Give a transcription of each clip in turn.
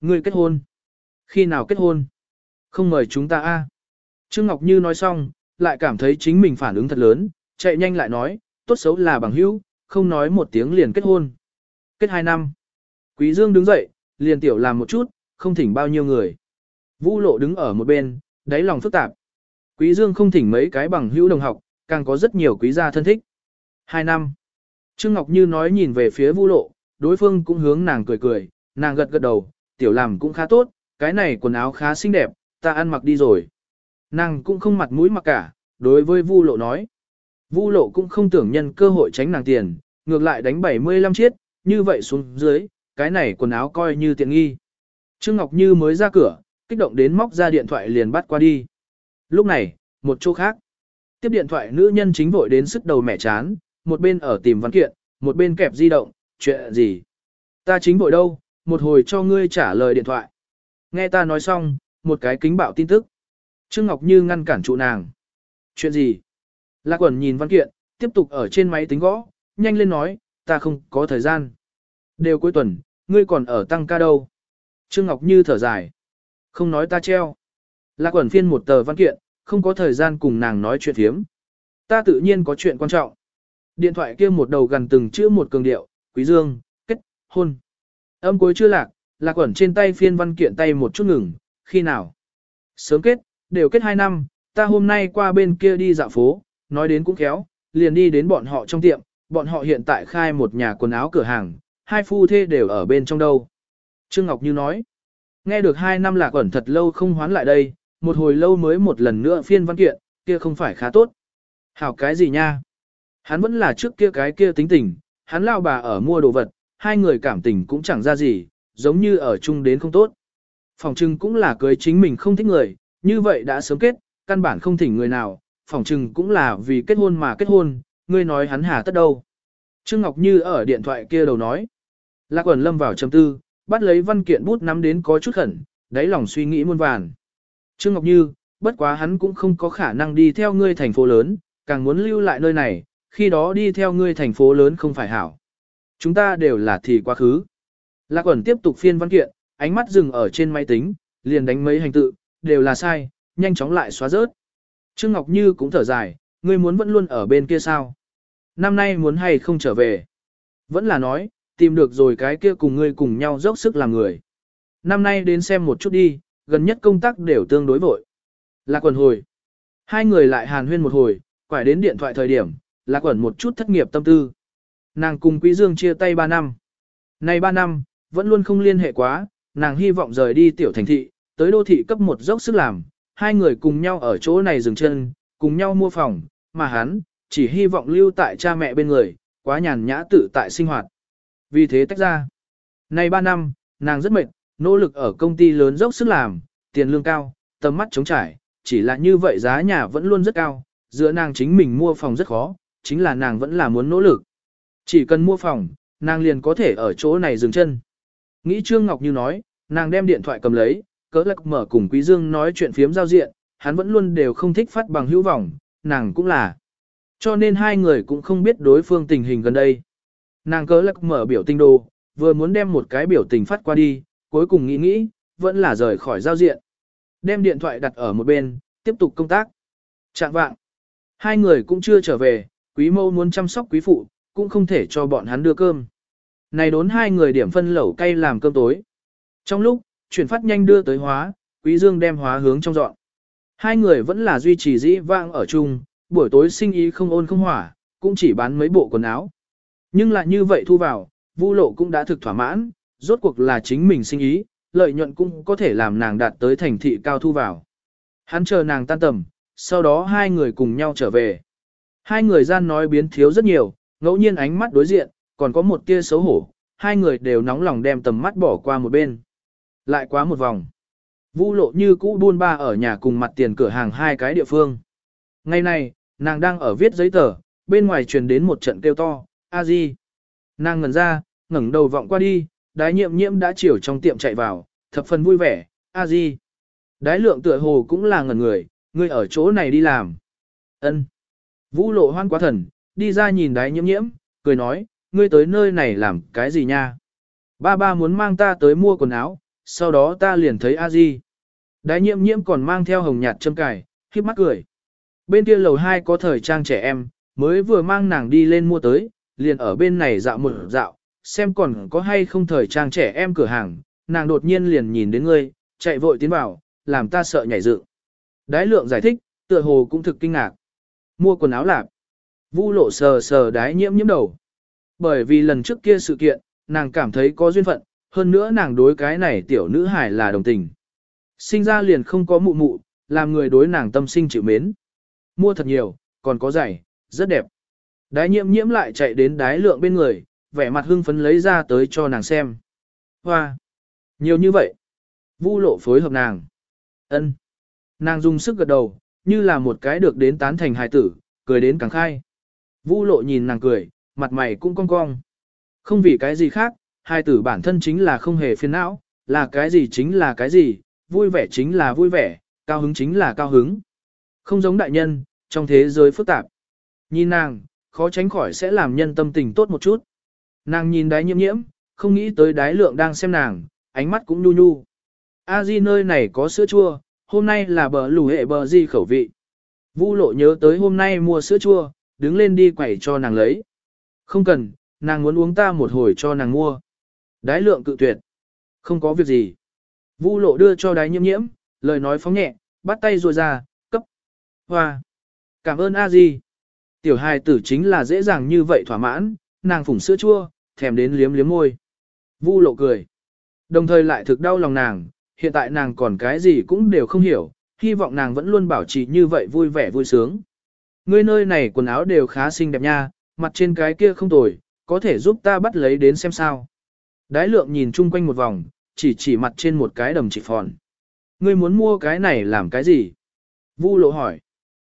Ngươi kết hôn. Khi nào kết hôn? Không mời chúng ta a. Trương Ngọc Như nói xong, lại cảm thấy chính mình phản ứng thật lớn, chạy nhanh lại nói, tốt xấu là bằng hữu, không nói một tiếng liền kết hôn. Kết hai năm. Quý Dương đứng dậy, liền tiểu làm một chút, không thỉnh bao nhiêu người. Vũ lộ đứng ở một bên, đáy lòng phức tạp. Quý Dương không thỉnh mấy cái bằng hữu đồng học, càng có rất nhiều quý gia thân thích. Hai năm. Trương Ngọc Như nói nhìn về phía Vũ lộ, đối phương cũng hướng nàng cười cười, nàng gật gật đầu, tiểu làm cũng khá tốt, cái này quần áo khá xinh đẹp, ta ăn mặc đi rồi. Nàng cũng không mặt mũi mặc cả, đối với Vu Lộ nói. Vu Lộ cũng không tưởng nhân cơ hội tránh nàng tiền, ngược lại đánh 75 chiết, như vậy xuống dưới, cái này quần áo coi như tiện nghi. Trương Ngọc Như mới ra cửa, kích động đến móc ra điện thoại liền bắt qua đi. Lúc này, một chỗ khác. Tiếp điện thoại nữ nhân chính vội đến sức đầu mẹ chán, một bên ở tìm văn kiện, một bên kẹp di động, chuyện gì? Ta chính vội đâu, một hồi cho ngươi trả lời điện thoại. Nghe ta nói xong, một cái kính bạo tin tức. Trương Ngọc Như ngăn cản trụ nàng. Chuyện gì? Lạc quẩn nhìn văn kiện, tiếp tục ở trên máy tính gõ, nhanh lên nói, ta không có thời gian. Đều cuối tuần, ngươi còn ở tăng ca đâu? Trương Ngọc Như thở dài. Không nói ta treo. Lạc quẩn phiên một tờ văn kiện, không có thời gian cùng nàng nói chuyện thiếm. Ta tự nhiên có chuyện quan trọng. Điện thoại kia một đầu gần từng chữ một cường điệu, quý dương, kết, hôn. Âm cuối chưa lạc, lạc quẩn trên tay phiên văn kiện tay một chút ngừng, khi nào? Sớm kết, đều kết hai năm, ta hôm nay qua bên kia đi dạo phố, nói đến cũng khéo, liền đi đến bọn họ trong tiệm, bọn họ hiện tại khai một nhà quần áo cửa hàng, hai phu thê đều ở bên trong đâu. Trương Ngọc Như nói, nghe được hai năm lạc ẩn thật lâu không hoán lại đây, một hồi lâu mới một lần nữa phiên văn kiện, kia không phải khá tốt. Hảo cái gì nha? Hắn vẫn là trước kia cái kia tính tình, hắn lao bà ở mua đồ vật, hai người cảm tình cũng chẳng ra gì, giống như ở chung đến không tốt. Phòng trưng cũng là cưới chính mình không thích người, như vậy đã sớm kết, căn bản không thỉnh người nào, phòng trừng cũng là vì kết hôn mà kết hôn, ngươi nói hắn hà tất đâu. Trương Ngọc Như ở điện thoại kia đầu nói. Lạc quẩn lâm vào trầm tư, bắt lấy văn kiện bút nắm đến có chút khẩn, đáy lòng suy nghĩ muôn vàn. Trương Ngọc Như, bất quá hắn cũng không có khả năng đi theo ngươi thành phố lớn, càng muốn lưu lại nơi này, khi đó đi theo ngươi thành phố lớn không phải hảo. Chúng ta đều là thì quá khứ. Lạc quẩn tiếp tục phiên văn kiện, ánh mắt dừng ở trên máy tính, liền đánh mấy hành tự, đều là sai, nhanh chóng lại xóa rớt. Trương Ngọc Như cũng thở dài, ngươi muốn vẫn luôn ở bên kia sao? Năm nay muốn hay không trở về? Vẫn là nói, tìm được rồi cái kia cùng ngươi cùng nhau dốc sức làm người. Năm nay đến xem một chút đi, gần nhất công tác đều tương đối vội. Lạc quần hồi. Hai người lại hàn huyên một hồi, quải đến điện thoại thời điểm, lạc quẩn một chút thất nghiệp tâm tư. Nàng cùng Quý Dương chia tay 3 năm. Này 3 năm, vẫn luôn không liên hệ quá, nàng hy vọng rời đi tiểu thành thị, tới đô thị cấp một dốc sức làm, hai người cùng nhau ở chỗ này dừng chân, cùng nhau mua phòng, mà hắn, chỉ hy vọng lưu tại cha mẹ bên người, quá nhàn nhã tự tại sinh hoạt. Vì thế tách ra. Nay 3 năm, nàng rất mệt, nỗ lực ở công ty lớn dốc sức làm, tiền lương cao, tầm mắt chống trải, chỉ là như vậy giá nhà vẫn luôn rất cao, giữa nàng chính mình mua phòng rất khó, chính là nàng vẫn là muốn nỗ lực. Chỉ cần mua phòng, nàng liền có thể ở chỗ này dừng chân. Nghĩ Trương Ngọc Như nói, nàng đem điện thoại cầm lấy, cỡ lạc mở cùng Quý Dương nói chuyện phiếm giao diện, hắn vẫn luôn đều không thích phát bằng hữu vọng, nàng cũng là. Cho nên hai người cũng không biết đối phương tình hình gần đây. Nàng cỡ lạc mở biểu tình đồ, vừa muốn đem một cái biểu tình phát qua đi, cuối cùng nghĩ nghĩ, vẫn là rời khỏi giao diện. Đem điện thoại đặt ở một bên, tiếp tục công tác. Trạng vạng. Hai người cũng chưa trở về, quý mâu muốn chăm sóc quý phụ, cũng không thể cho bọn hắn đưa cơm. Này đốn hai người điểm phân lẩu cay làm cơm tối. Trong lúc, chuyển phát nhanh đưa tới hóa, quý dương đem hóa hướng trong dọn. Hai người vẫn là duy trì dĩ vãng ở chung, buổi tối sinh ý không ôn không hỏa, cũng chỉ bán mấy bộ quần áo. Nhưng lại như vậy thu vào, vu lộ cũng đã thực thỏa mãn, rốt cuộc là chính mình sinh ý, lợi nhuận cũng có thể làm nàng đạt tới thành thị cao thu vào. Hắn chờ nàng tan tầm, sau đó hai người cùng nhau trở về. Hai người gian nói biến thiếu rất nhiều, ngẫu nhiên ánh mắt đối diện, còn có một tia xấu hổ, hai người đều nóng lòng đem tầm mắt bỏ qua một bên. Lại quá một vòng. Vũ lộ như cũ buôn ba ở nhà cùng mặt tiền cửa hàng hai cái địa phương. Ngày này, nàng đang ở viết giấy tờ, bên ngoài truyền đến một trận kêu to, a di. Nàng ngẩn ra, ngẩng đầu vọng qua đi, đái nhiệm nhiễm đã chiều trong tiệm chạy vào, thập phần vui vẻ, a di. Đái lượng tựa hồ cũng là ngẩn người, ngươi ở chỗ này đi làm. ân Vũ lộ hoan quá thần, đi ra nhìn đái nhiễm nhiễm, cười nói, ngươi tới nơi này làm cái gì nha? Ba ba muốn mang ta tới mua quần áo, sau đó ta liền thấy a di. Đái nhiễm nhiễm còn mang theo hồng nhạt châm cài, khiếp mắt cười. Bên kia lầu 2 có thời trang trẻ em, mới vừa mang nàng đi lên mua tới, liền ở bên này dạo một dạo, xem còn có hay không thời trang trẻ em cửa hàng, nàng đột nhiên liền nhìn đến ngươi, chạy vội tiến vào, làm ta sợ nhảy dựng. Đái lượng giải thích, tựa hồ cũng thực kinh ngạc. Mua quần áo lạp. Vu lộ sờ sờ đái nhiễm nhiễm đầu. Bởi vì lần trước kia sự kiện, nàng cảm thấy có duyên phận, hơn nữa nàng đối cái này tiểu nữ hải là đồng tình. Sinh ra liền không có mụ mụ, làm người đối nàng tâm sinh chịu mến. Mua thật nhiều, còn có giày, rất đẹp. Đái nhiễm nhiễm lại chạy đến đái lượng bên người, vẻ mặt hưng phấn lấy ra tới cho nàng xem. Hoa! Nhiều như vậy. Vu lộ phối hợp nàng. ân Nàng dùng sức gật đầu, như là một cái được đến tán thành hài tử, cười đến càng khai. Vu lộ nhìn nàng cười, mặt mày cũng cong cong. Không vì cái gì khác, hai tử bản thân chính là không hề phiền não, là cái gì chính là cái gì, vui vẻ chính là vui vẻ, cao hứng chính là cao hứng. Không giống đại nhân, trong thế giới phức tạp. Nhìn nàng, khó tránh khỏi sẽ làm nhân tâm tình tốt một chút. Nàng nhìn đái nhiễm nhiễm, không nghĩ tới đái lượng đang xem nàng, ánh mắt cũng nhu nhu. A di nơi này có sữa chua, hôm nay là bờ lù hệ bờ di khẩu vị. Vu lộ nhớ tới hôm nay mua sữa chua, đứng lên đi quẩy cho nàng lấy. Không cần, nàng muốn uống ta một hồi cho nàng mua. Đái lượng cự tuyệt. Không có việc gì. Vu lộ đưa cho đái nhiễm nhiễm, lời nói phóng nhẹ, bắt tay ruồi ra, cấp. Hoa. Cảm ơn a di. Tiểu hài tử chính là dễ dàng như vậy thỏa mãn, nàng phủng sữa chua, thèm đến liếm liếm môi. Vu lộ cười. Đồng thời lại thực đau lòng nàng, hiện tại nàng còn cái gì cũng đều không hiểu, hy vọng nàng vẫn luôn bảo trì như vậy vui vẻ vui sướng. Ngươi nơi này quần áo đều khá xinh đẹp nha, mặt trên cái kia không tồi, có thể giúp ta bắt lấy đến xem sao. Đái lượng nhìn chung quanh một vòng, chỉ chỉ mặt trên một cái đầm chỉ phòn. Ngươi muốn mua cái này làm cái gì? Vu lộ hỏi.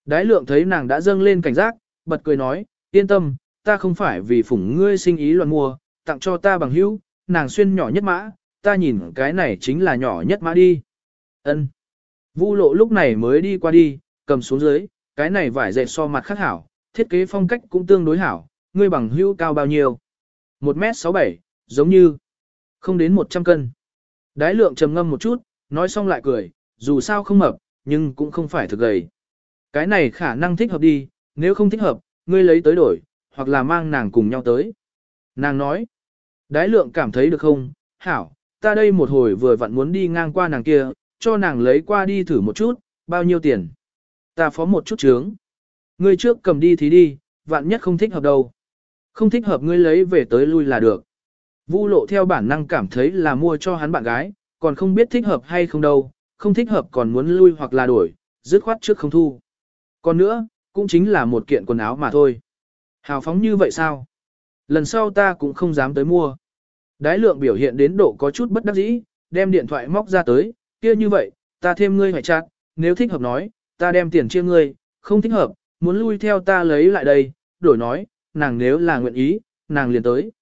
Đái lượng thấy nàng đã dâng lên cảnh giác, bật cười nói, yên tâm, ta không phải vì phủng ngươi sinh ý loạn mua, tặng cho ta bằng hữu, nàng xuyên nhỏ nhất mã, ta nhìn cái này chính là nhỏ nhất mã đi. Ân. Vu lộ lúc này mới đi qua đi, cầm xuống dưới, cái này vải dệt so mặt khác hảo, thiết kế phong cách cũng tương đối hảo, ngươi bằng hữu cao bao nhiêu? 1m67, giống như không đến 100 cân. Đái lượng trầm ngâm một chút, nói xong lại cười, dù sao không mập, nhưng cũng không phải thực gầy. Cái này khả năng thích hợp đi, nếu không thích hợp, ngươi lấy tới đổi, hoặc là mang nàng cùng nhau tới. Nàng nói, đái lượng cảm thấy được không, hảo, ta đây một hồi vừa vặn muốn đi ngang qua nàng kia, cho nàng lấy qua đi thử một chút, bao nhiêu tiền. Ta phó một chút chướng. Ngươi trước cầm đi thì đi, vạn nhất không thích hợp đâu. Không thích hợp ngươi lấy về tới lui là được. Vu lộ theo bản năng cảm thấy là mua cho hắn bạn gái, còn không biết thích hợp hay không đâu, không thích hợp còn muốn lui hoặc là đổi, dứt khoát trước không thu. Còn nữa, cũng chính là một kiện quần áo mà thôi. Hào phóng như vậy sao? Lần sau ta cũng không dám tới mua. Đái lượng biểu hiện đến độ có chút bất đắc dĩ, đem điện thoại móc ra tới, kia như vậy, ta thêm ngươi hoài chặt, nếu thích hợp nói, ta đem tiền chia ngươi, không thích hợp, muốn lui theo ta lấy lại đây, đổi nói, nàng nếu là nguyện ý, nàng liền tới.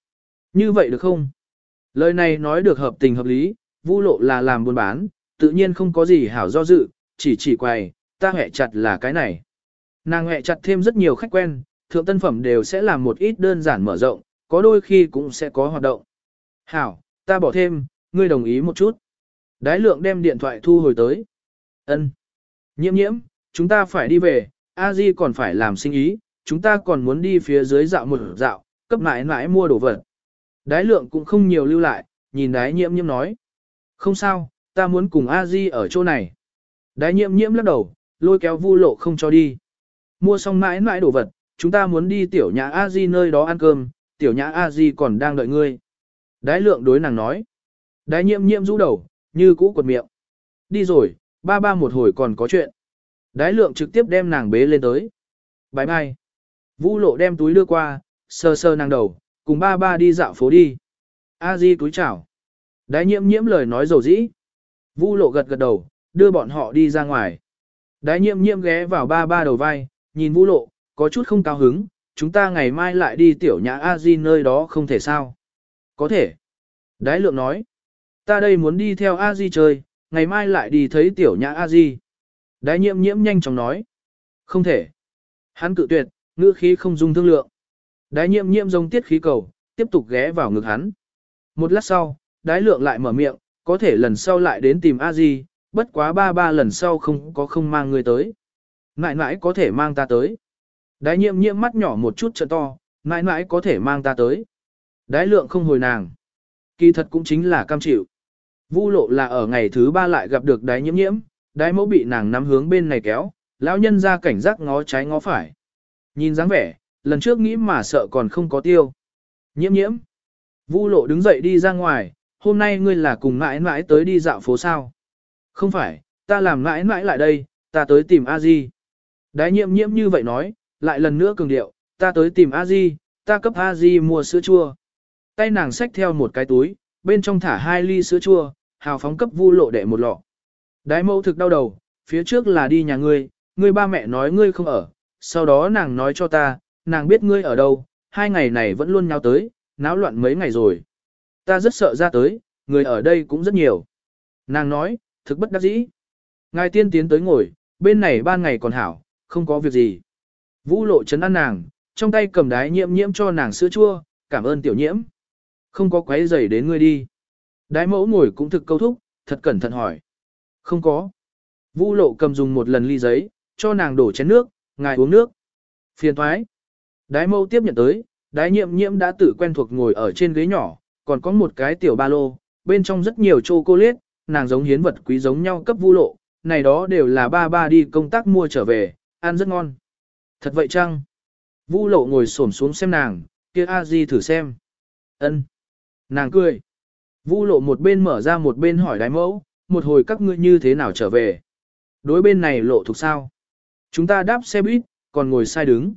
Như vậy được không? Lời này nói được hợp tình hợp lý, vu lộ là làm buôn bán, tự nhiên không có gì hảo do dự, chỉ chỉ quầy, ta hẹ chặt là cái này. Nàng hẹ chặt thêm rất nhiều khách quen, thượng tân phẩm đều sẽ làm một ít đơn giản mở rộng, có đôi khi cũng sẽ có hoạt động. Hảo, ta bỏ thêm, ngươi đồng ý một chút. Đái lượng đem điện thoại thu hồi tới. ân Nhiễm nhiễm, chúng ta phải đi về, a di còn phải làm sinh ý, chúng ta còn muốn đi phía dưới dạo một dạo, cấp mãi mãi mua đồ vật. Đái lượng cũng không nhiều lưu lại, nhìn đái nhiễm nhiễm nói. Không sao, ta muốn cùng a di ở chỗ này. Đái nhiễm nhiễm lắc đầu, lôi kéo vu lộ không cho đi. Mua xong mãi mãi đồ vật, chúng ta muốn đi tiểu nhà a di nơi đó ăn cơm, tiểu nhã a di còn đang đợi ngươi. Đái lượng đối nàng nói. Đái nhiễm nhiễm rũ đầu, như cũ quật miệng. Đi rồi, ba ba một hồi còn có chuyện. Đái lượng trực tiếp đem nàng bế lên tới. Bái mai. Vũ lộ đem túi đưa qua, sơ sơ nàng đầu, cùng ba ba đi dạo phố đi. A di túi chào. Đái nhiễm nhiễm lời nói dầu dĩ. Vũ lộ gật gật đầu, đưa bọn họ đi ra ngoài. Đái nhiễm nhiễm ghé vào ba ba đầu vai, nhìn vũ lộ, có chút không cao hứng, chúng ta ngày mai lại đi tiểu nhã A di nơi đó không thể sao. Có thể. Đái lượng nói. Ta đây muốn đi theo A di chơi, ngày mai lại đi thấy tiểu nhã A di. Đái nhiễm nhiễm nhanh chóng nói. Không thể. Hắn cự tuyệt, ngữ khí không dung thương lượng. Đái nhiễm nhiễm giống tiết khí cầu, tiếp tục ghé vào ngực hắn. Một lát sau, đái lượng lại mở miệng, có thể lần sau lại đến tìm a di, bất quá ba ba lần sau không có không mang người tới. Nãi nãi có thể mang ta tới. Đái nhiễm nhiễm mắt nhỏ một chút trận to, nãi nãi có thể mang ta tới. Đái lượng không hồi nàng. Kỳ thật cũng chính là cam chịu. Vu lộ là ở ngày thứ ba lại gặp được đái nhiễm nhiễm, đái mẫu bị nàng nắm hướng bên này kéo, lão nhân ra cảnh giác ngó trái ngó phải. Nhìn dáng vẻ, lần trước nghĩ mà sợ còn không có tiêu. Nhiễm nhiễm. Vu lộ đứng dậy đi ra ngoài, hôm nay ngươi là cùng mãi mãi tới đi dạo phố sao. Không phải, ta làm mãi mãi lại đây, ta tới tìm a di. Đái nhiễm nhiễm như vậy nói, lại lần nữa cường điệu, ta tới tìm a di, ta cấp a di mua sữa chua. Tay nàng xách theo một cái túi, bên trong thả hai ly sữa chua, hào phóng cấp vu lộ đệ một lọ. Đái mẫu thực đau đầu, phía trước là đi nhà ngươi, ngươi ba mẹ nói ngươi không ở, sau đó nàng nói cho ta, nàng biết ngươi ở đâu, hai ngày này vẫn luôn nhau tới, náo loạn mấy ngày rồi. Ta rất sợ ra tới, người ở đây cũng rất nhiều. Nàng nói, thực bất đắc dĩ. Ngài tiên tiến tới ngồi, bên này ban ngày còn hảo, không có việc gì. Vũ lộ chấn ăn nàng, trong tay cầm đái nhiễm nhiễm cho nàng sữa chua, cảm ơn tiểu nhiễm. Không có quấy rầy đến ngươi đi. Đái mẫu ngồi cũng thực câu thúc, thật cẩn thận hỏi. Không có. Vũ lộ cầm dùng một lần ly giấy, cho nàng đổ chén nước, ngài uống nước. Phiền thoái. Đái mẫu tiếp nhận tới, đái nhiệm nhiễm đã tự quen thuộc ngồi ở trên ghế nhỏ, còn có một cái tiểu ba lô, bên trong rất nhiều chocolate, nàng giống hiến vật quý giống nhau cấp vu lộ, này đó đều là ba ba đi công tác mua trở về, ăn rất ngon. Thật vậy chăng? Vu lộ ngồi xổm xuống xem nàng, kia a di thử xem. Ân. Nàng cười. Vu lộ một bên mở ra một bên hỏi đái mẫu, một hồi các ngươi như thế nào trở về. Đối bên này lộ thuộc sao? Chúng ta đáp xe buýt, còn ngồi sai đứng.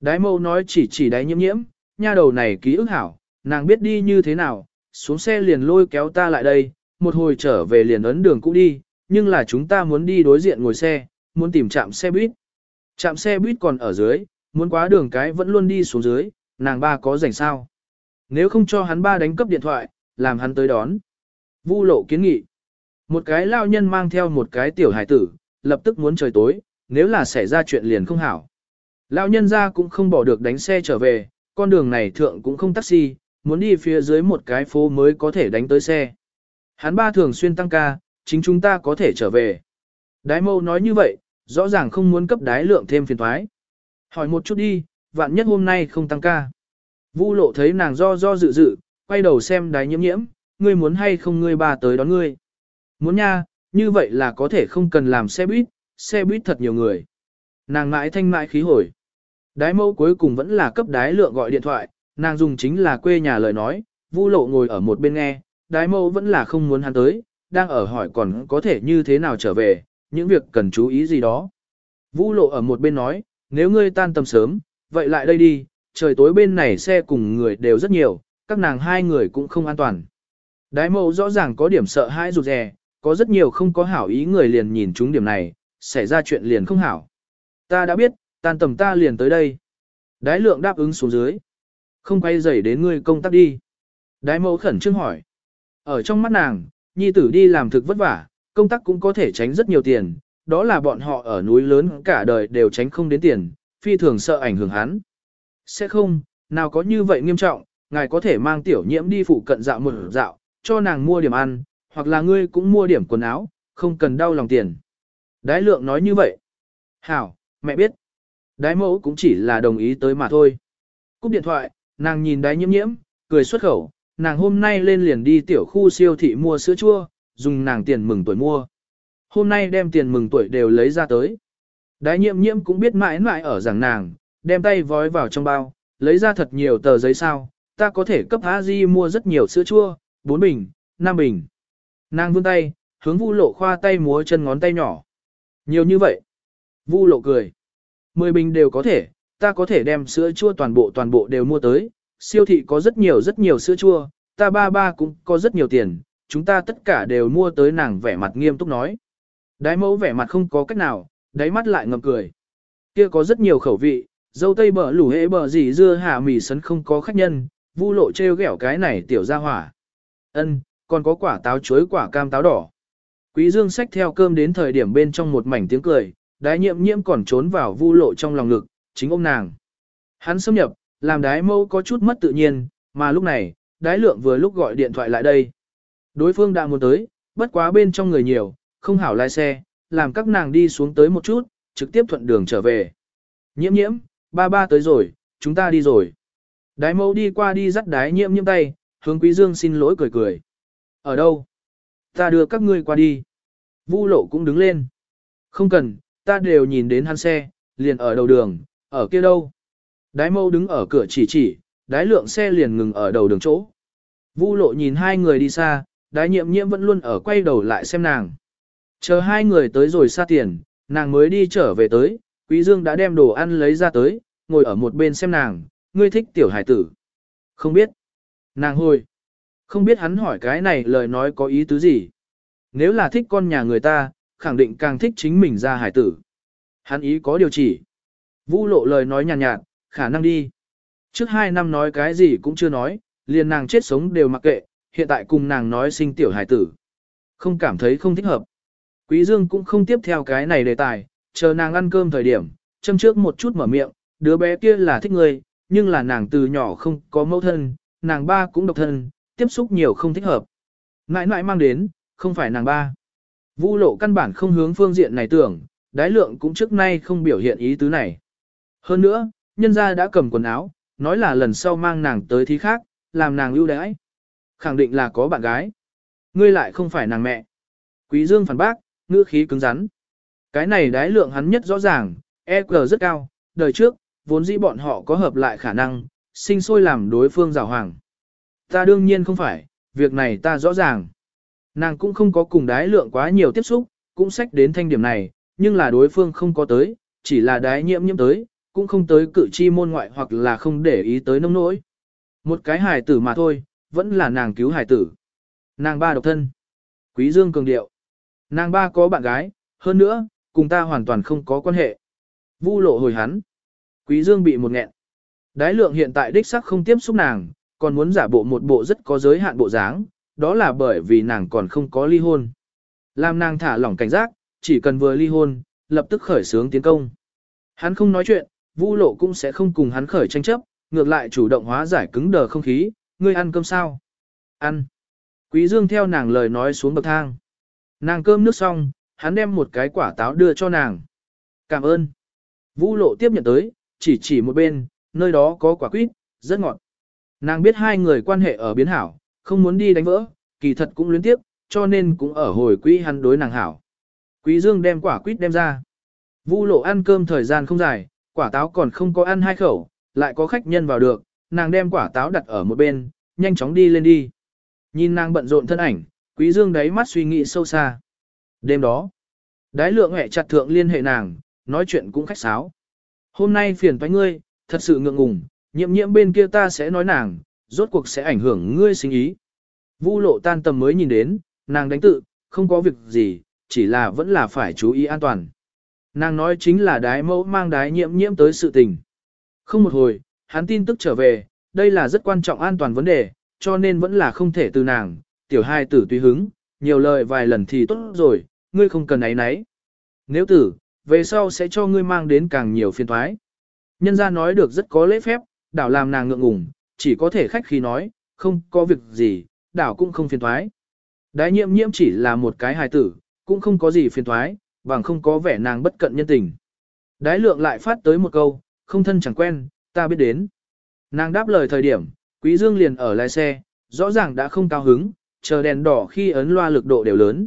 Đái mâu nói chỉ chỉ đái nhiễm nhiễm, nha đầu này ký ức hảo, nàng biết đi như thế nào, xuống xe liền lôi kéo ta lại đây, một hồi trở về liền ấn đường cũ đi, nhưng là chúng ta muốn đi đối diện ngồi xe, muốn tìm trạm xe buýt. Trạm xe buýt còn ở dưới, muốn quá đường cái vẫn luôn đi xuống dưới, nàng ba có rảnh sao. Nếu không cho hắn ba đánh cấp điện thoại, làm hắn tới đón. Vu lộ kiến nghị. Một cái lao nhân mang theo một cái tiểu hải tử, lập tức muốn trời tối, nếu là xảy ra chuyện liền không hảo. Lão nhân ra cũng không bỏ được đánh xe trở về, con đường này thượng cũng không taxi, muốn đi phía dưới một cái phố mới có thể đánh tới xe. Hắn ba thường xuyên tăng ca, chính chúng ta có thể trở về. Đái mâu nói như vậy, rõ ràng không muốn cấp đái lượng thêm phiền thoái. Hỏi một chút đi, vạn nhất hôm nay không tăng ca. Vu lộ thấy nàng do do dự dự, quay đầu xem đái nhiễm nhiễm, ngươi muốn hay không ngươi ba tới đón ngươi. Muốn nha, như vậy là có thể không cần làm xe buýt, xe buýt thật nhiều người. Nàng mãi thanh mãi khí hồi. Đái mẫu cuối cùng vẫn là cấp đái lượng gọi điện thoại, nàng dùng chính là quê nhà lời nói, vu lộ ngồi ở một bên nghe, đái mẫu vẫn là không muốn hắn tới, đang ở hỏi còn có thể như thế nào trở về, những việc cần chú ý gì đó. Vu lộ ở một bên nói, nếu ngươi tan tầm sớm, vậy lại đây đi, trời tối bên này xe cùng người đều rất nhiều, các nàng hai người cũng không an toàn. Đái mẫu rõ ràng có điểm sợ hãi rụt rè, có rất nhiều không có hảo ý người liền nhìn chúng điểm này, xảy ra chuyện liền không hảo. Ta đã biết, tan tầm ta liền tới đây. Đái lượng đáp ứng xuống dưới. Không quay dày đến ngươi công tác đi. Đái mẫu khẩn trương hỏi. Ở trong mắt nàng, nhi tử đi làm thực vất vả, công tác cũng có thể tránh rất nhiều tiền, đó là bọn họ ở núi lớn cả đời đều tránh không đến tiền, phi thường sợ ảnh hưởng hắn. Sẽ không, nào có như vậy nghiêm trọng, ngài có thể mang tiểu nhiễm đi phụ cận dạo một dạo, cho nàng mua điểm ăn, hoặc là ngươi cũng mua điểm quần áo, không cần đau lòng tiền. Đái lượng nói như vậy. Hảo, mẹ biết. Đái mẫu cũng chỉ là đồng ý tới mà thôi. Cúp điện thoại, nàng nhìn đái nhiễm nhiễm, cười xuất khẩu, nàng hôm nay lên liền đi tiểu khu siêu thị mua sữa chua, dùng nàng tiền mừng tuổi mua. Hôm nay đem tiền mừng tuổi đều lấy ra tới. Đái nhiễm nhiễm cũng biết mãi mãi ở rằng nàng, đem tay vói vào trong bao, lấy ra thật nhiều tờ giấy sao, ta có thể cấp a di mua rất nhiều sữa chua, 4 bình, 5 bình. Nàng vươn tay, hướng vu lộ khoa tay múa chân ngón tay nhỏ. Nhiều như vậy. Vu lộ cười. Mười bình đều có thể, ta có thể đem sữa chua toàn bộ toàn bộ đều mua tới. Siêu thị có rất nhiều rất nhiều sữa chua, ta ba ba cũng có rất nhiều tiền, chúng ta tất cả đều mua tới nàng vẻ mặt nghiêm túc nói. Đái mẫu vẻ mặt không có cách nào, đáy mắt lại ngậm cười. Kia có rất nhiều khẩu vị, dâu tây bở lủ hễ bở gì dưa hạ mì sấn không có khách nhân, vu lộ treo ghẹo cái này tiểu ra hỏa. Ân, còn có quả táo chuối quả cam táo đỏ. Quý Dương xách theo cơm đến thời điểm bên trong một mảnh tiếng cười, đái nhiệm nhiễm còn trốn vào vu lộ trong lòng ngực, chính ông nàng. Hắn xâm nhập, làm đái mâu có chút mất tự nhiên, mà lúc này, đái lượng vừa lúc gọi điện thoại lại đây. Đối phương đã muốn tới, bất quá bên trong người nhiều, không hảo lái xe, làm các nàng đi xuống tới một chút, trực tiếp thuận đường trở về. Nhiễm nhiễm, ba ba tới rồi, chúng ta đi rồi. Đái mâu đi qua đi dắt đái nhiễm nhiễm tay, hướng quý dương xin lỗi cười cười. Ở đâu? Ta đưa các ngươi qua đi. Vu lộ cũng đứng lên. Không cần, ta đều nhìn đến hắn xe, liền ở đầu đường, ở kia đâu. Đái mâu đứng ở cửa chỉ chỉ, đái lượng xe liền ngừng ở đầu đường chỗ. Vu lộ nhìn hai người đi xa, đái nhiệm nhiễm vẫn luôn ở quay đầu lại xem nàng. Chờ hai người tới rồi xa tiền, nàng mới đi trở về tới, quý dương đã đem đồ ăn lấy ra tới, ngồi ở một bên xem nàng, ngươi thích tiểu hải tử. Không biết. Nàng hồi. Không biết hắn hỏi cái này lời nói có ý tứ gì. Nếu là thích con nhà người ta, khẳng định càng thích chính mình ra hải tử. Hắn ý có điều chỉ. Vũ lộ lời nói nhàn nhạt, nhạt, khả năng đi. Trước hai năm nói cái gì cũng chưa nói, liền nàng chết sống đều mặc kệ, hiện tại cùng nàng nói sinh tiểu hải tử. Không cảm thấy không thích hợp. Quý Dương cũng không tiếp theo cái này đề tài, chờ nàng ăn cơm thời điểm, châm trước một chút mở miệng, đứa bé kia là thích người, nhưng là nàng từ nhỏ không có mẫu thân, nàng ba cũng độc thân, tiếp xúc nhiều không thích hợp. Ngại ngại mang đến, không phải nàng ba. Vu lộ căn bản không hướng phương diện này tưởng, đái lượng cũng trước nay không biểu hiện ý tứ này. Hơn nữa, nhân gia đã cầm quần áo, nói là lần sau mang nàng tới thí khác, làm nàng ưu đãi. Khẳng định là có bạn gái. Ngươi lại không phải nàng mẹ. Quý Dương phản bác, ngữ khí cứng rắn. Cái này đái lượng hắn nhất rõ ràng, EQ rất cao, đời trước, vốn dĩ bọn họ có hợp lại khả năng, sinh sôi làm đối phương rào hoàng. Ta đương nhiên không phải, việc này ta rõ ràng. Nàng cũng không có cùng đái lượng quá nhiều tiếp xúc, cũng sách đến thanh điểm này, nhưng là đối phương không có tới, chỉ là đái nhiễm nhiễm tới, cũng không tới cự chi môn ngoại hoặc là không để ý tới nông nỗi. Một cái hài tử mà thôi, vẫn là nàng cứu hài tử. Nàng ba độc thân. Quý Dương cường điệu. Nàng ba có bạn gái, hơn nữa, cùng ta hoàn toàn không có quan hệ. Vu lộ hồi hắn. Quý Dương bị một nghẹn. Đái lượng hiện tại đích sắc không tiếp xúc nàng, còn muốn giả bộ một bộ rất có giới hạn bộ dáng, đó là bởi vì nàng còn không có ly hôn. Làm nàng thả lỏng cảnh giác, chỉ cần vừa ly hôn, lập tức khởi sướng tiến công. Hắn không nói chuyện, Vu lộ cũng sẽ không cùng hắn khởi tranh chấp, ngược lại chủ động hóa giải cứng đờ không khí, ngươi ăn cơm sao? Ăn. Quý Dương theo nàng lời nói xuống bậc thang. Nàng cơm nước xong, hắn đem một cái quả táo đưa cho nàng. Cảm ơn. Vũ lộ tiếp nhận tới, chỉ chỉ một bên, nơi đó có quả quýt, rất ngọt. Nàng biết hai người quan hệ ở biến hảo, không muốn đi đánh vỡ, kỳ thật cũng luyến tiếp, cho nên cũng ở hồi quý hắn đối nàng hảo. Quý Dương đem quả quýt đem ra. Vu lộ ăn cơm thời gian không dài, quả táo còn không có ăn hai khẩu, lại có khách nhân vào được, nàng đem quả táo đặt ở một bên, nhanh chóng đi lên đi. Nhìn nàng bận rộn thân ảnh, quý dương đáy mắt suy nghĩ sâu xa. Đêm đó, đái lượng hẹ chặt thượng liên hệ nàng, nói chuyện cũng khách sáo. Hôm nay phiền toái ngươi, thật sự ngượng ngùng, nhiễm nhiễm bên kia ta sẽ nói nàng, rốt cuộc sẽ ảnh hưởng ngươi sinh ý. Vu lộ tan tầm mới nhìn đến, nàng đánh tự, không có việc gì, chỉ là vẫn là phải chú ý an toàn. Nàng nói chính là đái mẫu mang đái nhiễm nhiễm tới sự tình. Không một hồi, hắn tin tức trở về, đây là rất quan trọng an toàn vấn đề, cho nên vẫn là không thể từ nàng, tiểu hai tử tùy hứng, nhiều lời vài lần thì tốt rồi, ngươi không cần ấy nấy. Nếu tử, về sau sẽ cho ngươi mang đến càng nhiều phiền thoái. Nhân gia nói được rất có lễ phép, đảo làm nàng ngượng ngùng, chỉ có thể khách khí nói, không có việc gì, đảo cũng không phiền thoái. Đái nhiễm nhiễm chỉ là một cái hài tử, cũng không có gì phiền thoái, bằng không có vẻ nàng bất cận nhân tình. Đái lượng lại phát tới một câu, không thân chẳng quen, ta biết đến. Nàng đáp lời thời điểm, Quý Dương liền ở lái xe, rõ ràng đã không cao hứng, chờ đèn đỏ khi ấn loa lực độ đều lớn.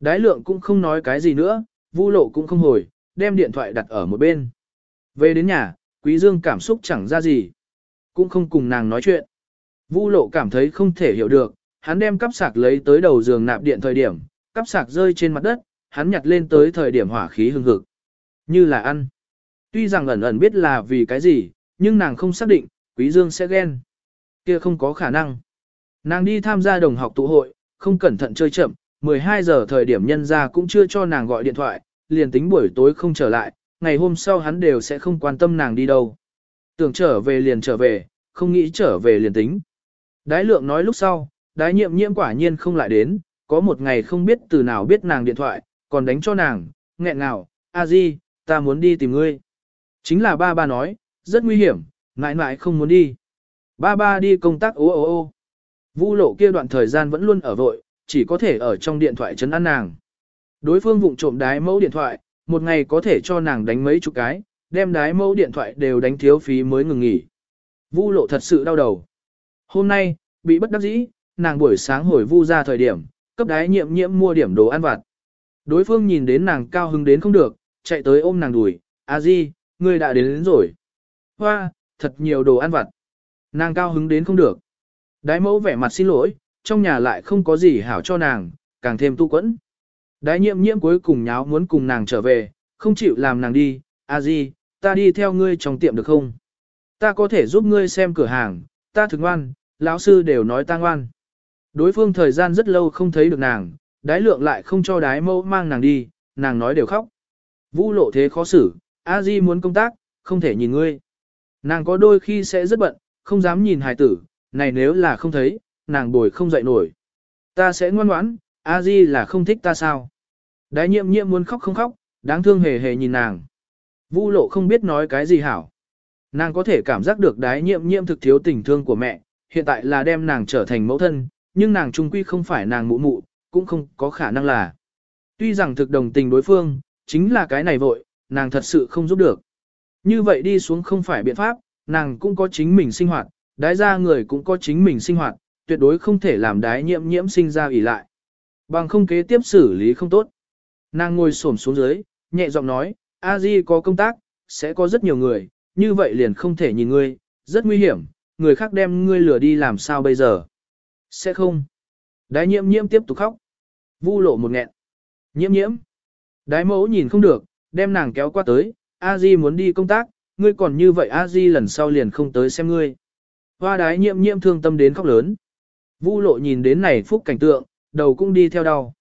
Đái lượng cũng không nói cái gì nữa, Vu lộ cũng không hồi, đem điện thoại đặt ở một bên. Về đến nhà, Quý Dương cảm xúc chẳng ra gì, cũng không cùng nàng nói chuyện. Vu lộ cảm thấy không thể hiểu được, hắn đem cắp sạc lấy tới đầu giường nạp điện thời điểm, cắp sạc rơi trên mặt đất, hắn nhặt lên tới thời điểm hỏa khí hừng hực. Như là ăn. Tuy rằng ẩn ẩn biết là vì cái gì, nhưng nàng không xác định, Quý Dương sẽ ghen. Kia không có khả năng. Nàng đi tham gia đồng học tụ hội, không cẩn thận chơi chậm, 12 giờ thời điểm nhân ra cũng chưa cho nàng gọi điện thoại, liền tính buổi tối không trở lại, ngày hôm sau hắn đều sẽ không quan tâm nàng đi đâu. Tưởng trở về liền trở về, không nghĩ trở về liền tính. Đái lượng nói lúc sau, đái nhiệm nhiễm quả nhiên không lại đến, có một ngày không biết từ nào biết nàng điện thoại, còn đánh cho nàng, nghẹn ngào, a di, ta muốn đi tìm ngươi. Chính là ba ba nói, rất nguy hiểm, ngại ngại không muốn đi. Ba ba đi công tác ô ô ô. Vu lộ kia đoạn thời gian vẫn luôn ở vội, chỉ có thể ở trong điện thoại chấn an nàng. Đối phương vụng trộm đái mẫu điện thoại, một ngày có thể cho nàng đánh mấy chục cái, đem đái mẫu điện thoại đều đánh thiếu phí mới ngừng nghỉ. Vu lộ thật sự đau đầu. Hôm nay, bị bất đắc dĩ, nàng buổi sáng hồi vu ra thời điểm, cấp đái nhiệm nhiễm mua điểm đồ ăn vặt. Đối phương nhìn đến nàng cao hứng đến không được, chạy tới ôm nàng đùi, a di, ngươi đã đến, đến rồi. Hoa, thật nhiều đồ ăn vặt. Nàng cao hứng đến không được. Đái mẫu vẻ mặt xin lỗi, trong nhà lại không có gì hảo cho nàng, càng thêm tu quẫn. Đái nhiệm nhiễm cuối cùng nháo muốn cùng nàng trở về, không chịu làm nàng đi, a di, ta đi theo ngươi trong tiệm được không? Ta có thể giúp ngươi xem cửa hàng, ta thực ngoan, lão sư đều nói ta ngoan. Đối phương thời gian rất lâu không thấy được nàng, đái lượng lại không cho đái mẫu mang nàng đi, nàng nói đều khóc. Vũ lộ thế khó xử, a di muốn công tác, không thể nhìn ngươi. Nàng có đôi khi sẽ rất bận, không dám nhìn hài tử, này nếu là không thấy, nàng bồi không dậy nổi. Ta sẽ ngoan ngoãn, a di là không thích ta sao. Đái nhiệm nhiệm muốn khóc không khóc, đáng thương hề hề nhìn nàng. Vu lộ không biết nói cái gì hảo. Nàng có thể cảm giác được đái nhiệm nhiệm thực thiếu tình thương của mẹ, hiện tại là đem nàng trở thành mẫu thân, nhưng nàng trung quy không phải nàng mụ mụ, cũng không có khả năng là. Tuy rằng thực đồng tình đối phương, chính là cái này vội, nàng thật sự không giúp được. Như vậy đi xuống không phải biện pháp, nàng cũng có chính mình sinh hoạt, đái ra người cũng có chính mình sinh hoạt, tuyệt đối không thể làm đái nhiễm nhiễm sinh ra ủy lại. Bằng không kế tiếp xử lý không tốt. Nàng ngồi xổm xuống dưới, nhẹ giọng nói, a di có công tác, sẽ có rất nhiều người, như vậy liền không thể nhìn ngươi, rất nguy hiểm, người khác đem ngươi lừa đi làm sao bây giờ. Sẽ không. Đái nhiễm nhiễm tiếp tục khóc. Vu lộ một nghẹn. Nhiễm nhiễm. Đái mẫu nhìn không được, đem nàng kéo qua tới, a di muốn đi công tác, ngươi còn như vậy a di lần sau liền không tới xem ngươi. Hoa đái nhiễm nhiễm thương tâm đến khóc lớn. Vu lộ nhìn đến này phúc cảnh tượng, đầu cũng đi theo đau.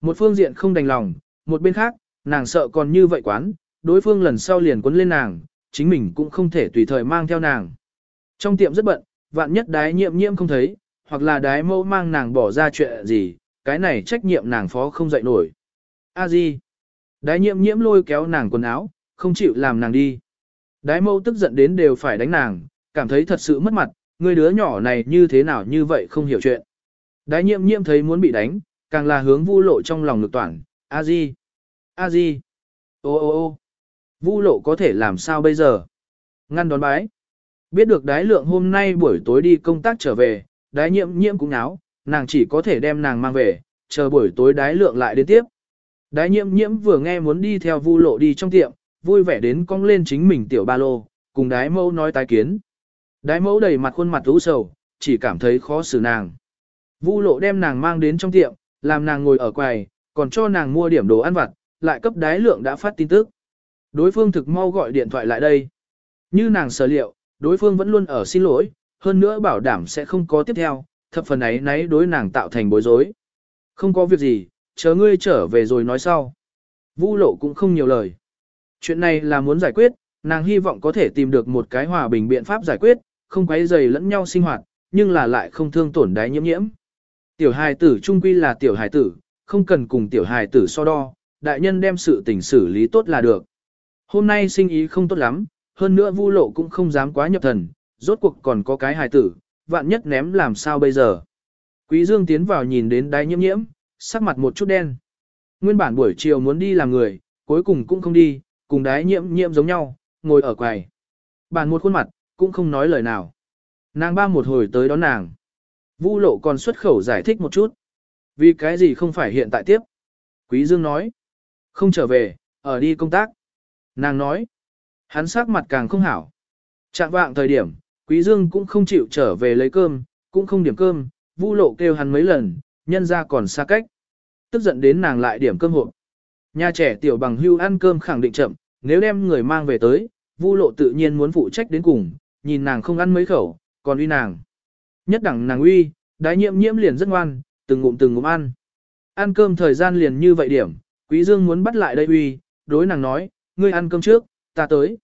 Một phương diện không đành lòng, một bên khác, nàng sợ còn như vậy quán, đối phương lần sau liền quấn lên nàng, chính mình cũng không thể tùy thời mang theo nàng. Trong tiệm rất bận, vạn nhất đái nhiệm nhiễm không thấy, hoặc là đái mẫu mang nàng bỏ ra chuyện gì, cái này trách nhiệm nàng phó không dậy nổi. A di. Đái nhiệm nhiễm lôi kéo nàng quần áo, không chịu làm nàng đi. Đái mẫu tức giận đến đều phải đánh nàng, cảm thấy thật sự mất mặt, người đứa nhỏ này như thế nào như vậy không hiểu chuyện. Đái nhiệm nhiễm thấy muốn bị đánh, càng là hướng vu lộ trong lòng lực toàn, a di, a di, ô ô ô, vu lộ có thể làm sao bây giờ? Ngăn đón bái. Biết được đái lượng hôm nay buổi tối đi công tác trở về, đái nhiễm nhiễm cũng náo, nàng chỉ có thể đem nàng mang về, chờ buổi tối đái lượng lại đến tiếp. Đái nhiễm nhiễm vừa nghe muốn đi theo vu lộ đi trong tiệm, vui vẻ đến cong lên chính mình tiểu ba lô, cùng đái mẫu nói tái kiến. Đái mẫu đầy mặt khuôn mặt u sầu, chỉ cảm thấy khó xử nàng. Vu lộ đem nàng mang đến trong tiệm, làm nàng ngồi ở quầy, còn cho nàng mua điểm đồ ăn vặt, lại cấp đái lượng đã phát tin tức. Đối phương thực mau gọi điện thoại lại đây. Như nàng sở liệu, đối phương vẫn luôn ở xin lỗi, hơn nữa bảo đảm sẽ không có tiếp theo, thập phần ấy nấy đối nàng tạo thành bối rối. Không có việc gì, chờ ngươi trở về rồi nói sau. Vu lộ cũng không nhiều lời. Chuyện này là muốn giải quyết, nàng hy vọng có thể tìm được một cái hòa bình biện pháp giải quyết, không quấy dày lẫn nhau sinh hoạt, nhưng là lại không thương tổn đái nhiễm nhiễm. Tiểu hài tử trung quy là tiểu hài tử, không cần cùng tiểu hài tử so đo, đại nhân đem sự tình xử lý tốt là được. Hôm nay sinh ý không tốt lắm, hơn nữa vu lộ cũng không dám quá nhập thần, rốt cuộc còn có cái hài tử, vạn nhất ném làm sao bây giờ. Quý Dương tiến vào nhìn đến đái nhiễm nhiễm, sắc mặt một chút đen. Nguyên bản buổi chiều muốn đi làm người, cuối cùng cũng không đi, cùng đái nhiễm nhiễm giống nhau, ngồi ở quầy. Bàn một khuôn mặt, cũng không nói lời nào. Nàng ba một hồi tới đón nàng. Vu lộ còn xuất khẩu giải thích một chút. Vì cái gì không phải hiện tại tiếp? Quý Dương nói. Không trở về, ở đi công tác. Nàng nói. Hắn sắc mặt càng không hảo. Trạng vạng thời điểm, Quý Dương cũng không chịu trở về lấy cơm, cũng không điểm cơm, Vu lộ kêu hắn mấy lần, nhân ra còn xa cách. Tức giận đến nàng lại điểm cơm hộp. Nhà trẻ tiểu bằng hưu ăn cơm khẳng định chậm, nếu đem người mang về tới, Vu lộ tự nhiên muốn phụ trách đến cùng, nhìn nàng không ăn mấy khẩu, còn uy nàng. Nhất đẳng nàng uy, đái nhiệm nhiễm liền rất ngoan, từng ngụm từng ngụm ăn. Ăn cơm thời gian liền như vậy điểm, quý dương muốn bắt lại đây uy, đối nàng nói, ngươi ăn cơm trước, ta tới.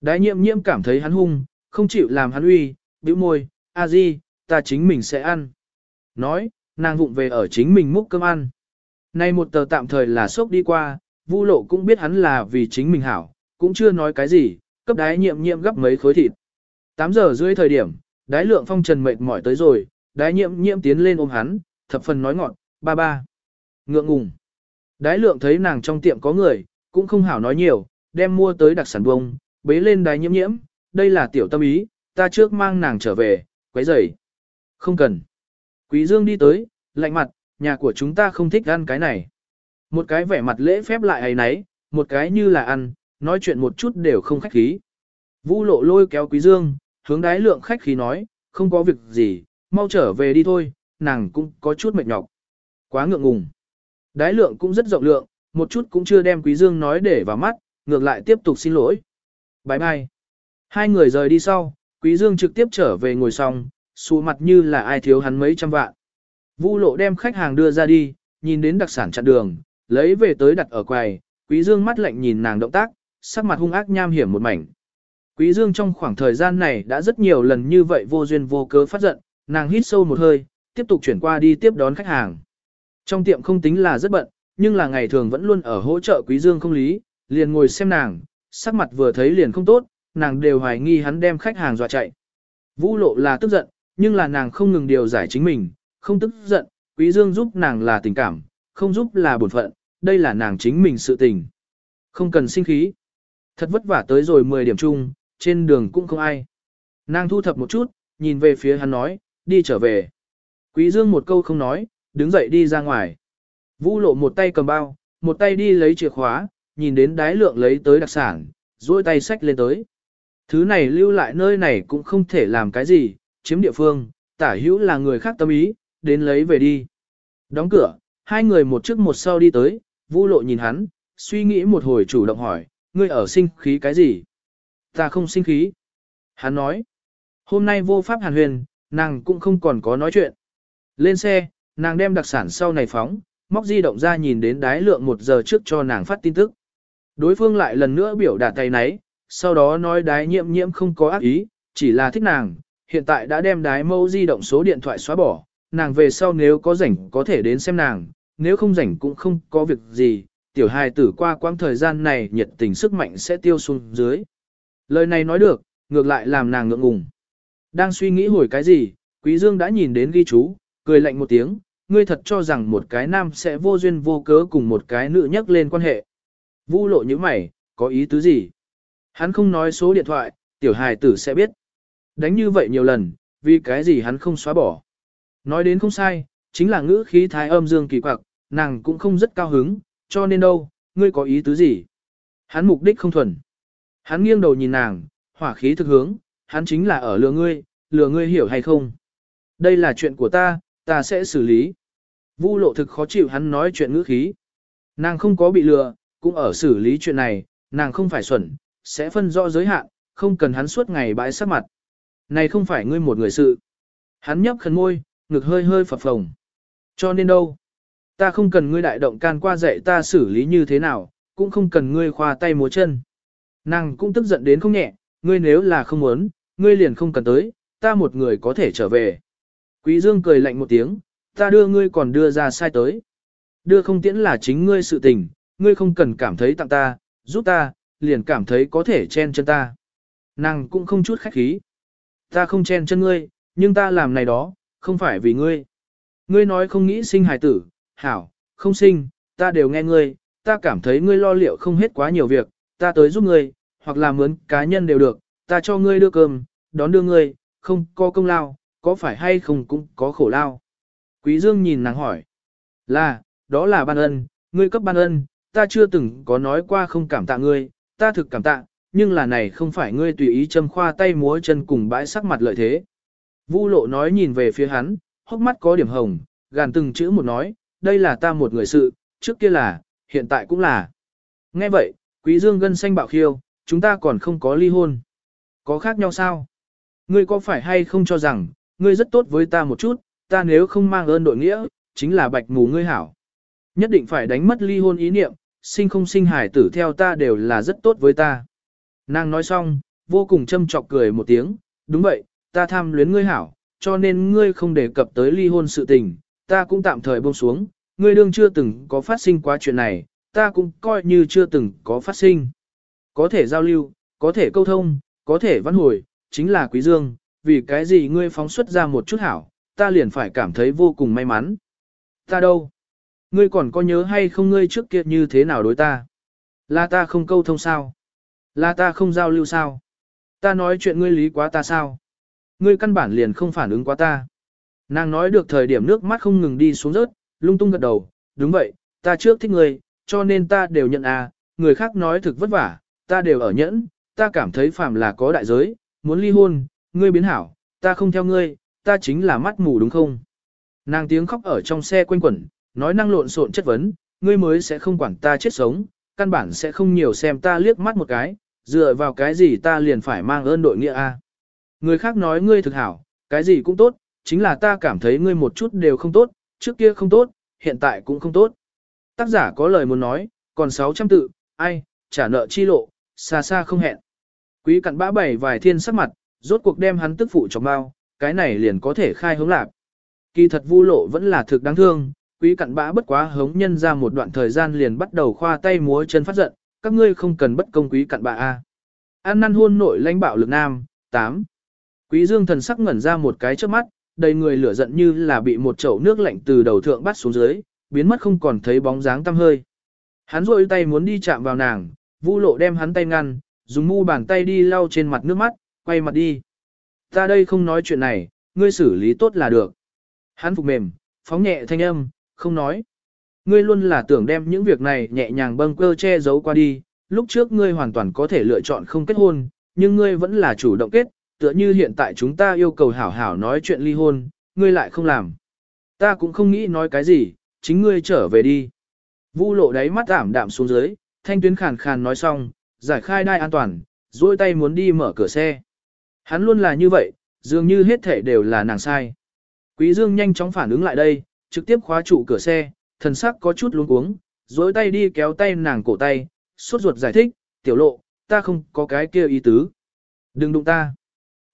Đái nhiệm nhiễm cảm thấy hắn hung, không chịu làm hắn uy, bĩu môi, a di, ta chính mình sẽ ăn. Nói, nàng vụng về ở chính mình múc cơm ăn. Nay một tờ tạm thời là sốc đi qua, Vu lộ cũng biết hắn là vì chính mình hảo, cũng chưa nói cái gì, cấp đái nhiệm nhiệm gấp mấy khối thịt. 8 giờ rưỡi thời điểm, đái lượng phong trần mệt mỏi tới rồi, đái nhiệm nhiệm tiến lên ôm hắn, thập phần nói ngọn, ba ba. Ngượng ngùng. Đái lượng thấy nàng trong tiệm có người, cũng không hảo nói nhiều, đem mua tới đặc sản bông, bế lên đái nhiễm nhiễm, đây là tiểu tâm ý, ta trước mang nàng trở về, quấy rầy. Không cần. Quý Dương đi tới, lạnh mặt, nhà của chúng ta không thích ăn cái này. Một cái vẻ mặt lễ phép lại ấy nấy, một cái như là ăn, nói chuyện một chút đều không khách khí. Vũ lộ lôi kéo Quý Dương, hướng đái lượng khách khí nói, không có việc gì, mau trở về đi thôi, nàng cũng có chút mệt nhọc. Quá ngượng ngùng. Đái lượng cũng rất rộng lượng, một chút cũng chưa đem Quý Dương nói để vào mắt, ngược lại tiếp tục xin lỗi. Bye bye. Hai người rời đi sau, Quý Dương trực tiếp trở về ngồi xong, xù mặt như là ai thiếu hắn mấy trăm vạn. Vu lộ đem khách hàng đưa ra đi, nhìn đến đặc sản chặn đường, lấy về tới đặt ở quầy, Quý Dương mắt lạnh nhìn nàng động tác, sắc mặt hung ác nham hiểm một mảnh. Quý Dương trong khoảng thời gian này đã rất nhiều lần như vậy vô duyên vô cớ phát giận, nàng hít sâu một hơi, tiếp tục chuyển qua đi tiếp đón khách hàng. Trong tiệm không tính là rất bận, nhưng là ngày thường vẫn luôn ở hỗ trợ Quý Dương không lý, liền ngồi xem nàng, sắc mặt vừa thấy liền không tốt, nàng đều hoài nghi hắn đem khách hàng dọa chạy. Vũ lộ là tức giận, nhưng là nàng không ngừng điều giải chính mình, không tức giận, Quý Dương giúp nàng là tình cảm, không giúp là bổn phận, đây là nàng chính mình sự tình. Không cần sinh khí. Thật vất vả tới rồi 10 điểm chung, trên đường cũng không ai. Nàng thu thập một chút, nhìn về phía hắn nói, đi trở về. Quý Dương một câu không nói, đứng dậy đi ra ngoài. Vũ lộ một tay cầm bao, một tay đi lấy chìa khóa, nhìn đến đái lượng lấy tới đặc sản, duỗi tay xách lên tới. Thứ này lưu lại nơi này cũng không thể làm cái gì, chiếm địa phương, tả hữu là người khác tâm ý, đến lấy về đi. Đóng cửa, hai người một trước một sau đi tới, Vu lộ nhìn hắn, suy nghĩ một hồi chủ động hỏi, ngươi ở sinh khí cái gì? Ta không sinh khí. Hắn nói, hôm nay vô pháp hàn huyền, nàng cũng không còn có nói chuyện. Lên xe, nàng đem đặc sản sau này phóng, móc di động ra nhìn đến đái lượng một giờ trước cho nàng phát tin tức. Đối phương lại lần nữa biểu đạt tay nấy, sau đó nói đái nhiễm nhiễm không có ác ý, chỉ là thích nàng, hiện tại đã đem đái mẫu di động số điện thoại xóa bỏ, nàng về sau nếu có rảnh có thể đến xem nàng, nếu không rảnh cũng không có việc gì, tiểu hài tử qua quãng thời gian này nhiệt tình sức mạnh sẽ tiêu xuống dưới. Lời này nói được, ngược lại làm nàng ngượng ngùng. Đang suy nghĩ hồi cái gì, Quý Dương đã nhìn đến ghi chú, cười lạnh một tiếng, ngươi thật cho rằng một cái nam sẽ vô duyên vô cớ cùng một cái nữ nhắc lên quan hệ. Vu lộ như mày, có ý tứ gì? Hắn không nói số điện thoại, tiểu hài tử sẽ biết. Đánh như vậy nhiều lần, vì cái gì hắn không xóa bỏ. Nói đến không sai, chính là ngữ khí thái âm dương kỳ quặc, nàng cũng không rất cao hứng, cho nên đâu, ngươi có ý tứ gì? Hắn mục đích không thuần. Hắn nghiêng đầu nhìn nàng, hỏa khí thực hướng, hắn chính là ở lừa ngươi, lừa ngươi hiểu hay không? Đây là chuyện của ta, ta sẽ xử lý. Vu lộ thực khó chịu hắn nói chuyện ngữ khí. Nàng không có bị lừa, cũng ở xử lý chuyện này, nàng không phải xuẩn, sẽ phân rõ giới hạn, không cần hắn suốt ngày bãi sắc mặt. Này không phải ngươi một người sự. Hắn nhấp khẩn môi, ngực hơi hơi phập phồng. Cho nên đâu? Ta không cần ngươi đại động can qua dạy ta xử lý như thế nào, cũng không cần ngươi khoa tay múa chân. Nàng cũng tức giận đến không nhẹ, ngươi nếu là không muốn, ngươi liền không cần tới, ta một người có thể trở về. Quý Dương cười lạnh một tiếng, ta đưa ngươi còn đưa ra sai tới. Đưa không tiễn là chính ngươi sự tình, ngươi không cần cảm thấy tặng ta, giúp ta, liền cảm thấy có thể chen chân ta. Nàng cũng không chút khách khí. Ta không chen chân ngươi, nhưng ta làm này đó, không phải vì ngươi. Ngươi nói không nghĩ sinh hài tử, hảo, không sinh, ta đều nghe ngươi, ta cảm thấy ngươi lo liệu không hết quá nhiều việc, ta tới giúp ngươi, hoặc là mướn cá nhân đều được, ta cho ngươi đưa cơm, đón đưa ngươi, không có công lao, có phải hay không cũng có khổ lao. Quý Dương nhìn nàng hỏi, là, đó là ban ân, ngươi cấp ban ân, ta chưa từng có nói qua không cảm tạ ngươi, ta thực cảm tạ, nhưng là này không phải ngươi tùy ý châm khoa tay múa chân cùng bãi sắc mặt lợi thế. Vu lộ nói nhìn về phía hắn, hốc mắt có điểm hồng, gàn từng chữ một nói, đây là ta một người sự, trước kia là, hiện tại cũng là. Nghe vậy, quý dương gân xanh bạo khiêu, chúng ta còn không có ly hôn. Có khác nhau sao? Ngươi có phải hay không cho rằng, ngươi rất tốt với ta một chút, ta nếu không mang ơn đội nghĩa, chính là bạch mù ngươi hảo. Nhất định phải đánh mất ly hôn ý niệm, sinh không sinh hải tử theo ta đều là rất tốt với ta. Nàng nói xong, vô cùng châm chọc cười một tiếng, đúng vậy, ta tham luyến ngươi hảo, cho nên ngươi không đề cập tới ly hôn sự tình, ta cũng tạm thời buông xuống, ngươi đương chưa từng có phát sinh quá chuyện này, ta cũng coi như chưa từng có phát sinh. Có thể giao lưu, có thể câu thông, có thể văn hồi, chính là quý dương, vì cái gì ngươi phóng xuất ra một chút hảo, ta liền phải cảm thấy vô cùng may mắn. Ta đâu? Ngươi còn có nhớ hay không ngươi trước kia như thế nào đối ta? Là ta không câu thông sao? Là ta không giao lưu sao? Ta nói chuyện ngươi lý quá ta sao? Ngươi căn bản liền không phản ứng quá ta. Nàng nói được thời điểm nước mắt không ngừng đi xuống rớt, lung tung gật đầu, đúng vậy, ta trước thích ngươi, cho nên ta đều nhận à, người khác nói thực vất vả, ta đều ở nhẫn, ta cảm thấy phàm là có đại giới, muốn ly hôn, ngươi biến hảo, ta không theo ngươi, ta chính là mắt mù đúng không? Nàng tiếng khóc ở trong xe quanh quẩn, nói năng lộn xộn chất vấn, ngươi mới sẽ không quản ta chết sống, căn bản sẽ không nhiều xem ta liếc mắt một cái, dựa vào cái gì ta liền phải mang ơn đội nghĩa a. Người khác nói ngươi thực hảo, cái gì cũng tốt, chính là ta cảm thấy ngươi một chút đều không tốt, trước kia không tốt, hiện tại cũng không tốt. Tác giả có lời muốn nói, còn 600 tự, ai, trả nợ chi lộ, xa xa không hẹn. Quý cặn bã bảy vài thiên sắc mặt, rốt cuộc đem hắn tức phụ cho bao, cái này liền có thể khai hướng lạc. Kỳ thật vu lộ vẫn là thực đáng thương, quý cặn bã bất quá hống nhân ra một đoạn thời gian liền bắt đầu khoa tay múa chân phát giận, các ngươi không cần bất công quý cặn bã a. An năn hôn nội lãnh bạo lực nam, 8. Quý dương thần sắc ngẩn ra một cái trước mắt, đầy người lửa giận như là bị một chậu nước lạnh từ đầu thượng bắt xuống dưới, biến mất không còn thấy bóng dáng tăm hơi. Hắn rôi tay muốn đi chạm vào nàng, vu lộ đem hắn tay ngăn, dùng mu bàn tay đi lau trên mặt nước mắt, quay mặt đi. Ta đây không nói chuyện này, ngươi xử lý tốt là được. Hắn phục mềm, phóng nhẹ thanh âm, không nói. Ngươi luôn là tưởng đem những việc này nhẹ nhàng bâng cơ che giấu qua đi, lúc trước ngươi hoàn toàn có thể lựa chọn không kết hôn, nhưng ngươi vẫn là chủ động kết, tựa như hiện tại chúng ta yêu cầu hảo hảo nói chuyện ly hôn, ngươi lại không làm. Ta cũng không nghĩ nói cái gì, chính ngươi trở về đi. Vu lộ đáy mắt ảm đạm xuống dưới, thanh tuyến khàn khàn nói xong, giải khai đai an toàn, duỗi tay muốn đi mở cửa xe. Hắn luôn là như vậy, dường như hết thể đều là nàng sai. Quý Dương nhanh chóng phản ứng lại đây, trực tiếp khóa trụ cửa xe, thần sắc có chút luống cuống, duỗi tay đi kéo tay nàng cổ tay, suốt ruột giải thích, tiểu lộ, ta không có cái kia ý tứ. Đừng đụng ta.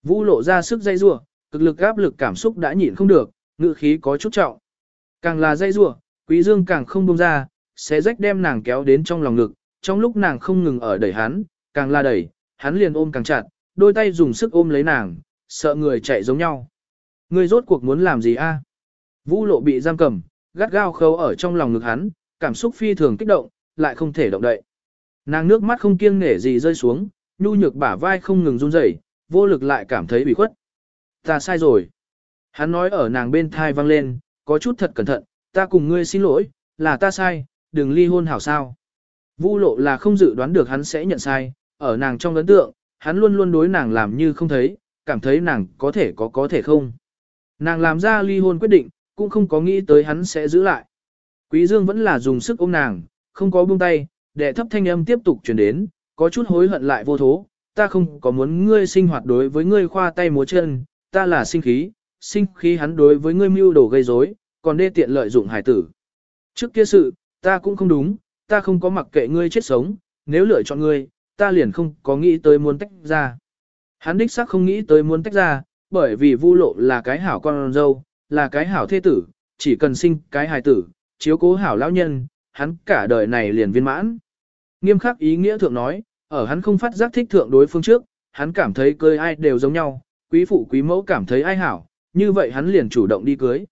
Vũ lộ ra sức dây rủa, cực lực áp lực cảm xúc đã nhịn không được, ngữ khí có chút trọng. Càng là dây rủa, quý dương càng không buông ra, sẽ rách đem nàng kéo đến trong lòng ngực, trong lúc nàng không ngừng ở đẩy hắn, càng là đẩy, hắn liền ôm càng chặt, đôi tay dùng sức ôm lấy nàng, sợ người chạy giống nhau. Ngươi rốt cuộc muốn làm gì a? Vũ lộ bị giam cầm, gắt gao khâu ở trong lòng ngực hắn, cảm xúc phi thường kích động, lại không thể động đậy. Nàng nước mắt không kiêng nể gì rơi xuống, nhu nhược bả vai không ngừng run rẩy, vô lực lại cảm thấy bị khuất. Ta sai rồi. Hắn nói ở nàng bên thai vang lên, có chút thật cẩn thận, ta cùng ngươi xin lỗi, là ta sai, đừng ly hôn hảo sao. Vu lộ là không dự đoán được hắn sẽ nhận sai, ở nàng trong ấn tượng, hắn luôn luôn đối nàng làm như không thấy, cảm thấy nàng có thể có có thể không. Nàng làm ra ly hôn quyết định, cũng không có nghĩ tới hắn sẽ giữ lại. Quý Dương vẫn là dùng sức ôm nàng, không có buông tay, đệ thấp thanh âm tiếp tục truyền đến, có chút hối hận lại vô thố, ta không có muốn ngươi sinh hoạt đối với ngươi khoa tay múa chân, ta là sinh khí, sinh khí hắn đối với ngươi mưu đồ gây rối, còn đê tiện lợi dụng hải tử. Trước kia sự, ta cũng không đúng, ta không có mặc kệ ngươi chết sống, nếu lựa chọn ngươi, ta liền không có nghĩ tới muốn tách ra. Hắn đích xác không nghĩ tới muốn tách ra, bởi vì vu lộ là cái hảo con dâu, là cái hảo thế tử, chỉ cần sinh cái hài tử, chiếu cố hảo lão nhân, hắn cả đời này liền viên mãn. Nghiêm khắc ý nghĩa thượng nói, ở hắn không phát giác thích thượng đối phương trước, hắn cảm thấy cưới ai đều giống nhau, quý phụ quý mẫu cảm thấy ai hảo, như vậy hắn liền chủ động đi cưới.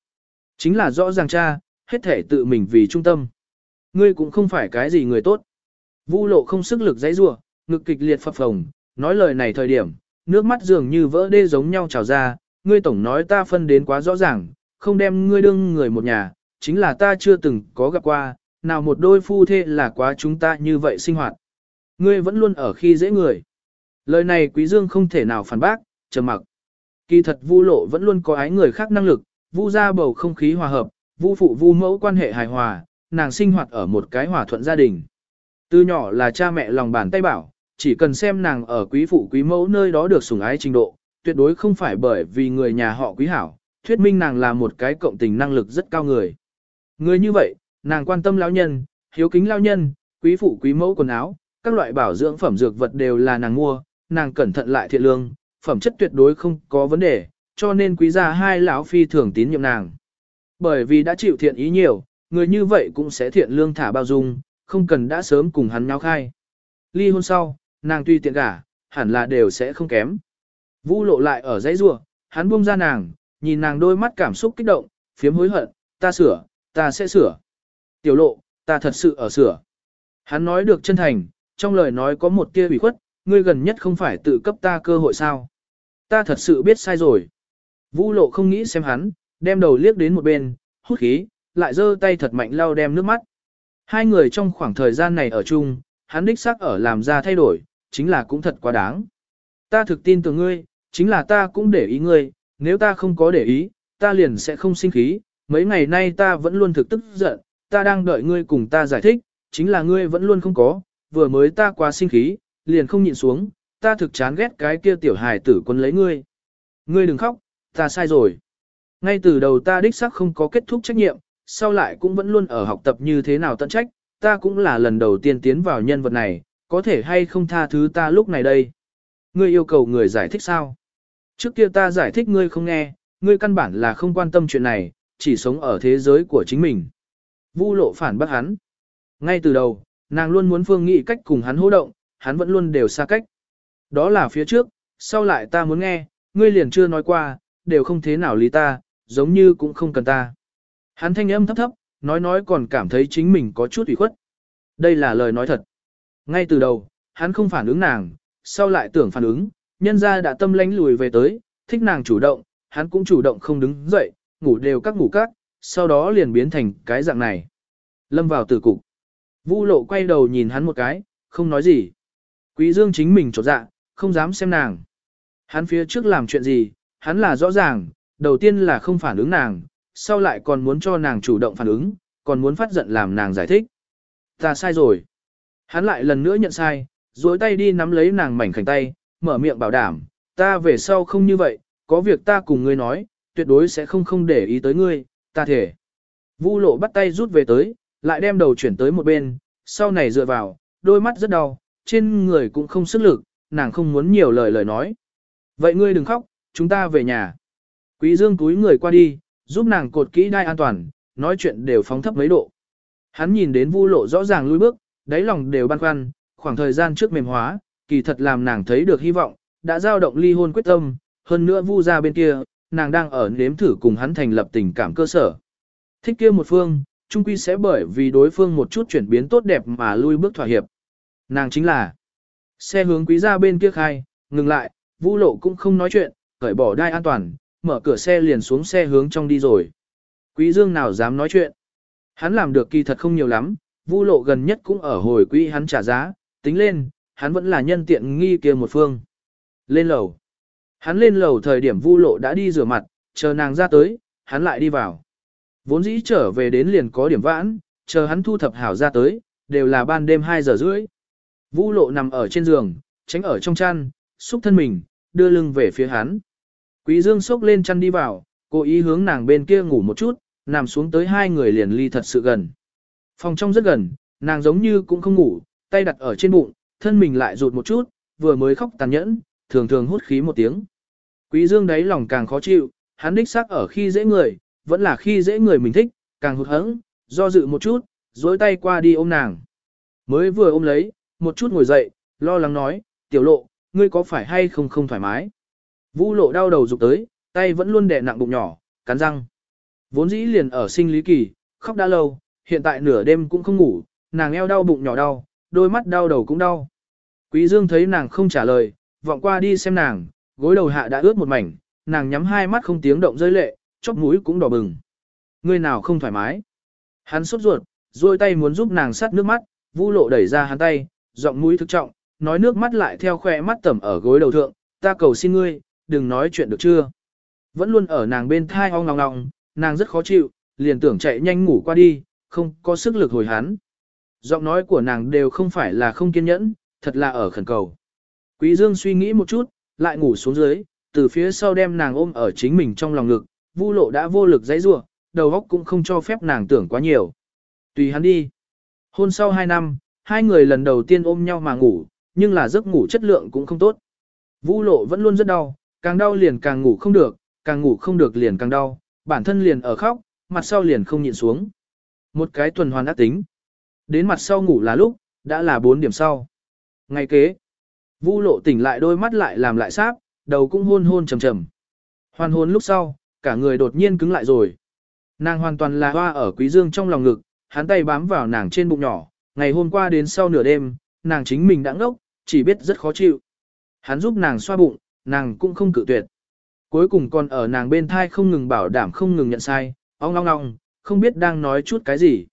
Chính là rõ ràng cha, hết thể tự mình vì trung tâm. Ngươi cũng không phải cái gì người tốt. Vu lộ không sức lực dãy rủa, ngực kịch liệt phập phồng, nói lời này thời điểm, nước mắt dường như vỡ đê giống nhau trào ra, ngươi tổng nói ta phân đến quá rõ ràng, không đem ngươi đương người một nhà, chính là ta chưa từng có gặp qua, nào một đôi phu thê là quá chúng ta như vậy sinh hoạt. Ngươi vẫn luôn ở khi dễ người. Lời này Quý Dương không thể nào phản bác, trầm mặc. Kỳ thật Vu Lộ vẫn luôn có ái người khác năng lực, Vu gia bầu không khí hòa hợp, Vu phụ Vu mẫu quan hệ hài hòa, nàng sinh hoạt ở một cái hòa thuận gia đình. Từ nhỏ là cha mẹ lòng bàn tay bảo, chỉ cần xem nàng ở quý phụ quý mẫu nơi đó được sủng ái trình độ, tuyệt đối không phải bởi vì người nhà họ quý hảo, thuyết minh nàng là một cái cộng tình năng lực rất cao người. Người như vậy, nàng quan tâm lão nhân, hiếu kính lão nhân, quý phụ quý mẫu quần áo, các loại bảo dưỡng phẩm dược vật đều là nàng mua, nàng cẩn thận lại thiện lương, phẩm chất tuyệt đối không có vấn đề, cho nên quý gia hai lão phi thường tín nhiệm nàng. Bởi vì đã chịu thiện ý nhiều, người như vậy cũng sẽ thiện lương thả bao dung, không cần đã sớm cùng hắn nháo khai. Ly hôn sau, nàng tuy tiện gả, hẳn là đều sẽ không kém. Vũ lộ lại ở dãy rua, hắn buông ra nàng, nhìn nàng đôi mắt cảm xúc kích động, phiếm hối hận, ta sửa, ta sẽ sửa. Tiểu lộ, ta thật sự ở sửa. Hắn nói được chân thành, trong lời nói có một tia ủy khuất, ngươi gần nhất không phải tự cấp ta cơ hội sao. Ta thật sự biết sai rồi. Vũ lộ không nghĩ xem hắn, đem đầu liếc đến một bên, hút khí, lại giơ tay thật mạnh lau đem nước mắt. Hai người trong khoảng thời gian này ở chung, hắn đích xác ở làm ra thay đổi, chính là cũng thật quá đáng. Ta thực tin tưởng ngươi, chính là ta cũng để ý ngươi, nếu ta không có để ý, ta liền sẽ không sinh khí, mấy ngày nay ta vẫn luôn thực tức giận, ta đang đợi ngươi cùng ta giải thích, chính là ngươi vẫn luôn không có, vừa mới ta quá sinh khí, liền không nhịn xuống, ta thực chán ghét cái kia tiểu hài tử quân lấy ngươi. Ngươi đừng khóc, ta sai rồi. Ngay từ đầu ta đích xác không có kết thúc trách nhiệm, sau lại cũng vẫn luôn ở học tập như thế nào tận trách, ta cũng là lần đầu tiên tiến vào nhân vật này, có thể hay không tha thứ ta lúc này đây. Ngươi yêu cầu người giải thích sao? Trước kia ta giải thích ngươi không nghe, ngươi căn bản là không quan tâm chuyện này, chỉ sống ở thế giới của chính mình. Vu lộ phản bác hắn. Ngay từ đầu, nàng luôn muốn phương nghị cách cùng hắn hô động, hắn vẫn luôn đều xa cách. Đó là phía trước, sau lại ta muốn nghe, ngươi liền chưa nói qua, đều không thế nào lý ta, giống như cũng không cần ta. Hắn thanh âm thấp thấp, nói nói còn cảm thấy chính mình có chút ủy khuất. Đây là lời nói thật. Ngay từ đầu, hắn không phản ứng nàng, sau lại tưởng phản ứng, nhân ra đã tâm lánh lùi về tới, thích nàng chủ động, hắn cũng chủ động không đứng dậy, ngủ đều các ngủ các, sau đó liền biến thành cái dạng này. Lâm vào tử cục. Vu lộ quay đầu nhìn hắn một cái, không nói gì. Quý dương chính mình trột dạ, không dám xem nàng. Hắn phía trước làm chuyện gì, hắn là rõ ràng, đầu tiên là không phản ứng nàng, sau lại còn muốn cho nàng chủ động phản ứng, còn muốn phát giận làm nàng giải thích. Ta sai rồi. Hắn lại lần nữa nhận sai, duỗi tay đi nắm lấy nàng mảnh khảnh tay, mở miệng bảo đảm, ta về sau không như vậy, có việc ta cùng ngươi nói, tuyệt đối sẽ không không để ý tới ngươi, ta thể. Vu lộ bắt tay rút về tới, lại đem đầu chuyển tới một bên, sau này dựa vào, đôi mắt rất đau, trên người cũng không sức lực, nàng không muốn nhiều lời lời nói. Vậy ngươi đừng khóc, chúng ta về nhà. Quý dương túi người qua đi, giúp nàng cột kỹ đai an toàn, nói chuyện đều phóng thấp mấy độ. Hắn nhìn đến vu lộ rõ ràng lui bước, đáy lòng đều băn khoăn, khoảng thời gian trước mềm hóa, kỳ thật làm nàng thấy được hy vọng, đã giao động ly hôn quyết tâm, hơn nữa vu ra bên kia, nàng đang ở nếm thử cùng hắn thành lập tình cảm cơ sở. Thích kia một phương, trung quy sẽ bởi vì đối phương một chút chuyển biến tốt đẹp mà lui bước thỏa hiệp. Nàng chính là xe hướng quý ra bên kia khai, ngừng lại, vu lộ cũng không nói chuyện, cởi bỏ đai an toàn, mở cửa xe liền xuống xe hướng trong đi rồi. Quý dương nào dám nói chuyện. Hắn làm được kỳ thật không nhiều lắm, vu lộ gần nhất cũng ở hồi quỹ hắn trả giá, tính lên, hắn vẫn là nhân tiện nghi kia một phương. Lên lầu. Hắn lên lầu thời điểm vu lộ đã đi rửa mặt, chờ nàng ra tới, hắn lại đi vào. Vốn dĩ trở về đến liền có điểm vãn, chờ hắn thu thập hảo ra tới, đều là ban đêm 2 giờ rưỡi. Vu lộ nằm ở trên giường, tránh ở trong chăn, xúc thân mình, đưa lưng về phía hắn. Quý dương xúc lên chăn đi vào, cố ý hướng nàng bên kia ngủ một chút, nằm xuống tới hai người liền ly thật sự gần. Phòng trong rất gần, nàng giống như cũng không ngủ, tay đặt ở trên bụng, thân mình lại rụt một chút, vừa mới khóc tàn nhẫn, thường thường hút khí một tiếng. Quý dương đấy lòng càng khó chịu, hắn đích xác ở khi dễ người, vẫn là khi dễ người mình thích, càng hụt hẫng, do dự một chút, dối tay qua đi ôm nàng. Mới vừa ôm lấy, một chút ngồi dậy, lo lắng nói, tiểu lộ, ngươi có phải hay không không thoải mái? Vũ lộ đau đầu rụt tới, tay vẫn luôn đè nặng bụng nhỏ, cắn răng. Vốn dĩ liền ở sinh lý kỳ, khóc đã lâu, hiện tại nửa đêm cũng không ngủ, nàng eo đau bụng nhỏ đau, đôi mắt đau đầu cũng đau. Quý Dương thấy nàng không trả lời, vọng qua đi xem nàng, gối đầu hạ đã ướt một mảnh, nàng nhắm hai mắt không tiếng động rơi lệ, chóp mũi cũng đỏ bừng. Người nào không thoải mái? Hắn sốt ruột, duỗi tay muốn giúp nàng sát nước mắt, Vu Lộ đẩy ra hắn tay, giọng mũi thực trọng, nói nước mắt lại theo khoe mắt tẩm ở gối đầu thượng, ta cầu xin ngươi, đừng nói chuyện được chưa? Vẫn luôn ở nàng bên thai ong ngong ngong, nàng rất khó chịu, liền tưởng chạy nhanh ngủ qua đi, không có sức lực hồi hắn. Giọng nói của nàng đều không phải là không kiên nhẫn, thật là ở khẩn cầu. Quý Dương suy nghĩ một chút, lại ngủ xuống dưới, từ phía sau đem nàng ôm ở chính mình trong lòng ngực, Vu Lộ đã vô lực dãy rủa, đầu óc cũng không cho phép nàng tưởng quá nhiều. Tùy hắn đi. Hôn sau 2 năm, hai người lần đầu tiên ôm nhau mà ngủ, nhưng là giấc ngủ chất lượng cũng không tốt. Vu Lộ vẫn luôn rất đau, càng đau liền càng ngủ không được, càng ngủ không được liền càng đau, bản thân liền ở khóc, mặt sau liền không nhịn xuống. Một cái tuần hoàn ác tính. Đến mặt sau ngủ là lúc, đã là 4 điểm sau. Ngày kế, Vu lộ tỉnh lại đôi mắt lại làm lại sáp, đầu cũng hôn hôn trầm trầm. Hoàn hôn lúc sau, cả người đột nhiên cứng lại rồi. Nàng hoàn toàn là hoa ở quý dương trong lòng ngực, hắn tay bám vào nàng trên bụng nhỏ, ngày hôm qua đến sau nửa đêm, nàng chính mình đã ngốc, chỉ biết rất khó chịu. Hắn giúp nàng xoa bụng, nàng cũng không cự tuyệt. Cuối cùng còn ở nàng bên thai không ngừng bảo đảm không ngừng nhận sai, ong ong ong, không biết đang nói chút cái gì.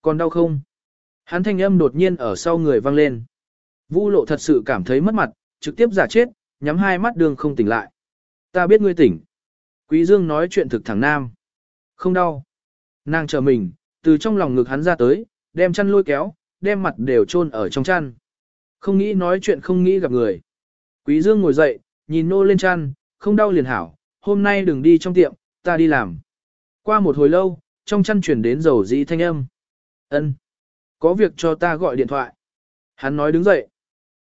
Còn đau không? Hắn thanh âm đột nhiên ở sau người vang lên. Vu lộ thật sự cảm thấy mất mặt, trực tiếp giả chết, nhắm hai mắt đường không tỉnh lại. Ta biết ngươi tỉnh. Quý Dương nói chuyện thực thẳng nam. Không đau. Nàng chờ mình, từ trong lòng ngực hắn ra tới, đem chăn lôi kéo, đem mặt đều trôn ở trong chăn. Không nghĩ nói chuyện không nghĩ gặp người. Quý Dương ngồi dậy, nhìn nô lên chăn, không đau liền hảo, hôm nay đừng đi trong tiệm, ta đi làm. Qua một hồi lâu, trong chăn chuyển đến dầu dĩ thanh âm. Ân, Có việc cho ta gọi điện thoại. Hắn nói đứng dậy.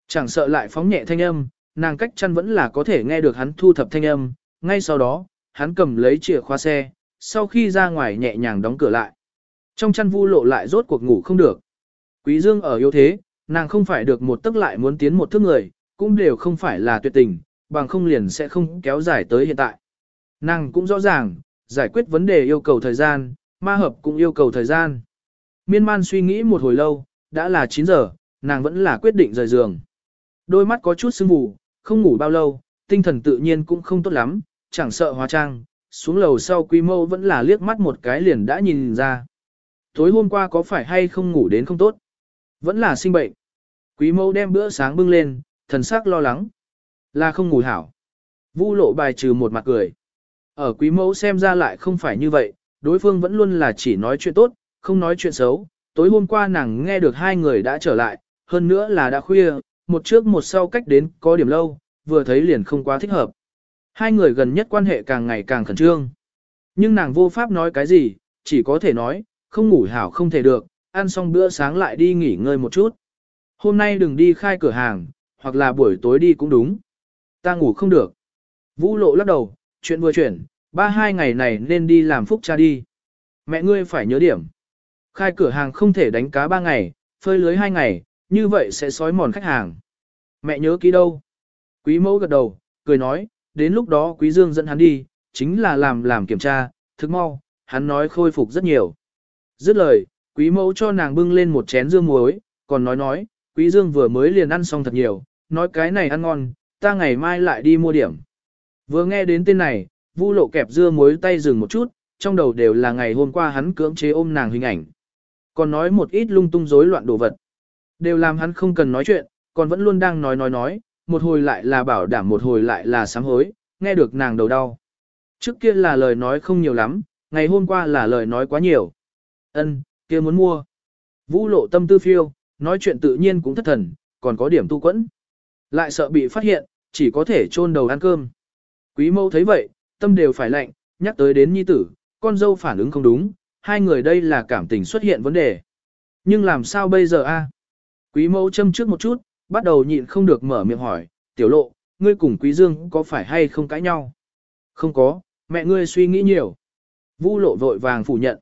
Chẳng sợ lại phóng nhẹ thanh âm, nàng cách chăn vẫn là có thể nghe được hắn thu thập thanh âm. Ngay sau đó, hắn cầm lấy chìa khóa xe, sau khi ra ngoài nhẹ nhàng đóng cửa lại. Trong chăn vu lộ lại rốt cuộc ngủ không được. Quý Dương ở yếu thế, nàng không phải được một tức lại muốn tiến một thước người, cũng đều không phải là tuyệt tình, bằng không liền sẽ không kéo dài tới hiện tại. Nàng cũng rõ ràng, giải quyết vấn đề yêu cầu thời gian, ma hợp cũng yêu cầu thời gian. Miên man suy nghĩ một hồi lâu, đã là 9 giờ, nàng vẫn là quyết định rời giường. Đôi mắt có chút sưng mù, không ngủ bao lâu, tinh thần tự nhiên cũng không tốt lắm, chẳng sợ hóa trang, xuống lầu sau quý mâu vẫn là liếc mắt một cái liền đã nhìn ra. Tối hôm qua có phải hay không ngủ đến không tốt? Vẫn là sinh bệnh. Quý mâu đem bữa sáng bưng lên, thần sắc lo lắng. Là không ngủ hảo. Vu lộ bài trừ một mặt cười. Ở quý mẫu xem ra lại không phải như vậy, đối phương vẫn luôn là chỉ nói chuyện tốt, không nói chuyện xấu. Tối hôm qua nàng nghe được hai người đã trở lại, hơn nữa là đã khuya, một trước một sau cách đến có điểm lâu, vừa thấy liền không quá thích hợp. Hai người gần nhất quan hệ càng ngày càng khẩn trương. Nhưng nàng vô pháp nói cái gì, chỉ có thể nói, không ngủ hảo không thể được, ăn xong bữa sáng lại đi nghỉ ngơi một chút. Hôm nay đừng đi khai cửa hàng, hoặc là buổi tối đi cũng đúng. Ta ngủ không được. Vũ lộ lắc đầu, chuyện vừa chuyển, ba hai ngày này nên đi làm phúc cha đi. Mẹ ngươi phải nhớ điểm. Khai cửa hàng không thể đánh cá ba ngày, phơi lưới hai ngày, như vậy sẽ sói mòn khách hàng. Mẹ nhớ kỹ đâu? Quý mẫu gật đầu, cười nói, đến lúc đó quý dương dẫn hắn đi, chính là làm làm kiểm tra, thức mau, hắn nói khôi phục rất nhiều. Dứt lời, quý mẫu cho nàng bưng lên một chén dương muối, còn nói nói, quý dương vừa mới liền ăn xong thật nhiều, nói cái này ăn ngon, ta ngày mai lại đi mua điểm. Vừa nghe đến tên này, Vu lộ kẹp dưa muối tay dừng một chút, trong đầu đều là ngày hôm qua hắn cưỡng chế ôm nàng hình ảnh. Còn nói một ít lung tung rối loạn đồ vật. Đều làm hắn không cần nói chuyện, còn vẫn luôn đang nói nói nói, một hồi lại là bảo đảm một hồi lại là sám hối, nghe được nàng đầu đau. Trước kia là lời nói không nhiều lắm, ngày hôm qua là lời nói quá nhiều. Ân, kia muốn mua. Vũ lộ tâm tư phiêu, nói chuyện tự nhiên cũng thất thần, còn có điểm tu quẫn. Lại sợ bị phát hiện, chỉ có thể chôn đầu ăn cơm. Quý mâu thấy vậy, tâm đều phải lạnh, nhắc tới đến nhi tử, con dâu phản ứng không đúng, hai người đây là cảm tình xuất hiện vấn đề. Nhưng làm sao bây giờ a? Quý mẫu châm trước một chút, bắt đầu nhịn không được mở miệng hỏi, tiểu lộ, ngươi cùng quý dương có phải hay không cãi nhau? Không có, mẹ ngươi suy nghĩ nhiều. Vu lộ vội vàng phủ nhận.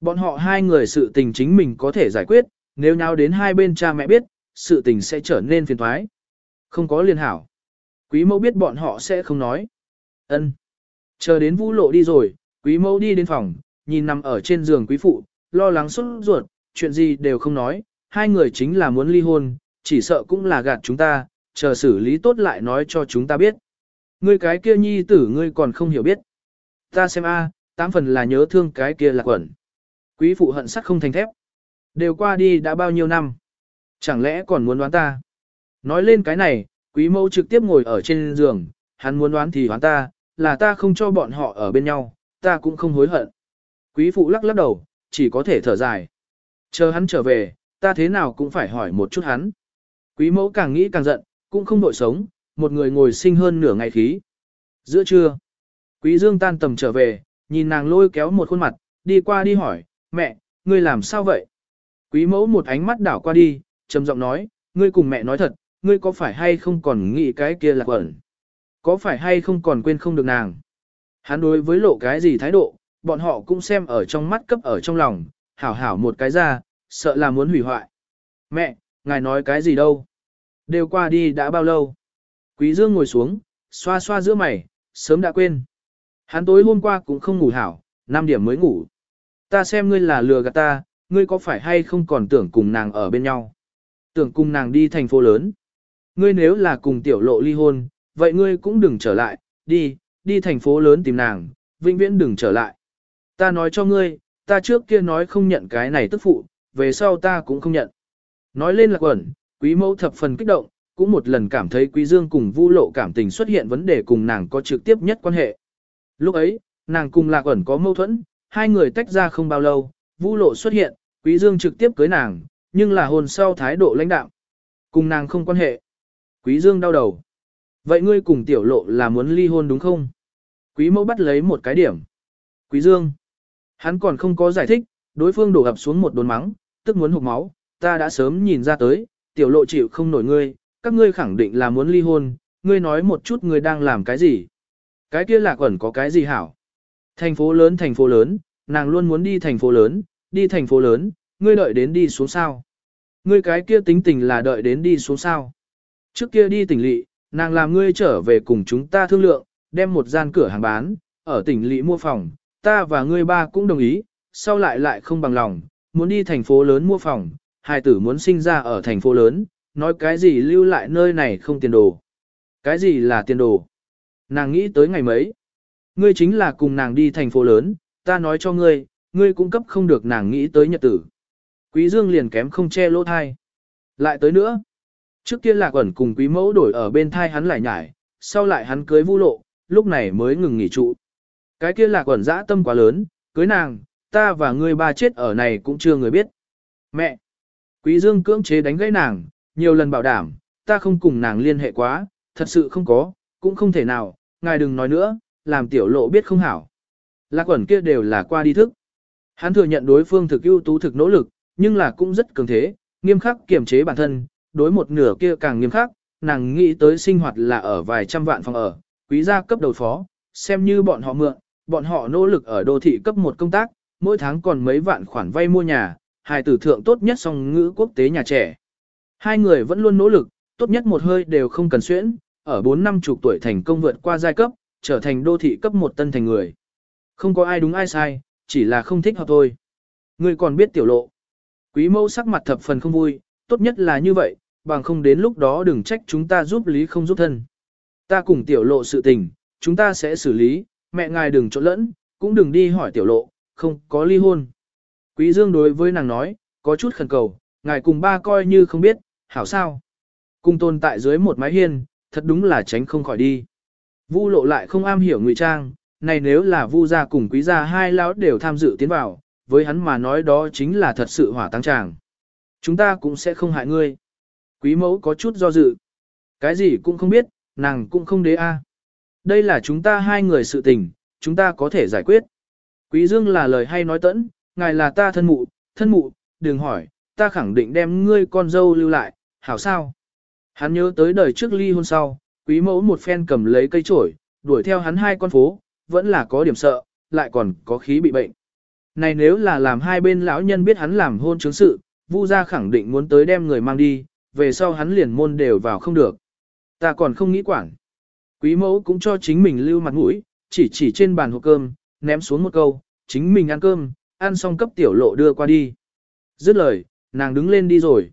Bọn họ hai người sự tình chính mình có thể giải quyết, nếu nhau đến hai bên cha mẹ biết, sự tình sẽ trở nên phiền thoái. Không có liên hảo. Quý mẫu biết bọn họ sẽ không nói. ân Chờ đến vũ lộ đi rồi, quý mẫu đi đến phòng, nhìn nằm ở trên giường quý phụ, lo lắng xuất ruột, chuyện gì đều không nói, hai người chính là muốn ly hôn, chỉ sợ cũng là gạt chúng ta, chờ xử lý tốt lại nói cho chúng ta biết. Ngươi cái kia nhi tử ngươi còn không hiểu biết. Ta xem a, tám phần là nhớ thương cái kia là quẩn. Quý phụ hận sắt không thành thép. Đều qua đi đã bao nhiêu năm. Chẳng lẽ còn muốn đoán ta? Nói lên cái này, quý mẫu trực tiếp ngồi ở trên giường, hắn muốn đoán thì đoán ta, là ta không cho bọn họ ở bên nhau, ta cũng không hối hận. Quý phụ lắc lắc đầu, chỉ có thể thở dài. Chờ hắn trở về, ta thế nào cũng phải hỏi một chút hắn. Quý mẫu càng nghĩ càng giận, cũng không đội sống, một người ngồi sinh hơn nửa ngày khí. Giữa trưa, quý dương tan tầm trở về, nhìn nàng lôi kéo một khuôn mặt, đi qua đi hỏi, mẹ, ngươi làm sao vậy? Quý mẫu một ánh mắt đảo qua đi, trầm giọng nói, ngươi cùng mẹ nói thật, ngươi có phải hay không còn nghĩ cái kia lạc ẩn? Có phải hay không còn quên không được nàng? Hắn đối với lộ cái gì thái độ, bọn họ cũng xem ở trong mắt cấp ở trong lòng, hảo hảo một cái ra, sợ là muốn hủy hoại. Mẹ, ngài nói cái gì đâu? Đều qua đi đã bao lâu? Quý Dương ngồi xuống, xoa xoa giữa mày, sớm đã quên. Hắn tối hôm qua cũng không ngủ hảo, 5 điểm mới ngủ. Ta xem ngươi là lừa gạt ta, ngươi có phải hay không còn tưởng cùng nàng ở bên nhau? Tưởng cùng nàng đi thành phố lớn. Ngươi nếu là cùng tiểu lộ ly hôn, vậy ngươi cũng đừng trở lại, đi, đi thành phố lớn tìm nàng, vĩnh viễn đừng trở lại. Ta nói cho ngươi, ta trước kia nói không nhận cái này tức phụ, về sau ta cũng không nhận. Nói lên là quẩn, quý mẫu thập phần kích động, cũng một lần cảm thấy quý dương cùng vu lộ cảm tình xuất hiện vấn đề cùng nàng có trực tiếp nhất quan hệ. Lúc ấy, nàng cùng lạc ẩn có mâu thuẫn, hai người tách ra không bao lâu, vu lộ xuất hiện, quý dương trực tiếp cưới nàng, nhưng là hồn sau thái độ lãnh đạo. Cùng nàng không quan hệ. Quý dương đau đầu. Vậy ngươi cùng tiểu lộ là muốn ly hôn đúng không? Quý mẫu bắt lấy một cái điểm. Quý dương. Hắn còn không có giải thích, đối phương đổ ập xuống một đồn mắng, tức muốn hụt máu, ta đã sớm nhìn ra tới, tiểu lộ chịu không nổi ngươi, các ngươi khẳng định là muốn ly hôn, ngươi nói một chút ngươi đang làm cái gì. Cái kia lạc ẩn có cái gì hảo? Thành phố lớn thành phố lớn, nàng luôn muốn đi thành phố lớn, đi thành phố lớn, ngươi đợi đến đi xuống sao. Ngươi cái kia tính tình là đợi đến đi xuống sao. Trước kia đi tỉnh lỵ, nàng làm ngươi trở về cùng chúng ta thương lượng, đem một gian cửa hàng bán, ở tỉnh lỵ mua phòng, ta và ngươi ba cũng đồng ý, sau lại lại không bằng lòng, muốn đi thành phố lớn mua phòng, hai tử muốn sinh ra ở thành phố lớn, nói cái gì lưu lại nơi này không tiền đồ. Cái gì là tiền đồ? Nàng nghĩ tới ngày mấy? Ngươi chính là cùng nàng đi thành phố lớn, ta nói cho ngươi, ngươi cũng cấp không được nàng nghĩ tới nhật tử. Quý Dương liền kém không che lỗ thai. Lại tới nữa. Trước kia lạc ẩn cùng quý mẫu đổi ở bên thai hắn lại nhải, sau lại hắn cưới vu lộ, lúc này mới ngừng nghỉ trụ. Cái kia lạc ẩn dã tâm quá lớn, cưới nàng, ta và ngươi ba chết ở này cũng chưa người biết. Mẹ! Quý Dương cưỡng chế đánh gãy nàng, nhiều lần bảo đảm, ta không cùng nàng liên hệ quá, thật sự không có, cũng không thể nào, ngài đừng nói nữa, làm tiểu lộ biết không hảo. Lạc ẩn kia đều là qua đi thức. Hắn thừa nhận đối phương thực ưu tú thực nỗ lực, nhưng là cũng rất cường thế, nghiêm khắc kiềm chế bản thân, đối một nửa kia càng nghiêm khắc, nàng nghĩ tới sinh hoạt là ở vài trăm vạn phòng ở, quý gia cấp đầu phó, xem như bọn họ mượn, bọn họ nỗ lực ở đô thị cấp một công tác, mỗi tháng còn mấy vạn khoản vay mua nhà, hài tử thượng tốt nhất song ngữ quốc tế nhà trẻ. Hai người vẫn luôn nỗ lực, tốt nhất một hơi đều không cần xuyễn, ở 4 năm chục tuổi thành công vượt qua giai cấp, trở thành đô thị cấp một tân thành người. Không có ai đúng ai sai, chỉ là không thích hợp thôi. Người còn biết tiểu lộ. Quý mẫu sắc mặt thập phần không vui, tốt nhất là như vậy, bằng không đến lúc đó đừng trách chúng ta giúp lý không giúp thân. Ta cùng tiểu lộ sự tình, chúng ta sẽ xử lý, mẹ ngài đừng trộn lẫn, cũng đừng đi hỏi tiểu lộ, không có ly hôn. Quý Dương đối với nàng nói, có chút khẩn cầu, ngài cùng ba coi như không biết, hảo sao. Cùng tồn tại dưới một mái hiên, thật đúng là tránh không khỏi đi. Vu lộ lại không am hiểu ngụy trang, này nếu là vu gia cùng quý gia hai lão đều tham dự tiến vào, với hắn mà nói đó chính là thật sự hỏa tăng tràng. Chúng ta cũng sẽ không hại ngươi. Quý mẫu có chút do dự. Cái gì cũng không biết, nàng cũng không đế a. Đây là chúng ta hai người sự tình, chúng ta có thể giải quyết. Quý dương là lời hay nói tẫn, ngài là ta thân mụ, thân mụ, đừng hỏi, ta khẳng định đem ngươi con dâu lưu lại, hảo sao? Hắn nhớ tới đời trước ly hôn sau, quý mẫu một phen cầm lấy cây chổi, đuổi theo hắn hai con phố, vẫn là có điểm sợ, lại còn có khí bị bệnh. Này nếu là làm hai bên lão nhân biết hắn làm hôn chứng sự, Vu gia khẳng định muốn tới đem người mang đi, về sau hắn liền môn đều vào không được. Ta còn không nghĩ quản. Quý mẫu cũng cho chính mình lưu mặt mũi, chỉ chỉ trên bàn hộp cơm, ném xuống một câu, chính mình ăn cơm, ăn xong cấp tiểu lộ đưa qua đi. Dứt lời, nàng đứng lên đi rồi.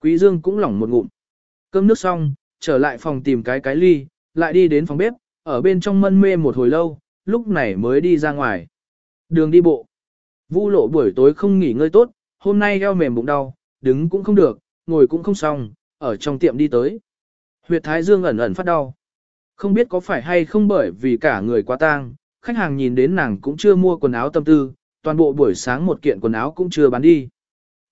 Quý Dương cũng lỏng một ngụm. Cơm nước xong, trở lại phòng tìm cái cái ly, lại đi đến phòng bếp, ở bên trong mân mê một hồi lâu, lúc này mới đi ra ngoài. Đường đi bộ. Vu lộ buổi tối không nghỉ ngơi tốt, hôm nay eo mềm bụng đau, đứng cũng không được, ngồi cũng không xong, ở trong tiệm đi tới. Huyệt thái dương ẩn ẩn phát đau. Không biết có phải hay không bởi vì cả người quá tang, khách hàng nhìn đến nàng cũng chưa mua quần áo tâm tư, toàn bộ buổi sáng một kiện quần áo cũng chưa bán đi.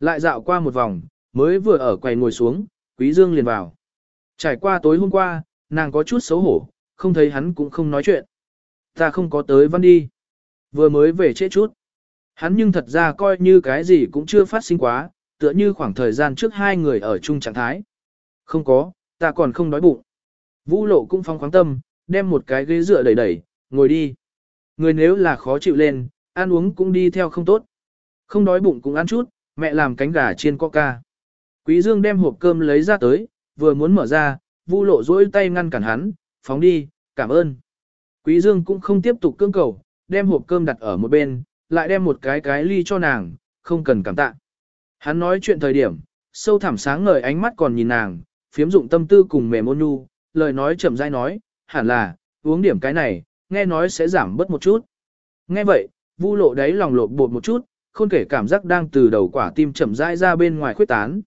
Lại dạo qua một vòng, mới vừa ở quầy ngồi xuống, Quý Dương liền vào. Trải qua tối hôm qua, nàng có chút xấu hổ, không thấy hắn cũng không nói chuyện. Ta không có tới văn đi. Vừa mới về trễ chút. Hắn nhưng thật ra coi như cái gì cũng chưa phát sinh quá, tựa như khoảng thời gian trước hai người ở chung trạng thái. Không có, ta còn không đói bụng. Vũ lộ cũng phong khoáng tâm, đem một cái ghế dựa đẩy đẩy, ngồi đi. Người nếu là khó chịu lên, ăn uống cũng đi theo không tốt. Không đói bụng cũng ăn chút, mẹ làm cánh gà chiên coca. Quý Dương đem hộp cơm lấy ra tới, vừa muốn mở ra, Vu Lộ duỗi tay ngăn cản hắn, phóng đi, cảm ơn. Quý Dương cũng không tiếp tục cưỡng cầu, đem hộp cơm đặt ở một bên, lại đem một cái cái ly cho nàng, không cần cảm tạ. Hắn nói chuyện thời điểm, sâu thẳm sáng ngời ánh mắt còn nhìn nàng, phiếm dụng tâm tư cùng mềm ôn nhu, lời nói chậm rãi nói, hẳn là, uống điểm cái này, nghe nói sẽ giảm bớt một chút. Nghe vậy, vu lộ đáy lòng lộ bột một chút, không kể cảm giác đang từ đầu quả tim chậm rãi ra bên ngoài khuyết tán.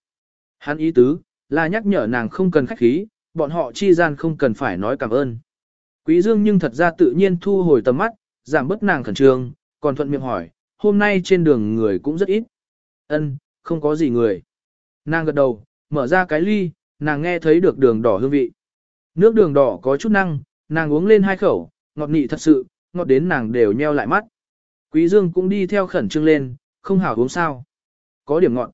Hắn ý tứ, là nhắc nhở nàng không cần khách khí, bọn họ chi gian không cần phải nói cảm ơn. Quý Dương nhưng thật ra tự nhiên thu hồi tầm mắt, giảm bớt nàng khẩn trương, còn thuận miệng hỏi, hôm nay trên đường người cũng rất ít. Ân, không có gì người. Nàng gật đầu, mở ra cái ly, nàng nghe thấy được đường đỏ hương vị. Nước đường đỏ có chút năng, nàng uống lên hai khẩu, ngọt nị thật sự, ngọt đến nàng đều nheo lại mắt. Quý Dương cũng đi theo khẩn trương lên, không hảo uống sao. Có điểm ngọt.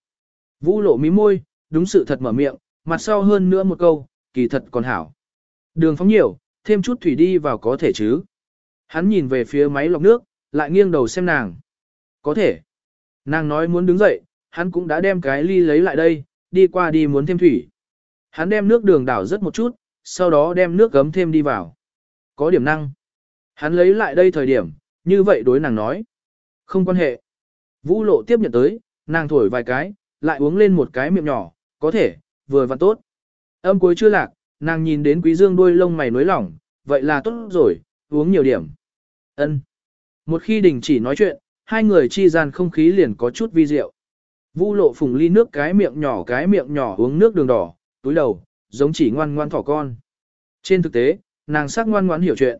Vũ lộ mí môi, đúng sự thật mở miệng, mặt sau hơn nữa một câu, kỳ thật còn hảo. Đường phóng nhiều, thêm chút thủy đi vào có thể chứ. Hắn nhìn về phía máy lọc nước, lại nghiêng đầu xem nàng. Có thể. Nàng nói muốn đứng dậy, hắn cũng đã đem cái ly lấy lại đây, đi qua đi muốn thêm thủy. Hắn đem nước đường đảo rất một chút, sau đó đem nước gấm thêm đi vào. Có điểm năng. Hắn lấy lại đây thời điểm, như vậy đối nàng nói. Không quan hệ. Vũ lộ tiếp nhận tới, nàng thổi vài cái, lại uống lên một cái miệng nhỏ, có thể, vừa và tốt. Âm cuối chưa lạc, nàng nhìn đến quý dương đuôi lông mày nối lỏng, vậy là tốt rồi, uống nhiều điểm. Ân. Một khi đình chỉ nói chuyện, hai người chi gian không khí liền có chút vi diệu. Vu lộ phùng ly nước cái miệng nhỏ cái miệng nhỏ uống nước đường đỏ, túi đầu, giống chỉ ngoan ngoan thỏ con. Trên thực tế, nàng sắc ngoan ngoãn hiểu chuyện.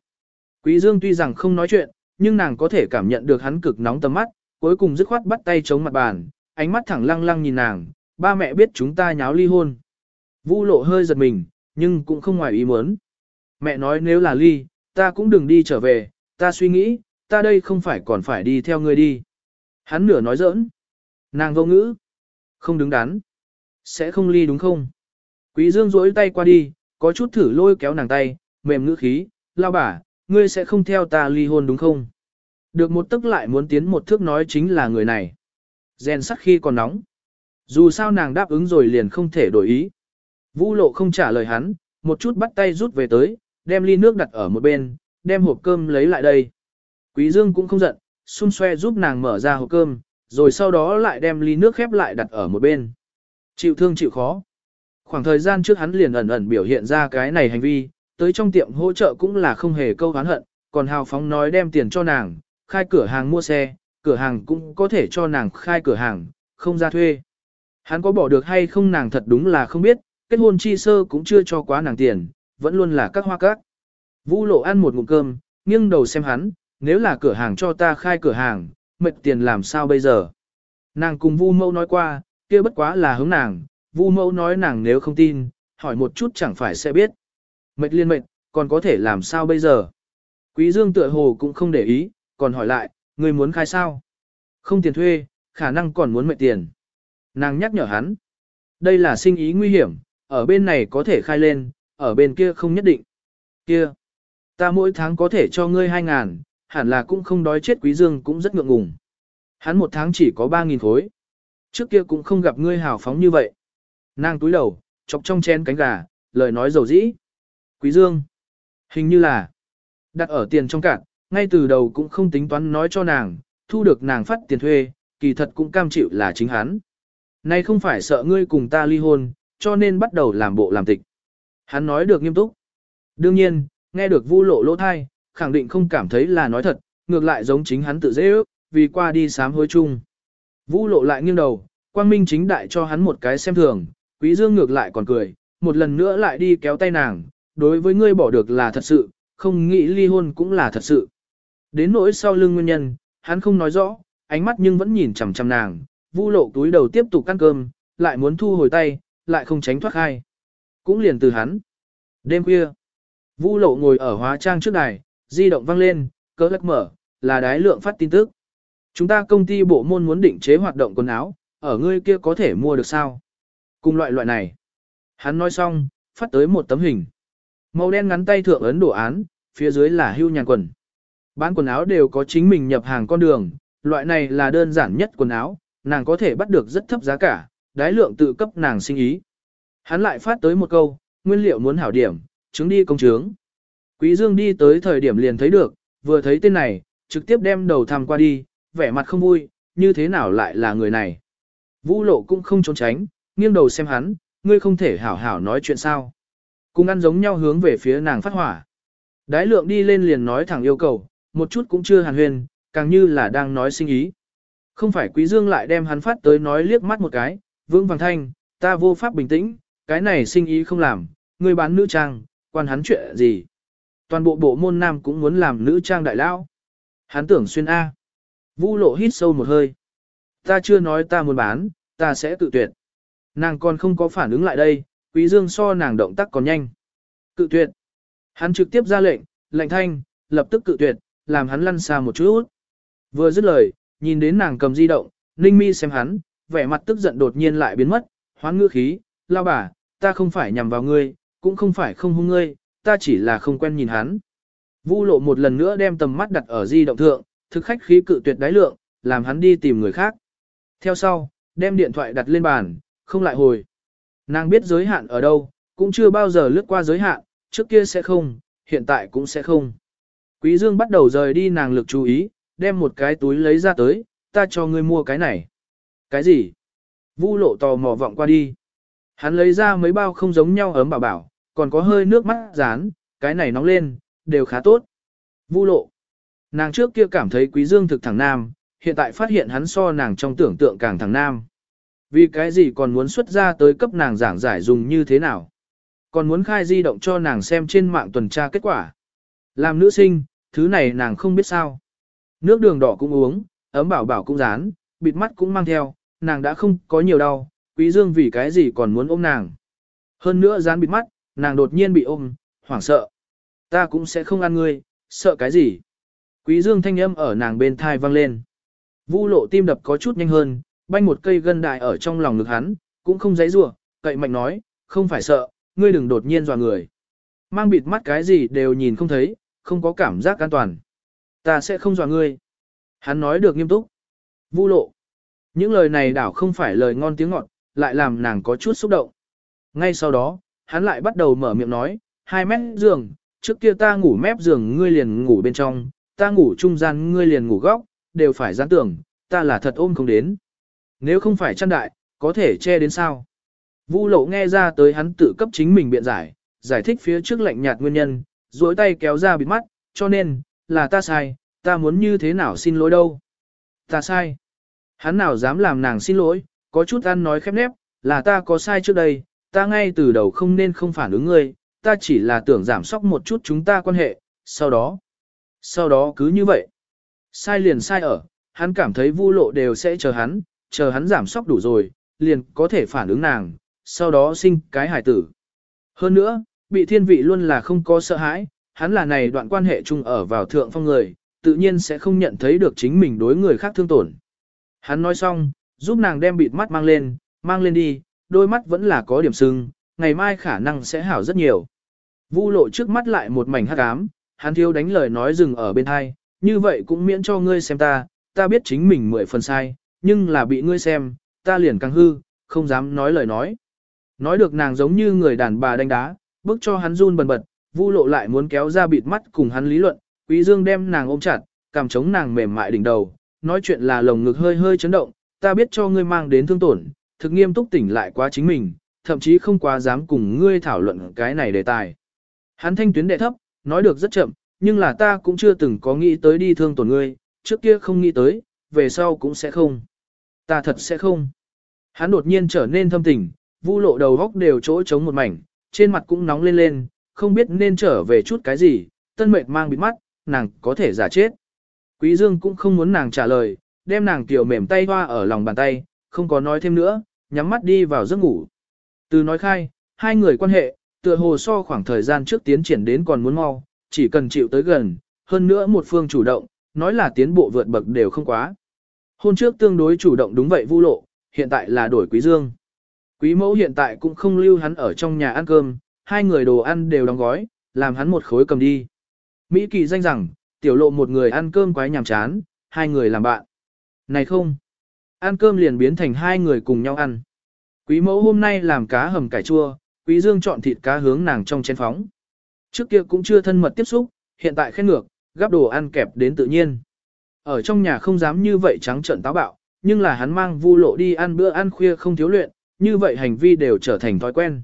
Quý Dương tuy rằng không nói chuyện, nhưng nàng có thể cảm nhận được hắn cực nóng tầm mắt, cuối cùng dứt khoát bắt tay chống mặt bàn, ánh mắt thẳng lăng lăng nhìn nàng, ba mẹ biết chúng ta nháo ly hôn. Vu lộ hơi giật mình, nhưng cũng không ngoài ý muốn. Mẹ nói nếu là ly, ta cũng đừng đi trở về, ta suy nghĩ, ta đây không phải còn phải đi theo ngươi đi. Hắn nửa nói giỡn. Nàng vô ngữ. Không đứng đắn. Sẽ không ly đúng không? Quý Dương duỗi tay qua đi, có chút thử lôi kéo nàng tay, mềm ngữ khí, lao bà, ngươi sẽ không theo ta ly hôn đúng không? Được một tức lại muốn tiến một thước nói chính là người này. Rèn sắc khi còn nóng. Dù sao nàng đáp ứng rồi liền không thể đổi ý. Vũ lộ không trả lời hắn, một chút bắt tay rút về tới, đem ly nước đặt ở một bên, đem hộp cơm lấy lại đây. Quý Dương cũng không giận, xung xoe giúp nàng mở ra hộp cơm, rồi sau đó lại đem ly nước khép lại đặt ở một bên. Chịu thương chịu khó. Khoảng thời gian trước hắn liền ẩn ẩn biểu hiện ra cái này hành vi, tới trong tiệm hỗ trợ cũng là không hề câu hán hận, còn hào phóng nói đem tiền cho nàng, khai cửa hàng mua xe, cửa hàng cũng có thể cho nàng khai cửa hàng, không ra thuê. Hắn có bỏ được hay không nàng thật đúng là không biết, kết hôn chi sơ cũng chưa cho quá nàng tiền, vẫn luôn là các hoa các. Vũ lộ ăn một ngụm cơm, nghiêng đầu xem hắn, nếu là cửa hàng cho ta khai cửa hàng, mệt tiền làm sao bây giờ. Nàng cùng Vu Mẫu nói qua, kia bất quá là hướng nàng, Vu Mẫu nói nàng nếu không tin, hỏi một chút chẳng phải sẽ biết. Mệt liên mệt, còn có thể làm sao bây giờ. Quý Dương tựa hồ cũng không để ý, còn hỏi lại, ngươi muốn khai sao? Không tiền thuê, khả năng còn muốn mệt tiền. Nàng nhắc nhở hắn. Đây là sinh ý nguy hiểm, ở bên này có thể khai lên, ở bên kia không nhất định. Kia, ta mỗi tháng có thể cho ngươi hai ngàn, hẳn là cũng không đói chết quý dương cũng rất ngượng ngùng. Hắn một tháng chỉ có ba nghìn khối. Trước kia cũng không gặp ngươi hào phóng như vậy. Nàng túi đầu, chọc trong chén cánh gà, lời nói dầu dĩ. Quý dương, hình như là đặt ở tiền trong cạn, ngay từ đầu cũng không tính toán nói cho nàng, thu được nàng phát tiền thuê, kỳ thật cũng cam chịu là chính hắn. Nay không phải sợ ngươi cùng ta ly hôn, cho nên bắt đầu làm bộ làm tịch. Hắn nói được nghiêm túc. Đương nhiên, nghe được vu lộ lỗ thai, khẳng định không cảm thấy là nói thật, ngược lại giống chính hắn tự dễ ước, vì qua đi sám hối chung. vũ lộ lại nghiêng đầu, quang minh chính đại cho hắn một cái xem thường, quý dương ngược lại còn cười, một lần nữa lại đi kéo tay nàng, đối với ngươi bỏ được là thật sự, không nghĩ ly hôn cũng là thật sự. Đến nỗi sau lưng nguyên nhân, hắn không nói rõ, ánh mắt nhưng vẫn nhìn chằm chằm nàng, vũ lộ túi đầu tiếp tục ăn cơm, lại muốn thu hồi tay, lại không tránh thoát khai. Cũng liền từ hắn. Đêm khuya, vũ lộ ngồi ở hóa trang trước đài, di động vang lên, cỡ lắc mở, là đái lượng phát tin tức. Chúng ta công ty bộ môn muốn định chế hoạt động quần áo, ở ngươi kia có thể mua được sao? Cùng loại loại này. Hắn nói xong, phát tới một tấm hình. Màu đen ngắn tay thượng ấn đồ án, phía dưới là hưu nhàn quần. Bán quần áo đều có chính mình nhập hàng con đường, loại này là đơn giản nhất quần áo, nàng có thể bắt được rất thấp giá cả, đái lượng tự cấp nàng sinh ý. Hắn lại phát tới một câu, nguyên liệu muốn hảo điểm, chứng đi công chứng. Quý Dương đi tới thời điểm liền thấy được, vừa thấy tên này, trực tiếp đem đầu thăm qua đi, vẻ mặt không vui, như thế nào lại là người này. Vũ lộ cũng không trốn tránh, nghiêng đầu xem hắn, ngươi không thể hảo hảo nói chuyện sao. Cùng ăn giống nhau hướng về phía nàng phát hỏa. Đái lượng đi lên liền nói thẳng yêu cầu, một chút cũng chưa hàn huyền, càng như là đang nói sinh ý. Không phải quý dương lại đem hắn phát tới nói liếc mắt một cái, vương vàng thanh, ta vô pháp bình tĩnh, cái này sinh ý không làm, ngươi bán nữ trang, quan hắn chuyện gì. Toàn bộ bộ môn nam cũng muốn làm nữ trang đại lão Hắn tưởng xuyên A. Vu lộ hít sâu một hơi. Ta chưa nói ta muốn bán, ta sẽ tự tuyệt. Nàng còn không có phản ứng lại đây, quý dương so nàng động tác còn nhanh. Cự tuyệt. Hắn trực tiếp ra lệnh, lệnh thanh, lập tức cự tuyệt, làm hắn lăn xa một chút. Vừa dứt lời, nhìn đến nàng cầm di động, ninh mi xem hắn, vẻ mặt tức giận đột nhiên lại biến mất, hoán ngữ khí, lao bà, ta không phải nhằm vào ngươi, cũng không phải không hung ngươi, ta chỉ là không quen nhìn hắn. Vu lộ một lần nữa đem tầm mắt đặt ở di động thượng, thực khách khí cự tuyệt đáy lượng, làm hắn đi tìm người khác. Theo sau, đem điện thoại đặt lên bàn, không lại hồi. Nàng biết giới hạn ở đâu, cũng chưa bao giờ lướt qua giới hạn, trước kia sẽ không, hiện tại cũng sẽ không. Quý Dương bắt đầu rời đi nàng lực chú ý, đem một cái túi lấy ra tới, ta cho ngươi mua cái này. Cái gì? Vu lộ tò mò vọng qua đi. Hắn lấy ra mấy bao không giống nhau ấm bảo bảo, còn có hơi nước mắt dán, cái này nóng lên, đều khá tốt. Vu lộ. Nàng trước kia cảm thấy quý dương thực thẳng nam, hiện tại phát hiện hắn so nàng trong tưởng tượng càng thẳng nam. Vì cái gì còn muốn xuất ra tới cấp nàng giảng giải dùng như thế nào? Còn muốn khai di động cho nàng xem trên mạng tuần tra kết quả. Làm nữ sinh, thứ này nàng không biết sao. Nước đường đỏ cũng uống, ấm bảo bảo cũng dán, bịt mắt cũng mang theo, nàng đã không có nhiều đau, quý dương vì cái gì còn muốn ôm nàng. Hơn nữa dán bịt mắt, nàng đột nhiên bị ôm, hoảng sợ. Ta cũng sẽ không ăn ngươi, sợ cái gì. Quý dương thanh âm ở nàng bên thai vang lên. Vu lộ tim đập có chút nhanh hơn, banh một cây gân đại ở trong lòng ngực hắn, cũng không dãy rủa, cậy mạnh nói, không phải sợ, ngươi đừng đột nhiên dọa người. Mang bịt mắt cái gì đều nhìn không thấy, không có cảm giác an toàn. Ta sẽ không dọa ngươi. Hắn nói được nghiêm túc. Vu lộ. Những lời này đảo không phải lời ngon tiếng ngọt, lại làm nàng có chút xúc động. Ngay sau đó, hắn lại bắt đầu mở miệng nói, hai mét giường, trước kia ta ngủ mép giường ngươi liền ngủ bên trong, ta ngủ trung gian ngươi liền ngủ góc, đều phải gián tưởng, ta là thật ôm không đến. Nếu không phải chăn đại, có thể che đến sao? Vu lộ nghe ra tới hắn tự cấp chính mình biện giải, giải thích phía trước lạnh nhạt nguyên nhân, duỗi tay kéo ra bịt mắt, cho nên, là ta sai, ta muốn như thế nào xin lỗi đâu. Ta sai. Hắn nào dám làm nàng xin lỗi, có chút ăn nói khép nép, là ta có sai trước đây, ta ngay từ đầu không nên không phản ứng ngươi, ta chỉ là tưởng giảm sóc một chút chúng ta quan hệ, sau đó. Sau đó cứ như vậy. Sai liền sai ở, hắn cảm thấy vu lộ đều sẽ chờ hắn, chờ hắn giảm sóc đủ rồi, liền có thể phản ứng nàng, sau đó sinh cái hải tử. Hơn nữa, bị thiên vị luôn là không có sợ hãi, hắn là này đoạn quan hệ chung ở vào thượng phong người, tự nhiên sẽ không nhận thấy được chính mình đối người khác thương tổn. Hắn nói xong, giúp nàng đem bịt mắt mang lên, mang lên đi, đôi mắt vẫn là có điểm sưng, ngày mai khả năng sẽ hảo rất nhiều. Vu lộ trước mắt lại một mảnh hắc ám, hắn thiếu đánh lời nói dừng ở bên hai, như vậy cũng miễn cho ngươi xem ta, ta biết chính mình mười phần sai, nhưng là bị ngươi xem, ta liền càng hư, không dám nói lời nói. Nói được nàng giống như người đàn bà đánh đá, bước cho hắn run bần bật, vu lộ lại muốn kéo ra bịt mắt cùng hắn lý luận, quý dương đem nàng ôm chặt, cảm chống nàng mềm mại đỉnh đầu, nói chuyện là lồng ngực hơi hơi chấn động, ta biết cho ngươi mang đến thương tổn, thực nghiêm túc tỉnh lại quá chính mình, thậm chí không quá dám cùng ngươi thảo luận cái này đề tài. Hắn thanh tuyến đệ thấp, nói được rất chậm, nhưng là ta cũng chưa từng có nghĩ tới đi thương tổn ngươi, trước kia không nghĩ tới, về sau cũng sẽ không. Ta thật sẽ không. Hắn đột nhiên trở nên thâm tình, vu lộ đầu góc đều chỗ trống một mảnh, trên mặt cũng nóng lên lên, không biết nên trở về chút cái gì, tân mệt mang bịt mắt, nàng có thể giả chết. Quý Dương cũng không muốn nàng trả lời, đem nàng tiểu mềm tay hoa ở lòng bàn tay, không có nói thêm nữa, nhắm mắt đi vào giấc ngủ. Từ nói khai, hai người quan hệ, tựa hồ so khoảng thời gian trước tiến triển đến còn muốn mau, chỉ cần chịu tới gần, hơn nữa một phương chủ động, nói là tiến bộ vượt bậc đều không quá. Hôn trước tương đối chủ động đúng vậy vu lộ, hiện tại là đổi quý dương. Quý mẫu hiện tại cũng không lưu hắn ở trong nhà ăn cơm, hai người đồ ăn đều đóng gói, làm hắn một khối cầm đi. Mỹ kỳ danh rằng, tiểu lộ một người ăn cơm quái nhàm chán, hai người làm bạn. Này không, ăn cơm liền biến thành hai người cùng nhau ăn. Quý mẫu hôm nay làm cá hầm cải chua, quý dương chọn thịt cá hướng nàng trong chén phóng. Trước kia cũng chưa thân mật tiếp xúc, hiện tại khen ngược, gắp đồ ăn kẹp đến tự nhiên. Ở trong nhà không dám như vậy trắng trợn táo bạo, nhưng là hắn mang vu lộ đi ăn bữa ăn khuya không thiếu luyện, như vậy hành vi đều trở thành thói quen.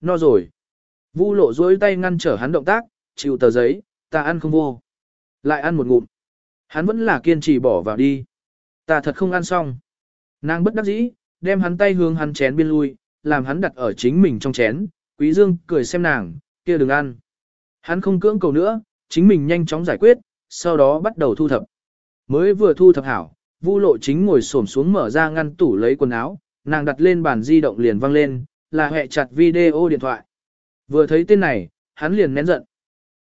No rồi. Vu lộ dối tay ngăn trở hắn động tác, chịu tờ giấy, ta ăn không vô. Lại ăn một ngụm. Hắn vẫn là kiên trì bỏ vào đi. Ta thật không ăn xong. Nàng bất đắc dĩ, đem hắn tay hướng hắn chén biên lui, làm hắn đặt ở chính mình trong chén. Quý Dương cười xem nàng, kia đừng ăn. Hắn không cưỡng cầu nữa, chính mình nhanh chóng giải quyết, sau đó bắt đầu thu thập. Mới vừa thu thập hảo, Vu Lộ chính ngồi xổm xuống mở ra ngăn tủ lấy quần áo, nàng đặt lên bàn di động liền vang lên, là hệ chặt video điện thoại. Vừa thấy tên này, hắn liền nén giận.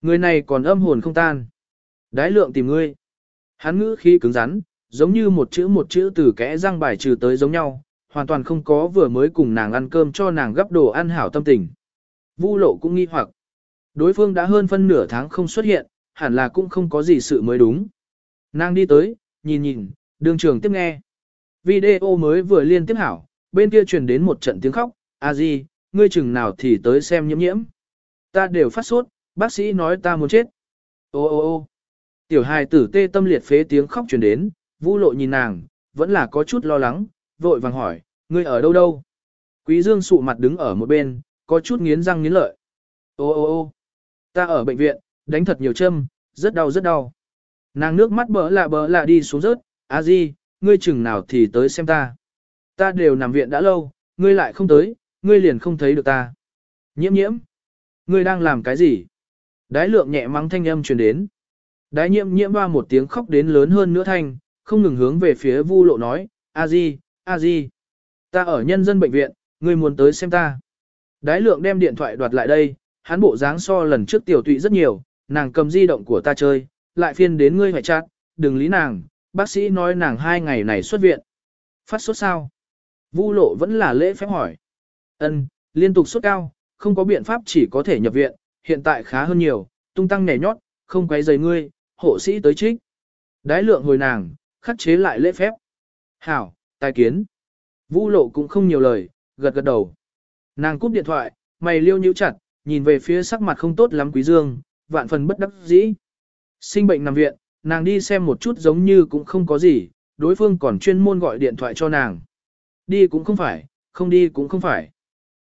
Người này còn âm hồn không tan. Đái lượng tìm ngươi. Hắn ngữ khí cứng rắn, giống như một chữ một chữ từ kẽ răng bài trừ tới giống nhau, hoàn toàn không có vừa mới cùng nàng ăn cơm cho nàng gấp đồ ăn hảo tâm tình. Vu lộ cũng nghi hoặc. Đối phương đã hơn phân nửa tháng không xuất hiện, hẳn là cũng không có gì sự mới đúng. Nàng đi tới, nhìn nhìn, đường trường tiếp nghe. Video mới vừa liên tiếp hảo, bên kia truyền đến một trận tiếng khóc, a di, ngươi chừng nào thì tới xem nhiễm nhiễm. Ta đều phát sốt, bác sĩ nói ta muốn chết. Ô ô ô tiểu hài tử tê tâm liệt phế tiếng khóc truyền đến, vũ lộ nhìn nàng, vẫn là có chút lo lắng, vội vàng hỏi, ngươi ở đâu đâu? Quý dương sụ mặt đứng ở một bên, có chút nghiến răng nghiến lợi. Ô ô ô ta ở bệnh viện, đánh thật nhiều châm, rất đau rất đau. Nàng nước mắt bỡ lạ bỡ lạ đi xuống rớt, a di, ngươi chừng nào thì tới xem ta. Ta đều nằm viện đã lâu, ngươi lại không tới, ngươi liền không thấy được ta. Nhiễm nhiễm, ngươi đang làm cái gì? Đái lượng nhẹ mắng thanh âm truyền đến. Đái nhiễm nhiễm ba một tiếng khóc đến lớn hơn nữa thanh, không ngừng hướng về phía vu lộ nói, a di, a di, ta ở nhân dân bệnh viện, ngươi muốn tới xem ta. Đái lượng đem điện thoại đoạt lại đây, hắn bộ dáng so lần trước tiểu tụy rất nhiều, nàng cầm di động của ta chơi, lại phiên đến ngươi hoại chát, đừng lý nàng, bác sĩ nói nàng hai ngày này xuất viện. Phát sốt sao? Vu lộ vẫn là lễ phép hỏi. Ân, liên tục sốt cao, không có biện pháp chỉ có thể nhập viện, hiện tại khá hơn nhiều, tung tăng nhảy nhót, không quấy rầy ngươi, hộ sĩ tới trích. Đái lượng hồi nàng, khắc chế lại lễ phép. Hảo, tài kiến. Vu lộ cũng không nhiều lời, gật gật đầu. Nàng cúp điện thoại, mày liêu nhíu chặt, nhìn về phía sắc mặt không tốt lắm quý dương, vạn phần bất đắc dĩ. Sinh bệnh nằm viện, nàng đi xem một chút giống như cũng không có gì, đối phương còn chuyên môn gọi điện thoại cho nàng. Đi cũng không phải, không đi cũng không phải.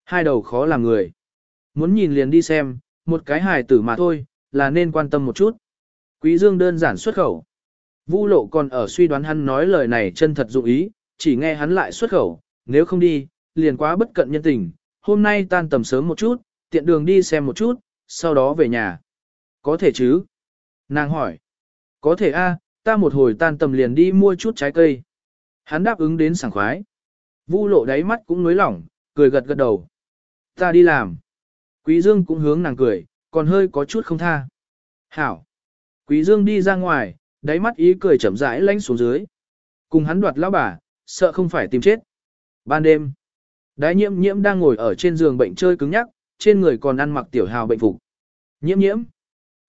Hai đầu khó làm người. Muốn nhìn liền đi xem, một cái hài tử mà thôi, là nên quan tâm một chút. Quý Dương đơn giản xuất khẩu. Vu lộ còn ở suy đoán hắn nói lời này chân thật dụng ý, chỉ nghe hắn lại xuất khẩu, nếu không đi, liền quá bất cận nhân tình, hôm nay tan tầm sớm một chút, tiện đường đi xem một chút, sau đó về nhà. Có thể chứ? Nàng hỏi. Có thể a, ta một hồi tan tầm liền đi mua chút trái cây. Hắn đáp ứng đến sảng khoái. Vu lộ đáy mắt cũng nối lỏng, cười gật gật đầu. Ta đi làm. Quý Dương cũng hướng nàng cười, còn hơi có chút không tha. Hảo. Quý Dương đi ra ngoài, đáy mắt ý cười chậm rãi lánh xuống dưới. Cùng hắn đoạt lão bà, sợ không phải tìm chết. Ban đêm, đái nhiễm nhiễm đang ngồi ở trên giường bệnh chơi cứng nhắc, trên người còn ăn mặc tiểu hào bệnh phục. Nhiễm nhiễm.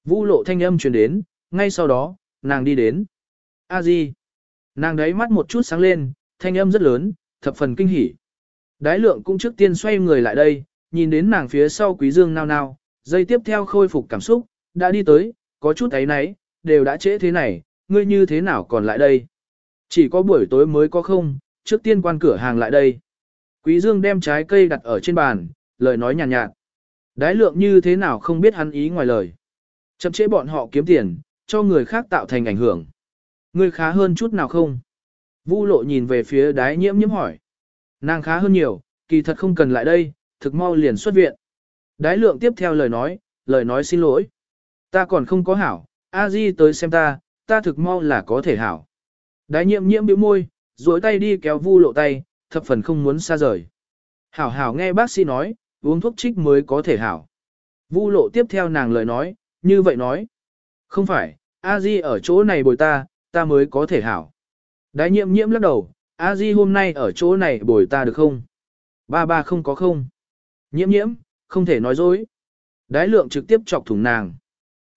Vũ lộ thanh âm truyền đến, ngay sau đó, nàng đi đến. A Di. Nàng đáy mắt một chút sáng lên, thanh âm rất lớn, thập phần kinh hỉ. Đái lượng cũng trước tiên xoay người lại đây, nhìn đến nàng phía sau quý dương nao nao, dây tiếp theo khôi phục cảm xúc, đã đi tới, có chút ấy nấy, đều đã trễ thế này, ngươi như thế nào còn lại đây? Chỉ có buổi tối mới có không, trước tiên quan cửa hàng lại đây. Quý dương đem trái cây đặt ở trên bàn, lời nói nhàn nhạt, nhạt. Đái lượng như thế nào không biết hắn ý ngoài lời. Chậm chế bọn họ kiếm tiền, cho người khác tạo thành ảnh hưởng. Ngươi khá hơn chút nào không? Vu lộ nhìn về phía đái nhiễm nhiễm hỏi. Nàng khá hơn nhiều, kỳ thật không cần lại đây, thực mau liền xuất viện. Đái lượng tiếp theo lời nói, lời nói xin lỗi. Ta còn không có hảo, a di tới xem ta, ta thực mau là có thể hảo. Đái nhiễm nhiễm bĩu môi, duỗi tay đi kéo vu lộ tay, thập phần không muốn xa rời. Hảo hảo nghe bác sĩ nói, uống thuốc trích mới có thể hảo. Vu lộ tiếp theo nàng lời nói, như vậy nói. Không phải, a di ở chỗ này bồi ta, ta mới có thể hảo. Đái nhiễm nhiễm lắc đầu, a di hôm nay ở chỗ này bồi ta được không? Ba ba không có không. Nhiễm nhiễm, không thể nói dối. Đái lượng trực tiếp chọc thủng nàng.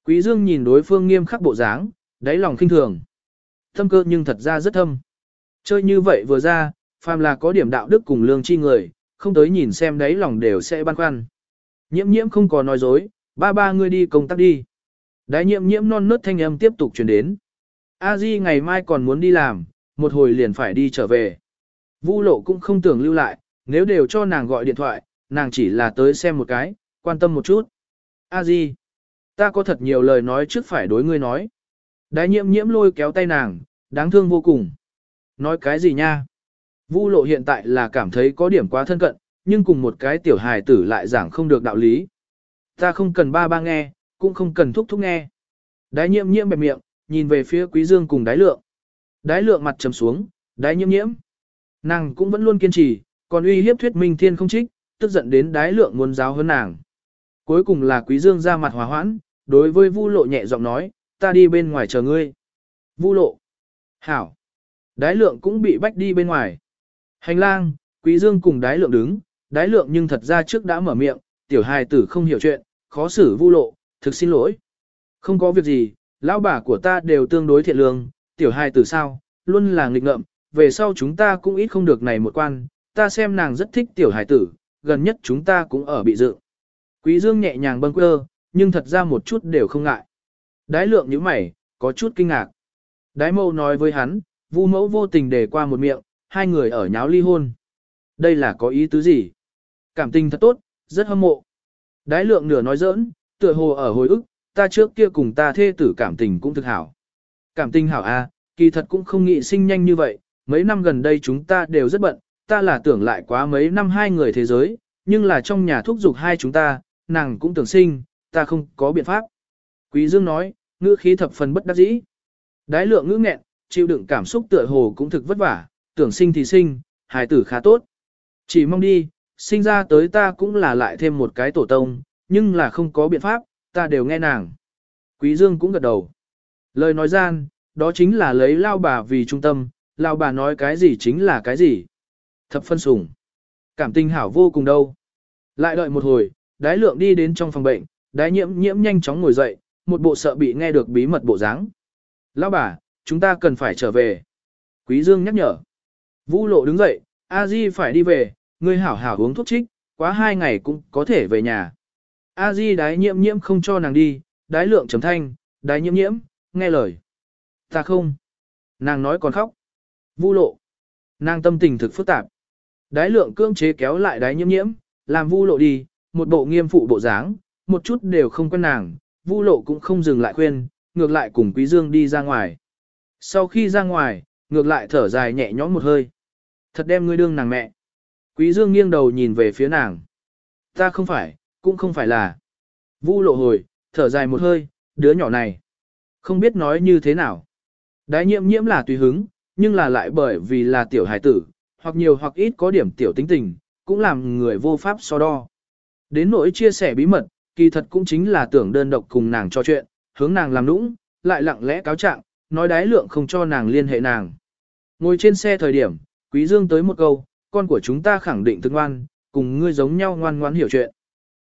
Quý dương nhìn đối phương nghiêm khắc bộ dáng, đáy lòng kinh thường. Thâm cơ nhưng thật ra rất thâm. Chơi như vậy vừa ra, phàm là có điểm đạo đức cùng lương chi người, không tới nhìn xem đáy lòng đều sẽ băn khoăn. Nhiễm nhiễm không có nói dối, ba ba ngươi đi công tác đi. Đái nhiễm nhiễm non nớt thanh âm tiếp tục truyền đến. A Di ngày mai còn muốn đi làm, một hồi liền phải đi trở về. Vu lộ cũng không tưởng lưu lại, nếu đều cho nàng gọi điện thoại, nàng chỉ là tới xem một cái, quan tâm một chút. A Di, ta có thật nhiều lời nói trước phải đối ngươi nói. Đái nhiễm nhiễm lôi kéo tay nàng, đáng thương vô cùng. Nói cái gì nha? Vu lộ hiện tại là cảm thấy có điểm quá thân cận, nhưng cùng một cái tiểu hài tử lại giảng không được đạo lý. Ta không cần ba ba nghe, cũng không cần thúc thúc nghe. Đái nhiễm nhiễm bẹp miệng, nhìn về phía quý dương cùng đái lượng. Đái lượng mặt trầm xuống, đái nhiễm nhiễm. Nàng cũng vẫn luôn kiên trì, còn uy hiếp thuyết minh thiên không trích, tức giận đến đái lượng muốn giáo hơn nàng. Cuối cùng là quý dương ra mặt hòa hoãn, đối với vu lộ nhẹ giọng nói, ta đi bên ngoài chờ ngươi. Vu lộ. Hảo. Đái lượng cũng bị bách đi bên ngoài. Hành lang, quý dương cùng đái lượng đứng, đái lượng nhưng thật ra trước đã mở miệng, tiểu hài tử không hiểu chuyện, khó xử vu lộ, thực xin lỗi. Không có việc gì, lão bà của ta đều tương đối thiện lương, tiểu hài tử sao, luôn là nghịch ngợm, về sau chúng ta cũng ít không được này một quan, ta xem nàng rất thích tiểu hài tử, gần nhất chúng ta cũng ở bị dự. Quý Dương nhẹ nhàng bâng quơ, nhưng thật ra một chút đều không ngại. Đái lượng như mày, có chút kinh ngạc. Đái mâu nói với hắn, vu mẫu vô tình để qua một miệng, hai người ở nháo ly hôn. Đây là có ý tứ gì? Cảm tình thật tốt, rất hâm mộ. Đái lượng nửa nói giỡn, tựa hồ ở hồi ức, ta trước kia cùng ta thê tử cảm tình cũng thực hảo. Cảm tình hảo a, à, kỳ thật cũng không nghĩ sinh nhanh như vậy, mấy năm gần đây chúng ta đều rất bận, ta là tưởng lại quá mấy năm hai người thế giới, nhưng là trong nhà thúc giục hai chúng ta, nàng cũng tưởng sinh, ta không có biện pháp. Quý Dương nói, ngữ khí thập phần bất đắc dĩ. Đái lượng ngữ nghẹn, chịu đựng cảm xúc tựa hồ cũng thực vất vả, tưởng sinh thì sinh, hài tử khá tốt. Chỉ mong đi, sinh ra tới ta cũng là lại thêm một cái tổ tông, nhưng là không có biện pháp, ta đều nghe nàng. Quý Dương cũng gật đầu. Lời nói gian, đó chính là lấy lao bà vì trung tâm, lao bà nói cái gì chính là cái gì. Thập phân sủng. Cảm tình hảo vô cùng đâu. Lại đợi một hồi, đái lượng đi đến trong phòng bệnh, đái nhiễm nhiễm nhanh chóng ngồi dậy, một bộ sợ bị nghe được bí mật bộ dáng. Lão bà, chúng ta cần phải trở về. Quý Dương nhắc nhở. Vũ lộ đứng dậy, A Di phải đi về, ngươi hảo hảo uống thuốc trích, quá hai ngày cũng có thể về nhà. A Di đái nhiễm nhiễm không cho nàng đi, đái lượng chấm thanh, đái nhiễm nhiễm, nghe lời. Ta không. Nàng nói còn khóc. Vu lộ. Nàng tâm tình thực phức tạp. Đái lượng cưỡng chế kéo lại đái nhiễm nhiễm, làm vu lộ đi, một bộ nghiêm phụ bộ dáng, một chút đều không quen nàng, vu lộ cũng không dừng lại khuyên, ngược lại cùng quý dương đi ra ngoài. Sau khi ra ngoài, ngược lại thở dài nhẹ nhõm một hơi. Thật đem ngươi đương nàng mẹ. Quý dương nghiêng đầu nhìn về phía nàng. Ta không phải, cũng không phải là. Vu lộ hồi, thở dài một hơi, đứa nhỏ này. Không biết nói như thế nào. Đái nhiễm nhiễm là tùy hứng, nhưng là lại bởi vì là tiểu hải tử, hoặc nhiều hoặc ít có điểm tiểu tính tình, cũng làm người vô pháp so đo. Đến nỗi chia sẻ bí mật, kỳ thật cũng chính là tưởng đơn độc cùng nàng trò chuyện, hướng nàng làm nũng, lại lặng lẽ cáo trạng, nói đái lượng không cho nàng liên hệ nàng. Ngồi trên xe thời điểm, Quý Dương tới một câu, con của chúng ta khẳng định tương ngoan, cùng ngươi giống nhau ngoan ngoãn hiểu chuyện.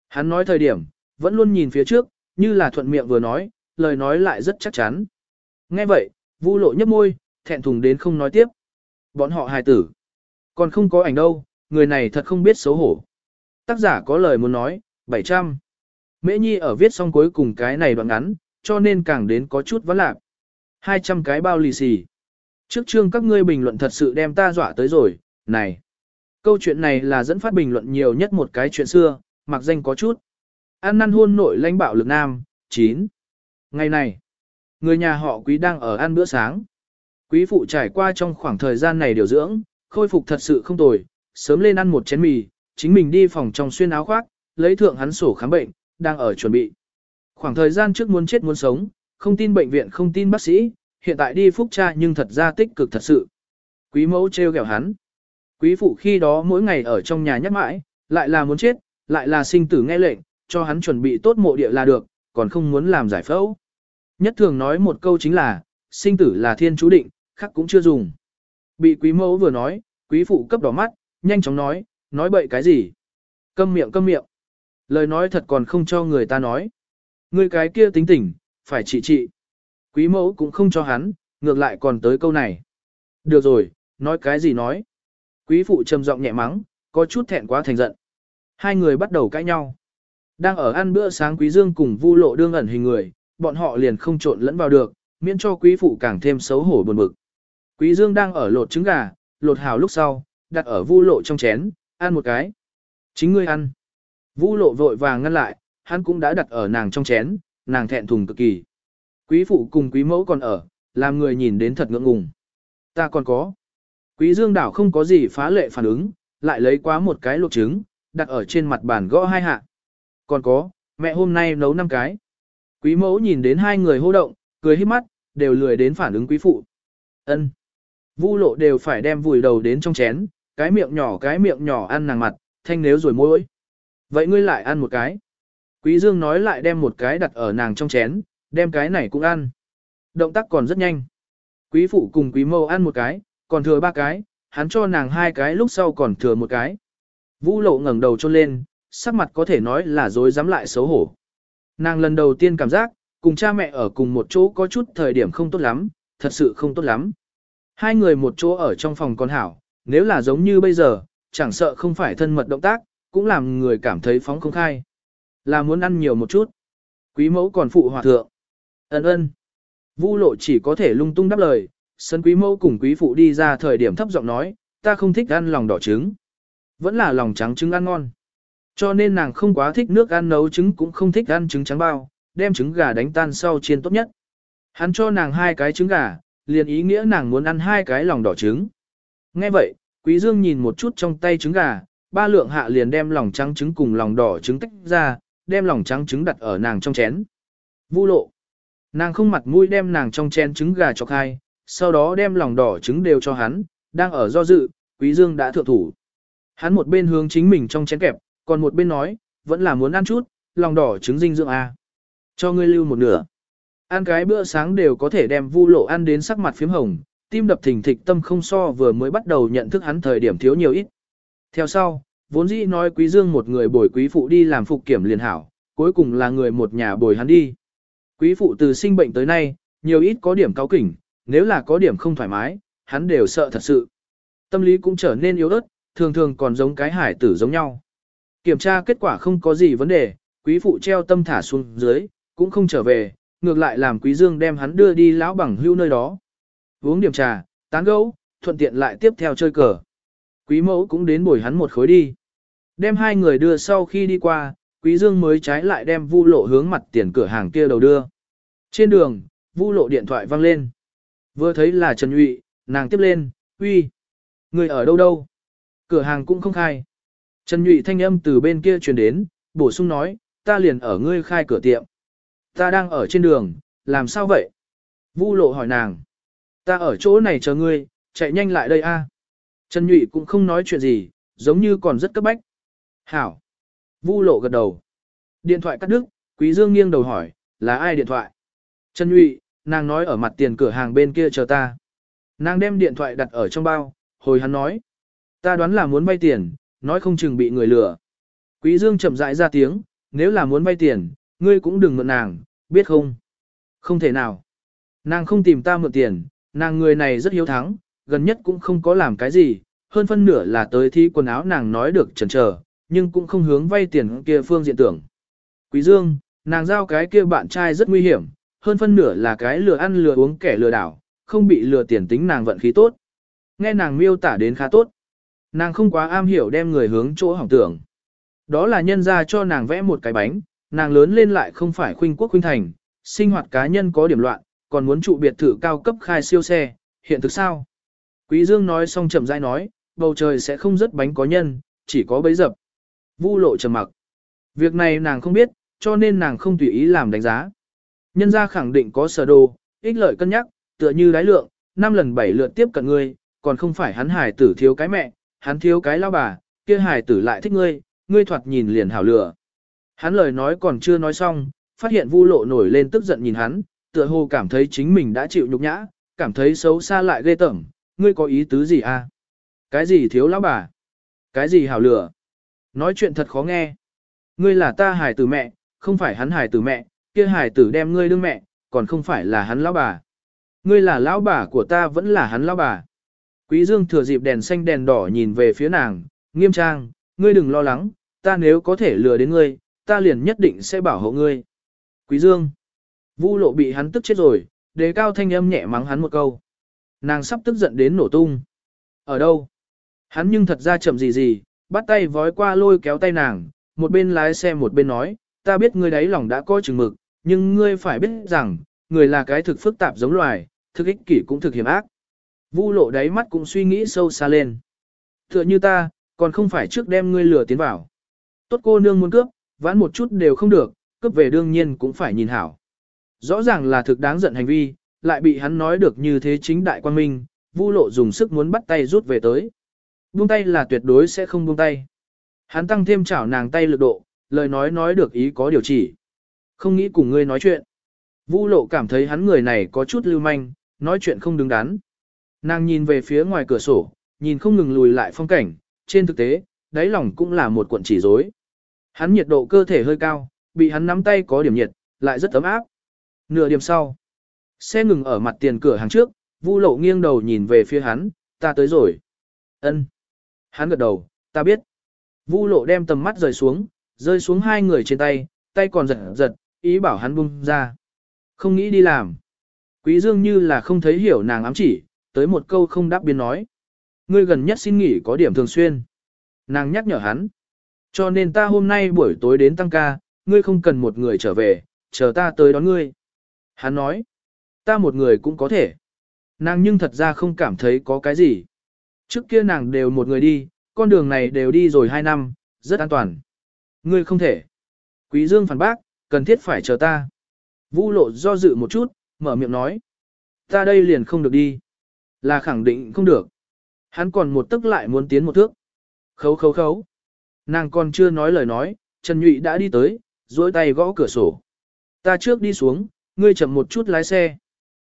Hắn nói thời điểm, vẫn luôn nhìn phía trước, như là thuận miệng vừa nói, lời nói lại rất chắc chắn. Nghe vậy, Vu lộ nhấp môi, thẹn thùng đến không nói tiếp. Bọn họ hài tử. Còn không có ảnh đâu, người này thật không biết xấu hổ. Tác giả có lời muốn nói, 700. Mễ Nhi ở viết xong cuối cùng cái này đoạn ngắn, cho nên càng đến có chút vấn lạc. 200 cái bao lì xì. Trước chương các ngươi bình luận thật sự đem ta dọa tới rồi, này. Câu chuyện này là dẫn phát bình luận nhiều nhất một cái chuyện xưa, mặc danh có chút. An năn hôn nội lãnh bạo lực nam, 9. Ngày này, người nhà họ quý đang ở ăn bữa sáng. Quý phụ trải qua trong khoảng thời gian này điều dưỡng, khôi phục thật sự không tồi, sớm lên ăn một chén mì, chính mình đi phòng trong xuyên áo khoác, lấy thượng hắn sổ khám bệnh, đang ở chuẩn bị. Khoảng thời gian trước muốn chết muốn sống, không tin bệnh viện không tin bác sĩ, hiện tại đi phúc tra nhưng thật ra tích cực thật sự. Quý mẫu treo gẹo hắn. Quý phụ khi đó mỗi ngày ở trong nhà nhắc mãi, lại là muốn chết, lại là sinh tử nghe lệnh, cho hắn chuẩn bị tốt mộ địa là được, còn không muốn làm giải phẫu. Nhất thường nói một câu chính là, sinh tử là thiên chú định, khác cũng chưa dùng. Bị quý mẫu vừa nói, quý phụ cấp đỏ mắt, nhanh chóng nói, nói bậy cái gì? Câm miệng câm miệng. Lời nói thật còn không cho người ta nói. Người cái kia tính tỉnh, phải trị trị. Quý mẫu cũng không cho hắn, ngược lại còn tới câu này. Được rồi, nói cái gì nói. Quý phụ trầm giọng nhẹ mắng, có chút thẹn quá thành giận. Hai người bắt đầu cãi nhau. Đang ở ăn bữa sáng quý dương cùng vu lộ đương ẩn hình người, bọn họ liền không trộn lẫn vào được, miễn cho quý phụ càng thêm xấu hổ buồn bực. Quý Dương đang ở lột trứng gà, lột hào lúc sau, đặt ở vu lộ trong chén, ăn một cái. Chính ngươi ăn. Vu lộ vội vàng ngăn lại, hắn cũng đã đặt ở nàng trong chén, nàng thẹn thùng cực kỳ. Quý phụ cùng quý mẫu còn ở, làm người nhìn đến thật ngượng ngùng. Ta còn có. Quý Dương đảo không có gì phá lệ phản ứng, lại lấy quá một cái luộc trứng, đặt ở trên mặt bàn gõ hai hạ. Còn có, mẹ hôm nay nấu năm cái. Quý mẫu nhìn đến hai người hô động, cười hít mắt, đều lười đến phản ứng quý phụ. Ân. Vu lộ đều phải đem vùi đầu đến trong chén, cái miệng nhỏ cái miệng nhỏ ăn nàng mặt, thanh nếu rồi môi. Vậy ngươi lại ăn một cái. Quý Dương nói lại đem một cái đặt ở nàng trong chén, đem cái này cũng ăn. Động tác còn rất nhanh. Quý phụ cùng quý mâu ăn một cái, còn thừa ba cái, hắn cho nàng hai cái lúc sau còn thừa một cái. Vũ lộ ngẩng đầu trôn lên, sắc mặt có thể nói là dối dám lại xấu hổ. Nàng lần đầu tiên cảm giác, cùng cha mẹ ở cùng một chỗ có chút thời điểm không tốt lắm, thật sự không tốt lắm. Hai người một chỗ ở trong phòng con hảo, nếu là giống như bây giờ, chẳng sợ không phải thân mật động tác, cũng làm người cảm thấy phóng không khai. Là muốn ăn nhiều một chút. Quý mẫu còn phụ hòa thượng. Ấn ơn. Vu lộ chỉ có thể lung tung đáp lời, sân quý mẫu cùng quý phụ đi ra thời điểm thấp giọng nói, ta không thích ăn lòng đỏ trứng. Vẫn là lòng trắng trứng ăn ngon. Cho nên nàng không quá thích nước ăn nấu trứng cũng không thích ăn trứng trắng bao, đem trứng gà đánh tan sau chiên tốt nhất. Hắn cho nàng hai cái trứng gà, liền ý nghĩa nàng muốn ăn hai cái lòng đỏ trứng. Nghe vậy, Quý Dương nhìn một chút trong tay trứng gà, ba lượng hạ liền đem lòng trắng trứng cùng lòng đỏ trứng tách ra, đem lòng trắng trứng đặt ở nàng trong chén. Vu lộ. Nàng không mặt mũi đem nàng trong chén trứng gà cho khai, sau đó đem lòng đỏ trứng đều cho hắn, đang ở do dự, Quý Dương đã thượng thủ. Hắn một bên hướng chính mình trong chén kẹp, còn một bên nói, vẫn là muốn ăn chút, lòng đỏ trứng dinh dưỡng à. Cho ngươi lưu một nửa. Ăn cái bữa sáng đều có thể đem vu lộ ăn đến sắc mặt phím hồng, tim đập thình thịch tâm không so vừa mới bắt đầu nhận thức hắn thời điểm thiếu nhiều ít. Theo sau, vốn dĩ nói quý dương một người bồi quý phụ đi làm phục kiểm liền hảo, cuối cùng là người một nhà bồi hắn đi. Quý phụ từ sinh bệnh tới nay, nhiều ít có điểm cao kỉnh, nếu là có điểm không thoải mái, hắn đều sợ thật sự. Tâm lý cũng trở nên yếu ớt, thường thường còn giống cái hải tử giống nhau. Kiểm tra kết quả không có gì vấn đề, quý phụ treo tâm thả xuống dưới, cũng không trở về, ngược lại làm quý dương đem hắn đưa đi lão bằng hưu nơi đó. Uống điểm trà, tán gẫu, thuận tiện lại tiếp theo chơi cờ. Quý mẫu cũng đến bồi hắn một khối đi. Đem hai người đưa sau khi đi qua, quý dương mới trái lại đem vu lộ hướng mặt tiền cửa hàng kia đầu đưa. Trên đường, vu lộ điện thoại vang lên. Vừa thấy là Trần Nhụy, nàng tiếp lên, uy, người ở đâu đâu? Cửa hàng cũng không khai. Trần Nhụy thanh âm từ bên kia truyền đến, bổ sung nói, ta liền ở ngươi khai cửa tiệm. Ta đang ở trên đường, làm sao vậy? Vu lộ hỏi nàng. Ta ở chỗ này chờ ngươi, chạy nhanh lại đây a. Trần Nhụy cũng không nói chuyện gì, giống như còn rất cấp bách. Hảo. Vu lộ gật đầu. Điện thoại cắt đứt, Quý Dương nghiêng đầu hỏi, là ai điện thoại? Trần Nhụy, nàng nói ở mặt tiền cửa hàng bên kia chờ ta. Nàng đem điện thoại đặt ở trong bao, hồi hắn nói. Ta đoán là muốn vay tiền, nói không chừng bị người lừa. Quý Dương chậm rãi ra tiếng, nếu là muốn vay tiền, ngươi cũng đừng mượn nàng, biết không? Không thể nào. Nàng không tìm ta mượn tiền, nàng người này rất hiếu thắng, gần nhất cũng không có làm cái gì, hơn phân nửa là tới thi quần áo nàng nói được chần chờ, nhưng cũng không hướng vay tiền kia phương diện tưởng. Quý Dương, nàng giao cái kia bạn trai rất nguy hiểm, hơn phân nửa là cái lừa ăn lừa uống kẻ lừa đảo, không bị lừa tiền tính nàng vận khí tốt. Nghe nàng miêu tả đến khá tốt. Nàng không quá am hiểu đem người hướng chỗ hỏng tưởng. Đó là nhân ra cho nàng vẽ một cái bánh, nàng lớn lên lại không phải khuynh quốc khuynh thành, sinh hoạt cá nhân có điểm loạn, còn muốn trụ biệt thự cao cấp khai siêu xe, hiện thực sao? Quý Dương nói xong chậm rãi nói, bầu trời sẽ không rớt bánh có nhân, chỉ có bấy dập. Vu lộ trầm mặc. Việc này nàng không biết, cho nên nàng không tùy ý làm đánh giá. Nhân gia khẳng định có sở đồ, ích lợi cân nhắc, tựa như đái lượng, năm lần bảy lượt tiếp cận ngươi, còn không phải hắn hải tử thiếu cái mẹ, hắn thiếu cái lao bà, kia hải tử lại thích ngươi, ngươi thoạt nhìn liền hảo lửa. Hắn lời nói còn chưa nói xong, phát hiện vu lộ nổi lên tức giận nhìn hắn, tựa hồ cảm thấy chính mình đã chịu nhục nhã, cảm thấy xấu xa lại ghê tởm, ngươi có ý tứ gì à? Cái gì thiếu lão bà? Cái gì hảo lửa? Nói chuyện thật khó nghe. Ngươi là ta hài tử mẹ, không phải hắn hài tử mẹ, kia hài tử đem ngươi đương mẹ, còn không phải là hắn lão bà. Ngươi là lão bà của ta vẫn là hắn lão bà. Quý Dương thừa dịp đèn xanh đèn đỏ nhìn về phía nàng, nghiêm trang, ngươi đừng lo lắng, ta nếu có thể lừa đến ngươi, ta liền nhất định sẽ bảo hộ ngươi. Quý Dương, Vu lộ bị hắn tức chết rồi, đề cao thanh âm nhẹ mắng hắn một câu. Nàng sắp tức giận đến nổ tung. Ở đâu? Hắn nhưng thật ra chậm gì gì, bắt tay vói qua lôi kéo tay nàng, một bên lái xe một bên nói, ta biết ngươi đấy lòng đã coi chừng mực, nhưng ngươi phải biết rằng, người là cái thực phức tạp giống loài, thực ích kỷ cũng thực hiểm ác. Vu lộ đáy mắt cũng suy nghĩ sâu xa lên. Tựa như ta, còn không phải trước đem ngươi lừa tiến vào. Tốt cô nương muốn cướp, vãn một chút đều không được, cướp về đương nhiên cũng phải nhìn hảo. Rõ ràng là thực đáng giận hành vi, lại bị hắn nói được như thế chính đại quan minh, vu lộ dùng sức muốn bắt tay rút về tới. Buông tay là tuyệt đối sẽ không buông tay. Hắn tăng thêm chảo nàng tay lực độ, lời nói nói được ý có điều chỉ. Không nghĩ cùng ngươi nói chuyện. Vu lộ cảm thấy hắn người này có chút lưu manh, nói chuyện không đứng đắn. Nàng nhìn về phía ngoài cửa sổ, nhìn không ngừng lùi lại phong cảnh, trên thực tế, đáy lòng cũng là một cuộn chỉ rối. Hắn nhiệt độ cơ thể hơi cao, bị hắn nắm tay có điểm nhiệt, lại rất ấm áp. Nửa điểm sau, xe ngừng ở mặt tiền cửa hàng trước, Vu Lộ nghiêng đầu nhìn về phía hắn, ta tới rồi. Ân. Hắn gật đầu, ta biết. Vu Lộ đem tầm mắt rời xuống, rơi xuống hai người trên tay, tay còn giật giật, ý bảo hắn buông ra. Không nghĩ đi làm. Quý Dương như là không thấy hiểu nàng ám chỉ, tới một câu không đáp biến nói. Ngươi gần nhất xin nghỉ có điểm thường xuyên. Nàng nhắc nhở hắn. Cho nên ta hôm nay buổi tối đến tăng ca, ngươi không cần một người trở về, chờ ta tới đón ngươi. Hắn nói. Ta một người cũng có thể. Nàng nhưng thật ra không cảm thấy có cái gì. Trước kia nàng đều một người đi, con đường này đều đi rồi hai năm, rất an toàn. Ngươi không thể. Quý Dương phản bác, cần thiết phải chờ ta. Vũ lộ do dự một chút, mở miệng nói. Ta đây liền không được đi. Là khẳng định không được. Hắn còn một tức lại muốn tiến một thước. Khấu khấu khấu. Nàng còn chưa nói lời nói, Trần Nhụy đã đi tới, duỗi tay gõ cửa sổ. Ta trước đi xuống, ngươi chậm một chút lái xe.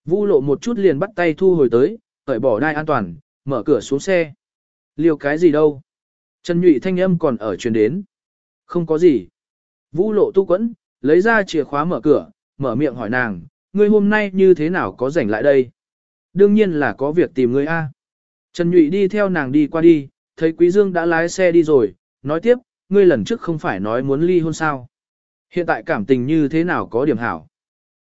Vu lộ một chút liền bắt tay thu hồi tới, cởi bỏ đai an toàn, mở cửa xuống xe. Liều cái gì đâu? Trần Nhụy thanh âm còn ở truyền đến. Không có gì. Vũ lộ tu quẫn, lấy ra chìa khóa mở cửa, mở miệng hỏi nàng, ngươi hôm nay như thế nào có rảnh lại đây? Đương nhiên là có việc tìm ngươi a. Trần Nhụy đi theo nàng đi qua đi, thấy Quý Dương đã lái xe đi rồi, nói tiếp, ngươi lần trước không phải nói muốn ly hôn sao? Hiện tại cảm tình như thế nào có điểm hảo?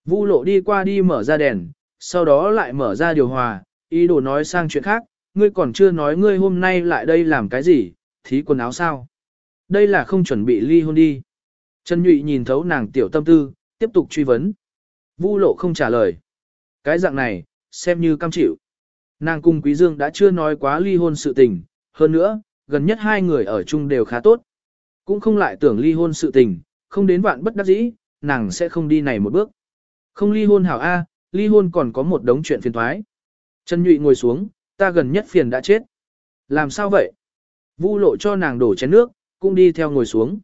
Vu lộ đi qua đi mở ra đèn, sau đó lại mở ra điều hòa, ý đồ nói sang chuyện khác, ngươi còn chưa nói ngươi hôm nay lại đây làm cái gì, thí quần áo sao? Đây là không chuẩn bị ly hôn đi. Trần Nhụy nhìn thấu nàng tiểu tâm tư, tiếp tục truy vấn. Vu lộ không trả lời. Cái dạng này, xem như cam chịu. Nàng cùng Quý Dương đã chưa nói quá ly hôn sự tình, hơn nữa, gần nhất hai người ở chung đều khá tốt. Cũng không lại tưởng ly hôn sự tình, không đến vạn bất đắc dĩ, nàng sẽ không đi này một bước. Không ly hôn hảo A, ly hôn còn có một đống chuyện phiền thoái. Trần Nhụy ngồi xuống, ta gần nhất phiền đã chết. Làm sao vậy? Vu lộ cho nàng đổ chén nước, cũng đi theo ngồi xuống.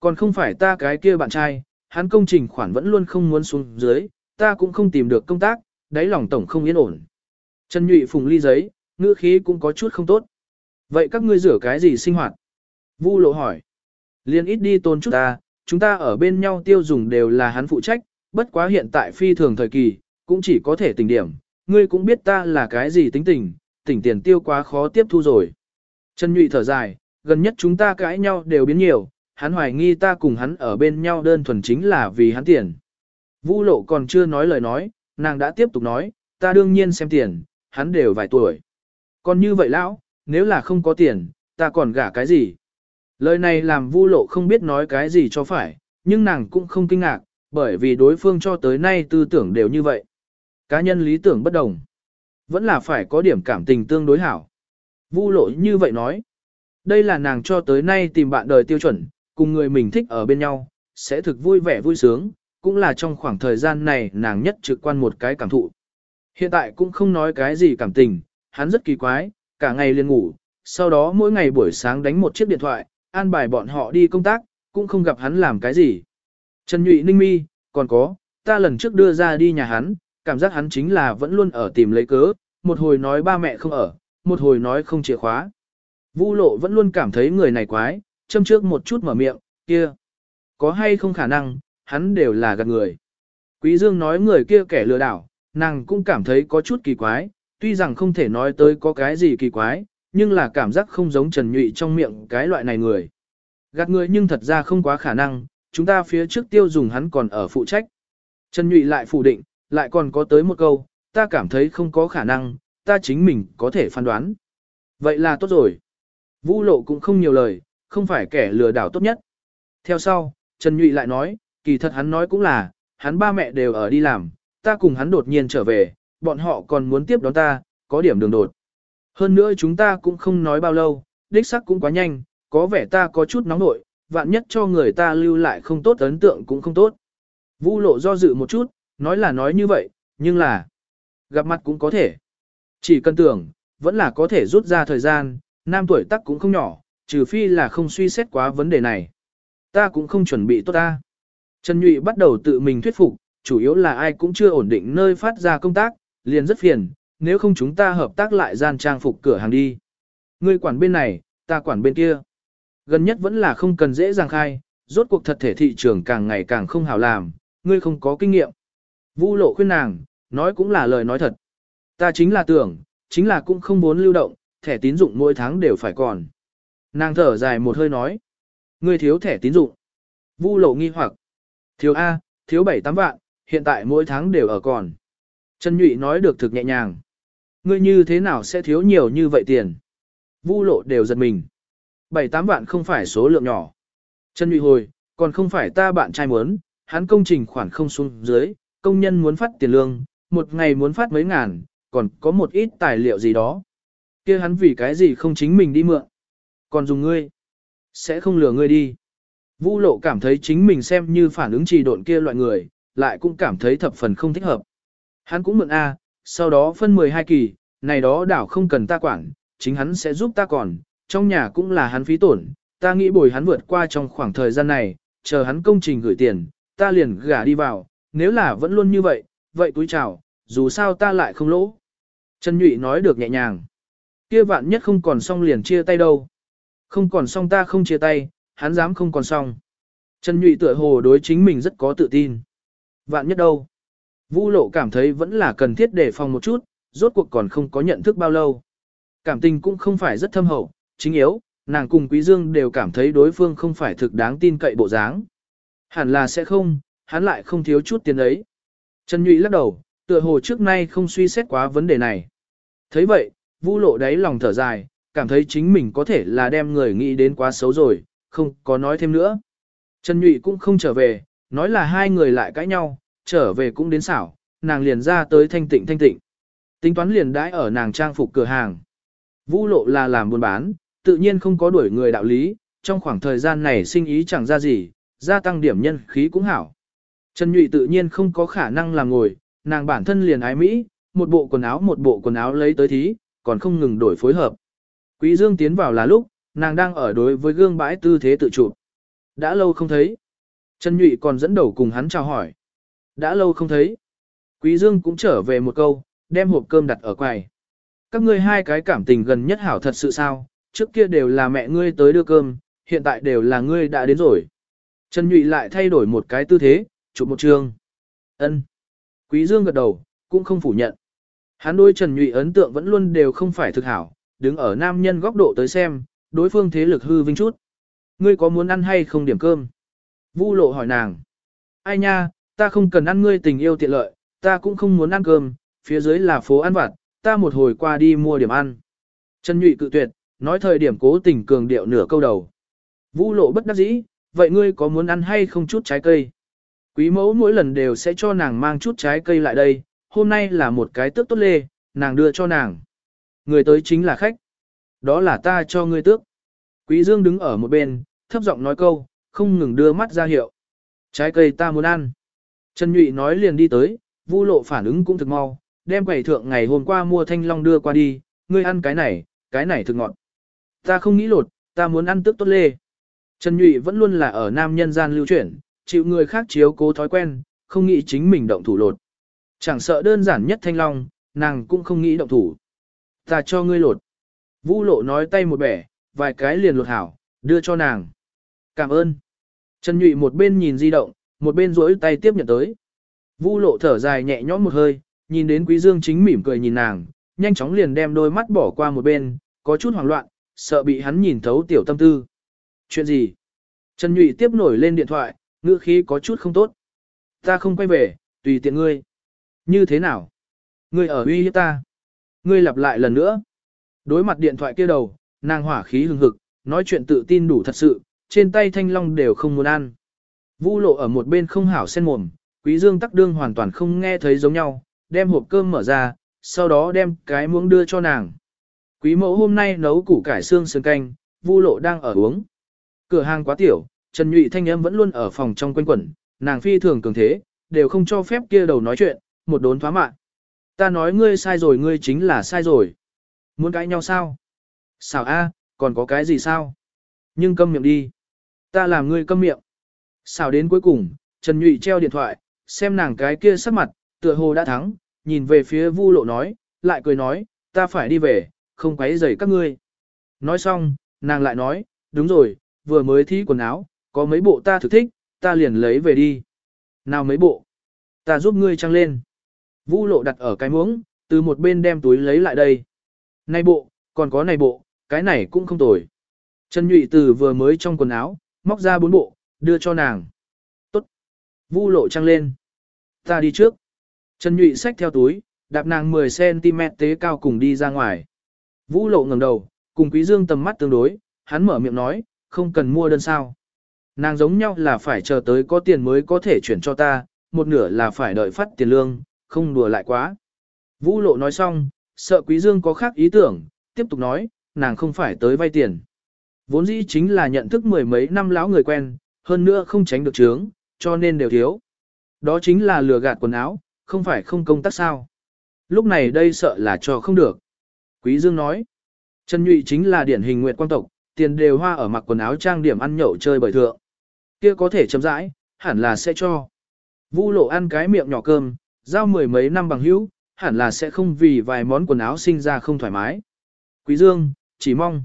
Còn không phải ta cái kia bạn trai, hắn công trình khoản vẫn luôn không muốn xuống dưới, ta cũng không tìm được công tác, đáy lòng tổng không yên ổn. Trần Nhụy phùng ly giấy, ngữ khí cũng có chút không tốt. Vậy các ngươi rửa cái gì sinh hoạt? Vu lộ hỏi. Liên ít đi tôn chút ta, chúng ta ở bên nhau tiêu dùng đều là hắn phụ trách, bất quá hiện tại phi thường thời kỳ, cũng chỉ có thể tình điểm. Ngươi cũng biết ta là cái gì tính tình, tỉnh tiền tiêu quá khó tiếp thu rồi. Trần Nhụy thở dài, gần nhất chúng ta cãi nhau đều biến nhiều, hắn hoài nghi ta cùng hắn ở bên nhau đơn thuần chính là vì hắn tiền. Vũ lộ còn chưa nói lời nói, nàng đã tiếp tục nói, ta đương nhiên xem tiền, hắn đều vài tuổi. Còn như vậy lão, nếu là không có tiền, ta còn gả cái gì? Lời này làm Vu lộ không biết nói cái gì cho phải, nhưng nàng cũng không kinh ngạc, bởi vì đối phương cho tới nay tư tưởng đều như vậy. Cá nhân lý tưởng bất đồng. Vẫn là phải có điểm cảm tình tương đối hảo. Vu lộ như vậy nói. Đây là nàng cho tới nay tìm bạn đời tiêu chuẩn, cùng người mình thích ở bên nhau, sẽ thực vui vẻ vui sướng, cũng là trong khoảng thời gian này nàng nhất trực quan một cái cảm thụ. Hiện tại cũng không nói cái gì cảm tình, hắn rất kỳ quái, cả ngày liền ngủ, sau đó mỗi ngày buổi sáng đánh một chiếc điện thoại, an bài bọn họ đi công tác, cũng không gặp hắn làm cái gì. Trần Nhụy Ninh Mi, còn có, ta lần trước đưa ra đi nhà hắn, cảm giác hắn chính là vẫn luôn ở tìm lấy cớ, một hồi nói ba mẹ không ở, một hồi nói không chìa khóa. Vu lộ vẫn luôn cảm thấy người này quái, châm trước một chút mở miệng, kia. Có hay không khả năng, hắn đều là gạt người. Quý Dương nói người kia kẻ lừa đảo, nàng cũng cảm thấy có chút kỳ quái, tuy rằng không thể nói tới có cái gì kỳ quái, nhưng là cảm giác không giống Trần Nhụy trong miệng cái loại này người. Gạt người nhưng thật ra không quá khả năng, chúng ta phía trước tiêu dùng hắn còn ở phụ trách. Trần Nhụy lại phủ định, lại còn có tới một câu, ta cảm thấy không có khả năng, ta chính mình có thể phán đoán. Vậy là tốt rồi. Vũ lộ cũng không nhiều lời, không phải kẻ lừa đảo tốt nhất. Theo sau, Trần Nhụy lại nói, kỳ thật hắn nói cũng là, hắn ba mẹ đều ở đi làm, ta cùng hắn đột nhiên trở về, bọn họ còn muốn tiếp đón ta, có điểm đường đột. Hơn nữa chúng ta cũng không nói bao lâu, đích sắc cũng quá nhanh, có vẻ ta có chút nóng nội, vạn nhất cho người ta lưu lại không tốt ấn tượng cũng không tốt. Vũ lộ do dự một chút, nói là nói như vậy, nhưng là gặp mặt cũng có thể. Chỉ cần tưởng, vẫn là có thể rút ra thời gian, nam tuổi tác cũng không nhỏ, trừ phi là không suy xét quá vấn đề này. Ta cũng không chuẩn bị tốt ta. Trần Nhụy bắt đầu tự mình thuyết phục, chủ yếu là ai cũng chưa ổn định nơi phát ra công tác, liền rất phiền, nếu không chúng ta hợp tác lại gian trang phục cửa hàng đi. Ngươi quản bên này, ta quản bên kia. Gần nhất vẫn là không cần dễ dàng khai, rốt cuộc thật thể thị trường càng ngày càng không hảo làm, ngươi không có kinh nghiệm. Vu lộ khuyên nàng, nói cũng là lời nói thật. Ta chính là tưởng, chính là cũng không muốn lưu động, thẻ tín dụng mỗi tháng đều phải còn. Nàng thở dài một hơi nói. Ngươi thiếu thẻ tín dụng. Vu lộ nghi hoặc. Thiếu A, thiếu 7-8 vạn, hiện tại mỗi tháng đều ở còn. Trần Nhụy nói được thực nhẹ nhàng. Ngươi như thế nào sẽ thiếu nhiều như vậy tiền? Vu lộ đều giật mình. 7-8 vạn không phải số lượng nhỏ. Trần Nhụy hồi, còn không phải ta bạn trai muốn, hắn công trình khoản không xuống dưới, công nhân muốn phát tiền lương, một ngày muốn phát mấy ngàn, còn có một ít tài liệu gì đó. kia hắn vì cái gì không chính mình đi mượn, còn dùng ngươi, sẽ không lừa ngươi đi. Vu lộ cảm thấy chính mình xem như phản ứng trì độn kia loại người, lại cũng cảm thấy thập phần không thích hợp. Hắn cũng mượn A, sau đó phân 12 kỳ, này đó đảo không cần ta quản, chính hắn sẽ giúp ta còn, trong nhà cũng là hắn phí tổn, ta nghĩ bồi hắn vượt qua trong khoảng thời gian này, chờ hắn công trình gửi tiền, ta liền gả đi vào, nếu là vẫn luôn như vậy, vậy túi chào, dù sao ta lại không lỗ. Trần Nhụy nói được nhẹ nhàng. Kia vạn nhất không còn xong liền chia tay đâu. Không còn xong ta không chia tay, hắn dám không còn xong. Trần Nhụy tựa hồ đối chính mình rất có tự tin. Vạn nhất đâu. Vu lộ cảm thấy vẫn là cần thiết để phòng một chút, rốt cuộc còn không có nhận thức bao lâu. Cảm tình cũng không phải rất thâm hậu, chính yếu, nàng cùng Quý Dương đều cảm thấy đối phương không phải thực đáng tin cậy bộ dáng. Hẳn là sẽ không, hắn lại không thiếu chút tiền ấy. Trần Nhụy lắc đầu, tựa hồ trước nay không suy xét quá vấn đề này. thấy vậy, Vu lộ đáy lòng thở dài, cảm thấy chính mình có thể là đem người nghĩ đến quá xấu rồi, không có nói thêm nữa. Trần Nhụy cũng không trở về, nói là hai người lại cãi nhau, trở về cũng đến xảo, nàng liền ra tới thanh tịnh thanh tịnh. Tính toán liền đãi ở nàng trang phục cửa hàng. Vũ lộ là làm buôn bán, tự nhiên không có đuổi người đạo lý, trong khoảng thời gian này sinh ý chẳng ra gì, gia tăng điểm nhân khí cũng hảo. Trần Nhụy tự nhiên không có khả năng làm ngồi, nàng bản thân liền ái Mỹ, một bộ quần áo một bộ quần áo lấy tới thí, còn không ngừng đổi phối hợp. Quý Dương tiến vào là lúc, nàng đang ở đối với gương bãi tư thế tự chụp. Đã lâu không thấy. Trần Nhụy còn dẫn đầu cùng hắn chào hỏi. Đã lâu không thấy. Quý Dương cũng trở về một câu, đem hộp cơm đặt ở quầy. Các ngươi hai cái cảm tình gần nhất hảo thật sự sao, trước kia đều là mẹ ngươi tới đưa cơm, hiện tại đều là ngươi đã đến rồi. Trần Nhụy lại thay đổi một cái tư thế, chụp một chương. Ân. Quý Dương gật đầu, cũng không phủ nhận. Hắn đối Trần Nhụy ấn tượng vẫn luôn đều không phải thực hảo, đứng ở nam nhân góc độ tới xem, đối phương thế lực hư vinh chút. Ngươi có muốn ăn hay không điểm cơm? Vu lộ hỏi nàng. Ai nha, ta không cần ăn ngươi tình yêu tiện lợi, ta cũng không muốn ăn cơm, phía dưới là phố ăn vặt, ta một hồi qua đi mua điểm ăn. Trần Nhụy cự tuyệt, nói thời điểm cố tình cường điệu nửa câu đầu. Vũ lộ bất đắc dĩ, vậy ngươi có muốn ăn hay không chút trái cây? Quý mẫu mỗi lần đều sẽ cho nàng mang chút trái cây lại đây, hôm nay là một cái tước tốt lê, nàng đưa cho nàng. Người tới chính là khách. Đó là ta cho ngươi tước. Quý Dương đứng ở một bên, thấp giọng nói câu, không ngừng đưa mắt ra hiệu. Trái cây ta muốn ăn. Trần Nhụy nói liền đi tới, Vu lộ phản ứng cũng thực mau, đem quầy thượng ngày hôm qua mua thanh long đưa qua đi, ngươi ăn cái này, cái này thực ngọt. Ta không nghĩ lột, ta muốn ăn tước tốt lê. Trần Nhụy vẫn luôn là ở nam nhân gian lưu chuyển, chịu người khác chiếu cố thói quen, không nghĩ chính mình động thủ lột. Chẳng sợ đơn giản nhất thanh long, nàng cũng không nghĩ động thủ. Ta cho ngươi lột. Vũ lộ nói tay một bẻ, vài cái liền lột hảo, đưa cho nàng. Cảm ơn. Trần Nhụy một bên nhìn di động, một bên rỗi tay tiếp nhận tới. Vu lộ thở dài nhẹ nhõm một hơi, nhìn đến Quý Dương chính mỉm cười nhìn nàng, nhanh chóng liền đem đôi mắt bỏ qua một bên, có chút hoảng loạn, sợ bị hắn nhìn thấu tiểu tâm tư. Chuyện gì? Trần Nhụy tiếp nổi lên điện thoại, ngữ khí có chút không tốt. Ta không quay về, tùy tiện ngươi. Như thế nào? Ngươi ở uy hiếp ta. Ngươi lặp lại lần nữa. Đối mặt điện thoại kia đầu, nàng hỏa khí hừng hực, nói chuyện tự tin đủ thật sự, trên tay thanh long đều không muốn ăn. Vu lộ ở một bên không hảo sen mồm, quý dương tắc đương hoàn toàn không nghe thấy giống nhau, đem hộp cơm mở ra, sau đó đem cái muỗng đưa cho nàng. Quý mẫu hôm nay nấu củ cải xương sườn canh, vu lộ đang ở uống. Cửa hàng quá tiểu, Trần Nhụy thanh âm vẫn luôn ở phòng trong quanh quẩn, nàng phi thường cường thế, đều không cho phép kia đầu nói chuyện, một đốn thoá mạng. Ta nói ngươi sai rồi ngươi chính là sai rồi. Muốn cãi nhau sao? Xảo a, còn có cái gì sao? Nhưng câm miệng đi. Ta làm ngươi câm miệng. Xảo đến cuối cùng, Trần Nhụy treo điện thoại, xem nàng cái kia sắc mặt, tựa hồ đã thắng, nhìn về phía Vu Lộ nói, lại cười nói, ta phải đi về, không quấy rầy các ngươi. Nói xong, nàng lại nói, đúng rồi, vừa mới thí quần áo, có mấy bộ ta thực thích, ta liền lấy về đi. Nào mấy bộ? Ta giúp ngươi trăng lên. Vũ lộ đặt ở cái muỗng, từ một bên đem túi lấy lại đây. Này bộ, còn có này bộ, cái này cũng không tồi. Trần Nhụy từ vừa mới trong quần áo, móc ra bốn bộ, đưa cho nàng. Tốt. Vu lộ trăng lên. Ta đi trước. Trần Nhụy xách theo túi, đạp nàng 10cm tế cao cùng đi ra ngoài. Vũ lộ ngẩng đầu, cùng Quý Dương tầm mắt tương đối, hắn mở miệng nói, không cần mua đơn sao. Nàng giống nhau là phải chờ tới có tiền mới có thể chuyển cho ta, một nửa là phải đợi phát tiền lương, không đùa lại quá. Vũ lộ nói xong, sợ Quý Dương có khác ý tưởng, tiếp tục nói, nàng không phải tới vay tiền. Vốn dĩ chính là nhận thức mười mấy năm lão người quen, hơn nữa không tránh được trướng, cho nên đều thiếu. Đó chính là lừa gạt quần áo, không phải không công tác sao. Lúc này đây sợ là cho không được. Quý Dương nói, Trần Nhụy chính là điển hình nguyệt quang tộc, tiền đều hoa ở mặc quần áo trang điểm ăn nhậu chơi bời thượng. Kia có thể chấm rãi, hẳn là sẽ cho. Vu lộ ăn cái miệng nhỏ cơm, giao mười mấy năm bằng hữu, hẳn là sẽ không vì vài món quần áo sinh ra không thoải mái. Quý Dương, chỉ mong.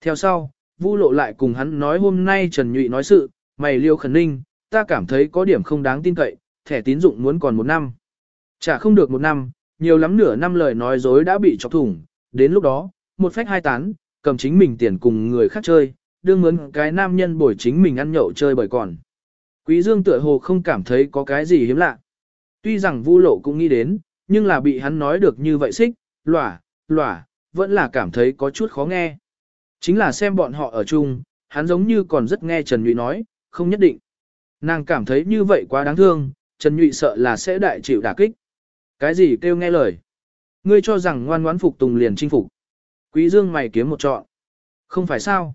Theo sau, Vu lộ lại cùng hắn nói hôm nay Trần Nhụy nói sự, mày liêu khẩn ninh, ta cảm thấy có điểm không đáng tin cậy, thẻ tín dụng muốn còn một năm. Chả không được một năm, nhiều lắm nửa năm lời nói dối đã bị chọc thủng, đến lúc đó, một phách hai tán, cầm chính mình tiền cùng người khác chơi, đương mướn cái nam nhân bồi chính mình ăn nhậu chơi bởi còn. Quý Dương tựa hồ không cảm thấy có cái gì hiếm lạ. Tuy rằng Vu Lộ cũng nghĩ đến, nhưng là bị hắn nói được như vậy xích, lỏa, lỏa, vẫn là cảm thấy có chút khó nghe. Chính là xem bọn họ ở chung, hắn giống như còn rất nghe Trần Nhụy nói, không nhất định. Nàng cảm thấy như vậy quá đáng thương, Trần Nhụy sợ là sẽ đại chịu đả kích. Cái gì kêu nghe lời? Ngươi cho rằng ngoan ngoãn phục tùng liền chinh phục. Quý Dương mày kiếm một trọn. Không phải sao?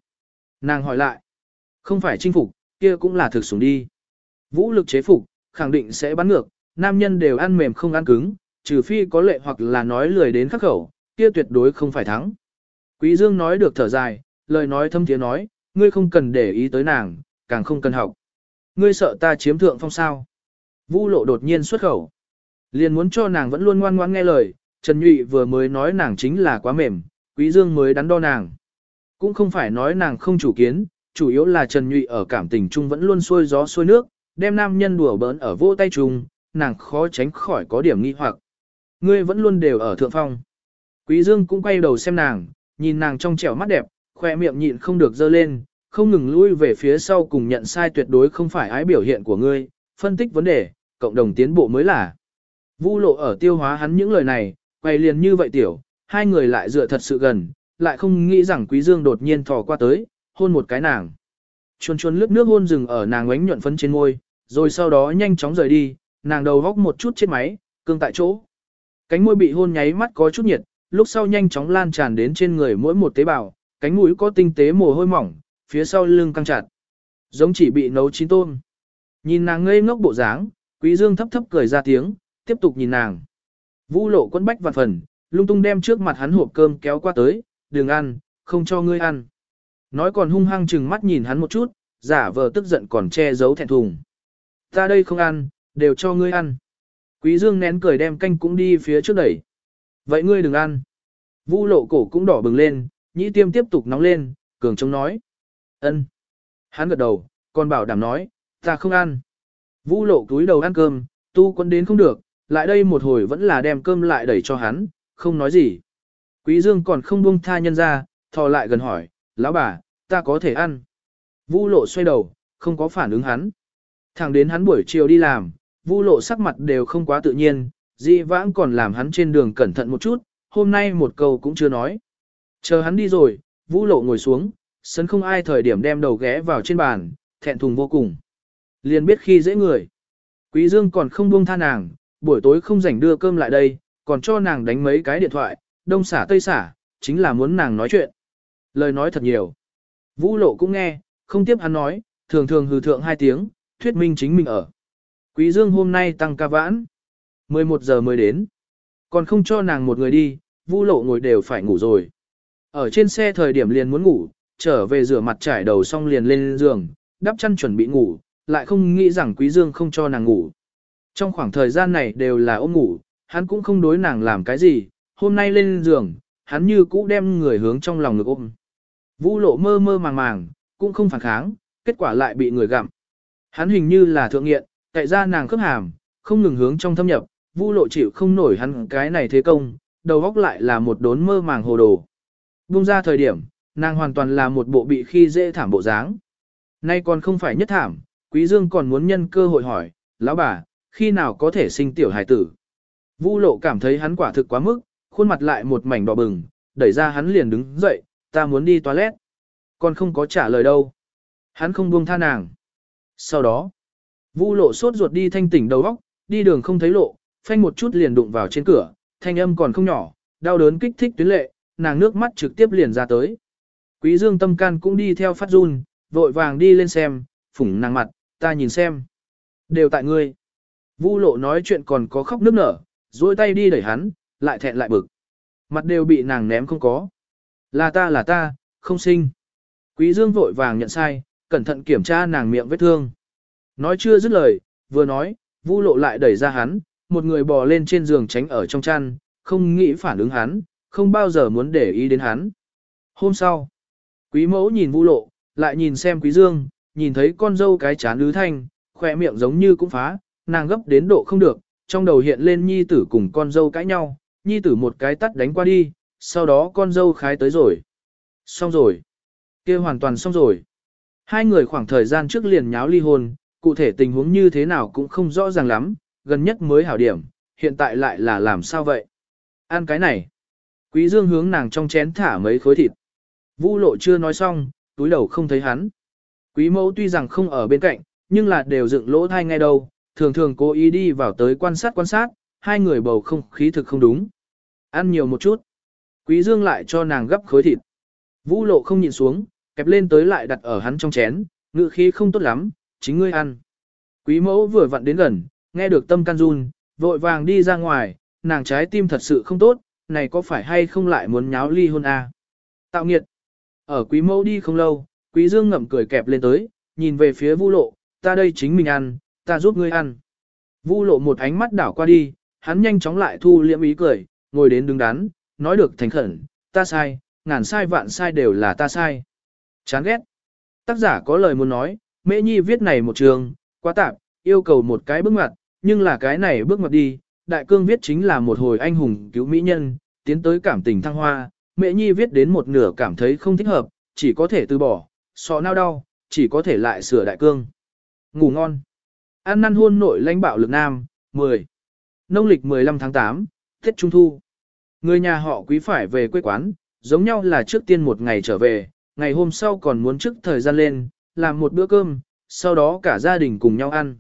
Nàng hỏi lại. Không phải chinh phục, kia cũng là thực sủng đi. Vũ lực chế phục, khẳng định sẽ bắn ngược, nam nhân đều ăn mềm không ăn cứng, trừ phi có lệ hoặc là nói lười đến khắc khẩu, kia tuyệt đối không phải thắng. Quý Dương nói được thở dài, lời nói thâm thiế nói, ngươi không cần để ý tới nàng, càng không cần học. Ngươi sợ ta chiếm thượng phong sao. Vũ lộ đột nhiên xuất khẩu. Liền muốn cho nàng vẫn luôn ngoan ngoãn nghe lời, Trần Nhụy vừa mới nói nàng chính là quá mềm, Quý Dương mới đắn đo nàng. Cũng không phải nói nàng không chủ kiến, chủ yếu là Trần Nhụy ở cảm tình chung vẫn luôn xuôi gió xuôi nước, đem nam nhân đùa bỡn ở vô tay chung, nàng khó tránh khỏi có điểm nghi hoặc. Ngươi vẫn luôn đều ở thượng phong. Quý Dương cũng quay đầu xem nàng, nhìn nàng trong trẻo mắt đẹp, khoe miệng nhịn không được dơ lên, không ngừng lui về phía sau cùng nhận sai tuyệt đối không phải ái biểu hiện của ngươi, phân tích vấn đề, cộng đồng tiến bộ mới là. Vu lộ ở tiêu hóa hắn những lời này, quay liền như vậy tiểu, hai người lại dựa thật sự gần, lại không nghĩ rằng Quý Dương đột nhiên thò qua tới, hôn một cái nàng. Chuồn chuồn lướt nước hôn dừng ở nàng ánh nhuận phấn trên môi, rồi sau đó nhanh chóng rời đi, nàng đầu góc một chút chết máy, cương tại chỗ. Cánh môi bị hôn nháy mắt có chút nhiệt, lúc sau nhanh chóng lan tràn đến trên người mỗi một tế bào, cánh mũi có tinh tế mồ hôi mỏng, phía sau lưng căng chặt. Giống chỉ bị nấu chín tôm. Nhìn nàng ngây ngốc bộ dáng, Quý Dương thấp thấp cười ra tiếng, tiếp tục nhìn nàng. Vũ lộ quân bách vạn phần, lung tung đem trước mặt hắn hộp cơm kéo qua tới, đừng ăn, không cho ngươi ăn. Nói còn hung hăng chừng mắt nhìn hắn một chút, giả vờ tức giận còn che giấu thẹn thùng. Ta đây không ăn, đều cho ngươi ăn. Quý Dương nén cười đem canh cũng đi phía trước đẩy. Vậy ngươi đừng ăn. Vu lộ cổ cũng đỏ bừng lên, nhĩ tiêm tiếp tục nóng lên, cường trông nói. ân. Hắn gật đầu, còn bảo đảm nói, ta không ăn. Vu lộ túi đầu ăn cơm, tu quân đến không được, lại đây một hồi vẫn là đem cơm lại đẩy cho hắn, không nói gì. Quý Dương còn không buông tha nhân ra, thò lại gần hỏi, lão bà, ta có thể ăn. Vu lộ xoay đầu, không có phản ứng hắn. Thẳng đến hắn buổi chiều đi làm, vu lộ sắc mặt đều không quá tự nhiên, Dị vãng còn làm hắn trên đường cẩn thận một chút, hôm nay một câu cũng chưa nói. Chờ hắn đi rồi, vũ lộ ngồi xuống, sấn không ai thời điểm đem đầu ghé vào trên bàn, thẹn thùng vô cùng. Liền biết khi dễ người. Quý Dương còn không buông tha nàng, buổi tối không rảnh đưa cơm lại đây, còn cho nàng đánh mấy cái điện thoại, đông xả tây xả, chính là muốn nàng nói chuyện. Lời nói thật nhiều. Vũ lộ cũng nghe, không tiếp hắn nói, thường thường hừ thượng hai tiếng, thuyết minh chính mình ở. Quý Dương hôm nay tăng ca vãn. 11 giờ mới đến. Còn không cho nàng một người đi, vũ lộ ngồi đều phải ngủ rồi. Ở trên xe thời điểm liền muốn ngủ, trở về rửa mặt trải đầu xong liền lên giường, đắp chăn chuẩn bị ngủ, lại không nghĩ rằng Quý Dương không cho nàng ngủ. Trong khoảng thời gian này đều là ôm ngủ, hắn cũng không đối nàng làm cái gì, hôm nay lên giường, hắn như cũ đem người hướng trong lòng ngực ôm. Vũ lộ mơ mơ màng màng, cũng không phản kháng, kết quả lại bị người gặm. Hắn hình như là thượng nghiện, tại ra nàng khớp hàm, không ngừng hướng trong thâm nhập, Vu lộ chịu không nổi hắn cái này thế công, đầu góc lại là một đốn mơ màng hồ đồ. Bung ra thời điểm, nàng hoàn toàn là một bộ bị khi dễ thảm bộ dáng. Nay còn không phải nhất thảm, Quý Dương còn muốn nhân cơ hội hỏi, lão bà, khi nào có thể sinh tiểu hài tử? Vu lộ cảm thấy hắn quả thực quá mức, khuôn mặt lại một mảnh đỏ bừng, đẩy ra hắn liền đứng dậy, ta muốn đi toilet. Còn không có trả lời đâu. Hắn không buông tha nàng. Sau đó, Vu lộ sốt ruột đi thanh tỉnh đầu óc, đi đường không thấy lộ, phanh một chút liền đụng vào trên cửa, thanh âm còn không nhỏ, đau đớn kích thích tuyến lệ, nàng nước mắt trực tiếp liền ra tới. Quý dương tâm can cũng đi theo phát run, vội vàng đi lên xem, phủng nàng mặt, ta nhìn xem. Đều tại ngươi. Vu lộ nói chuyện còn có khóc nước nở, duỗi tay đi đẩy hắn, lại thẹn lại bực. Mặt đều bị nàng ném không có. Là ta là ta, không sinh. Quý dương vội vàng nhận sai, cẩn thận kiểm tra nàng miệng vết thương. Nói chưa dứt lời, vừa nói, Vu lộ lại đẩy ra hắn, một người bò lên trên giường tránh ở trong chăn, không nghĩ phản ứng hắn, không bao giờ muốn để ý đến hắn. Hôm sau, quý mẫu nhìn Vu lộ, lại nhìn xem quý dương, nhìn thấy con dâu cái chán lứ thanh, khỏe miệng giống như cũng phá, nàng gấp đến độ không được, trong đầu hiện lên nhi tử cùng con dâu cãi nhau, nhi tử một cái tắt đánh qua đi, sau đó con dâu khái tới rồi. Xong rồi. kia hoàn toàn xong rồi. Hai người khoảng thời gian trước liền nháo ly hôn, cụ thể tình huống như thế nào cũng không rõ ràng lắm, gần nhất mới hảo điểm, hiện tại lại là làm sao vậy? Ăn cái này. Quý Dương hướng nàng trong chén thả mấy khối thịt. Vũ lộ chưa nói xong, túi đầu không thấy hắn. Quý mẫu tuy rằng không ở bên cạnh, nhưng là đều dựng lỗ thai ngay đâu, thường thường cố ý đi vào tới quan sát quan sát, hai người bầu không khí thực không đúng. Ăn nhiều một chút. Quý Dương lại cho nàng gấp khối thịt. Vũ lộ không nhìn xuống, kẹp lên tới lại đặt ở hắn trong chén, ngựa khí không tốt lắm, chính ngươi ăn. Quý mẫu vừa vặn đến gần, nghe được tâm can run, vội vàng đi ra ngoài, nàng trái tim thật sự không tốt, này có phải hay không lại muốn nháo ly hôn à? Tạo nghiệt. Ở quý mẫu đi không lâu, quý dương ngậm cười kẹp lên tới, nhìn về phía vu lộ, ta đây chính mình ăn, ta giúp ngươi ăn. Vu lộ một ánh mắt đảo qua đi, hắn nhanh chóng lại thu liễm ý cười, ngồi đến đứng đắn, nói được thành khẩn, ta sai, ngàn sai vạn sai đều là ta sai. Chán ghét. Tác giả có lời muốn nói, Mễ Nhi viết này một trường, quá tạp, yêu cầu một cái bước ngoặt, nhưng là cái này bước ngoặt đi, đại cương viết chính là một hồi anh hùng cứu mỹ nhân, tiến tới cảm tình thăng hoa, Mễ Nhi viết đến một nửa cảm thấy không thích hợp, chỉ có thể từ bỏ, sọ nao đau, chỉ có thể lại sửa đại cương. Ngủ ngon. ăn năn hôn nội lãnh bạo lực nam, 10. Nông lịch 15 tháng 8, Tết Trung Thu. Người nhà họ quý phải về quê quán, giống nhau là trước tiên một ngày trở về, ngày hôm sau còn muốn trước thời gian lên, làm một bữa cơm, sau đó cả gia đình cùng nhau ăn.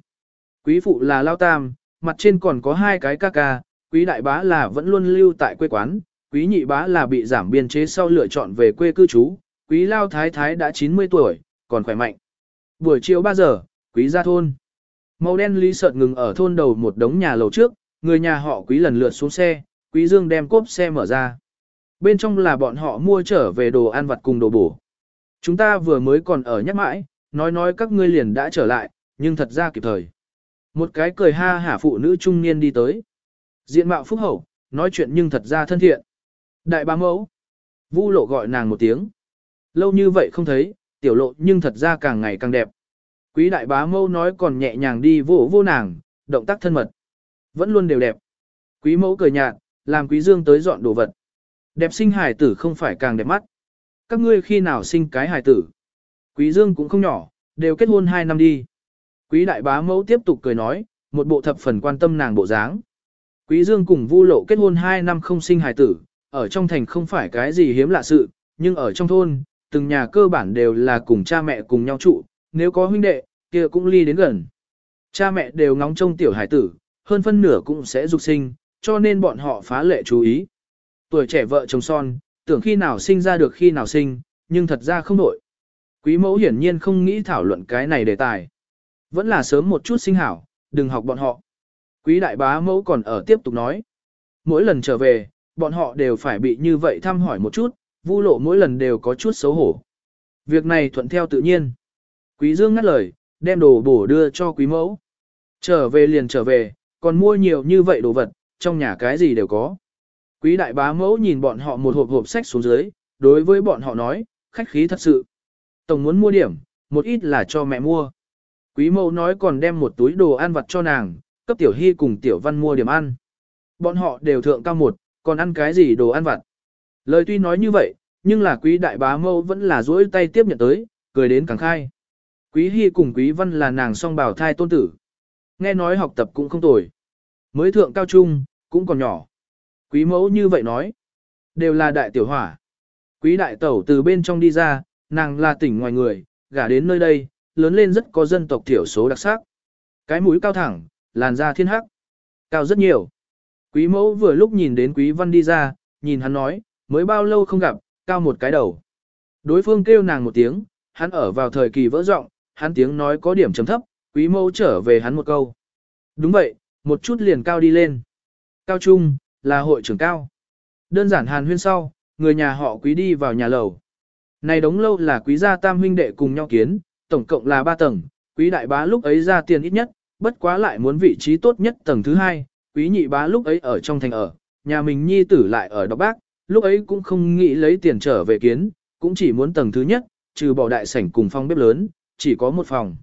Quý phụ là lao tam, mặt trên còn có hai cái ca ca, quý đại bá là vẫn luôn lưu tại quê quán, quý nhị bá là bị giảm biên chế sau lựa chọn về quê cư trú, quý lao thái thái đã 90 tuổi, còn khỏe mạnh. Buổi chiều 3 giờ, quý ra thôn. Màu đen lý sợt ngừng ở thôn đầu một đống nhà lầu trước, người nhà họ quý lần lượt xuống xe, quý dương đem cốp xe mở ra. Bên trong là bọn họ mua trở về đồ ăn vặt cùng đồ bổ. Chúng ta vừa mới còn ở nhắc mãi, nói nói các ngươi liền đã trở lại, nhưng thật ra kịp thời. Một cái cười ha hả phụ nữ trung niên đi tới. Diện mạo phúc hậu, nói chuyện nhưng thật ra thân thiện. Đại bá mẫu. Vu lộ gọi nàng một tiếng. Lâu như vậy không thấy, tiểu lộ nhưng thật ra càng ngày càng đẹp. Quý đại bá mẫu nói còn nhẹ nhàng đi vô vô nàng, động tác thân mật. Vẫn luôn đều đẹp. Quý mẫu cười nhạt, làm quý dương tới dọn đồ vật. Đẹp sinh hài tử không phải càng đẹp mắt. Các ngươi khi nào sinh cái hài tử? Quý dương cũng không nhỏ, đều kết hôn 2 năm đi. Quý đại bá mẫu tiếp tục cười nói, một bộ thập phần quan tâm nàng bộ dáng. Quý Dương cùng Vu Lộ kết hôn 2 năm không sinh hài tử, ở trong thành không phải cái gì hiếm lạ sự, nhưng ở trong thôn, từng nhà cơ bản đều là cùng cha mẹ cùng nhau trụ, nếu có huynh đệ, kia cũng ly đến gần. Cha mẹ đều ngóng trông tiểu hải tử, hơn phân nửa cũng sẽ dục sinh, cho nên bọn họ phá lệ chú ý. Tuổi trẻ vợ chồng son, tưởng khi nào sinh ra được khi nào sinh, nhưng thật ra không đổi. Quý mẫu hiển nhiên không nghĩ thảo luận cái này đề tài. Vẫn là sớm một chút sinh hảo, đừng học bọn họ. Quý đại bá mẫu còn ở tiếp tục nói. Mỗi lần trở về, bọn họ đều phải bị như vậy thăm hỏi một chút, vu lộ mỗi lần đều có chút xấu hổ. Việc này thuận theo tự nhiên. Quý dương ngắt lời, đem đồ bổ đưa cho quý mẫu. Trở về liền trở về, còn mua nhiều như vậy đồ vật, trong nhà cái gì đều có. Quý đại bá mẫu nhìn bọn họ một hộp hộp sách xuống dưới, đối với bọn họ nói, khách khí thật sự. Tổng muốn mua điểm, một ít là cho mẹ mua. Quý mẫu nói còn đem một túi đồ ăn vặt cho nàng, cấp tiểu hy cùng tiểu văn mua điểm ăn. Bọn họ đều thượng cao một, còn ăn cái gì đồ ăn vặt. Lời tuy nói như vậy, nhưng là quý đại bá mẫu vẫn là duỗi tay tiếp nhận tới, cười đến càng khai. Quý hy cùng quý văn là nàng song bảo thai tôn tử. Nghe nói học tập cũng không tồi. Mới thượng cao trung, cũng còn nhỏ. Quý mẫu như vậy nói. Đều là đại tiểu hỏa. Quý đại tẩu từ bên trong đi ra, nàng là tỉnh ngoài người, gả đến nơi đây, lớn lên rất có dân tộc thiểu số đặc sắc. Cái mũi cao thẳng, làn da thiên hắc. Cao rất nhiều. Quý mẫu vừa lúc nhìn đến quý văn đi ra, nhìn hắn nói, mới bao lâu không gặp, cao một cái đầu. Đối phương kêu nàng một tiếng, hắn ở vào thời kỳ vỡ rộng, hắn tiếng nói có điểm chấm thấp, quý mẫu trở về hắn một câu. Đúng vậy, một chút liền cao đi lên. Cao trung, là hội trưởng cao. Đơn giản hàn huyên sau, người nhà họ quý đi vào nhà lầu. Này đống lâu là quý gia tam huynh đệ cùng nhau kiến, tổng cộng là ba tầng, quý đại bá lúc ấy ra tiền ít nhất, bất quá lại muốn vị trí tốt nhất tầng thứ hai, quý nhị bá lúc ấy ở trong thành ở, nhà mình nhi tử lại ở đọc bác, lúc ấy cũng không nghĩ lấy tiền trở về kiến, cũng chỉ muốn tầng thứ nhất, trừ bỏ đại sảnh cùng phòng bếp lớn, chỉ có một phòng.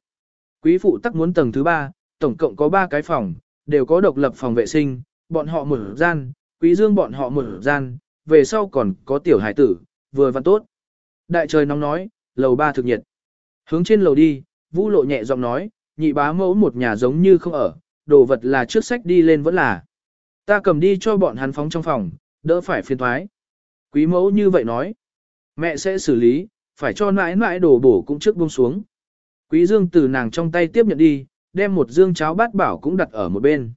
Quý phụ tắc muốn tầng thứ ba, tổng cộng có ba cái phòng, đều có độc lập phòng vệ sinh, bọn họ mở gian, quý dương bọn họ mở gian, về sau còn có tiểu hải tử, vừa văn tốt. Đại trời nóng nói, lầu ba thực nhiệt. Hướng trên lầu đi, vũ lộ nhẹ giọng nói, nhị bá mẫu một nhà giống như không ở, đồ vật là trước sách đi lên vẫn là. Ta cầm đi cho bọn hắn phóng trong phòng, đỡ phải phiền thoái. Quý mẫu như vậy nói. Mẹ sẽ xử lý, phải cho nãi nãi đồ bổ cũng trước buông xuống. Quý dương từ nàng trong tay tiếp nhận đi, đem một dương cháo bát bảo cũng đặt ở một bên.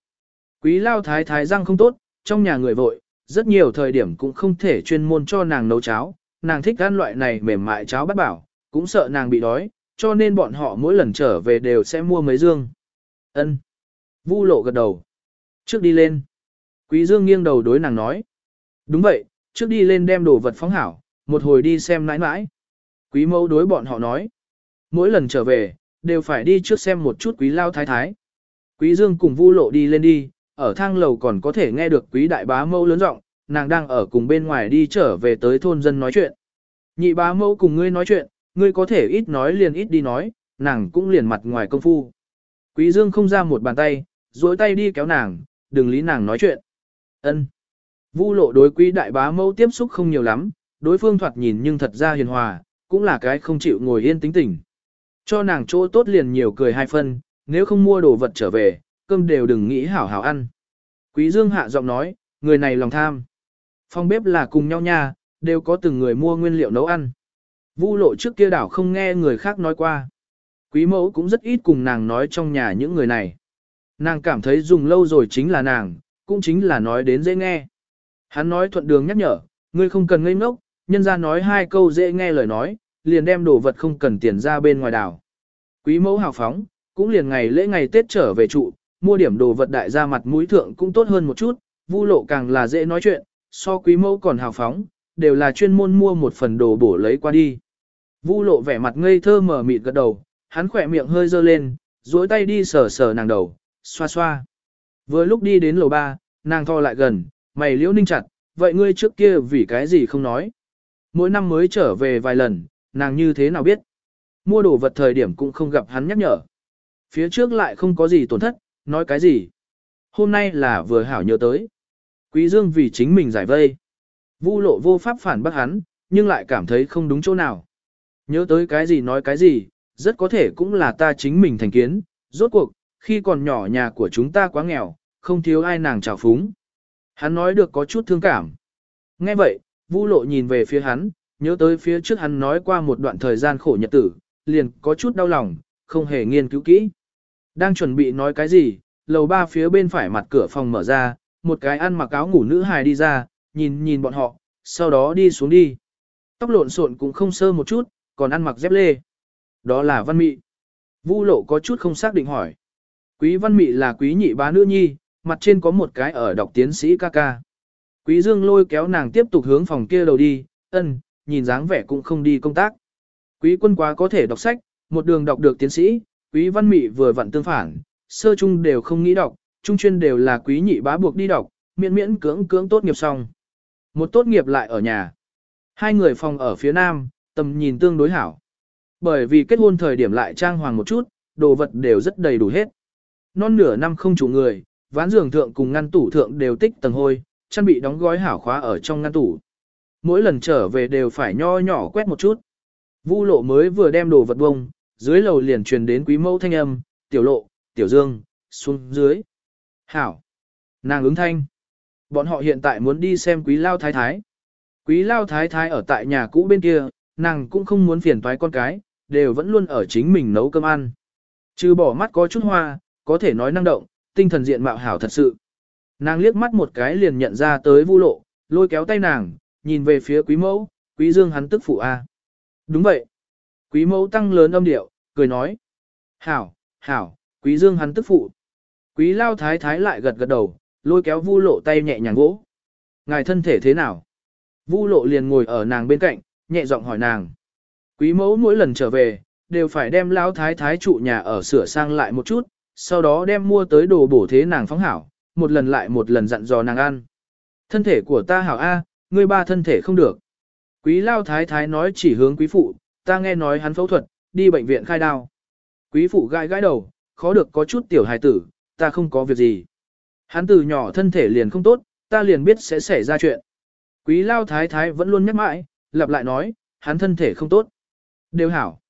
Quý lao thái thái răng không tốt, trong nhà người vội, rất nhiều thời điểm cũng không thể chuyên môn cho nàng nấu cháo, nàng thích ăn loại này mềm mại cháo bát bảo, cũng sợ nàng bị đói, cho nên bọn họ mỗi lần trở về đều sẽ mua mấy dương. Ân. Vu lộ gật đầu. Trước đi lên. Quý dương nghiêng đầu đối nàng nói. Đúng vậy, trước đi lên đem đồ vật phóng hảo, một hồi đi xem nãi nãi. Quý mẫu đối bọn họ nói. Mỗi lần trở về, đều phải đi trước xem một chút quý lao thái thái. Quý dương cùng vu lộ đi lên đi, ở thang lầu còn có thể nghe được quý đại bá mẫu lớn giọng, nàng đang ở cùng bên ngoài đi trở về tới thôn dân nói chuyện. Nhị bá mẫu cùng ngươi nói chuyện, ngươi có thể ít nói liền ít đi nói, nàng cũng liền mặt ngoài công phu. Quý dương không ra một bàn tay, duỗi tay đi kéo nàng, đừng lý nàng nói chuyện. Ân. Vu lộ đối quý đại bá mẫu tiếp xúc không nhiều lắm, đối phương thoạt nhìn nhưng thật ra hiền hòa, cũng là cái không chịu ngồi yên tính tình. Cho nàng chỗ tốt liền nhiều cười hai phân, nếu không mua đồ vật trở về, cơm đều đừng nghĩ hảo hảo ăn. Quý Dương hạ giọng nói, người này lòng tham. Phòng bếp là cùng nhau nha, đều có từng người mua nguyên liệu nấu ăn. Vu lộ trước kia đảo không nghe người khác nói qua. Quý mẫu cũng rất ít cùng nàng nói trong nhà những người này. Nàng cảm thấy dùng lâu rồi chính là nàng, cũng chính là nói đến dễ nghe. Hắn nói thuận đường nhắc nhở, ngươi không cần ngây ngốc, nhân ra nói hai câu dễ nghe lời nói, liền đem đồ vật không cần tiền ra bên ngoài đảo. Quý mẫu hào phóng, cũng liền ngày lễ ngày Tết trở về trụ, mua điểm đồ vật đại ra mặt mũi thượng cũng tốt hơn một chút, vu lộ càng là dễ nói chuyện, so quý mẫu còn hào phóng, đều là chuyên môn mua một phần đồ bổ lấy qua đi. Vu lộ vẻ mặt ngây thơ mở mịt gật đầu, hắn khỏe miệng hơi dơ lên, duỗi tay đi sờ sờ nàng đầu, xoa xoa. Vừa lúc đi đến lầu ba, nàng thò lại gần, mày liễu ninh chặt, vậy ngươi trước kia vì cái gì không nói. Mỗi năm mới trở về vài lần, nàng như thế nào biết. Mua đồ vật thời điểm cũng không gặp hắn nhắc nhở. Phía trước lại không có gì tổn thất, nói cái gì. Hôm nay là vừa hảo nhớ tới. Quý Dương vì chính mình giải vây. Vu lộ vô pháp phản bác hắn, nhưng lại cảm thấy không đúng chỗ nào. Nhớ tới cái gì nói cái gì, rất có thể cũng là ta chính mình thành kiến. Rốt cuộc, khi còn nhỏ nhà của chúng ta quá nghèo, không thiếu ai nàng trào phúng. Hắn nói được có chút thương cảm. Nghe vậy, Vu lộ nhìn về phía hắn, nhớ tới phía trước hắn nói qua một đoạn thời gian khổ nhật tử, liền có chút đau lòng, không hề nghiên cứu kỹ. Đang chuẩn bị nói cái gì, lầu ba phía bên phải mặt cửa phòng mở ra, một cái ăn mặc áo ngủ nữ hài đi ra, nhìn nhìn bọn họ, sau đó đi xuống đi. Tóc lộn xộn cũng không sơ một chút, còn ăn mặc dép lê. Đó là văn mị. Vu lộ có chút không xác định hỏi. Quý văn mị là quý nhị bá nữ nhi, mặt trên có một cái ở đọc tiến sĩ ca ca. Quý dương lôi kéo nàng tiếp tục hướng phòng kia đầu đi, ân, nhìn dáng vẻ cũng không đi công tác. Quý quân quá có thể đọc sách, một đường đọc được tiến sĩ, quý văn mị vừa vặn tương phản, sơ trung đều không nghĩ đọc, trung chuyên đều là quý nhị bá buộc đi đọc, miễn miễn cưỡng cưỡng tốt nghiệp xong. Một tốt nghiệp lại ở nhà. Hai người phòng ở phía nam, tầm nhìn tương đối hảo. Bởi vì kết hôn thời điểm lại trang hoàng một chút, đồ vật đều rất đầy đủ hết. Non nửa năm không chủ người, ván giường thượng cùng ngăn tủ thượng đều tích tầng hôi, chăn bị đóng gói hảo khóa ở trong ngăn tủ. Mỗi lần trở về đều phải nho nhỏ quét một chút. Vu lộ mới vừa đem đồ vật bông, dưới lầu liền truyền đến quý mẫu thanh âm, tiểu lộ, tiểu dương, xuống dưới. Hảo. Nàng ứng thanh. Bọn họ hiện tại muốn đi xem quý lao thái thái. Quý lao thái thái ở tại nhà cũ bên kia, nàng cũng không muốn phiền toái con cái, đều vẫn luôn ở chính mình nấu cơm ăn. Trừ bỏ mắt có chút hoa, có thể nói năng động, tinh thần diện mạo hảo thật sự. Nàng liếc mắt một cái liền nhận ra tới vu lộ, lôi kéo tay nàng, nhìn về phía quý mẫu, quý dương hắn tức phụ A. Đúng vậy. Quý mẫu tăng lớn âm điệu, cười nói. Hảo, hảo, quý dương hắn tức phụ. Quý lao thái thái lại gật gật đầu, lôi kéo vu lộ tay nhẹ nhàng gỗ. Ngài thân thể thế nào? Vu lộ liền ngồi ở nàng bên cạnh, nhẹ giọng hỏi nàng. Quý mẫu mỗi lần trở về, đều phải đem lao thái thái trụ nhà ở sửa sang lại một chút, sau đó đem mua tới đồ bổ thế nàng phóng hảo, một lần lại một lần dặn dò nàng ăn. Thân thể của ta hảo A, ngươi ba thân thể không được. Quý lao thái thái nói chỉ hướng quý phụ, ta nghe nói hắn phẫu thuật, đi bệnh viện khai đao. Quý phụ gãi gãi đầu, khó được có chút tiểu hài tử, ta không có việc gì. Hắn từ nhỏ thân thể liền không tốt, ta liền biết sẽ xảy ra chuyện. Quý lao thái thái vẫn luôn nhắc mãi, lặp lại nói, hắn thân thể không tốt. Đều hảo.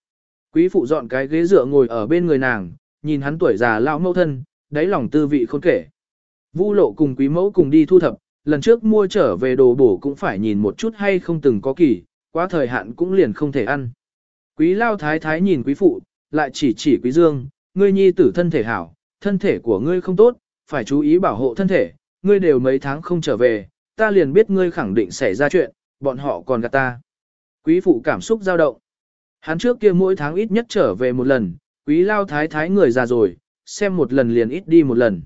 Quý phụ dọn cái ghế dựa ngồi ở bên người nàng, nhìn hắn tuổi già lão mẫu thân, đáy lòng tư vị khôn kể. Vu lộ cùng quý mẫu cùng đi thu thập, lần trước mua trở về đồ bổ cũng phải nhìn một chút hay không từng có kỳ, quá thời hạn cũng liền không thể ăn. Quý lao thái thái nhìn quý phụ, lại chỉ chỉ quý dương, ngươi nhi tử thân thể hảo, thân thể của ngươi không tốt, phải chú ý bảo hộ thân thể, ngươi đều mấy tháng không trở về, ta liền biết ngươi khẳng định xảy ra chuyện, bọn họ còn gạt ta. Quý phụ cảm xúc dao động. Hắn trước kia mỗi tháng ít nhất trở về một lần, quý lao thái thái người già rồi, xem một lần liền ít đi một lần.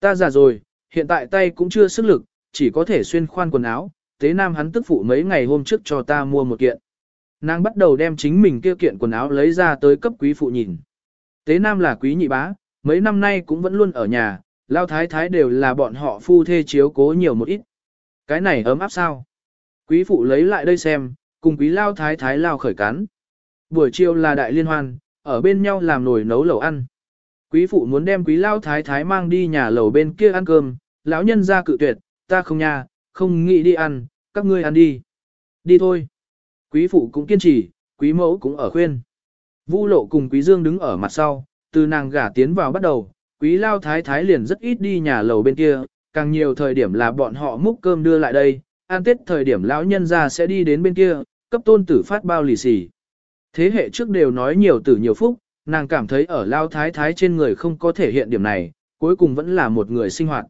Ta già rồi, hiện tại tay cũng chưa sức lực, chỉ có thể xuyên khoan quần áo, tế nam hắn tức phụ mấy ngày hôm trước cho ta mua một kiện. Nàng bắt đầu đem chính mình kia kiện quần áo lấy ra tới cấp quý phụ nhìn. Tế nam là quý nhị bá, mấy năm nay cũng vẫn luôn ở nhà, lao thái thái đều là bọn họ phu thê chiếu cố nhiều một ít. Cái này ấm áp sao? Quý phụ lấy lại đây xem, cùng quý lao thái thái lao khởi cắn. Buổi chiều là đại liên hoan, ở bên nhau làm nồi nấu lẩu ăn. Quý phụ muốn đem quý lao thái thái mang đi nhà lầu bên kia ăn cơm, lão nhân ra cự tuyệt, ta không nhà, không nghĩ đi ăn, các ngươi ăn đi. Đi thôi. Quý phụ cũng kiên trì, quý mẫu cũng ở khuyên. Vu lộ cùng quý dương đứng ở mặt sau, từ nàng gả tiến vào bắt đầu, quý lao thái thái liền rất ít đi nhà lầu bên kia, càng nhiều thời điểm là bọn họ múc cơm đưa lại đây, ăn tết thời điểm lão nhân ra sẽ đi đến bên kia, cấp tôn tử phát bao lì xì. Thế hệ trước đều nói nhiều tử nhiều phúc, nàng cảm thấy ở lao thái thái trên người không có thể hiện điểm này, cuối cùng vẫn là một người sinh hoạt.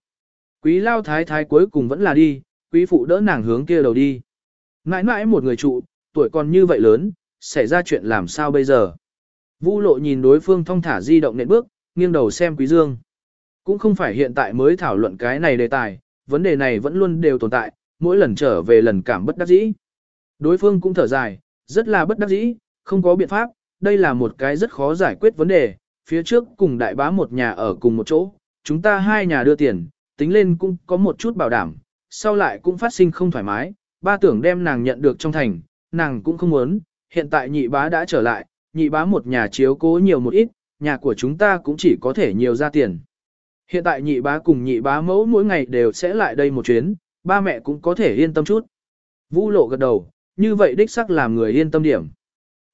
Quý lao thái thái cuối cùng vẫn là đi, quý phụ đỡ nàng hướng kia đầu đi. Mãi mãi một người trụ, tuổi còn như vậy lớn, xảy ra chuyện làm sao bây giờ. Vu lộ nhìn đối phương thong thả di động nện bước, nghiêng đầu xem quý dương. Cũng không phải hiện tại mới thảo luận cái này đề tài, vấn đề này vẫn luôn đều tồn tại, mỗi lần trở về lần cảm bất đắc dĩ. Đối phương cũng thở dài, rất là bất đắc dĩ, không có biện pháp, đây là một cái rất khó giải quyết vấn đề, phía trước cùng đại bá một nhà ở cùng một chỗ, chúng ta hai nhà đưa tiền, tính lên cũng có một chút bảo đảm, sau lại cũng phát sinh không thoải mái, ba tưởng đem nàng nhận được trong thành, nàng cũng không muốn, hiện tại nhị bá đã trở lại, nhị bá một nhà chiếu cố nhiều một ít, nhà của chúng ta cũng chỉ có thể nhiều ra tiền. Hiện tại nhị bá cùng nhị bá mẫu mỗi ngày đều sẽ lại đây một chuyến, ba mẹ cũng có thể yên tâm chút. Vũ lộ gật đầu, như vậy đích sắc làm người yên tâm điểm.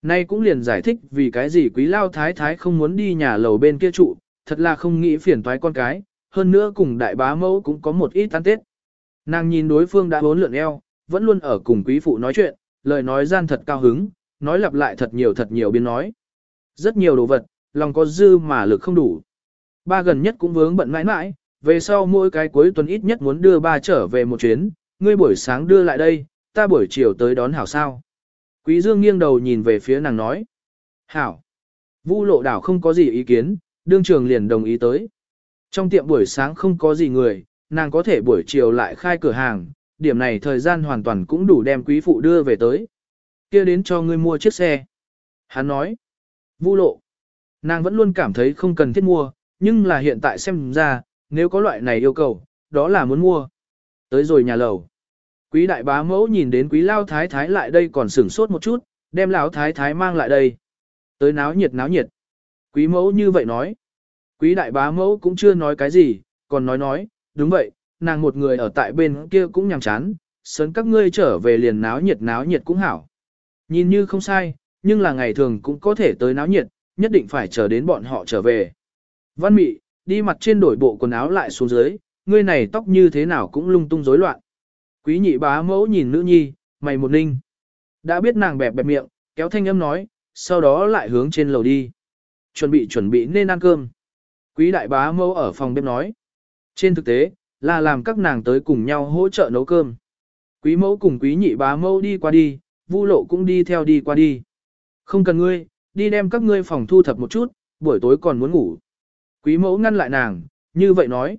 Nay cũng liền giải thích vì cái gì quý lao thái thái không muốn đi nhà lầu bên kia trụ, thật là không nghĩ phiền toái con cái, hơn nữa cùng đại bá mẫu cũng có một ít ăn tết. Nàng nhìn đối phương đã bốn lượn eo, vẫn luôn ở cùng quý phụ nói chuyện, lời nói gian thật cao hứng, nói lặp lại thật nhiều thật nhiều biến nói. Rất nhiều đồ vật, lòng có dư mà lực không đủ. Ba gần nhất cũng vướng bận mãi mãi, về sau mỗi cái cuối tuần ít nhất muốn đưa ba trở về một chuyến, ngươi buổi sáng đưa lại đây, ta buổi chiều tới đón hảo sao. Quý Dương nghiêng đầu nhìn về phía nàng nói. Hảo. Vu lộ đảo không có gì ý kiến, đương trường liền đồng ý tới. Trong tiệm buổi sáng không có gì người, nàng có thể buổi chiều lại khai cửa hàng, điểm này thời gian hoàn toàn cũng đủ đem quý phụ đưa về tới. kia đến cho ngươi mua chiếc xe. Hắn nói. Vu lộ. Nàng vẫn luôn cảm thấy không cần thiết mua, nhưng là hiện tại xem ra, nếu có loại này yêu cầu, đó là muốn mua. Tới rồi nhà lầu. Quý đại bá mẫu nhìn đến quý lao thái thái lại đây còn sửng sốt một chút, đem lão thái thái mang lại đây. Tới náo nhiệt náo nhiệt. Quý mẫu như vậy nói. Quý đại bá mẫu cũng chưa nói cái gì, còn nói nói, đúng vậy, nàng một người ở tại bên kia cũng nhàm chán, sớm các ngươi trở về liền náo nhiệt náo nhiệt cũng hảo. Nhìn như không sai, nhưng là ngày thường cũng có thể tới náo nhiệt, nhất định phải chờ đến bọn họ trở về. Văn mị, đi mặt trên đổi bộ quần áo lại xuống dưới, ngươi này tóc như thế nào cũng lung tung rối loạn. Quý nhị bá mẫu nhìn nữ nhi, mày một ninh. Đã biết nàng bẹp bẹp miệng, kéo thanh âm nói, sau đó lại hướng trên lầu đi. Chuẩn bị chuẩn bị nên ăn cơm. Quý đại bá mẫu ở phòng bếp nói. Trên thực tế, là làm các nàng tới cùng nhau hỗ trợ nấu cơm. Quý mẫu cùng quý nhị bá mẫu đi qua đi, vu lộ cũng đi theo đi qua đi. Không cần ngươi, đi đem các ngươi phòng thu thập một chút, buổi tối còn muốn ngủ. Quý mẫu ngăn lại nàng, như vậy nói.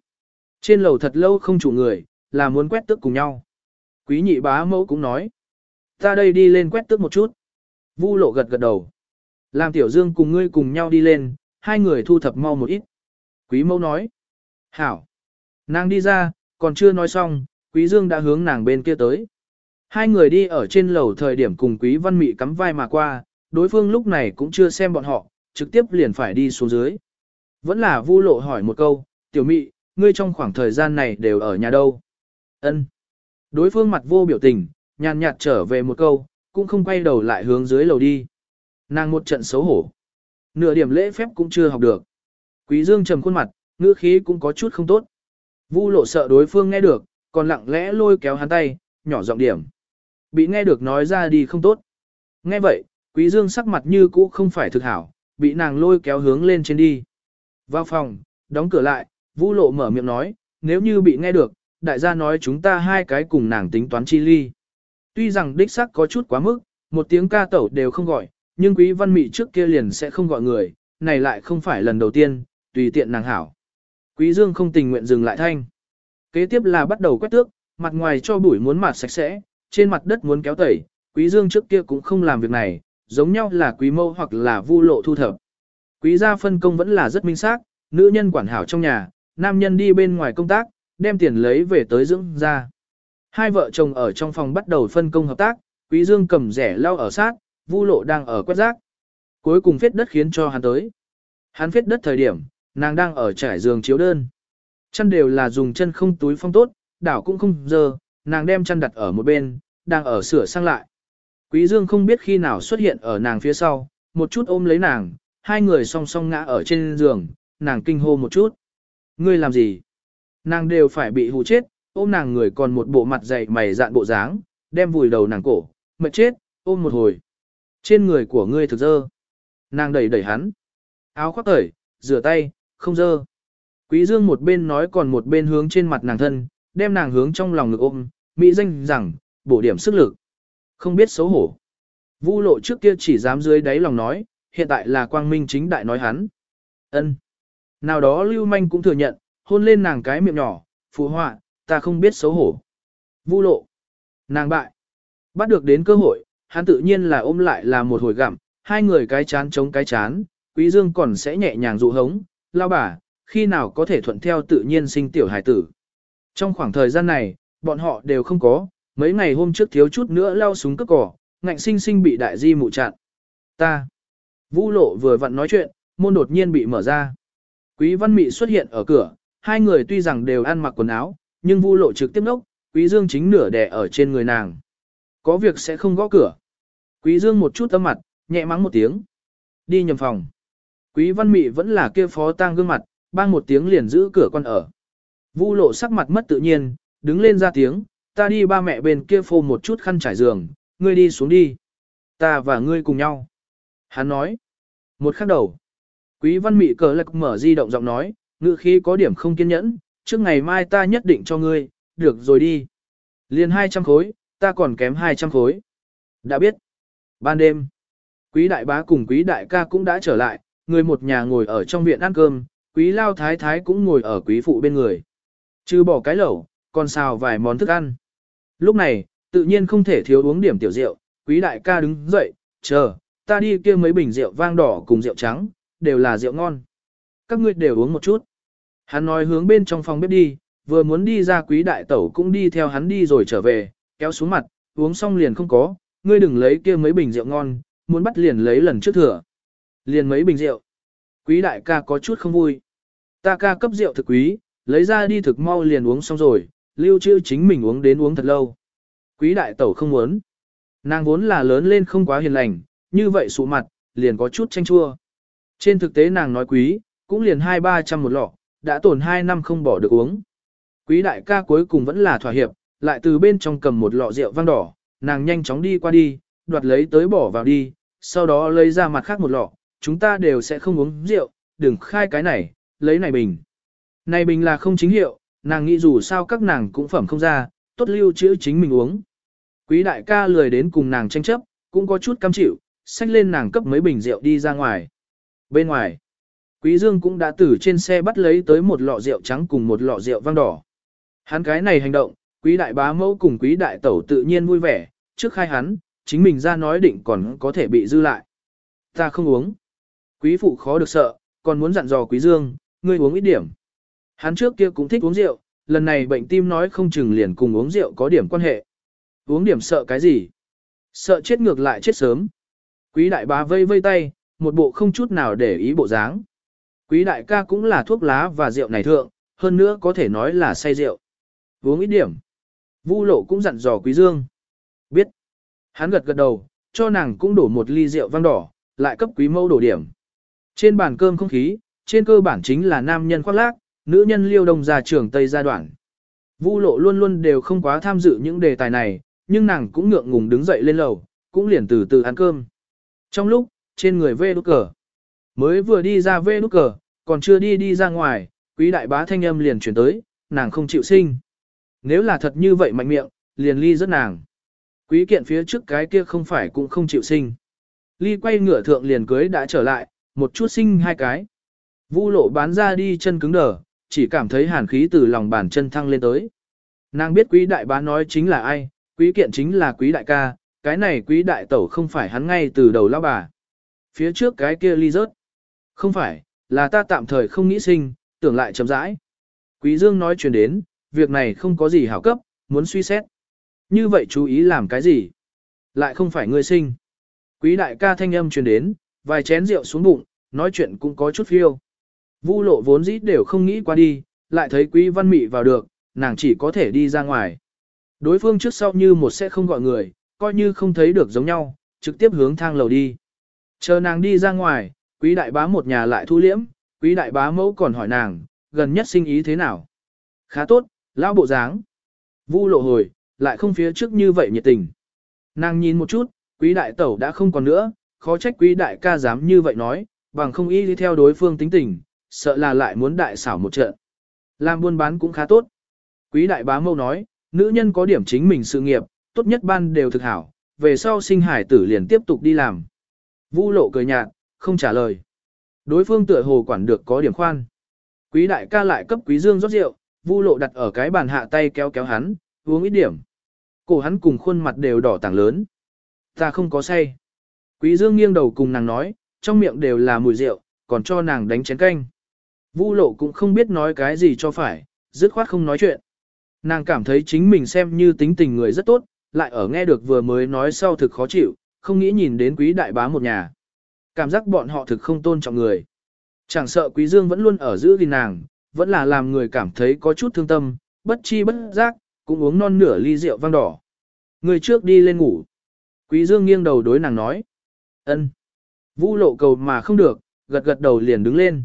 Trên lầu thật lâu không chủ người, là muốn quét tước cùng nhau. Quý nhị bá mẫu cũng nói. Ta đây đi lên quét tước một chút. Vu lộ gật gật đầu. Làm tiểu dương cùng ngươi cùng nhau đi lên, hai người thu thập mau một ít. Quý mẫu nói. Hảo. Nàng đi ra, còn chưa nói xong, quý dương đã hướng nàng bên kia tới. Hai người đi ở trên lầu thời điểm cùng quý văn mị cắm vai mà qua, đối phương lúc này cũng chưa xem bọn họ, trực tiếp liền phải đi xuống dưới. Vẫn là vu lộ hỏi một câu, tiểu mị, ngươi trong khoảng thời gian này đều ở nhà đâu? Ân. Đối phương mặt vô biểu tình, nhàn nhạt trở về một câu, cũng không quay đầu lại hướng dưới lầu đi. Nàng một trận xấu hổ. Nửa điểm lễ phép cũng chưa học được. Quý Dương trầm khuôn mặt, ngữ khí cũng có chút không tốt. Vu lộ sợ đối phương nghe được, còn lặng lẽ lôi kéo hắn tay, nhỏ giọng điểm. Bị nghe được nói ra đi không tốt. Nghe vậy, Quý Dương sắc mặt như cũ không phải thực hảo, bị nàng lôi kéo hướng lên trên đi. Vào phòng, đóng cửa lại, Vu lộ mở miệng nói, nếu như bị nghe được, đại gia nói chúng ta hai cái cùng nàng tính toán chi ly. Tuy rằng đích xác có chút quá mức, một tiếng ca tẩu đều không gọi, nhưng quý văn mị trước kia liền sẽ không gọi người, này lại không phải lần đầu tiên, tùy tiện nàng hảo. Quý dương không tình nguyện dừng lại thanh. Kế tiếp là bắt đầu quét tước, mặt ngoài cho bụi muốn mặt sạch sẽ, trên mặt đất muốn kéo tẩy, quý dương trước kia cũng không làm việc này, giống nhau là quý mâu hoặc là vu lộ thu thập. Quý gia phân công vẫn là rất minh xác, nữ nhân quản hảo trong nhà, nam nhân đi bên ngoài công tác, đem tiền lấy về tới dưỡng gia, Hai vợ chồng ở trong phòng bắt đầu phân công hợp tác, Quý Dương cầm rẻ lau ở sát, Vu Lộ đang ở quét rác. Cuối cùng phết đất khiến cho hắn tới. Hắn phết đất thời điểm, nàng đang ở trải giường chiếu đơn. Chân đều là dùng chân không túi phong tốt, đảo cũng không dơ, nàng đem chân đặt ở một bên, đang ở sửa sang lại. Quý Dương không biết khi nào xuất hiện ở nàng phía sau, một chút ôm lấy nàng, hai người song song ngã ở trên giường, nàng kinh hô một chút. Ngươi làm gì? Nàng đều phải bị hù chết, ôm nàng người còn một bộ mặt dày mày dạn bộ dáng, đem vùi đầu nàng cổ, mệt chết, ôm một hồi. Trên người của ngươi thực dơ. Nàng đẩy đẩy hắn. Áo khoác tởi, rửa tay, không dơ. Quý dương một bên nói còn một bên hướng trên mặt nàng thân, đem nàng hướng trong lòng ngực ôm, mỹ danh rằng, bổ điểm sức lực. Không biết xấu hổ. Vu lộ trước kia chỉ dám dưới đáy lòng nói, hiện tại là quang minh chính đại nói hắn. ân Nào đó lưu manh cũng thừa nhận, hôn lên nàng cái miệng nhỏ, phù họa, ta không biết xấu hổ. Vu lộ. Nàng bại. Bắt được đến cơ hội, hắn tự nhiên là ôm lại là một hồi gặm, hai người cái chán chống cái chán, quý dương còn sẽ nhẹ nhàng dụ hống, lao bà, khi nào có thể thuận theo tự nhiên sinh tiểu hải tử. Trong khoảng thời gian này, bọn họ đều không có, mấy ngày hôm trước thiếu chút nữa lao súng cướp cỏ, ngạnh sinh sinh bị đại di mụ chặn. Ta. Vũ lộ vừa vặn nói chuyện, môn đột nhiên bị mở ra. Quý văn mị xuất hiện ở cửa, hai người tuy rằng đều ăn mặc quần áo, nhưng vu lộ trực tiếp nốc, quý dương chính nửa đè ở trên người nàng. Có việc sẽ không gõ cửa. Quý dương một chút âm mặt, nhẹ mắng một tiếng. Đi nhầm phòng. Quý văn mị vẫn là kia phó tang gương mặt, bang một tiếng liền giữ cửa con ở, Vu lộ sắc mặt mất tự nhiên, đứng lên ra tiếng, ta đi ba mẹ bên kia phô một chút khăn trải giường, ngươi đi xuống đi. Ta và ngươi cùng nhau. Hắn nói. Một khắc đầu. Quý văn mị cờ lạc mở di động giọng nói, ngự khí có điểm không kiên nhẫn, trước ngày mai ta nhất định cho ngươi, được rồi đi. Liền 200 khối, ta còn kém 200 khối. Đã biết. Ban đêm, quý đại bá cùng quý đại ca cũng đã trở lại, người một nhà ngồi ở trong viện ăn cơm, quý lao thái thái cũng ngồi ở quý phụ bên người. Chứ bỏ cái lẩu, còn xào vài món thức ăn. Lúc này, tự nhiên không thể thiếu uống điểm tiểu rượu, quý đại ca đứng dậy, chờ, ta đi kia mấy bình rượu vang đỏ cùng rượu trắng, đều là rượu ngon. Các ngươi đều uống một chút. Hắn nói hướng bên trong phòng bếp đi, vừa muốn đi ra quý đại tẩu cũng đi theo hắn đi rồi trở về, kéo xuống mặt, uống xong liền không có, ngươi đừng lấy kia mấy bình rượu ngon, muốn bắt liền lấy lần trước thừa. Liền mấy bình rượu. Quý đại ca có chút không vui. Ta ca cấp rượu thực quý, lấy ra đi thực mau liền uống xong rồi, lưu trữ chính mình uống đến uống thật lâu. Quý đại tẩu không muốn. Nàng vốn là lớn lên không quá hiền lành, như vậy sụ mặt, liền có chút chanh chua. Trên thực tế nàng nói quý, cũng liền hai ba trăm một lọ, đã tổn hai năm không bỏ được uống. Quý đại ca cuối cùng vẫn là thỏa hiệp, lại từ bên trong cầm một lọ rượu vang đỏ, nàng nhanh chóng đi qua đi, đoạt lấy tới bỏ vào đi, sau đó lấy ra mặt khác một lọ, chúng ta đều sẽ không uống rượu, đừng khai cái này, lấy này bình. Này bình là không chính hiệu, nàng nghĩ dù sao các nàng cũng phẩm không ra, tốt lưu trữ chính mình uống. Quý đại ca lười đến cùng nàng tranh chấp, cũng có chút cam chịu, xách lên nàng cấp mấy bình rượu đi ra ngoài. Bên ngoài, Quý Dương cũng đã từ trên xe bắt lấy tới một lọ rượu trắng cùng một lọ rượu vang đỏ. Hắn cái này hành động, quý đại bá mẫu cùng quý đại tẩu tự nhiên vui vẻ, trước khai hắn, chính mình ra nói định còn có thể bị dư lại. Ta không uống. Quý phụ khó được sợ, còn muốn dặn dò quý dương, ngươi uống ít điểm. Hắn trước kia cũng thích uống rượu, lần này bệnh tim nói không chừng liền cùng uống rượu có điểm quan hệ. Uống điểm sợ cái gì? Sợ chết ngược lại chết sớm. Quý đại bá vây vây tay, một bộ không chút nào để ý bộ dáng. Quý đại ca cũng là thuốc lá và rượu này thượng, hơn nữa có thể nói là say rượu. Uống ít điểm. Vu lộ cũng dặn dò quý dương. Biết. Hắn gật gật đầu, cho nàng cũng đổ một ly rượu vang đỏ, lại cấp quý mâu đổ điểm. Trên bàn cơm không khí, trên cơ bản chính là nam nhân khoác lác, nữ nhân liêu đông ra trường Tây gia đoạn. Vu lộ luôn luôn đều không quá tham dự những đề tài này, nhưng nàng cũng ngượng ngùng đứng dậy lên lầu, cũng liền từ từ ăn cơm. Trong lúc, trên người vê nút cờ, mới vừa đi ra vê nút cờ, còn chưa đi đi ra ngoài, quý đại bá thanh âm liền chuyển tới, nàng không chịu sinh. Nếu là thật như vậy mạnh miệng, liền ly rất nàng. Quý kiện phía trước cái kia không phải cũng không chịu sinh. Ly quay ngựa thượng liền cưới đã trở lại, một chút sinh hai cái. Vu lộ bán ra đi chân cứng đờ, chỉ cảm thấy hàn khí từ lòng bàn chân thăng lên tới. Nàng biết quý đại bá nói chính là ai, quý kiện chính là quý đại ca, cái này quý đại tẩu không phải hắn ngay từ đầu lao bà. Phía trước cái kia ly rớt. Không phải, là ta tạm thời không nghĩ sinh, tưởng lại chậm rãi. Quý dương nói chuyện đến, việc này không có gì hảo cấp, muốn suy xét. Như vậy chú ý làm cái gì? Lại không phải ngươi sinh. Quý đại ca thanh âm truyền đến, vài chén rượu xuống bụng, nói chuyện cũng có chút phiêu. Vu lộ vốn dĩ đều không nghĩ qua đi, lại thấy quý văn mị vào được, nàng chỉ có thể đi ra ngoài. Đối phương trước sau như một sẽ không gọi người, coi như không thấy được giống nhau, trực tiếp hướng thang lầu đi. Chờ nàng đi ra ngoài, quý đại bá một nhà lại thu liễm, quý đại bá mẫu còn hỏi nàng, gần nhất sinh ý thế nào. Khá tốt, lão bộ dáng. Vu lộ hồi, lại không phía trước như vậy nhiệt tình. Nàng nhìn một chút, quý đại tẩu đã không còn nữa, khó trách quý đại ca dám như vậy nói, bằng không y đi theo đối phương tính tình, sợ là lại muốn đại xảo một trận. Làm buôn bán cũng khá tốt. Quý đại bá mâu nói, nữ nhân có điểm chính mình sự nghiệp, tốt nhất ban đều thực hảo, về sau sinh hải tử liền tiếp tục đi làm. Vu lộ cười nhạt, không trả lời. Đối phương tựa hồ quản được có điểm khoan. Quý đại ca lại cấp quý dương rót rượu, vu lộ đặt ở cái bàn hạ tay kéo kéo hắn, uống ít điểm. Cổ hắn cùng khuôn mặt đều đỏ tảng lớn. Ta không có say. Quý dương nghiêng đầu cùng nàng nói, trong miệng đều là mùi rượu, còn cho nàng đánh chén canh. Vu lộ cũng không biết nói cái gì cho phải, dứt khoát không nói chuyện. Nàng cảm thấy chính mình xem như tính tình người rất tốt, lại ở nghe được vừa mới nói sau thực khó chịu, không nghĩ nhìn đến quý đại bá một nhà. Cảm giác bọn họ thực không tôn trọng người. Chẳng sợ quý dương vẫn luôn ở giữ gìn nàng, vẫn là làm người cảm thấy có chút thương tâm, bất chi bất giác, cũng uống non nửa ly rượu vang đỏ. Người trước đi lên ngủ. Quý dương nghiêng đầu đối nàng nói ân. Vũ lộ cầu mà không được, gật gật đầu liền đứng lên.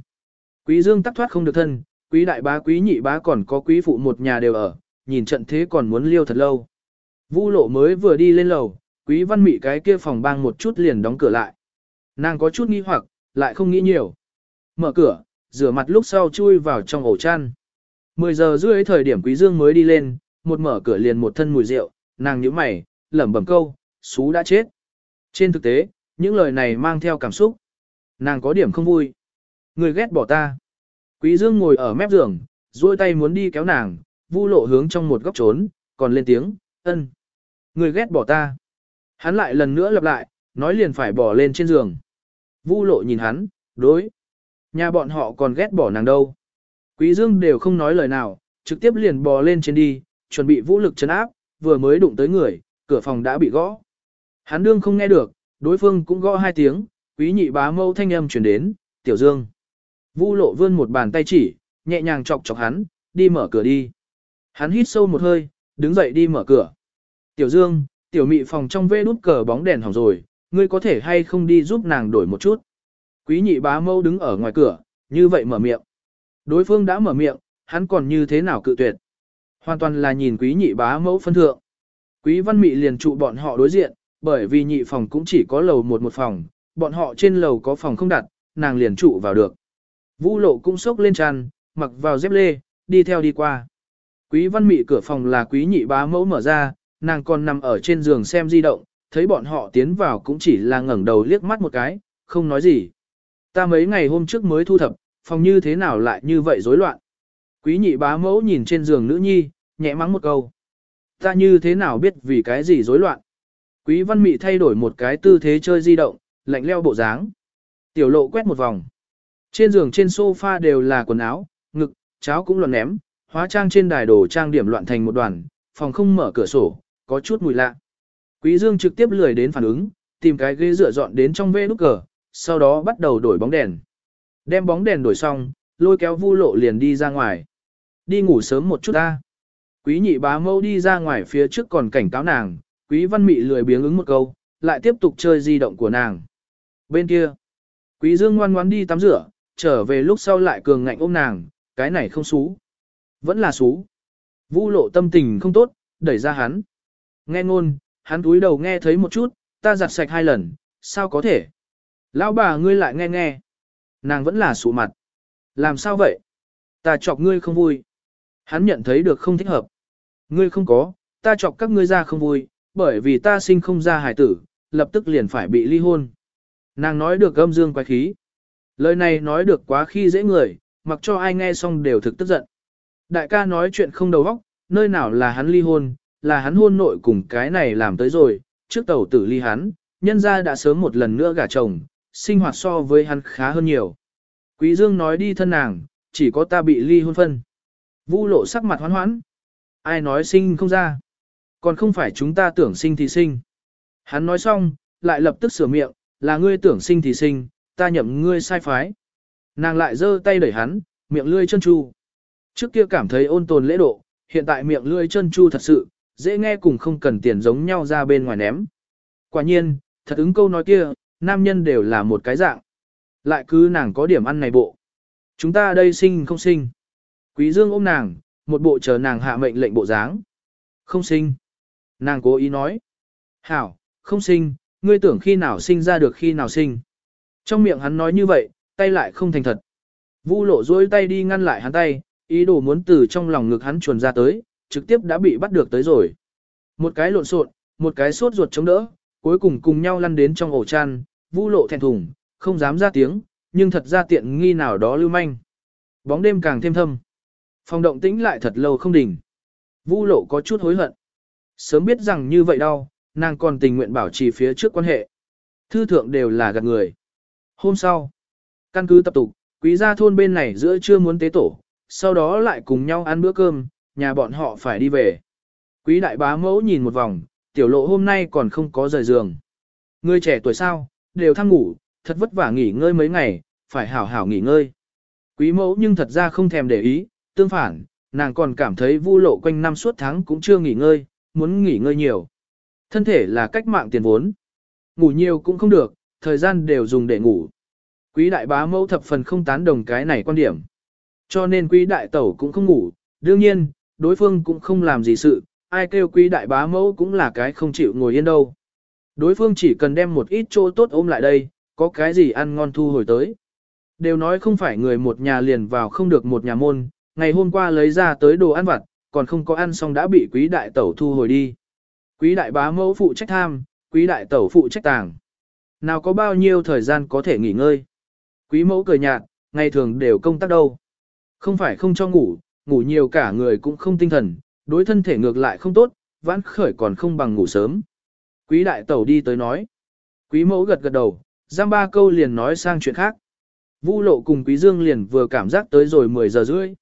Quý dương tắc thoát không được thân, Quý đại bá quý nhị bá còn có quý phụ một nhà đều ở, nhìn trận thế còn muốn liêu thật lâu. Vu lộ mới vừa đi lên lầu, quý văn mị cái kia phòng bang một chút liền đóng cửa lại. Nàng có chút nghi hoặc, lại không nghĩ nhiều. Mở cửa, rửa mặt lúc sau chui vào trong ổ chăn. 10 giờ rưỡi thời điểm quý dương mới đi lên, một mở cửa liền một thân mùi rượu, nàng nhíu mày, lẩm bẩm câu, xú đã chết. Trên thực tế, những lời này mang theo cảm xúc. Nàng có điểm không vui. Người ghét bỏ ta. Quý dương ngồi ở mép giường, duỗi tay muốn đi kéo nàng, vu lộ hướng trong một góc trốn, còn lên tiếng, ân. Người ghét bỏ ta. Hắn lại lần nữa lặp lại, nói liền phải bỏ lên trên giường. Vu lộ nhìn hắn, đối. Nhà bọn họ còn ghét bỏ nàng đâu. Quý dương đều không nói lời nào, trực tiếp liền bò lên trên đi, chuẩn bị vũ lực chấn áp, vừa mới đụng tới người, cửa phòng đã bị gõ. Hắn đương không nghe được, đối phương cũng gõ hai tiếng, quý nhị bá mâu thanh âm chuyển đến, tiểu dương. Vu lộ vươn một bàn tay chỉ, nhẹ nhàng chọc chọc hắn, đi mở cửa đi. Hắn hít sâu một hơi, đứng dậy đi mở cửa. Tiểu dương, tiểu mị phòng trong vê nút cờ bóng đèn hỏng rồi, ngươi có thể hay không đi giúp nàng đổi một chút. Quý nhị bá mâu đứng ở ngoài cửa, như vậy mở miệng. Đối phương đã mở miệng, hắn còn như thế nào cự tuyệt. Hoàn toàn là nhìn quý nhị bá mẫu phân thượng. Quý văn mị liền trụ bọn họ đối diện, bởi vì nhị phòng cũng chỉ có lầu một một phòng, bọn họ trên lầu có phòng không đặt, nàng liền trụ vào được. Vũ lộ cũng sốc lên tràn, mặc vào dép lê, đi theo đi qua. Quý văn mị cửa phòng là quý nhị bá mẫu mở ra, nàng còn nằm ở trên giường xem di động, thấy bọn họ tiến vào cũng chỉ là ngẩng đầu liếc mắt một cái, không nói gì. Ta mấy ngày hôm trước mới thu thập, phòng như thế nào lại như vậy rối loạn. Quý nhị bá mẫu nhìn trên giường nữ nhi, nhẹ mắng một câu. Ta như thế nào biết vì cái gì rối loạn. Quý văn mị thay đổi một cái tư thế chơi di động, lạnh leo bộ dáng. Tiểu lộ quét một vòng. Trên giường trên sofa đều là quần áo, ngực, cháo cũng loạn ném, hóa trang trên đài đồ trang điểm loạn thành một đoàn, phòng không mở cửa sổ, có chút mùi lạ. Quý Dương trực tiếp lười đến phản ứng, tìm cái ghế dựa dọn đến trong vê nút cờ, sau đó bắt đầu đổi bóng đèn. Đem bóng đèn đổi xong, lôi kéo vu lộ liền đi ra ngoài. Đi ngủ sớm một chút ta. Quý nhị bá mâu đi ra ngoài phía trước còn cảnh cáo nàng, quý văn mị lười biếng ứng một câu, lại tiếp tục chơi di động của nàng. Bên kia, quý dương ngoan ngoãn đi tắm rửa, trở về lúc sau lại cường ngạnh ôm nàng, cái này không xú. Vẫn là xú. Vu lộ tâm tình không tốt, đẩy ra hắn. Nghe ngôn, hắn túi đầu nghe thấy một chút, ta giặt sạch hai lần, sao có thể? Lão bà ngươi lại nghe nghe. Nàng vẫn là sụ mặt. Làm sao vậy? Ta chọc ngươi không vui. Hắn nhận thấy được không thích hợp. Ngươi không có, ta chọc các ngươi ra không vui, bởi vì ta sinh không ra hài tử, lập tức liền phải bị ly hôn. Nàng nói được âm dương quái khí. Lời này nói được quá khi dễ người, mặc cho ai nghe xong đều thực tức giận. Đại ca nói chuyện không đầu óc, nơi nào là hắn ly hôn, là hắn hôn nội cùng cái này làm tới rồi, trước tàu tử ly hắn, nhân ra đã sớm một lần nữa gả chồng, sinh hoạt so với hắn khá hơn nhiều. Quý Dương nói đi thân nàng, chỉ có ta bị ly hôn phân. Vu lộ sắc mặt hoán hoãn. Ai nói sinh không ra. Còn không phải chúng ta tưởng sinh thì sinh. Hắn nói xong, lại lập tức sửa miệng, là ngươi tưởng sinh thì sinh, ta nhậm ngươi sai phái. Nàng lại giơ tay đẩy hắn, miệng lươi chân chu. Trước kia cảm thấy ôn tồn lễ độ, hiện tại miệng lươi chân chu thật sự, dễ nghe cùng không cần tiền giống nhau ra bên ngoài ném. Quả nhiên, thật ứng câu nói kia, nam nhân đều là một cái dạng. Lại cứ nàng có điểm ăn này bộ. Chúng ta đây sinh không sinh. Quý dương ôm nàng, một bộ chờ nàng hạ mệnh lệnh bộ dáng. Không sinh. Nàng cố ý nói. Hảo, không sinh, ngươi tưởng khi nào sinh ra được khi nào sinh. Trong miệng hắn nói như vậy, tay lại không thành thật. Vu lộ dối tay đi ngăn lại hắn tay, ý đồ muốn từ trong lòng ngực hắn chuồn ra tới, trực tiếp đã bị bắt được tới rồi. Một cái lộn xộn, một cái sốt ruột chống đỡ, cuối cùng cùng nhau lăn đến trong ổ chăn, vu lộ thẹn thùng, không dám ra tiếng, nhưng thật ra tiện nghi nào đó lưu manh. Bóng đêm càng thêm thâm. Phòng động tĩnh lại thật lâu không đỉnh. Vu lộ có chút hối hận. Sớm biết rằng như vậy đâu, nàng còn tình nguyện bảo trì phía trước quan hệ. Thư thượng đều là gạt người. Hôm sau, căn cứ tập tục, quý gia thôn bên này giữa trưa muốn tế tổ, sau đó lại cùng nhau ăn bữa cơm, nhà bọn họ phải đi về. Quý đại bá mẫu nhìn một vòng, tiểu lộ hôm nay còn không có rời giường. Người trẻ tuổi sao, đều thăng ngủ, thật vất vả nghỉ ngơi mấy ngày, phải hảo hảo nghỉ ngơi. Quý mẫu nhưng thật ra không thèm để ý, tương phản, nàng còn cảm thấy vu lộ quanh năm suốt tháng cũng chưa nghỉ ngơi, muốn nghỉ ngơi nhiều. Thân thể là cách mạng tiền vốn. Ngủ nhiều cũng không được, thời gian đều dùng để ngủ. Quý đại bá mẫu thập phần không tán đồng cái này quan điểm. Cho nên quý đại tẩu cũng không ngủ, đương nhiên, đối phương cũng không làm gì sự, ai kêu quý đại bá mẫu cũng là cái không chịu ngồi yên đâu. Đối phương chỉ cần đem một ít chỗ tốt ôm lại đây, có cái gì ăn ngon thu hồi tới. Đều nói không phải người một nhà liền vào không được một nhà môn, ngày hôm qua lấy ra tới đồ ăn vặt, còn không có ăn xong đã bị quý đại tẩu thu hồi đi. Quý đại bá mẫu phụ trách tham, quý đại tẩu phụ trách tàng. Nào có bao nhiêu thời gian có thể nghỉ ngơi. Quý mẫu cười nhạt, ngày thường đều công tác đâu. Không phải không cho ngủ, ngủ nhiều cả người cũng không tinh thần, đối thân thể ngược lại không tốt, vãn khởi còn không bằng ngủ sớm. Quý đại tẩu đi tới nói. Quý mẫu gật gật đầu, giam ba câu liền nói sang chuyện khác. Vu lộ cùng quý dương liền vừa cảm giác tới rồi 10 giờ rưỡi.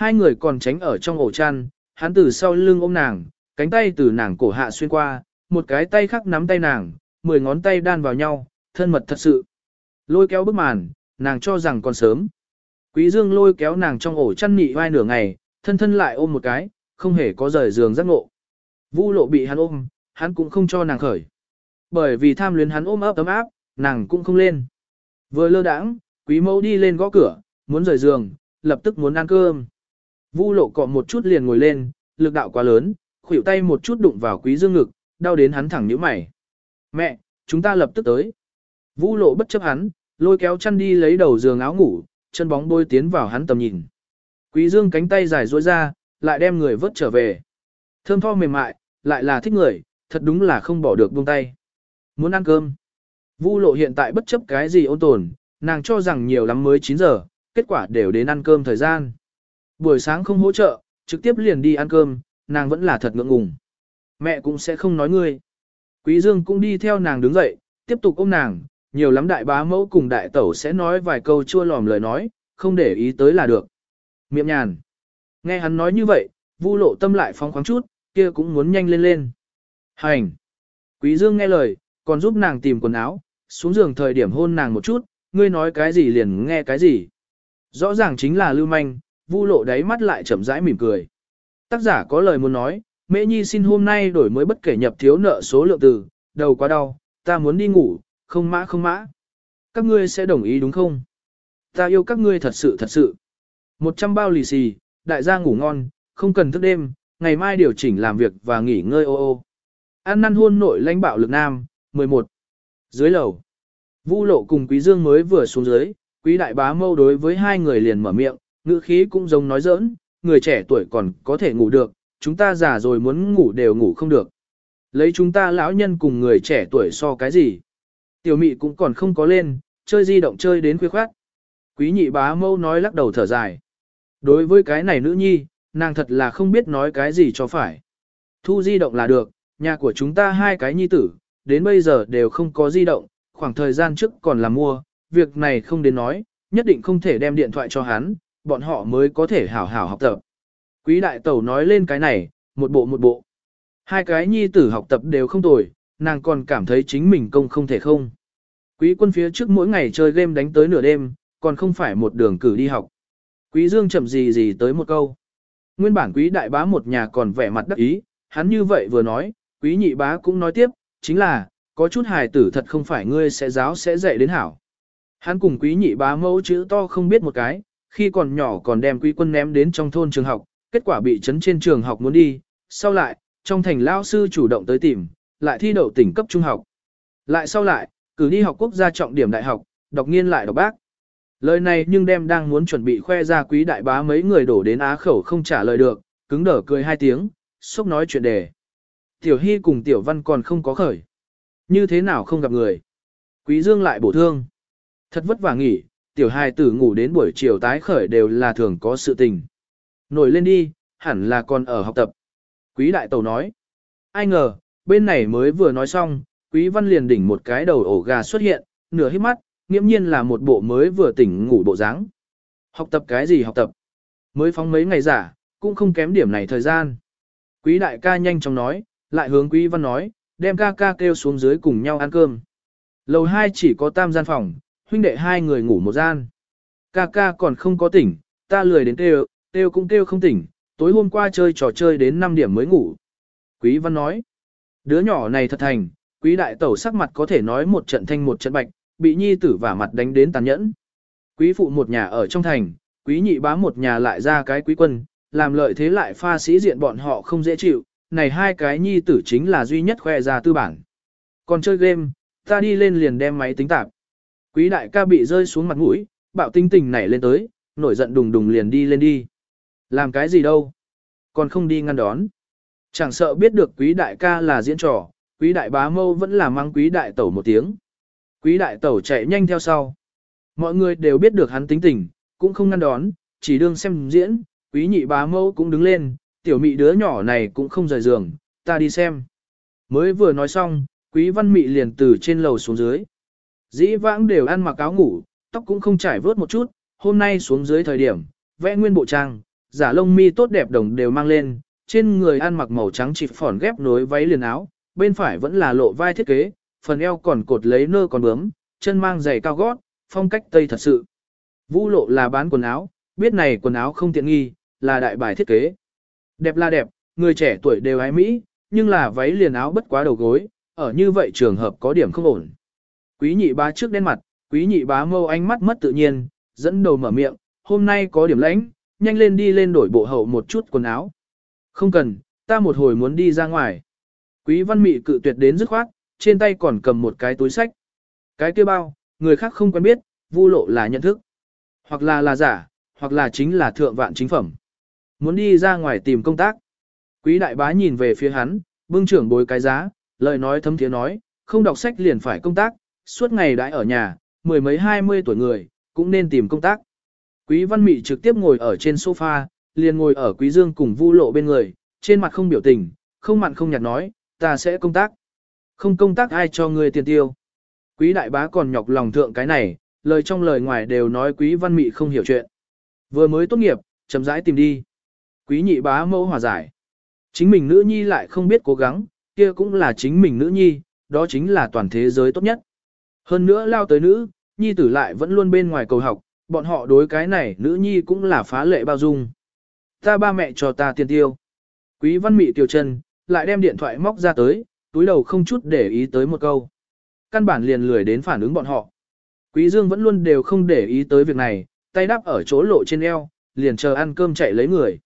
Hai người còn tránh ở trong ổ chăn, hắn từ sau lưng ôm nàng, cánh tay từ nàng cổ hạ xuyên qua, một cái tay khác nắm tay nàng, mười ngón tay đan vào nhau, thân mật thật sự. Lôi kéo bức màn, nàng cho rằng còn sớm. Quý dương lôi kéo nàng trong ổ chăn nị vai nửa ngày, thân thân lại ôm một cái, không hề có rời giường giác ngộ. Vu lộ bị hắn ôm, hắn cũng không cho nàng khởi. Bởi vì tham luyến hắn ôm ấp ấm áp, nàng cũng không lên. Vừa lơ đãng, quý mẫu đi lên gõ cửa, muốn rời giường, lập tức muốn ăn cơm. Vu lộ cọ một chút liền ngồi lên, lực đạo quá lớn, khuỷu tay một chút đụng vào quý dương ngực, đau đến hắn thẳng nhíu mày. Mẹ, chúng ta lập tức tới. Vu lộ bất chấp hắn, lôi kéo chăn đi lấy đầu giường áo ngủ, chân bóng bôi tiến vào hắn tầm nhìn. Quý dương cánh tay dài duỗi ra, lại đem người vớt trở về. Thơm tho mềm mại, lại là thích người, thật đúng là không bỏ được buông tay. Muốn ăn cơm. Vu lộ hiện tại bất chấp cái gì ôn tồn, nàng cho rằng nhiều lắm mới 9 giờ, kết quả đều đến ăn cơm thời gian. Buổi sáng không hỗ trợ, trực tiếp liền đi ăn cơm, nàng vẫn là thật ngượng ngùng. Mẹ cũng sẽ không nói ngươi. Quý Dương cũng đi theo nàng đứng dậy, tiếp tục ôm nàng, nhiều lắm đại bá mẫu cùng đại tẩu sẽ nói vài câu chua lòm lời nói, không để ý tới là được. Miệng nhàn. Nghe hắn nói như vậy, vu lộ tâm lại phóng khoáng chút, kia cũng muốn nhanh lên lên. Hành. Quý Dương nghe lời, còn giúp nàng tìm quần áo, xuống giường thời điểm hôn nàng một chút, ngươi nói cái gì liền nghe cái gì. Rõ ràng chính là lưu manh, vu lộ đáy mắt lại chậm rãi mỉm cười. Tác giả có lời muốn nói, Mễ Nhi xin hôm nay đổi mới bất kể nhập thiếu nợ số lượng từ, đầu quá đau, ta muốn đi ngủ, không mã không mã. Các ngươi sẽ đồng ý đúng không? Ta yêu các ngươi thật sự thật sự. Một trăm bao lì xì, đại gia ngủ ngon, không cần thức đêm, ngày mai điều chỉnh làm việc và nghỉ ngơi ô ô. An năn hôn nội lãnh bạo lực nam, 11. Dưới lầu. Vu lộ cùng quý dương mới vừa xuống dưới, quý đại bá mâu đối với hai người liền mở miệng, ngữ khí cũng giống nói giỡn, người trẻ tuổi còn có thể ngủ được, chúng ta già rồi muốn ngủ đều ngủ không được. Lấy chúng ta lão nhân cùng người trẻ tuổi so cái gì? Tiểu mị cũng còn không có lên, chơi di động chơi đến khuya khoát. Quý nhị bá mâu nói lắc đầu thở dài. Đối với cái này nữ nhi, nàng thật là không biết nói cái gì cho phải. Thu di động là được, nhà của chúng ta hai cái nhi tử, đến bây giờ đều không có di động, khoảng thời gian trước còn là mua, việc này không đến nói, nhất định không thể đem điện thoại cho hắn, bọn họ mới có thể hảo hảo học tập. Quý đại tẩu nói lên cái này, một bộ một bộ. Hai cái nhi tử học tập đều không tồi, nàng còn cảm thấy chính mình công không thể không. Quý quân phía trước mỗi ngày chơi game đánh tới nửa đêm, còn không phải một đường cử đi học. Quý dương chậm gì gì tới một câu. Nguyên bản quý đại bá một nhà còn vẻ mặt đắc ý, hắn như vậy vừa nói, quý nhị bá cũng nói tiếp, chính là, có chút hài tử thật không phải ngươi sẽ giáo sẽ dạy đến hảo. Hắn cùng quý nhị bá mẫu chữ to không biết một cái, khi còn nhỏ còn đem quý quân ném đến trong thôn trường học, kết quả bị chấn trên trường học muốn đi, sau lại, trong thành lao sư chủ động tới tìm, lại thi đậu tỉnh cấp trung học. Lại sau lại, cử đi học quốc gia trọng điểm đại học, đọc nghiên lại đọc bác. Lời này nhưng đem đang muốn chuẩn bị khoe ra quý đại bá mấy người đổ đến á khẩu không trả lời được, cứng đờ cười hai tiếng, xúc nói chuyện đề. Tiểu Hy cùng Tiểu Văn còn không có khởi. Như thế nào không gặp người? Quý Dương lại bổ thương. Thật vất vả nghỉ, Tiểu Hai tử ngủ đến buổi chiều tái khởi đều là thường có sự tình. Nổi lên đi, hẳn là còn ở học tập. Quý đại tàu nói. Ai ngờ, bên này mới vừa nói xong, Quý Văn liền đỉnh một cái đầu ổ gà xuất hiện, nửa hít mắt, nghiễm nhiên là một bộ mới vừa tỉnh ngủ bộ dáng. Học tập cái gì học tập? Mới phóng mấy ngày giả, cũng không kém điểm này thời gian. Quý đại ca nhanh chóng nói, lại hướng quý văn nói, đem ca ca kêu xuống dưới cùng nhau ăn cơm. Lầu hai chỉ có tam gian phòng, huynh đệ hai người ngủ một gian. Ca ca còn không có tỉnh, ta lười đến kêu, kêu cũng kêu không tỉnh, tối hôm qua chơi trò chơi đến 5 điểm mới ngủ. Quý văn nói, đứa nhỏ này thật thành, quý đại tẩu sắc mặt có thể nói một trận thanh một trận bạch, bị nhi tử vả mặt đánh đến tàn nhẫn. Quý phụ một nhà ở trong thành, quý nhị bá một nhà lại ra cái quý quân, làm lợi thế lại pha sĩ diện bọn họ không dễ chịu, này hai cái nhi tử chính là duy nhất khoe ra tư bản. Còn chơi game, ta đi lên liền đem máy tính tạp. Quý đại ca bị rơi xuống mặt mũi, bạo tinh tình nảy lên tới, nổi giận đùng đùng liền đi lên đi. Làm cái gì đâu? Còn không đi ngăn đón. Chẳng sợ biết được quý đại ca là diễn trò, quý đại bá mâu vẫn là mang quý đại tẩu một tiếng. Quý đại tẩu chạy nhanh theo sau. Mọi người đều biết được hắn tính tình, cũng không ngăn đón, chỉ đương xem diễn, quý nhị bá mâu cũng đứng lên, tiểu mị đứa nhỏ này cũng không rời giường, ta đi xem. Mới vừa nói xong, quý văn mị liền từ trên lầu xuống dưới. Dĩ vãng đều ăn mặc áo ngủ, tóc cũng không trải vớt một chút, hôm nay xuống dưới thời điểm, vẽ nguyên bộ trang, giả lông mi tốt đẹp đồng đều mang lên, trên người ăn mặc màu trắng chỉ phỏn ghép nối váy liền áo, bên phải vẫn là lộ vai thiết kế, phần eo còn cột lấy nơ còn bướm, chân mang giày cao gót, phong cách Tây thật sự. Vũ lộ là bán quần áo, biết này quần áo không tiện nghi, là đại bài thiết kế. Đẹp là đẹp, người trẻ tuổi đều ái Mỹ, nhưng là váy liền áo bất quá đầu gối, ở như vậy trường hợp có điểm không ổn. Quý nhị bá trước đen mặt, quý nhị bá mâu ánh mắt mất tự nhiên, dẫn đầu mở miệng, hôm nay có điểm lãnh, nhanh lên đi lên đổi bộ hậu một chút quần áo. Không cần, ta một hồi muốn đi ra ngoài. Quý văn mị cự tuyệt đến dứt khoát, trên tay còn cầm một cái túi sách. Cái kia bao, người khác không quen biết, vu lộ là nhận thức. Hoặc là là giả, hoặc là chính là thượng vạn chính phẩm. Muốn đi ra ngoài tìm công tác. Quý đại bá nhìn về phía hắn, bưng trưởng bối cái giá, lời nói thấm thiế nói, không đọc sách liền phải công tác, suốt ngày đãi ở nhà, mười mấy hai mươi tuổi người, cũng nên tìm công tác. Quý văn mị trực tiếp ngồi ở trên sofa, liền ngồi ở quý dương cùng vu lộ bên người, trên mặt không biểu tình, không mặn không nhạt nói, ta sẽ công tác. Không công tác ai cho ngươi tiền tiêu. Quý đại bá còn nhọc lòng thượng cái này, lời trong lời ngoài đều nói quý văn mị không hiểu chuyện. Vừa mới tốt nghiệp, chậm rãi tìm đi. Quý nhị bá mẫu hòa giải. Chính mình nữ nhi lại không biết cố gắng, kia cũng là chính mình nữ nhi, đó chính là toàn thế giới tốt nhất. Hơn nữa lao tới nữ, nhi tử lại vẫn luôn bên ngoài cầu học, bọn họ đối cái này nữ nhi cũng là phá lệ bao dung. Ta ba mẹ cho ta tiền tiêu. Quý văn mị tiêu chân, lại đem điện thoại móc ra tới, túi đầu không chút để ý tới một câu. Căn bản liền lười đến phản ứng bọn họ. Quý Dương vẫn luôn đều không để ý tới việc này, tay đắp ở chỗ lộ trên eo, liền chờ ăn cơm chạy lấy người.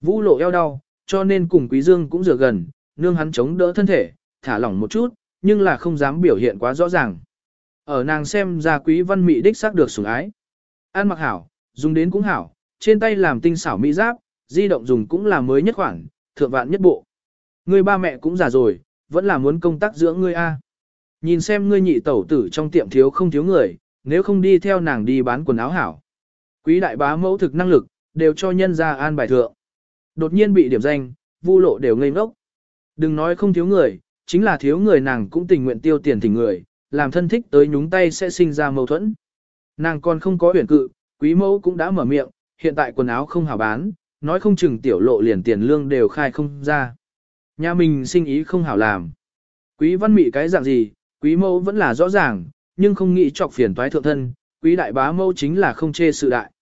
Vũ lộ eo đau, cho nên cùng Quý Dương cũng dựa gần, nương hắn chống đỡ thân thể, thả lỏng một chút, nhưng là không dám biểu hiện quá rõ ràng. Ở nàng xem ra Quý Văn Mị đích xác được sủng ái. Ăn mặc hảo, dùng đến cũng hảo, trên tay làm tinh xảo mỹ giáp, di động dùng cũng là mới nhất khoản, thượng vạn nhất bộ. Ngươi ba mẹ cũng già rồi, vẫn là muốn công tác dưỡng ngươi a. Nhìn xem ngươi nhị tẩu tử trong tiệm thiếu không thiếu người, nếu không đi theo nàng đi bán quần áo hảo. Quý đại bá mẫu thực năng lực, đều cho nhân ra an bài thượng. Đột nhiên bị điểm danh, vu lộ đều ngây ngốc. Đừng nói không thiếu người, chính là thiếu người nàng cũng tình nguyện tiêu tiền thỉnh người, làm thân thích tới nhúng tay sẽ sinh ra mâu thuẫn. Nàng còn không có huyền cự, quý mẫu cũng đã mở miệng, hiện tại quần áo không hảo bán, nói không chừng tiểu lộ liền tiền lương đều khai không ra. Nhà mình sinh ý không hảo làm. Quý văn mị cái dạng gì, quý mẫu vẫn là rõ ràng, nhưng không nghĩ chọc phiền toái thượng thân, quý đại bá mẫu chính là không chê sự đại.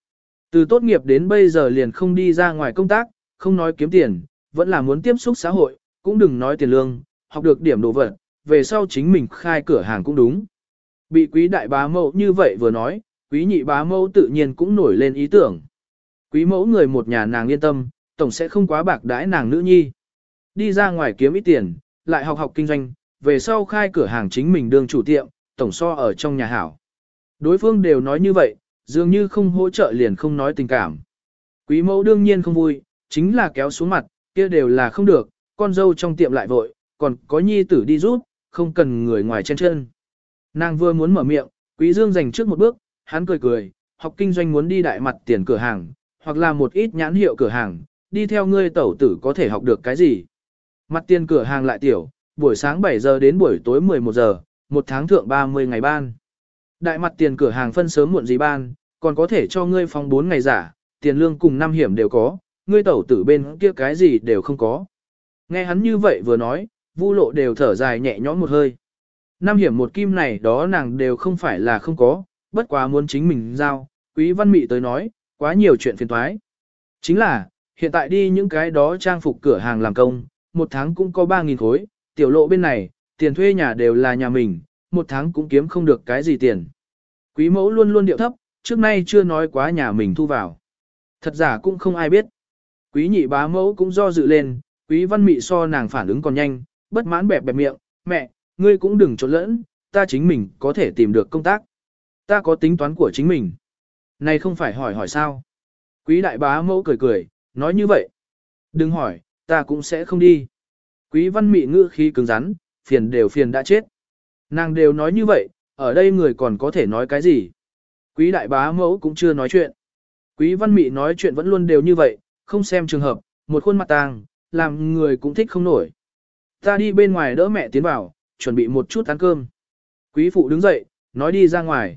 Từ tốt nghiệp đến bây giờ liền không đi ra ngoài công tác, không nói kiếm tiền, vẫn là muốn tiếp xúc xã hội, cũng đừng nói tiền lương, học được điểm đồ vật, về sau chính mình khai cửa hàng cũng đúng. Bị quý đại bá mẫu như vậy vừa nói, quý nhị bá mẫu tự nhiên cũng nổi lên ý tưởng. Quý mẫu người một nhà nàng yên tâm, tổng sẽ không quá bạc đãi nàng nữ nhi. Đi ra ngoài kiếm ít tiền, lại học học kinh doanh, về sau khai cửa hàng chính mình đương chủ tiệm, tổng so ở trong nhà hảo. Đối phương đều nói như vậy, dường như không hỗ trợ liền không nói tình cảm. Quý mẫu đương nhiên không vui, chính là kéo xuống mặt, kia đều là không được, con dâu trong tiệm lại vội, còn có nhi tử đi rút, không cần người ngoài chen chân. Nàng vừa muốn mở miệng, quý dương dành trước một bước, hắn cười cười, học kinh doanh muốn đi đại mặt tiền cửa hàng, hoặc là một ít nhãn hiệu cửa hàng, đi theo ngươi tẩu tử có thể học được cái gì. Mặt tiền cửa hàng lại tiểu, buổi sáng 7 giờ đến buổi tối 11 giờ, một tháng thượng 30 ngày ban. Đại mặt tiền cửa hàng phân sớm muộn gì ban, còn có thể cho ngươi phong 4 ngày giả, tiền lương cùng năm hiểm đều có, ngươi tẩu tử bên kia cái gì đều không có. Nghe hắn như vậy vừa nói, vu lộ đều thở dài nhẹ nhõm một hơi. Năm hiểm một kim này đó nàng đều không phải là không có, bất quá muốn chính mình giao, quý văn mị tới nói, quá nhiều chuyện phiền toái. Chính là, hiện tại đi những cái đó trang phục cửa hàng làm công, một tháng cũng có 3.000 khối, tiểu lộ bên này, tiền thuê nhà đều là nhà mình, một tháng cũng kiếm không được cái gì tiền. Quý mẫu luôn luôn điệu thấp, trước nay chưa nói quá nhà mình thu vào. Thật giả cũng không ai biết. Quý nhị bá mẫu cũng do dự lên, quý văn mị so nàng phản ứng còn nhanh, bất mãn bẹp bẹp miệng, mẹ, ngươi cũng đừng trộn lẫn, ta chính mình có thể tìm được công tác. Ta có tính toán của chính mình. Này không phải hỏi hỏi sao. Quý đại bá mẫu cười cười, nói như vậy. Đừng hỏi, ta cũng sẽ không đi. Quý văn mị ngữ khi cứng rắn, phiền đều phiền đã chết. Nàng đều nói như vậy, ở đây người còn có thể nói cái gì. Quý đại bá mẫu cũng chưa nói chuyện. Quý văn mị nói chuyện vẫn luôn đều như vậy, không xem trường hợp, một khuôn mặt tàng, làm người cũng thích không nổi. Ta đi bên ngoài đỡ mẹ tiến vào, chuẩn bị một chút ăn cơm. Quý phụ đứng dậy, nói đi ra ngoài.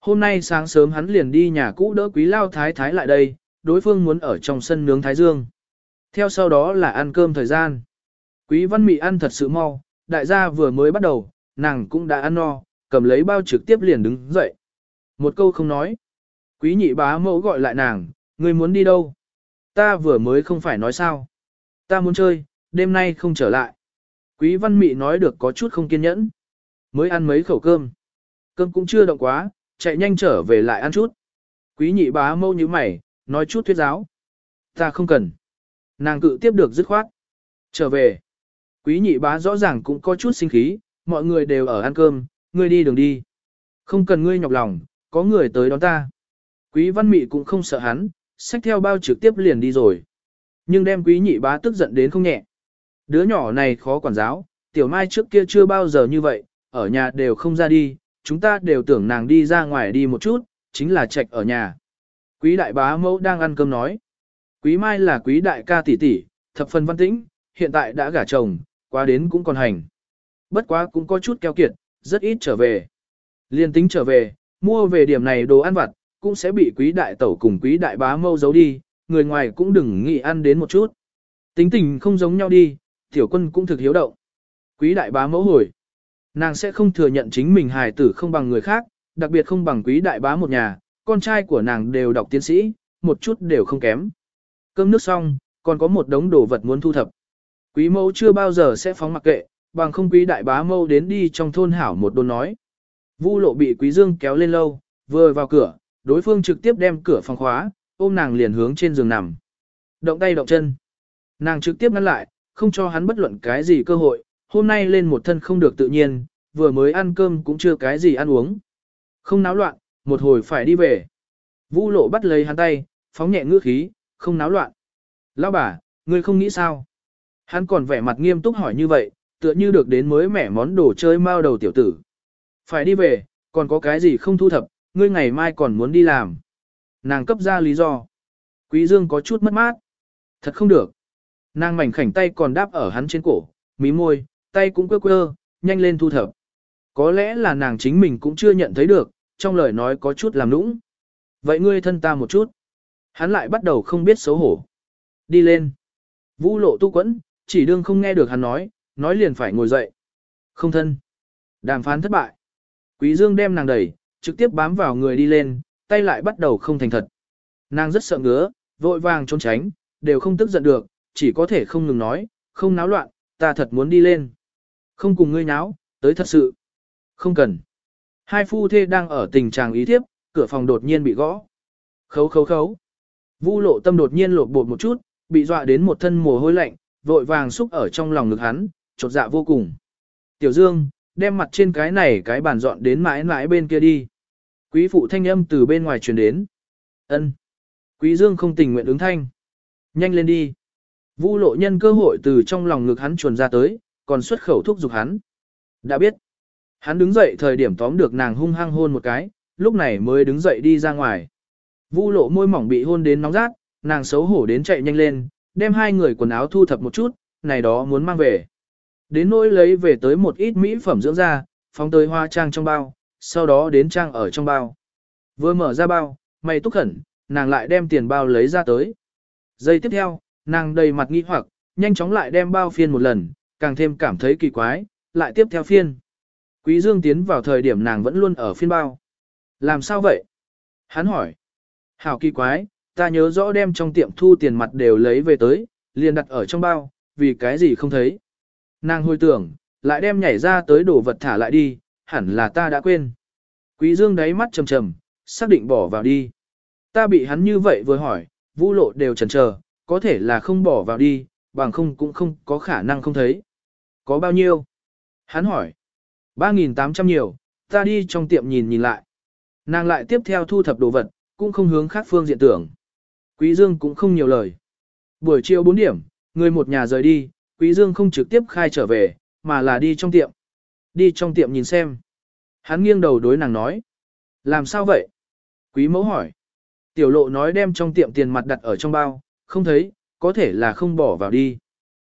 Hôm nay sáng sớm hắn liền đi nhà cũ đỡ quý lao thái thái lại đây, đối phương muốn ở trong sân nướng thái dương. Theo sau đó là ăn cơm thời gian. Quý văn mị ăn thật sự mau, đại gia vừa mới bắt đầu, nàng cũng đã ăn no, cầm lấy bao trực tiếp liền đứng dậy. Một câu không nói. Quý nhị bá mẫu gọi lại nàng, người muốn đi đâu? Ta vừa mới không phải nói sao. Ta muốn chơi, đêm nay không trở lại. Quý văn mị nói được có chút không kiên nhẫn. Mới ăn mấy khẩu cơm. Cơm cũng chưa động quá, chạy nhanh trở về lại ăn chút. Quý nhị bá mâu như mày, nói chút thuyết giáo. Ta không cần. Nàng cự tiếp được dứt khoát. Trở về. Quý nhị bá rõ ràng cũng có chút sinh khí, mọi người đều ở ăn cơm, ngươi đi đường đi. Không cần ngươi nhọc lòng, có người tới đón ta. Quý văn mị cũng không sợ hắn, xách theo bao trực tiếp liền đi rồi. Nhưng đem quý nhị bá tức giận đến không nhẹ. Đứa nhỏ này khó quản giáo, tiểu mai trước kia chưa bao giờ như vậy, ở nhà đều không ra đi, chúng ta đều tưởng nàng đi ra ngoài đi một chút, chính là trạch ở nhà. Quý đại bá mẫu đang ăn cơm nói. Quý mai là quý đại ca tỷ tỷ, thập phần văn tĩnh, hiện tại đã gả chồng, qua đến cũng còn hành. Bất quá cũng có chút keo kiệt, rất ít trở về. Liên tính trở về, mua về điểm này đồ ăn vặt, cũng sẽ bị quý đại tẩu cùng quý đại bá mâu giấu đi, người ngoài cũng đừng nghĩ ăn đến một chút. Tính tình không giống nhau đi, tiểu quân cũng thực hiếu động. Quý đại bá mẫu hồi. Nàng sẽ không thừa nhận chính mình hài tử không bằng người khác, đặc biệt không bằng quý đại bá một nhà, con trai của nàng đều đọc tiến sĩ, một chút đều không kém. Cơm nước xong, còn có một đống đồ vật muốn thu thập. Quý mẫu chưa bao giờ sẽ phóng mặc kệ, bằng không quý đại bá mâu đến đi trong thôn hảo một đồn nói. Vu lộ bị quý dương kéo lên lâu, vừa vào cửa, đối phương trực tiếp đem cửa phòng khóa, ôm nàng liền hướng trên giường nằm. Động tay động chân. Nàng trực tiếp ngăn lại, không cho hắn bất luận cái gì cơ hội, hôm nay lên một thân không được tự nhiên, vừa mới ăn cơm cũng chưa cái gì ăn uống. Không náo loạn, một hồi phải đi về. Vũ lộ bắt lấy hắn tay, phóng nhẹ ngữ khí, không náo loạn. Lão bà, ngươi không nghĩ sao? Hắn còn vẻ mặt nghiêm túc hỏi như vậy, tựa như được đến mới mẻ món đồ chơi mao đầu tiểu tử. Phải đi về, còn có cái gì không thu thập, ngươi ngày mai còn muốn đi làm. Nàng cấp ra lý do. Quý Dương có chút mất mát. Thật không được. Nàng mảnh khảnh tay còn đáp ở hắn trên cổ, mí môi, tay cũng quơ quơ, nhanh lên thu thập. Có lẽ là nàng chính mình cũng chưa nhận thấy được, trong lời nói có chút làm nũng. Vậy ngươi thân ta một chút. Hắn lại bắt đầu không biết xấu hổ. Đi lên. Vũ lộ tu quẫn, chỉ đương không nghe được hắn nói, nói liền phải ngồi dậy. Không thân. Đàm phán thất bại. Quý Dương đem nàng đẩy, trực tiếp bám vào người đi lên, tay lại bắt đầu không thành thật. Nàng rất sợ ngứa, vội vàng trốn tránh, đều không tức giận được, chỉ có thể không ngừng nói, không náo loạn, ta thật muốn đi lên. Không cùng ngươi náo, tới thật sự. Không cần. Hai phu thê đang ở tình trạng ý thiếp, cửa phòng đột nhiên bị gõ. Khấu khấu khấu. Vu lộ tâm đột nhiên lột bột một chút, bị dọa đến một thân mồ hôi lạnh, vội vàng xúc ở trong lòng ngực hắn, chột dạ vô cùng. Tiểu Dương, đem mặt trên cái này cái bàn dọn đến mãi mãi bên kia đi. Quý phụ thanh âm từ bên ngoài truyền đến. Ân. Quý Dương không tình nguyện ứng thanh. Nhanh lên đi. Vu lộ nhân cơ hội từ trong lòng ngực hắn chuồn ra tới, còn xuất khẩu thúc giục hắn. Đã biết. Hắn đứng dậy thời điểm tóm được nàng hung hăng hôn một cái, lúc này mới đứng dậy đi ra ngoài. Vu lộ môi mỏng bị hôn đến nóng rát, nàng xấu hổ đến chạy nhanh lên, đem hai người quần áo thu thập một chút, này đó muốn mang về. Đến nỗi lấy về tới một ít mỹ phẩm dưỡng da, phóng tới hoa trang trong bao, sau đó đến trang ở trong bao. Vừa mở ra bao, mày túc khẩn, nàng lại đem tiền bao lấy ra tới. Giây tiếp theo, nàng đầy mặt nghi hoặc, nhanh chóng lại đem bao phiên một lần, càng thêm cảm thấy kỳ quái, lại tiếp theo phiên. Quý Dương tiến vào thời điểm nàng vẫn luôn ở phiên bao. Làm sao vậy? Hắn hỏi. Hảo kỳ quái, ta nhớ rõ đem trong tiệm thu tiền mặt đều lấy về tới, liền đặt ở trong bao, vì cái gì không thấy. Nàng hồi tưởng, lại đem nhảy ra tới đồ vật thả lại đi, hẳn là ta đã quên. Quý Dương đáy mắt trầm trầm, xác định bỏ vào đi. Ta bị hắn như vậy vừa hỏi, vũ lộ đều chần chờ, có thể là không bỏ vào đi, bằng không cũng không có khả năng không thấy. Có bao nhiêu? Hắn hỏi. 3.800 nhiều, ta đi trong tiệm nhìn nhìn lại. Nàng lại tiếp theo thu thập đồ vật, cũng không hướng khác phương diện tưởng. Quý Dương cũng không nhiều lời. Buổi chiều 4 điểm, người một nhà rời đi, Quý Dương không trực tiếp khai trở về, mà là đi trong tiệm. Đi trong tiệm nhìn xem. Hắn nghiêng đầu đối nàng nói. Làm sao vậy? Quý mẫu hỏi. Tiểu lộ nói đem trong tiệm tiền mặt đặt ở trong bao, không thấy, có thể là không bỏ vào đi.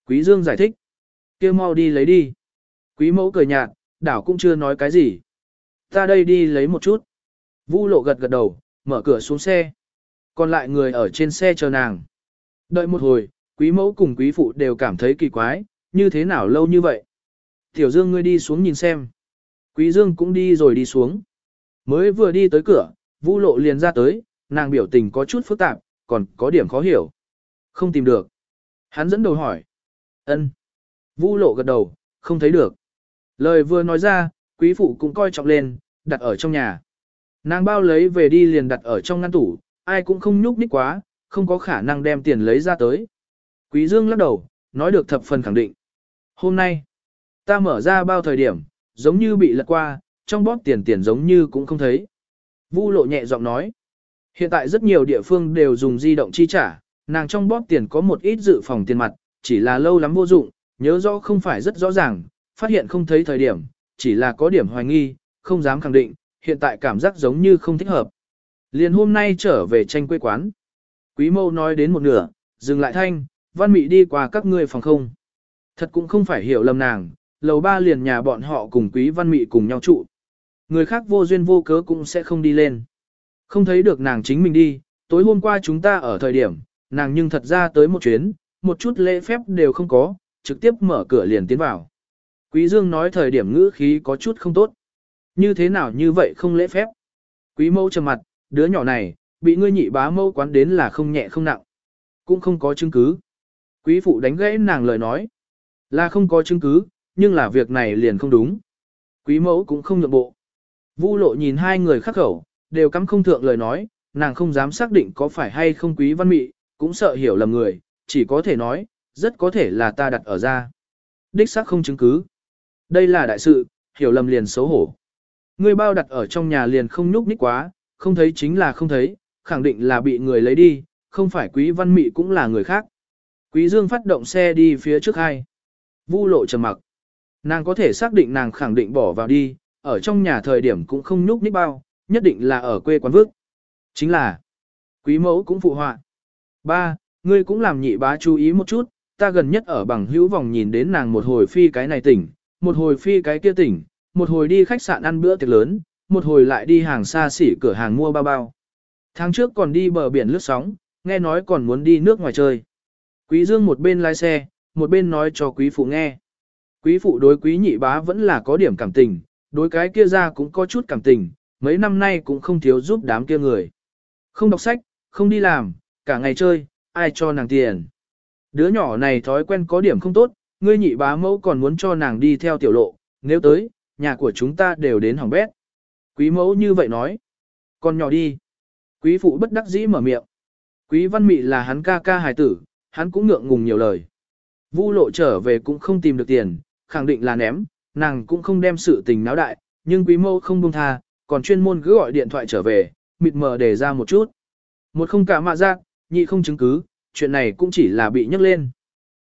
Quý Dương giải thích. kêu mau đi lấy đi. Quý mẫu cười nhạt, đảo cũng chưa nói cái gì. Ta đây đi lấy một chút. Vu lộ gật gật đầu, mở cửa xuống xe. Còn lại người ở trên xe chờ nàng. Đợi một hồi, quý mẫu cùng quý phụ đều cảm thấy kỳ quái, như thế nào lâu như vậy. Tiểu Dương ngươi đi xuống nhìn xem. Quý Dương cũng đi rồi đi xuống. Mới vừa đi tới cửa, Vu lộ liền ra tới, nàng biểu tình có chút phức tạp, còn có điểm khó hiểu. Không tìm được. Hắn dẫn đầu hỏi. ân. Vu lộ gật đầu, không thấy được. Lời vừa nói ra, quý phụ cũng coi trọng lên, đặt ở trong nhà. Nàng bao lấy về đi liền đặt ở trong ngăn tủ, ai cũng không nhúc nhích quá, không có khả năng đem tiền lấy ra tới. Quý Dương lắc đầu, nói được thập phần khẳng định. Hôm nay, ta mở ra bao thời điểm, giống như bị lật qua, trong bóp tiền tiền giống như cũng không thấy. Vu lộ nhẹ giọng nói. Hiện tại rất nhiều địa phương đều dùng di động chi trả, nàng trong bóp tiền có một ít dự phòng tiền mặt, chỉ là lâu lắm vô dụng, nhớ rõ không phải rất rõ ràng, phát hiện không thấy thời điểm, chỉ là có điểm hoài nghi, không dám khẳng định, hiện tại cảm giác giống như không thích hợp. Liền hôm nay trở về tranh quê quán. Quý mâu nói đến một nửa, dừng lại thanh, văn mị đi qua các ngươi phòng không. Thật cũng không phải hiểu lầm nàng, lầu ba liền nhà bọn họ cùng quý văn mị cùng nhau trụ. Người khác vô duyên vô cớ cũng sẽ không đi lên. Không thấy được nàng chính mình đi, tối hôm qua chúng ta ở thời điểm, nàng nhưng thật ra tới một chuyến, một chút lễ phép đều không có, trực tiếp mở cửa liền tiến vào. Quý Dương nói thời điểm ngữ khí có chút không tốt. Như thế nào như vậy không lễ phép? Quý mâu trầm mặt, đứa nhỏ này, bị ngươi nhị bá mâu quán đến là không nhẹ không nặng. Cũng không có chứng cứ. Quý phụ đánh gãy nàng lời nói. Là không có chứng cứ, nhưng là việc này liền không đúng. Quý mẫu cũng không nhượng bộ. Vu lộ nhìn hai người khắc khẩu, đều cắm không thượng lời nói, nàng không dám xác định có phải hay không quý văn mị, cũng sợ hiểu lầm người, chỉ có thể nói, rất có thể là ta đặt ở ra. Đích xác không chứng cứ. Đây là đại sự, hiểu lầm liền xấu hổ. Người bao đặt ở trong nhà liền không nhúc nhích quá, không thấy chính là không thấy, khẳng định là bị người lấy đi, không phải quý văn mị cũng là người khác. Quý dương phát động xe đi phía trước hai. Vu lộ trầm mặc. Nàng có thể xác định nàng khẳng định bỏ vào đi, ở trong nhà thời điểm cũng không nhúc nhích bao, nhất định là ở quê quán vước. Chính là, quý mẫu cũng phụ họa. Ba, ngươi cũng làm nhị bá chú ý một chút, ta gần nhất ở bằng hữu vòng nhìn đến nàng một hồi phi cái này tỉnh, một hồi phi cái kia tỉnh, một hồi đi khách sạn ăn bữa tiệc lớn, một hồi lại đi hàng xa xỉ cửa hàng mua bao bao. Tháng trước còn đi bờ biển lướt sóng, nghe nói còn muốn đi nước ngoài chơi. Quý Dương một bên lái xe, một bên nói cho quý phụ nghe. Quý phụ đối quý nhị bá vẫn là có điểm cảm tình, đối cái kia ra cũng có chút cảm tình, mấy năm nay cũng không thiếu giúp đám kia người. Không đọc sách, không đi làm, cả ngày chơi, ai cho nàng tiền. Đứa nhỏ này thói quen có điểm không tốt, ngươi nhị bá mẫu còn muốn cho nàng đi theo tiểu lộ, nếu tới, nhà của chúng ta đều đến hỏng bét. Quý mẫu như vậy nói. Con nhỏ đi. Quý phụ bất đắc dĩ mở miệng. Quý văn mị là hắn ca ca hài tử, hắn cũng ngượng ngùng nhiều lời. Vu lộ trở về cũng không tìm được tiền, khẳng định là ném, nàng cũng không đem sự tình náo đại, nhưng quý mẫu không buông tha, còn chuyên môn cứ gọi điện thoại trở về, mịt mờ để ra một chút. Một không cả mạ giác, nhị không chứng cứ, chuyện này cũng chỉ là bị nhắc lên.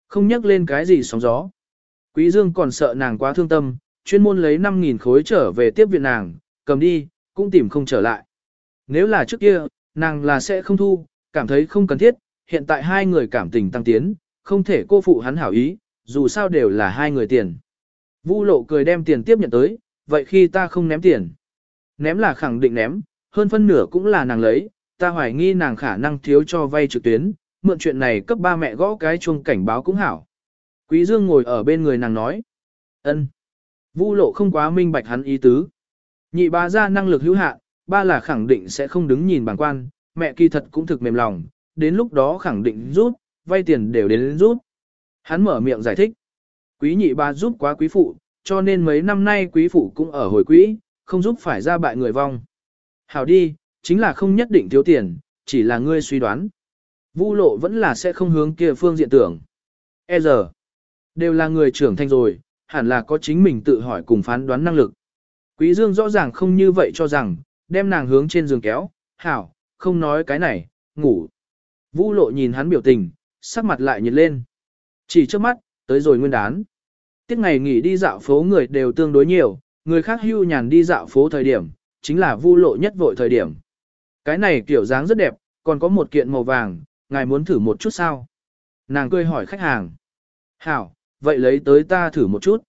Không nhắc lên cái gì sóng gió. Quý Dương còn sợ nàng quá thương tâm, chuyên môn lấy 5.000 khối trở về tiếp viện nàng, cầm đi, cũng tìm không trở lại. Nếu là trước kia, nàng là sẽ không thu, cảm thấy không cần thiết, hiện tại hai người cảm tình tăng tiến, không thể cô phụ hắn hảo ý, dù sao đều là hai người tiền. Vu lộ cười đem tiền tiếp nhận tới, vậy khi ta không ném tiền. Ném là khẳng định ném, hơn phân nửa cũng là nàng lấy, ta hoài nghi nàng khả năng thiếu cho vay trực tuyến, mượn chuyện này cấp ba mẹ gõ cái chuông cảnh báo cũng hảo. Quý Dương ngồi ở bên người nàng nói. ân. Vu lộ không quá minh bạch hắn ý tứ. Nhị ba ra năng lực hữu hạn, ba là khẳng định sẽ không đứng nhìn bằng quan, mẹ kỳ thật cũng thực mềm lòng, đến lúc đó khẳng định rút, vay tiền đều đến rút. Hắn mở miệng giải thích. Quý nhị ba giúp quá quý phụ, cho nên mấy năm nay quý phụ cũng ở hồi quỹ, không giúp phải ra bại người vong. Hảo đi, chính là không nhất định thiếu tiền, chỉ là ngươi suy đoán. Vu lộ vẫn là sẽ không hướng kia phương diện tưởng. E giờ, đều là người trưởng thành rồi, hẳn là có chính mình tự hỏi cùng phán đoán năng lực. Quý Dương rõ ràng không như vậy cho rằng, đem nàng hướng trên giường kéo, hảo, không nói cái này, ngủ. Vu lộ nhìn hắn biểu tình, sắc mặt lại nhiệt lên. Chỉ trước mắt, tới rồi nguyên đán. Tiết ngày nghỉ đi dạo phố người đều tương đối nhiều, người khác hưu nhàn đi dạo phố thời điểm, chính là vu lộ nhất vội thời điểm. Cái này kiểu dáng rất đẹp, còn có một kiện màu vàng, ngài muốn thử một chút sao? Nàng cười hỏi khách hàng. Hảo, vậy lấy tới ta thử một chút.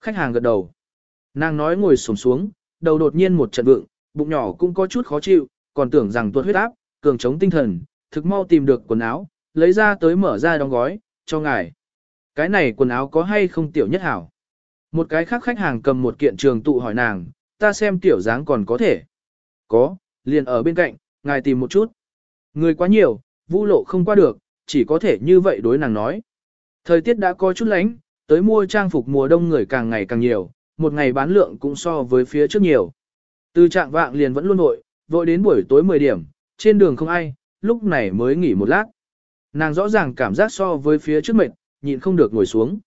Khách hàng gật đầu. Nàng nói ngồi xổm xuống, đầu đột nhiên một trận vượng, bụng nhỏ cũng có chút khó chịu, còn tưởng rằng tuột huyết áp, cường chống tinh thần, thực mau tìm được quần áo, lấy ra tới mở ra đóng gói, cho ngài. Cái này quần áo có hay không tiểu nhất hảo? Một cái khác khách hàng cầm một kiện trường tụ hỏi nàng, ta xem tiểu dáng còn có thể. Có, liền ở bên cạnh, ngài tìm một chút. Người quá nhiều, vũ lộ không qua được, chỉ có thể như vậy đối nàng nói. Thời tiết đã có chút lánh, tới mua trang phục mùa đông người càng ngày càng nhiều, một ngày bán lượng cũng so với phía trước nhiều. Từ trạng vạng liền vẫn luôn vội, vội đến buổi tối 10 điểm, trên đường không ai, lúc này mới nghỉ một lát. Nàng rõ ràng cảm giác so với phía trước mệt, nhịn không được ngồi xuống.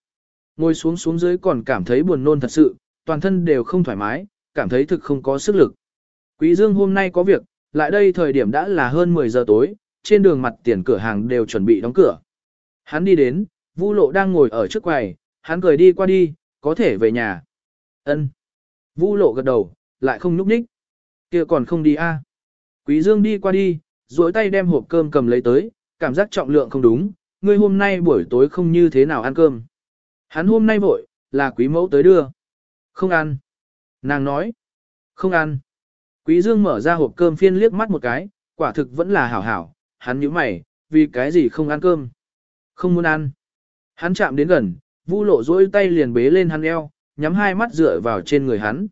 Ngồi xuống xuống dưới còn cảm thấy buồn nôn thật sự, toàn thân đều không thoải mái, cảm thấy thực không có sức lực. Quý Dương hôm nay có việc, lại đây thời điểm đã là hơn 10 giờ tối, trên đường mặt tiền cửa hàng đều chuẩn bị đóng cửa. Hắn đi đến, Vu Lộ đang ngồi ở trước quầy, hắn cười đi qua đi, có thể về nhà. Ân. Vu Lộ gật đầu, lại không nhúc nhích. Kia còn không đi a? À? Quý Dương đi qua đi, duỗi tay đem hộp cơm cầm lấy tới, cảm giác trọng lượng không đúng, ngươi hôm nay buổi tối không như thế nào ăn cơm. Hắn hôm nay vội, là quý mẫu tới đưa. Không ăn. Nàng nói. Không ăn. Quý Dương mở ra hộp cơm phiên liếc mắt một cái, quả thực vẫn là hảo hảo, hắn nhíu mày, vì cái gì không ăn cơm. Không muốn ăn. Hắn chạm đến gần, vu lộ dỗi tay liền bế lên hắn eo, nhắm hai mắt dựa vào trên người hắn.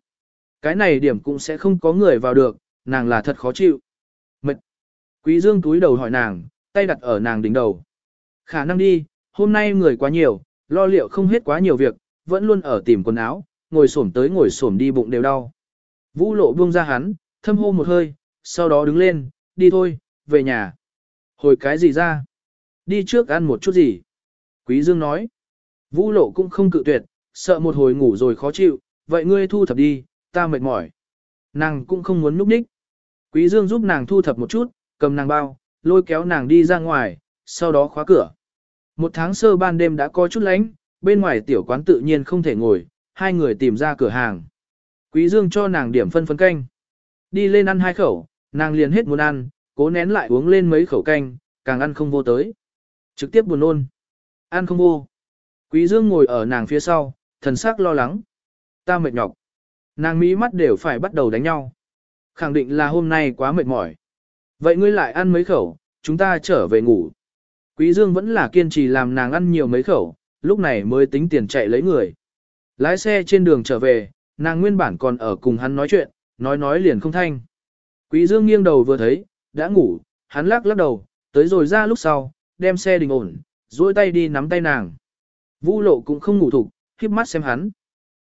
Cái này điểm cũng sẽ không có người vào được, nàng là thật khó chịu. Mệt. Quý Dương túi đầu hỏi nàng, tay đặt ở nàng đỉnh đầu. Khả năng đi, hôm nay người quá nhiều, lo liệu không hết quá nhiều việc, vẫn luôn ở tìm quần áo, ngồi xổm tới ngồi xổm đi bụng đều đau. Vũ lộ buông ra hắn, thâm hô một hơi, sau đó đứng lên, đi thôi, về nhà. Hồi cái gì ra? Đi trước ăn một chút gì? Quý Dương nói. Vũ lộ cũng không cự tuyệt, sợ một hồi ngủ rồi khó chịu, vậy ngươi thu thập đi, ta mệt mỏi. Nàng cũng không muốn núp đích. Quý Dương giúp nàng thu thập một chút, cầm nàng bao, lôi kéo nàng đi ra ngoài, sau đó khóa cửa. Một tháng sơ ban đêm đã có chút lánh, bên ngoài tiểu quán tự nhiên không thể ngồi, hai người tìm ra cửa hàng. Quý Dương cho nàng điểm phân phân canh. Đi lên ăn hai khẩu, nàng liền hết muốn ăn, cố nén lại uống lên mấy khẩu canh, càng ăn không vô tới. Trực tiếp buồn nôn. Ăn không vô. Quý Dương ngồi ở nàng phía sau, thần sắc lo lắng. Ta mệt nhọc. Nàng mí mắt đều phải bắt đầu đánh nhau. Khẳng định là hôm nay quá mệt mỏi. Vậy ngươi lại ăn mấy khẩu, chúng ta trở về ngủ. Quý Dương vẫn là kiên trì làm nàng ăn nhiều mấy khẩu, lúc này mới tính tiền chạy lấy người. Lái xe trên đường trở về, nàng nguyên bản còn ở cùng hắn nói chuyện, nói nói liền không thanh. Quý Dương nghiêng đầu vừa thấy, đã ngủ, hắn lắc lắc đầu, tới rồi ra lúc sau, đem xe đình ổn, duỗi tay đi nắm tay nàng. Vu lộ cũng không ngủ thục, khiếp mắt xem hắn.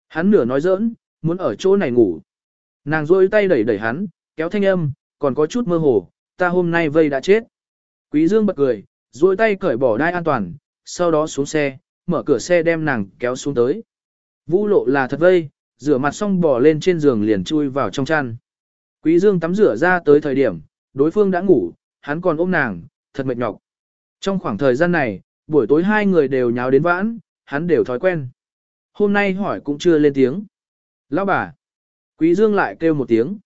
Hắn nửa nói giỡn, muốn ở chỗ này ngủ. Nàng duỗi tay đẩy đẩy hắn, kéo thanh âm, còn có chút mơ hồ, ta hôm nay vây đã chết. Quý Dương bật cười, duỗi tay cởi bỏ đai an toàn, sau đó xuống xe, mở cửa xe đem nàng kéo xuống tới. Vũ lộ là thật vây, rửa mặt xong bò lên trên giường liền chui vào trong chăn. Quý Dương tắm rửa ra tới thời điểm, đối phương đã ngủ, hắn còn ôm nàng, thật mệt nhọc. Trong khoảng thời gian này, buổi tối hai người đều nháo đến vãn, hắn đều thói quen. Hôm nay hỏi cũng chưa lên tiếng. Lão bà. Quý Dương lại kêu một tiếng.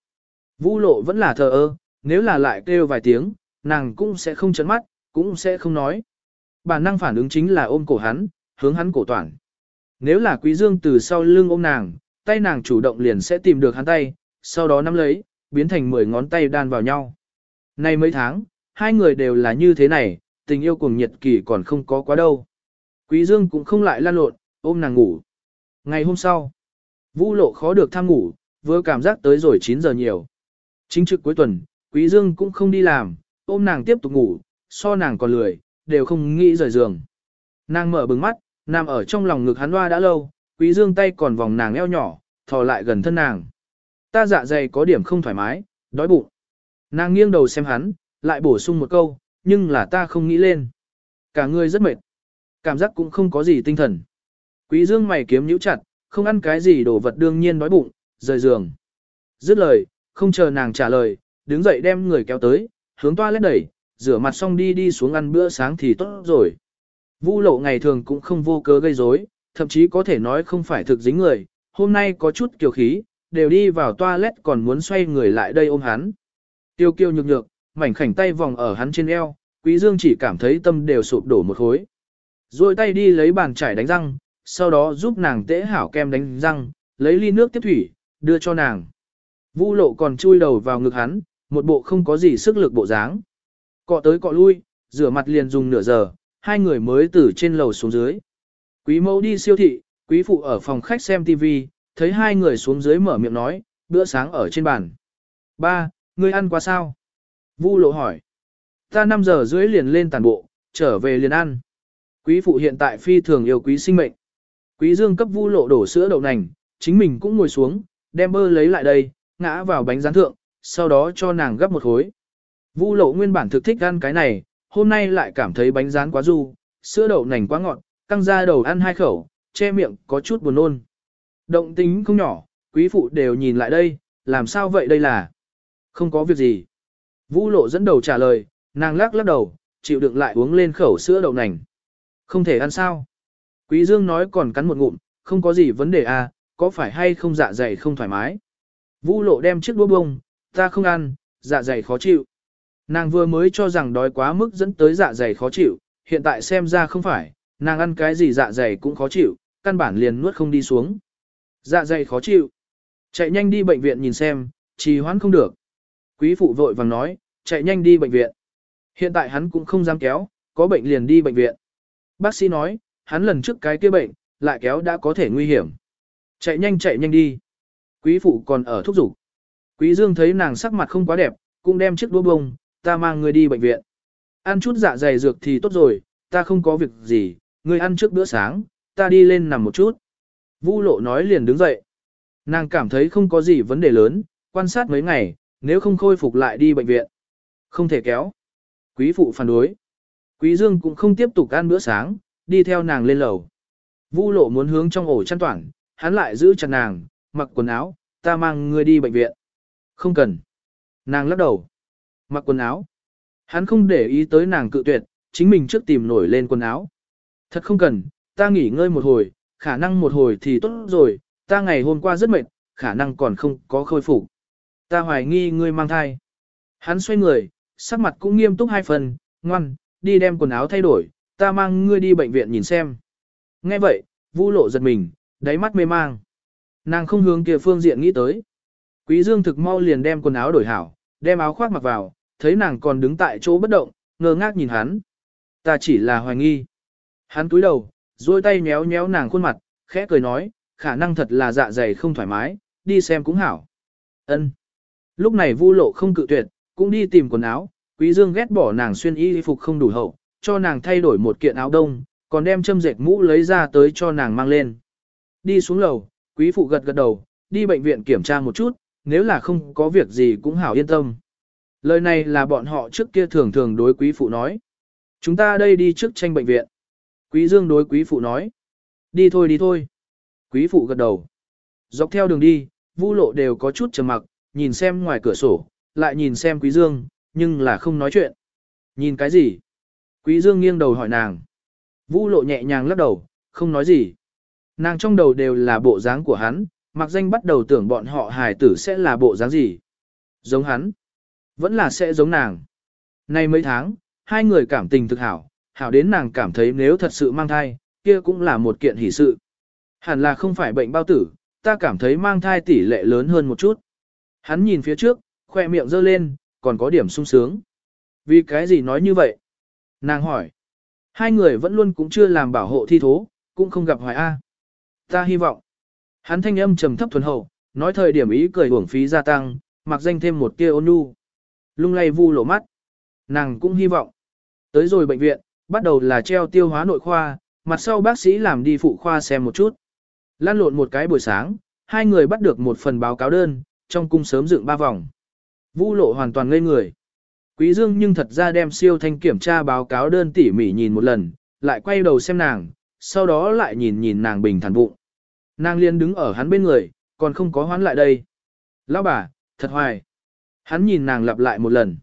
Vũ lộ vẫn là thờ ơ, nếu là lại kêu vài tiếng, nàng cũng sẽ không chấn mắt, cũng sẽ không nói. Bản năng phản ứng chính là ôm cổ hắn, hướng hắn cổ toàn. Nếu là quý dương từ sau lưng ôm nàng, tay nàng chủ động liền sẽ tìm được hắn tay, sau đó nắm lấy, biến thành 10 ngón tay đan vào nhau. Nay mấy tháng, hai người đều là như thế này, tình yêu cùng nhiệt kỳ còn không có quá đâu. Quý dương cũng không lại lan lộn, ôm nàng ngủ. Ngày hôm sau, vũ lộ khó được tham ngủ, vừa cảm giác tới rồi 9 giờ nhiều. Chính trực cuối tuần, quý dương cũng không đi làm, ôm nàng tiếp tục ngủ, so nàng còn lười, đều không nghĩ rời giường. Nàng mở bừng mắt, nằm ở trong lòng ngực hắn hoa đã lâu, quý dương tay còn vòng nàng eo nhỏ, thò lại gần thân nàng. Ta dạ dày có điểm không thoải mái, đói bụng. Nàng nghiêng đầu xem hắn, lại bổ sung một câu, nhưng là ta không nghĩ lên. Cả người rất mệt. Cảm giác cũng không có gì tinh thần. Quý dương mày kiếm nhíu chặt, không ăn cái gì đồ vật đương nhiên đói bụng, rời giường. Dứt lời, không chờ nàng trả lời, đứng dậy đem người kéo tới, hướng toa lét đẩy, rửa mặt xong đi đi xuống ăn bữa sáng thì tốt rồi. Vu lộ ngày thường cũng không vô cớ gây rối, thậm chí có thể nói không phải thực dính người, hôm nay có chút kiều khí, đều đi vào toilet còn muốn xoay người lại đây ôm hắn. Tiêu kiêu nhược nhược, mảnh khảnh tay vòng ở hắn trên eo, quý dương chỉ cảm thấy tâm đều sụp đổ một khối. Rồi tay đi lấy bàn chải đánh răng, sau đó giúp nàng tễ hảo kem đánh răng, lấy ly nước tiếp thủy, đưa cho nàng. Vu lộ còn chui đầu vào ngực hắn, một bộ không có gì sức lực bộ dáng. Cọ tới cọ lui, rửa mặt liền dùng nửa giờ, hai người mới từ trên lầu xuống dưới. Quý mẫu đi siêu thị, quý phụ ở phòng khách xem TV, thấy hai người xuống dưới mở miệng nói, bữa sáng ở trên bàn. Ba, ngươi ăn qua sao? Vu lộ hỏi. Ta 5 giờ rưỡi liền lên tàn bộ, trở về liền ăn. Quý phụ hiện tại phi thường yêu quý sinh mệnh. Quý dương cấp vu lộ đổ sữa đậu nành, chính mình cũng ngồi xuống, đem bơ lấy lại đây, ngã vào bánh rán thượng, sau đó cho nàng gấp một khối. Vu lộ nguyên bản thực thích ăn cái này, hôm nay lại cảm thấy bánh rán quá du, sữa đậu nành quá ngọt, căng ra đầu ăn hai khẩu, che miệng có chút buồn nôn. Động tính không nhỏ, quý phụ đều nhìn lại đây, làm sao vậy đây là? Không có việc gì. Vũ lộ dẫn đầu trả lời, nàng lắc lắc đầu, chịu đựng lại uống lên khẩu sữa đậu nành. Không thể ăn sao? Quý Dương nói còn cắn một ngụm, không có gì vấn đề à, có phải hay không dạ dày không thoải mái? Vũ lộ đem chiếc đũa bông, ta không ăn, dạ dày khó chịu. Nàng vừa mới cho rằng đói quá mức dẫn tới dạ dày khó chịu, hiện tại xem ra không phải, nàng ăn cái gì dạ dày cũng khó chịu, căn bản liền nuốt không đi xuống. Dạ dày khó chịu. Chạy nhanh đi bệnh viện nhìn xem, trì hoãn không được. Quý phụ vội vàng nói, chạy nhanh đi bệnh viện. Hiện tại hắn cũng không dám kéo, có bệnh liền đi bệnh viện. Bác sĩ nói, hắn lần trước cái kia bệnh, lại kéo đã có thể nguy hiểm. Chạy nhanh chạy nhanh đi. Quý phụ còn ở thúc giục. Quý Dương thấy nàng sắc mặt không quá đẹp, cũng đem chiếc đũa bông, ta mang người đi bệnh viện. Ăn chút dạ dày dược thì tốt rồi, ta không có việc gì, Ngươi ăn trước bữa sáng, ta đi lên nằm một chút. Vu lộ nói liền đứng dậy. Nàng cảm thấy không có gì vấn đề lớn, quan sát mấy ngày, nếu không khôi phục lại đi bệnh viện. Không thể kéo. Quý phụ phản đối. Quý Dương cũng không tiếp tục ăn bữa sáng, đi theo nàng lên lầu. Vu lộ muốn hướng trong ổ chăn toản, hắn lại giữ chặt nàng, mặc quần áo, ta mang ngươi đi bệnh viện. Không cần. Nàng lắc đầu. Mặc quần áo. Hắn không để ý tới nàng cự tuyệt, chính mình trước tìm nổi lên quần áo. Thật không cần, ta nghỉ ngơi một hồi, khả năng một hồi thì tốt rồi, ta ngày hôm qua rất mệt, khả năng còn không có khôi phục. Ta hoài nghi ngươi mang thai. Hắn xoay người, sắc mặt cũng nghiêm túc hai phần, ngoan, đi đem quần áo thay đổi, ta mang ngươi đi bệnh viện nhìn xem. Nghe vậy, Vu lộ giật mình, đáy mắt mê mang. Nàng không hướng kia phương diện nghĩ tới. Quý Dương thực mau liền đem quần áo đổi hảo, đem áo khoác mặc vào, thấy nàng còn đứng tại chỗ bất động, ngơ ngác nhìn hắn. Ta chỉ là hoài nghi. Hắn túi đầu, duỗi tay nhéo nhéo nàng khuôn mặt, khẽ cười nói, khả năng thật là dạ dày không thoải mái, đi xem cũng hảo. Ân. Lúc này Vu Lộ không cự tuyệt, cũng đi tìm quần áo, Quý Dương ghét bỏ nàng xuyên y phục không đủ hậu, cho nàng thay đổi một kiện áo đông, còn đem châm dệt mũ lấy ra tới cho nàng mang lên. Đi xuống lầu, Quý phụ gật gật đầu, đi bệnh viện kiểm tra một chút, nếu là không có việc gì cũng hảo yên tâm. Lời này là bọn họ trước kia thường thường đối quý phụ nói. Chúng ta đây đi trước tranh bệnh viện. Quý Dương đối quý phụ nói. Đi thôi đi thôi. Quý phụ gật đầu. Dọc theo đường đi, vu lộ đều có chút trầm mặc, nhìn xem ngoài cửa sổ, lại nhìn xem quý Dương, nhưng là không nói chuyện. Nhìn cái gì? Quý Dương nghiêng đầu hỏi nàng. Vu lộ nhẹ nhàng lắc đầu, không nói gì. Nàng trong đầu đều là bộ dáng của hắn, mặc danh bắt đầu tưởng bọn họ hài tử sẽ là bộ dáng gì. Giống hắn. Vẫn là sẽ giống nàng. Nay mấy tháng, hai người cảm tình thực hảo, hảo đến nàng cảm thấy nếu thật sự mang thai, kia cũng là một kiện hỷ sự. Hẳn là không phải bệnh bao tử, ta cảm thấy mang thai tỷ lệ lớn hơn một chút. Hắn nhìn phía trước, khoe miệng giơ lên, còn có điểm sung sướng. Vì cái gì nói như vậy? Nàng hỏi. Hai người vẫn luôn cũng chưa làm bảo hộ thi thố, cũng không gặp hoài A. Ta hy vọng. Hắn thanh âm trầm thấp thuần hậu, nói thời điểm ý cười uổng phí gia tăng, mặc danh thêm một tia ôn nhu. Lung lay vu lộ mắt. Nàng cũng hy vọng. Tới rồi bệnh viện, bắt đầu là treo tiêu hóa nội khoa, mặt sau bác sĩ làm đi phụ khoa xem một chút. Lan lộn một cái buổi sáng, hai người bắt được một phần báo cáo đơn, trong cung sớm dựng ba vòng. Vu lộ hoàn toàn ngây người. Quý Dương nhưng thật ra đem siêu thanh kiểm tra báo cáo đơn tỉ mỉ nhìn một lần, lại quay đầu xem nàng, sau đó lại nhìn nhìn nàng bình thản bụng. Nàng liên đứng ở hắn bên người, còn không có hoán lại đây. Lão bà, thật hoài. Hắn nhìn nàng lặp lại một lần.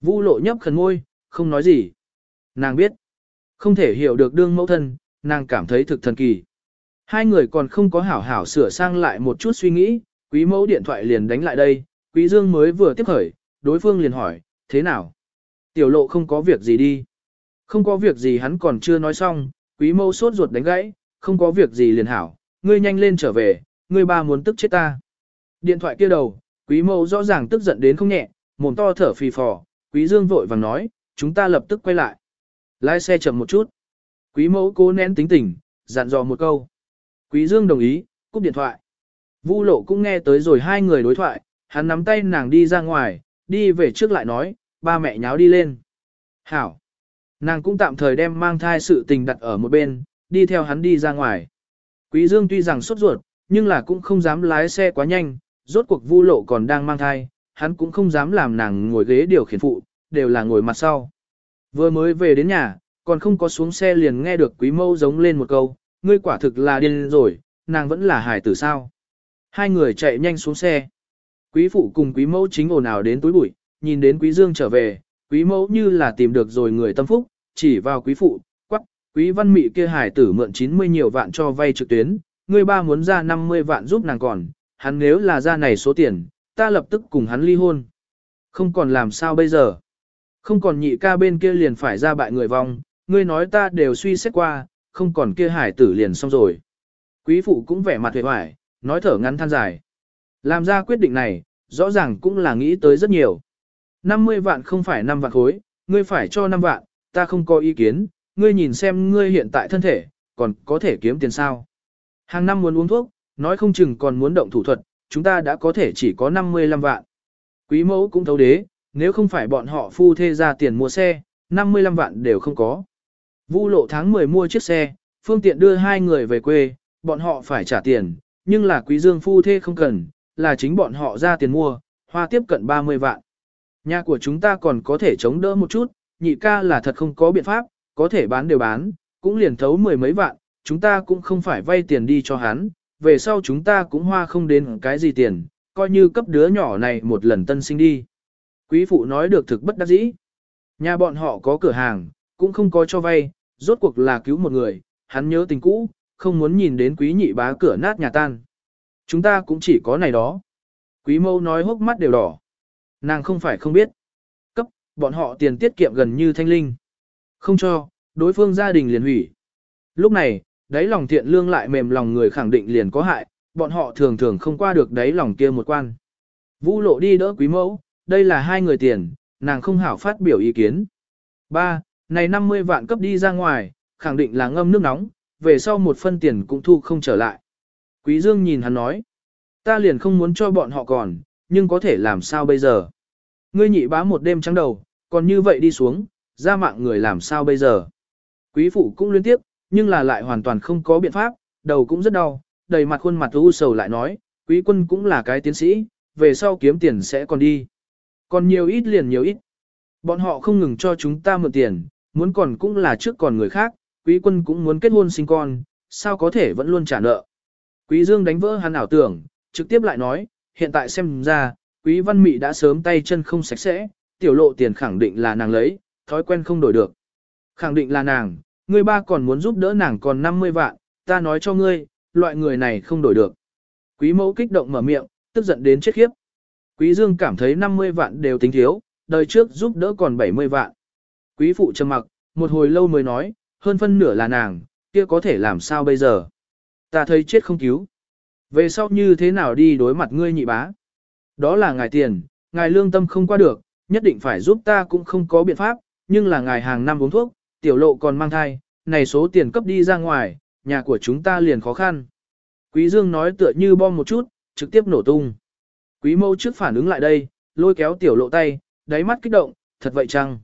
Vu lộ nhấp khẩn môi, không nói gì. Nàng biết. Không thể hiểu được đương mẫu thân, nàng cảm thấy thực thần kỳ. Hai người còn không có hảo hảo sửa sang lại một chút suy nghĩ, quý mẫu điện thoại liền đánh lại đây, quý dương mới vừa tiếp khởi, đối phương liền hỏi, thế nào? Tiểu lộ không có việc gì đi. Không có việc gì hắn còn chưa nói xong, quý mẫu sốt ruột đánh gãy, không có việc gì liền hảo, ngươi nhanh lên trở về, ngươi ba muốn tức chết ta. Điện thoại kia đầu, quý mẫu rõ ràng tức giận đến không nhẹ, mồm to thở phì phò, quý dương vội vàng nói, chúng ta lập tức quay lại. Lái xe chậm một chút. Quý mẫu cố nén tính tình, dặn dò một câu. Quý dương đồng ý, cúp điện thoại. Vu lộ cũng nghe tới rồi hai người đối thoại, hắn nắm tay nàng đi ra ngoài, đi về trước lại nói, ba mẹ nháo đi lên. Hảo. Nàng cũng tạm thời đem mang thai sự tình đặt ở một bên, đi theo hắn đi ra ngoài. Quý Dương tuy rằng sốt ruột, nhưng là cũng không dám lái xe quá nhanh, rốt cuộc vu lộ còn đang mang thai, hắn cũng không dám làm nàng ngồi ghế điều khiển phụ, đều là ngồi mặt sau. Vừa mới về đến nhà, còn không có xuống xe liền nghe được quý mâu giống lên một câu, ngươi quả thực là điên rồi, nàng vẫn là hải tử sao. Hai người chạy nhanh xuống xe. Quý phụ cùng quý mẫu chính ồn ào đến túi bụi, nhìn đến quý dương trở về, quý mẫu như là tìm được rồi người tâm phúc, chỉ vào quý phụ, quắc, quý văn mị kia hải tử mượn 90 nhiều vạn cho vay trực tuyến, người ba muốn ra 50 vạn giúp nàng còn, hắn nếu là ra này số tiền, ta lập tức cùng hắn ly hôn. Không còn làm sao bây giờ. Không còn nhị ca bên kia liền phải ra bại người vong, ngươi nói ta đều suy xét qua, không còn kia hải tử liền xong rồi. Quý phụ cũng vẻ mặt hề hoài, nói thở ngắn than dài. Làm ra quyết định này, rõ ràng cũng là nghĩ tới rất nhiều. 50 vạn không phải 5 vạn khối, ngươi phải cho 5 vạn, ta không có ý kiến, ngươi nhìn xem ngươi hiện tại thân thể, còn có thể kiếm tiền sao. Hàng năm muốn uống thuốc, nói không chừng còn muốn động thủ thuật, chúng ta đã có thể chỉ có 55 vạn. Quý mẫu cũng thấu đế, nếu không phải bọn họ phu thê ra tiền mua xe, 55 vạn đều không có. Vu lộ tháng 10 mua chiếc xe, phương tiện đưa hai người về quê, bọn họ phải trả tiền, nhưng là quý dương phu thê không cần, là chính bọn họ ra tiền mua, hoa tiếp cận 30 vạn. Nhà của chúng ta còn có thể chống đỡ một chút, nhị ca là thật không có biện pháp, có thể bán đều bán, cũng liền thấu mười mấy vạn, chúng ta cũng không phải vay tiền đi cho hắn, về sau chúng ta cũng hoa không đến cái gì tiền, coi như cấp đứa nhỏ này một lần tân sinh đi. Quý phụ nói được thực bất đắc dĩ. Nhà bọn họ có cửa hàng, cũng không có cho vay, rốt cuộc là cứu một người, hắn nhớ tình cũ, không muốn nhìn đến quý nhị bá cửa nát nhà tan. Chúng ta cũng chỉ có này đó. Quý mâu nói hốc mắt đều đỏ. Nàng không phải không biết. Cấp, bọn họ tiền tiết kiệm gần như thanh linh. Không cho, đối phương gia đình liền hủy. Lúc này, đáy lòng thiện lương lại mềm lòng người khẳng định liền có hại, bọn họ thường thường không qua được đáy lòng kia một quan. Vũ lộ đi đỡ quý mẫu, đây là hai người tiền, nàng không hảo phát biểu ý kiến. Ba, này 50 vạn cấp đi ra ngoài, khẳng định là ngâm nước nóng, về sau một phân tiền cũng thu không trở lại. Quý Dương nhìn hắn nói, ta liền không muốn cho bọn họ còn, nhưng có thể làm sao bây giờ? Ngươi nhị bá một đêm trắng đầu, còn như vậy đi xuống, ra mạng người làm sao bây giờ? Quý phụ cũng liên tiếp, nhưng là lại hoàn toàn không có biện pháp, đầu cũng rất đau, đầy mặt khuôn mặt u sầu lại nói, quý quân cũng là cái tiến sĩ, về sau kiếm tiền sẽ còn đi. Còn nhiều ít liền nhiều ít. Bọn họ không ngừng cho chúng ta mượn tiền, muốn còn cũng là trước còn người khác, quý quân cũng muốn kết hôn sinh con, sao có thể vẫn luôn trả nợ. Quý Dương đánh vỡ hắn ảo tưởng, trực tiếp lại nói, hiện tại xem ra, quý văn mị đã sớm tay chân không sạch sẽ, tiểu lộ tiền khẳng định là nàng lấy, thói quen không đổi được. Khẳng định là nàng, ngươi ba còn muốn giúp đỡ nàng còn 50 vạn, ta nói cho ngươi, loại người này không đổi được. Quý mẫu kích động mở miệng, tức giận đến chết khiếp. Quý dương cảm thấy 50 vạn đều tính thiếu, đời trước giúp đỡ còn 70 vạn. Quý phụ trầm mặc, một hồi lâu mới nói, hơn phân nửa là nàng, kia có thể làm sao bây giờ. Ta thấy chết không cứu. Về sau như thế nào đi đối mặt ngươi nhị bá? Đó là ngài tiền, ngài lương tâm không qua được, nhất định phải giúp ta cũng không có biện pháp, nhưng là ngài hàng năm uống thuốc, tiểu lộ còn mang thai, này số tiền cấp đi ra ngoài, nhà của chúng ta liền khó khăn. Quý Dương nói tựa như bom một chút, trực tiếp nổ tung. Quý mâu trước phản ứng lại đây, lôi kéo tiểu lộ tay, đáy mắt kích động, thật vậy chăng?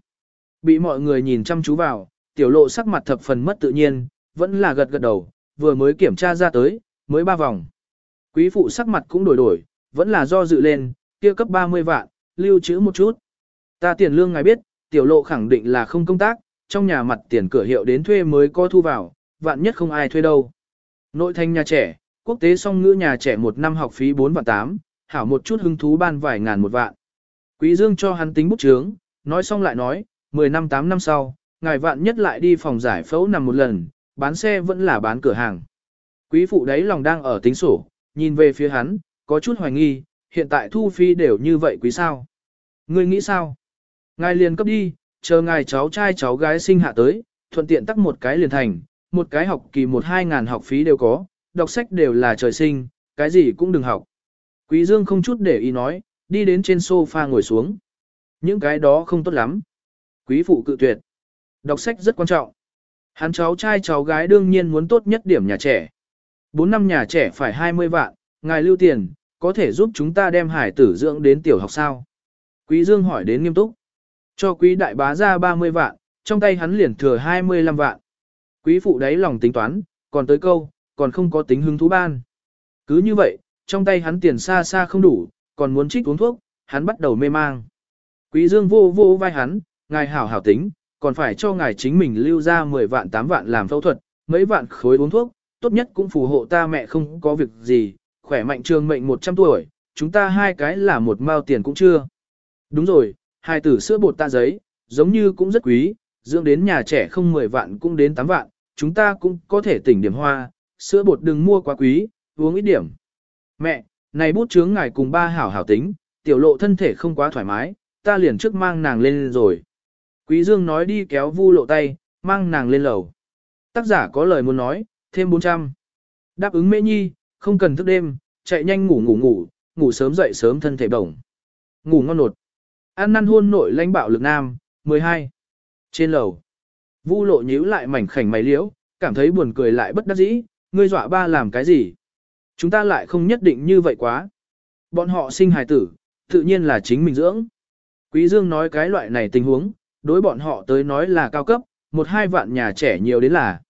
Bị mọi người nhìn chăm chú vào, tiểu lộ sắc mặt thập phần mất tự nhiên, vẫn là gật gật đầu, vừa mới kiểm tra ra tới, mới ba vòng. Quý phụ sắc mặt cũng đổi đổi, vẫn là do dự lên, kia cấp 30 vạn, lưu trữ một chút. Ta tiền lương ngài biết, tiểu lộ khẳng định là không công tác, trong nhà mặt tiền cửa hiệu đến thuê mới có thu vào, vạn nhất không ai thuê đâu. Nội thành nhà trẻ, quốc tế song ngữ nhà trẻ một năm học phí 4 vạn 8, hảo một chút hứng thú ban vài ngàn một vạn. Quý Dương cho hắn tính bút chướng, nói xong lại nói, 10 năm 8 năm sau, ngài vạn nhất lại đi phòng giải phẫu nằm một lần, bán xe vẫn là bán cửa hàng. Quý phụ đấy lòng đang ở tính sổ, nhìn về phía hắn, có chút hoài nghi, hiện tại thu phí đều như vậy quý sao. Ngươi nghĩ sao? Ngài liền cấp đi, chờ ngài cháu trai cháu gái sinh hạ tới, thuận tiện tắt một cái liền thành, một cái học kỳ một hai ngàn học phí đều có, đọc sách đều là trời sinh, cái gì cũng đừng học. Quý Dương không chút để ý nói, đi đến trên sofa ngồi xuống. Những cái đó không tốt lắm. Quý phụ cự tuyệt. Đọc sách rất quan trọng. Hắn cháu trai cháu gái đương nhiên muốn tốt nhất điểm nhà trẻ. 4 năm nhà trẻ phải 20 vạn, ngài lưu tiền, có thể giúp chúng ta đem hải tử dưỡng đến tiểu học sao? Quý Dương hỏi đến nghiêm túc. Cho quý đại bá ra 30 vạn, trong tay hắn liền thừa 25 vạn. Quý phụ đấy lòng tính toán, còn tới câu, còn không có tính hứng thú ban. Cứ như vậy, trong tay hắn tiền xa xa không đủ, còn muốn trích uống thuốc, hắn bắt đầu mê mang. Quý Dương vô vô vai hắn, ngài hảo hảo tính, còn phải cho ngài chính mình lưu ra 10 vạn 8 vạn làm phẫu thuật, mấy vạn khối uống thuốc, tốt nhất cũng phù hộ ta mẹ không có việc gì, khỏe mạnh trường mệnh 100 tuổi, chúng ta hai cái là một mao tiền cũng chưa. Đúng rồi, hai tử sữa bột ta giấy, giống như cũng rất quý, dưỡng đến nhà trẻ không 10 vạn cũng đến 8 vạn, chúng ta cũng có thể tỉnh điểm hoa, sữa bột đừng mua quá quý, uống ít điểm. Mẹ, này bút chướng ngài cùng ba hảo hảo tính, tiểu lộ thân thể không quá thoải mái, ta liền trước mang nàng lên rồi. Quý Dương nói đi kéo vu lộ tay, mang nàng lên lầu. Tác giả có lời muốn nói, thêm 400. Đáp ứng mê nhi, không cần thức đêm, chạy nhanh ngủ ngủ ngủ, ngủ sớm dậy sớm thân thể đồng. Ngủ ngon nột. Ăn năn hôn nội lãnh bạo lực nam, 12. Trên lầu. Vu lộ nhíu lại mảnh khảnh mày liễu, cảm thấy buồn cười lại bất đắc dĩ, ngươi dọa ba làm cái gì? Chúng ta lại không nhất định như vậy quá. Bọn họ sinh hài tử, tự nhiên là chính mình dưỡng. Quý Dương nói cái loại này tình huống, đối bọn họ tới nói là cao cấp, một hai vạn nhà trẻ nhiều đến là.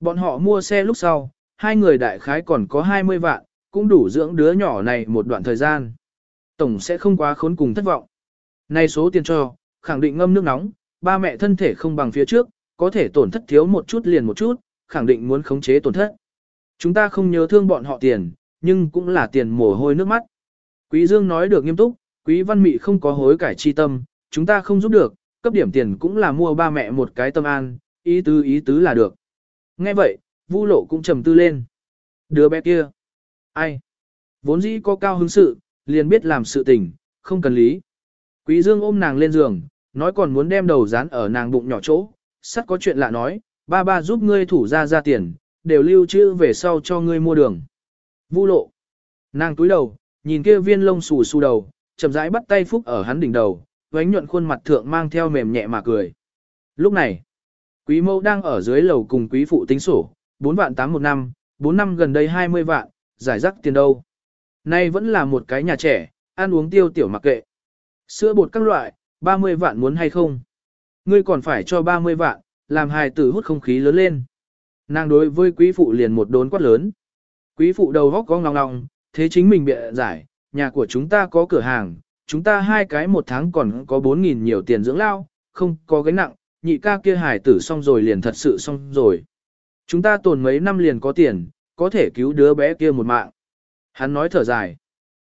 Bọn họ mua xe lúc sau, hai người đại khái còn có 20 vạn, cũng đủ dưỡng đứa nhỏ này một đoạn thời gian. Tổng sẽ không quá khốn cùng thất vọng. Nay số tiền cho, khẳng định ngâm nước nóng, ba mẹ thân thể không bằng phía trước, có thể tổn thất thiếu một chút liền một chút, khẳng định muốn khống chế tổn thất. Chúng ta không nhớ thương bọn họ tiền, nhưng cũng là tiền mồ hôi nước mắt. Quý Dương nói được nghiêm túc, quý văn mị không có hối cải chi tâm, chúng ta không giúp được, cấp điểm tiền cũng là mua ba mẹ một cái tâm an, ý tứ ý tứ là được. Nghe vậy, Vu lộ cũng trầm tư lên. Đứa bé kia. Ai? Vốn dĩ có cao hứng sự, liền biết làm sự tình, không cần lý. Quý Dương ôm nàng lên giường, nói còn muốn đem đầu dán ở nàng bụng nhỏ chỗ. Sắt có chuyện lạ nói, ba ba giúp ngươi thủ ra ra tiền, đều lưu trữ về sau cho ngươi mua đường. Vu lộ. Nàng túi đầu, nhìn kia viên lông xù xù đầu, chậm rãi bắt tay phúc ở hắn đỉnh đầu, vánh nhuận khuôn mặt thượng mang theo mềm nhẹ mà cười. Lúc này, quý mẫu đang ở dưới lầu cùng quý phụ tính sổ, 4 vạn 8 một năm, 4 năm gần đây 20 vạn, giải rắc tiền đâu. Nay vẫn là một cái nhà trẻ, ăn uống tiêu tiểu mặc kệ. Sữa bột các loại, 30 vạn muốn hay không? Ngươi còn phải cho 30 vạn, làm hài tử hút không khí lớn lên. Nàng đối với quý phụ liền một đốn quát lớn. Quý phụ đầu góc có ngong ngong, thế chính mình bịa giải, nhà của chúng ta có cửa hàng, chúng ta hai cái một tháng còn có 4.000 nhiều tiền dưỡng lao, không có gánh nặng, nhị ca kia hài tử xong rồi liền thật sự xong rồi. Chúng ta tồn mấy năm liền có tiền, có thể cứu đứa bé kia một mạng. Hắn nói thở dài.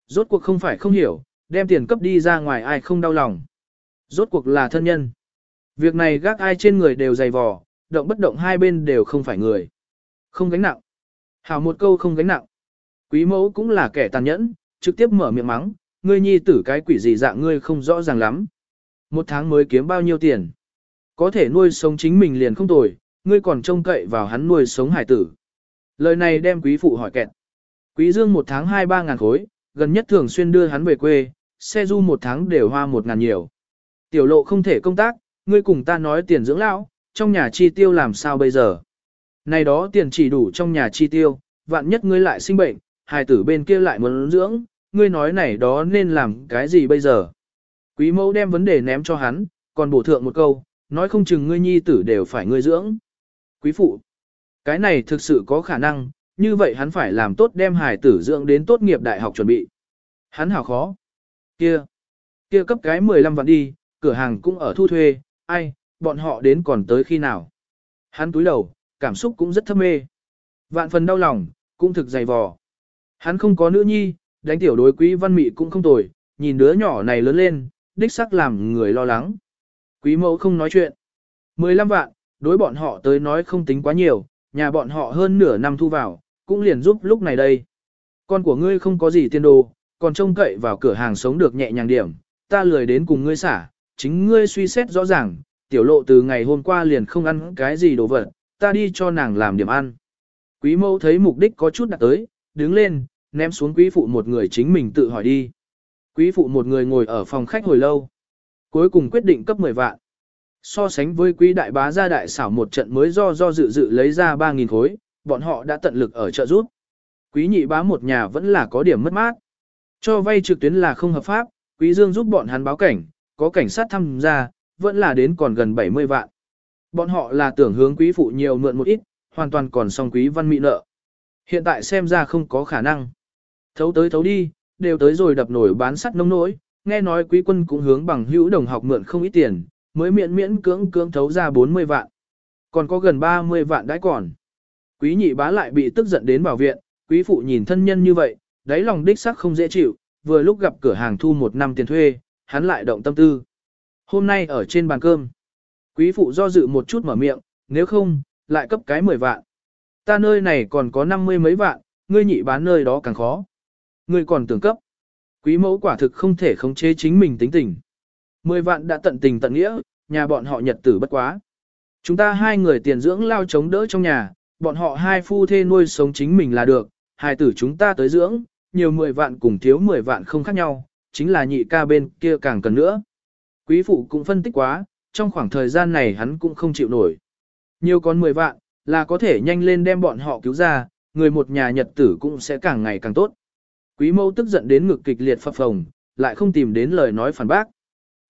Rốt cuộc không phải không hiểu, đem tiền cấp đi ra ngoài ai không đau lòng. Rốt cuộc là thân nhân. Việc này gác ai trên người đều dày vò, động bất động hai bên đều không phải người. Không gánh nặng. Hảo một câu không gánh nặng. Quý mẫu cũng là kẻ tàn nhẫn, trực tiếp mở miệng mắng, ngươi nhi tử cái quỷ gì dạng ngươi không rõ ràng lắm. Một tháng mới kiếm bao nhiêu tiền. Có thể nuôi sống chính mình liền không tồi, ngươi còn trông cậy vào hắn nuôi sống hải tử. Lời này đem quý phụ hỏi kẹt. Quý dương một tháng hai ba ngàn khối, gần nhất thường xuyên đưa hắn về quê, xe du một tháng đều hoa một ngàn nhiều. Tiểu lộ không thể công tác, ngươi cùng ta nói tiền dưỡng lão, trong nhà chi tiêu làm sao bây giờ? Này đó tiền chỉ đủ trong nhà chi tiêu, vạn nhất ngươi lại sinh bệnh, hài tử bên kia lại muốn dưỡng, ngươi nói này đó nên làm cái gì bây giờ? Quý mẫu đem vấn đề ném cho hắn, còn bổ thượng một câu, nói không chừng ngươi nhi tử đều phải ngươi dưỡng. Quý phụ, cái này thực sự có khả năng, như vậy hắn phải làm tốt đem hài tử dưỡng đến tốt nghiệp đại học chuẩn bị. Hắn hảo khó. Kia, kia cấp cái 15 vạn đi, cửa hàng cũng ở thu thuê, ai, bọn họ đến còn tới khi nào. Hắn túi đầu, cảm xúc cũng rất thâm mê. Vạn phần đau lòng, cũng thực dày vò. Hắn không có nữ nhi, đánh tiểu đối quý văn mị cũng không tồi, nhìn đứa nhỏ này lớn lên, đích sắc làm người lo lắng. Quý mẫu không nói chuyện. 15 vạn, đối bọn họ tới nói không tính quá nhiều, nhà bọn họ hơn nửa năm thu vào, cũng liền giúp lúc này đây. Con của ngươi không có gì tiền đồ, còn trông cậy vào cửa hàng sống được nhẹ nhàng điểm, ta lười đến cùng ngươi xả, chính ngươi suy xét rõ ràng, tiểu lộ từ ngày hôm qua liền không ăn cái gì đồ vật, ta đi cho nàng làm điểm ăn. Quý mẫu thấy mục đích có chút đặt tới, đứng lên, ném xuống quý phụ một người chính mình tự hỏi đi. Quý phụ một người ngồi ở phòng khách hồi lâu. Cuối cùng quyết định cấp 10 vạn. So sánh với quý đại bá gia đại xảo một trận mới do do dự dự lấy ra 3.000 khối, bọn họ đã tận lực ở trợ giúp. Quý nhị bá một nhà vẫn là có điểm mất mát. Cho vay trực tuyến là không hợp pháp, quý dương giúp bọn hắn báo cảnh, có cảnh sát tham gia, vẫn là đến còn gần 70 vạn. Bọn họ là tưởng hướng quý phụ nhiều mượn một ít, hoàn toàn còn song quý văn mỹ nợ. Hiện tại xem ra không có khả năng. Thấu tới thấu đi, đều tới rồi đập nổi bán sắt nông nỗi, nghe nói quý quân cũng hướng bằng hữu đồng học mượn không ít tiền, mới miễn miễn cưỡng cưỡng thấu ra 40 vạn. Còn có gần 30 vạn đãi còn. Quý nhị bá lại bị tức giận đến bảo viện, quý phụ nhìn thân nhân như vậy, đáy lòng đích sắc không dễ chịu, vừa lúc gặp cửa hàng thu một năm tiền thuê, hắn lại động tâm tư. Hôm nay ở trên bàn cơm, quý phụ do dự một chút mở miệng, nếu không, lại cấp cái 10 vạn. Ta nơi này còn có 50 mấy vạn, ngươi nhị bán nơi đó càng khó. Ngươi còn tưởng cấp. Quý mẫu quả thực không thể khống chế chính mình tính tình. 10 vạn đã tận tình tận nghĩa, nhà bọn họ nhật tử bất quá. Chúng ta hai người tiền dưỡng lao chống đỡ trong nhà, bọn họ hai phu thê nuôi sống chính mình là được, hai tử chúng ta tới dưỡng, nhiều 10 vạn cùng thiếu 10 vạn không khác nhau, chính là nhị ca bên kia càng cần nữa. Quý phụ cũng phân tích quá, trong khoảng thời gian này hắn cũng không chịu nổi. Nhiều con 10 vạn, là có thể nhanh lên đem bọn họ cứu ra, người một nhà nhật tử cũng sẽ càng ngày càng tốt. Quý mâu tức giận đến ngực kịch liệt phập phồng, lại không tìm đến lời nói phản bác.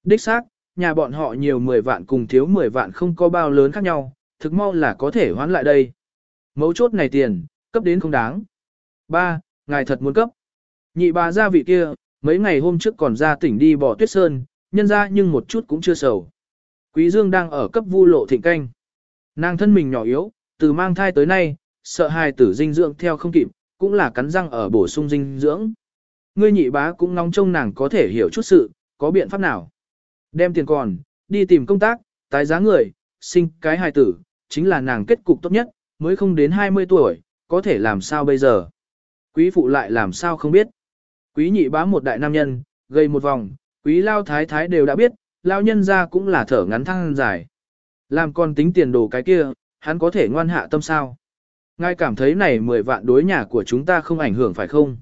Đích xác, nhà bọn họ nhiều 10 vạn cùng thiếu 10 vạn không có bao lớn khác nhau, thực mau là có thể hoán lại đây. Mấu chốt này tiền, cấp đến không đáng. Ba, Ngài thật muốn cấp. Nhị bà gia vị kia, mấy ngày hôm trước còn ra tỉnh đi bỏ tuyết sơn, nhân ra nhưng một chút cũng chưa sầu. Quý Dương đang ở cấp vu lộ thịnh canh. Nàng thân mình nhỏ yếu, từ mang thai tới nay, sợ hài tử dinh dưỡng theo không kịp, cũng là cắn răng ở bổ sung dinh dưỡng. Ngươi nhị bá cũng nóng trông nàng có thể hiểu chút sự, có biện pháp nào. Đem tiền còn, đi tìm công tác, tái giá người, sinh cái hài tử, chính là nàng kết cục tốt nhất, mới không đến 20 tuổi, có thể làm sao bây giờ. Quý phụ lại làm sao không biết. Quý nhị bá một đại nam nhân, gây một vòng, quý lao thái thái đều đã biết, lao nhân ra cũng là thở ngắn thăng dài. Làm con tính tiền đồ cái kia, hắn có thể ngoan hạ tâm sao. Ngài cảm thấy này 10 vạn đối nhà của chúng ta không ảnh hưởng phải không?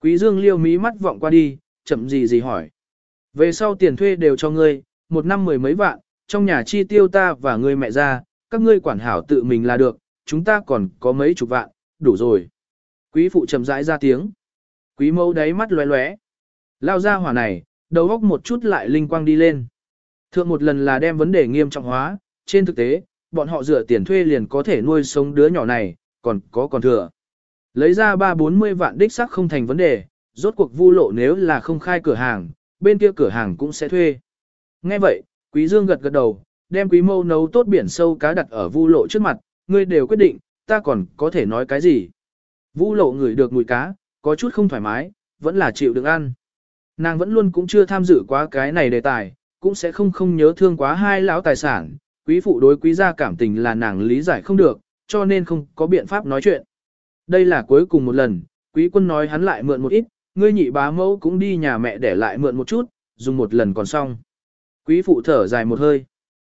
Quý dương liêu mí mắt vọng qua đi, chậm gì gì hỏi. Về sau tiền thuê đều cho ngươi, một năm mười mấy vạn, trong nhà chi tiêu ta và ngươi mẹ ra, các ngươi quản hảo tự mình là được, chúng ta còn có mấy chục vạn, đủ rồi. Quý phụ chậm rãi ra tiếng. Quý mẫu đáy mắt lóe lóe. Lao ra hỏa này, đầu óc một chút lại linh quang đi lên. Thượng một lần là đem vấn đề nghiêm trọng hóa, trên thực tế, bọn họ dựa tiền thuê liền có thể nuôi sống đứa nhỏ này, còn có còn thừa. Lấy ra ba bốn mươi vạn đích sắc không thành vấn đề, rốt cuộc vu lộ nếu là không khai cửa hàng, bên kia cửa hàng cũng sẽ thuê. Nghe vậy, Quý Dương gật gật đầu, đem Quý Mâu nấu tốt biển sâu cá đặt ở vu lộ trước mặt, ngươi đều quyết định, ta còn có thể nói cái gì. Vu lộ ngửi được mùi cá, có chút không thoải mái, vẫn là chịu đựng ăn. Nàng vẫn luôn cũng chưa tham dự quá cái này đề tài, cũng sẽ không không nhớ thương quá hai lão tài sản, quý phụ đối quý gia cảm tình là nàng lý giải không được, cho nên không có biện pháp nói chuyện. Đây là cuối cùng một lần, quý quân nói hắn lại mượn một ít, ngươi nhị bá mẫu cũng đi nhà mẹ để lại mượn một chút, dùng một lần còn xong. Quý phụ thở dài một hơi.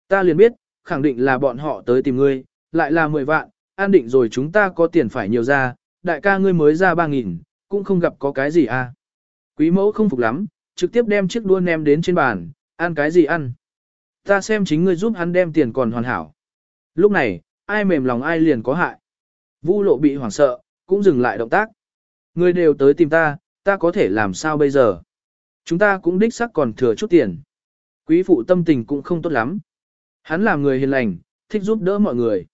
Ta liền biết, khẳng định là bọn họ tới tìm ngươi, lại là 10 vạn, an định rồi chúng ta có tiền phải nhiều ra, đại ca ngươi mới ra 3.000, cũng không gặp có cái gì à. Quý mẫu không phục lắm, trực tiếp đem chiếc đua ném đến trên bàn, ăn cái gì ăn. Ta xem chính ngươi giúp hắn đem tiền còn hoàn hảo. Lúc này, ai mềm lòng ai liền có hại. Vu lộ bị hoảng sợ, cũng dừng lại động tác. Ngươi đều tới tìm ta, ta có thể làm sao bây giờ? Chúng ta cũng đích sắc còn thừa chút tiền. Quý phụ tâm tình cũng không tốt lắm. Hắn là người hiền lành, thích giúp đỡ mọi người.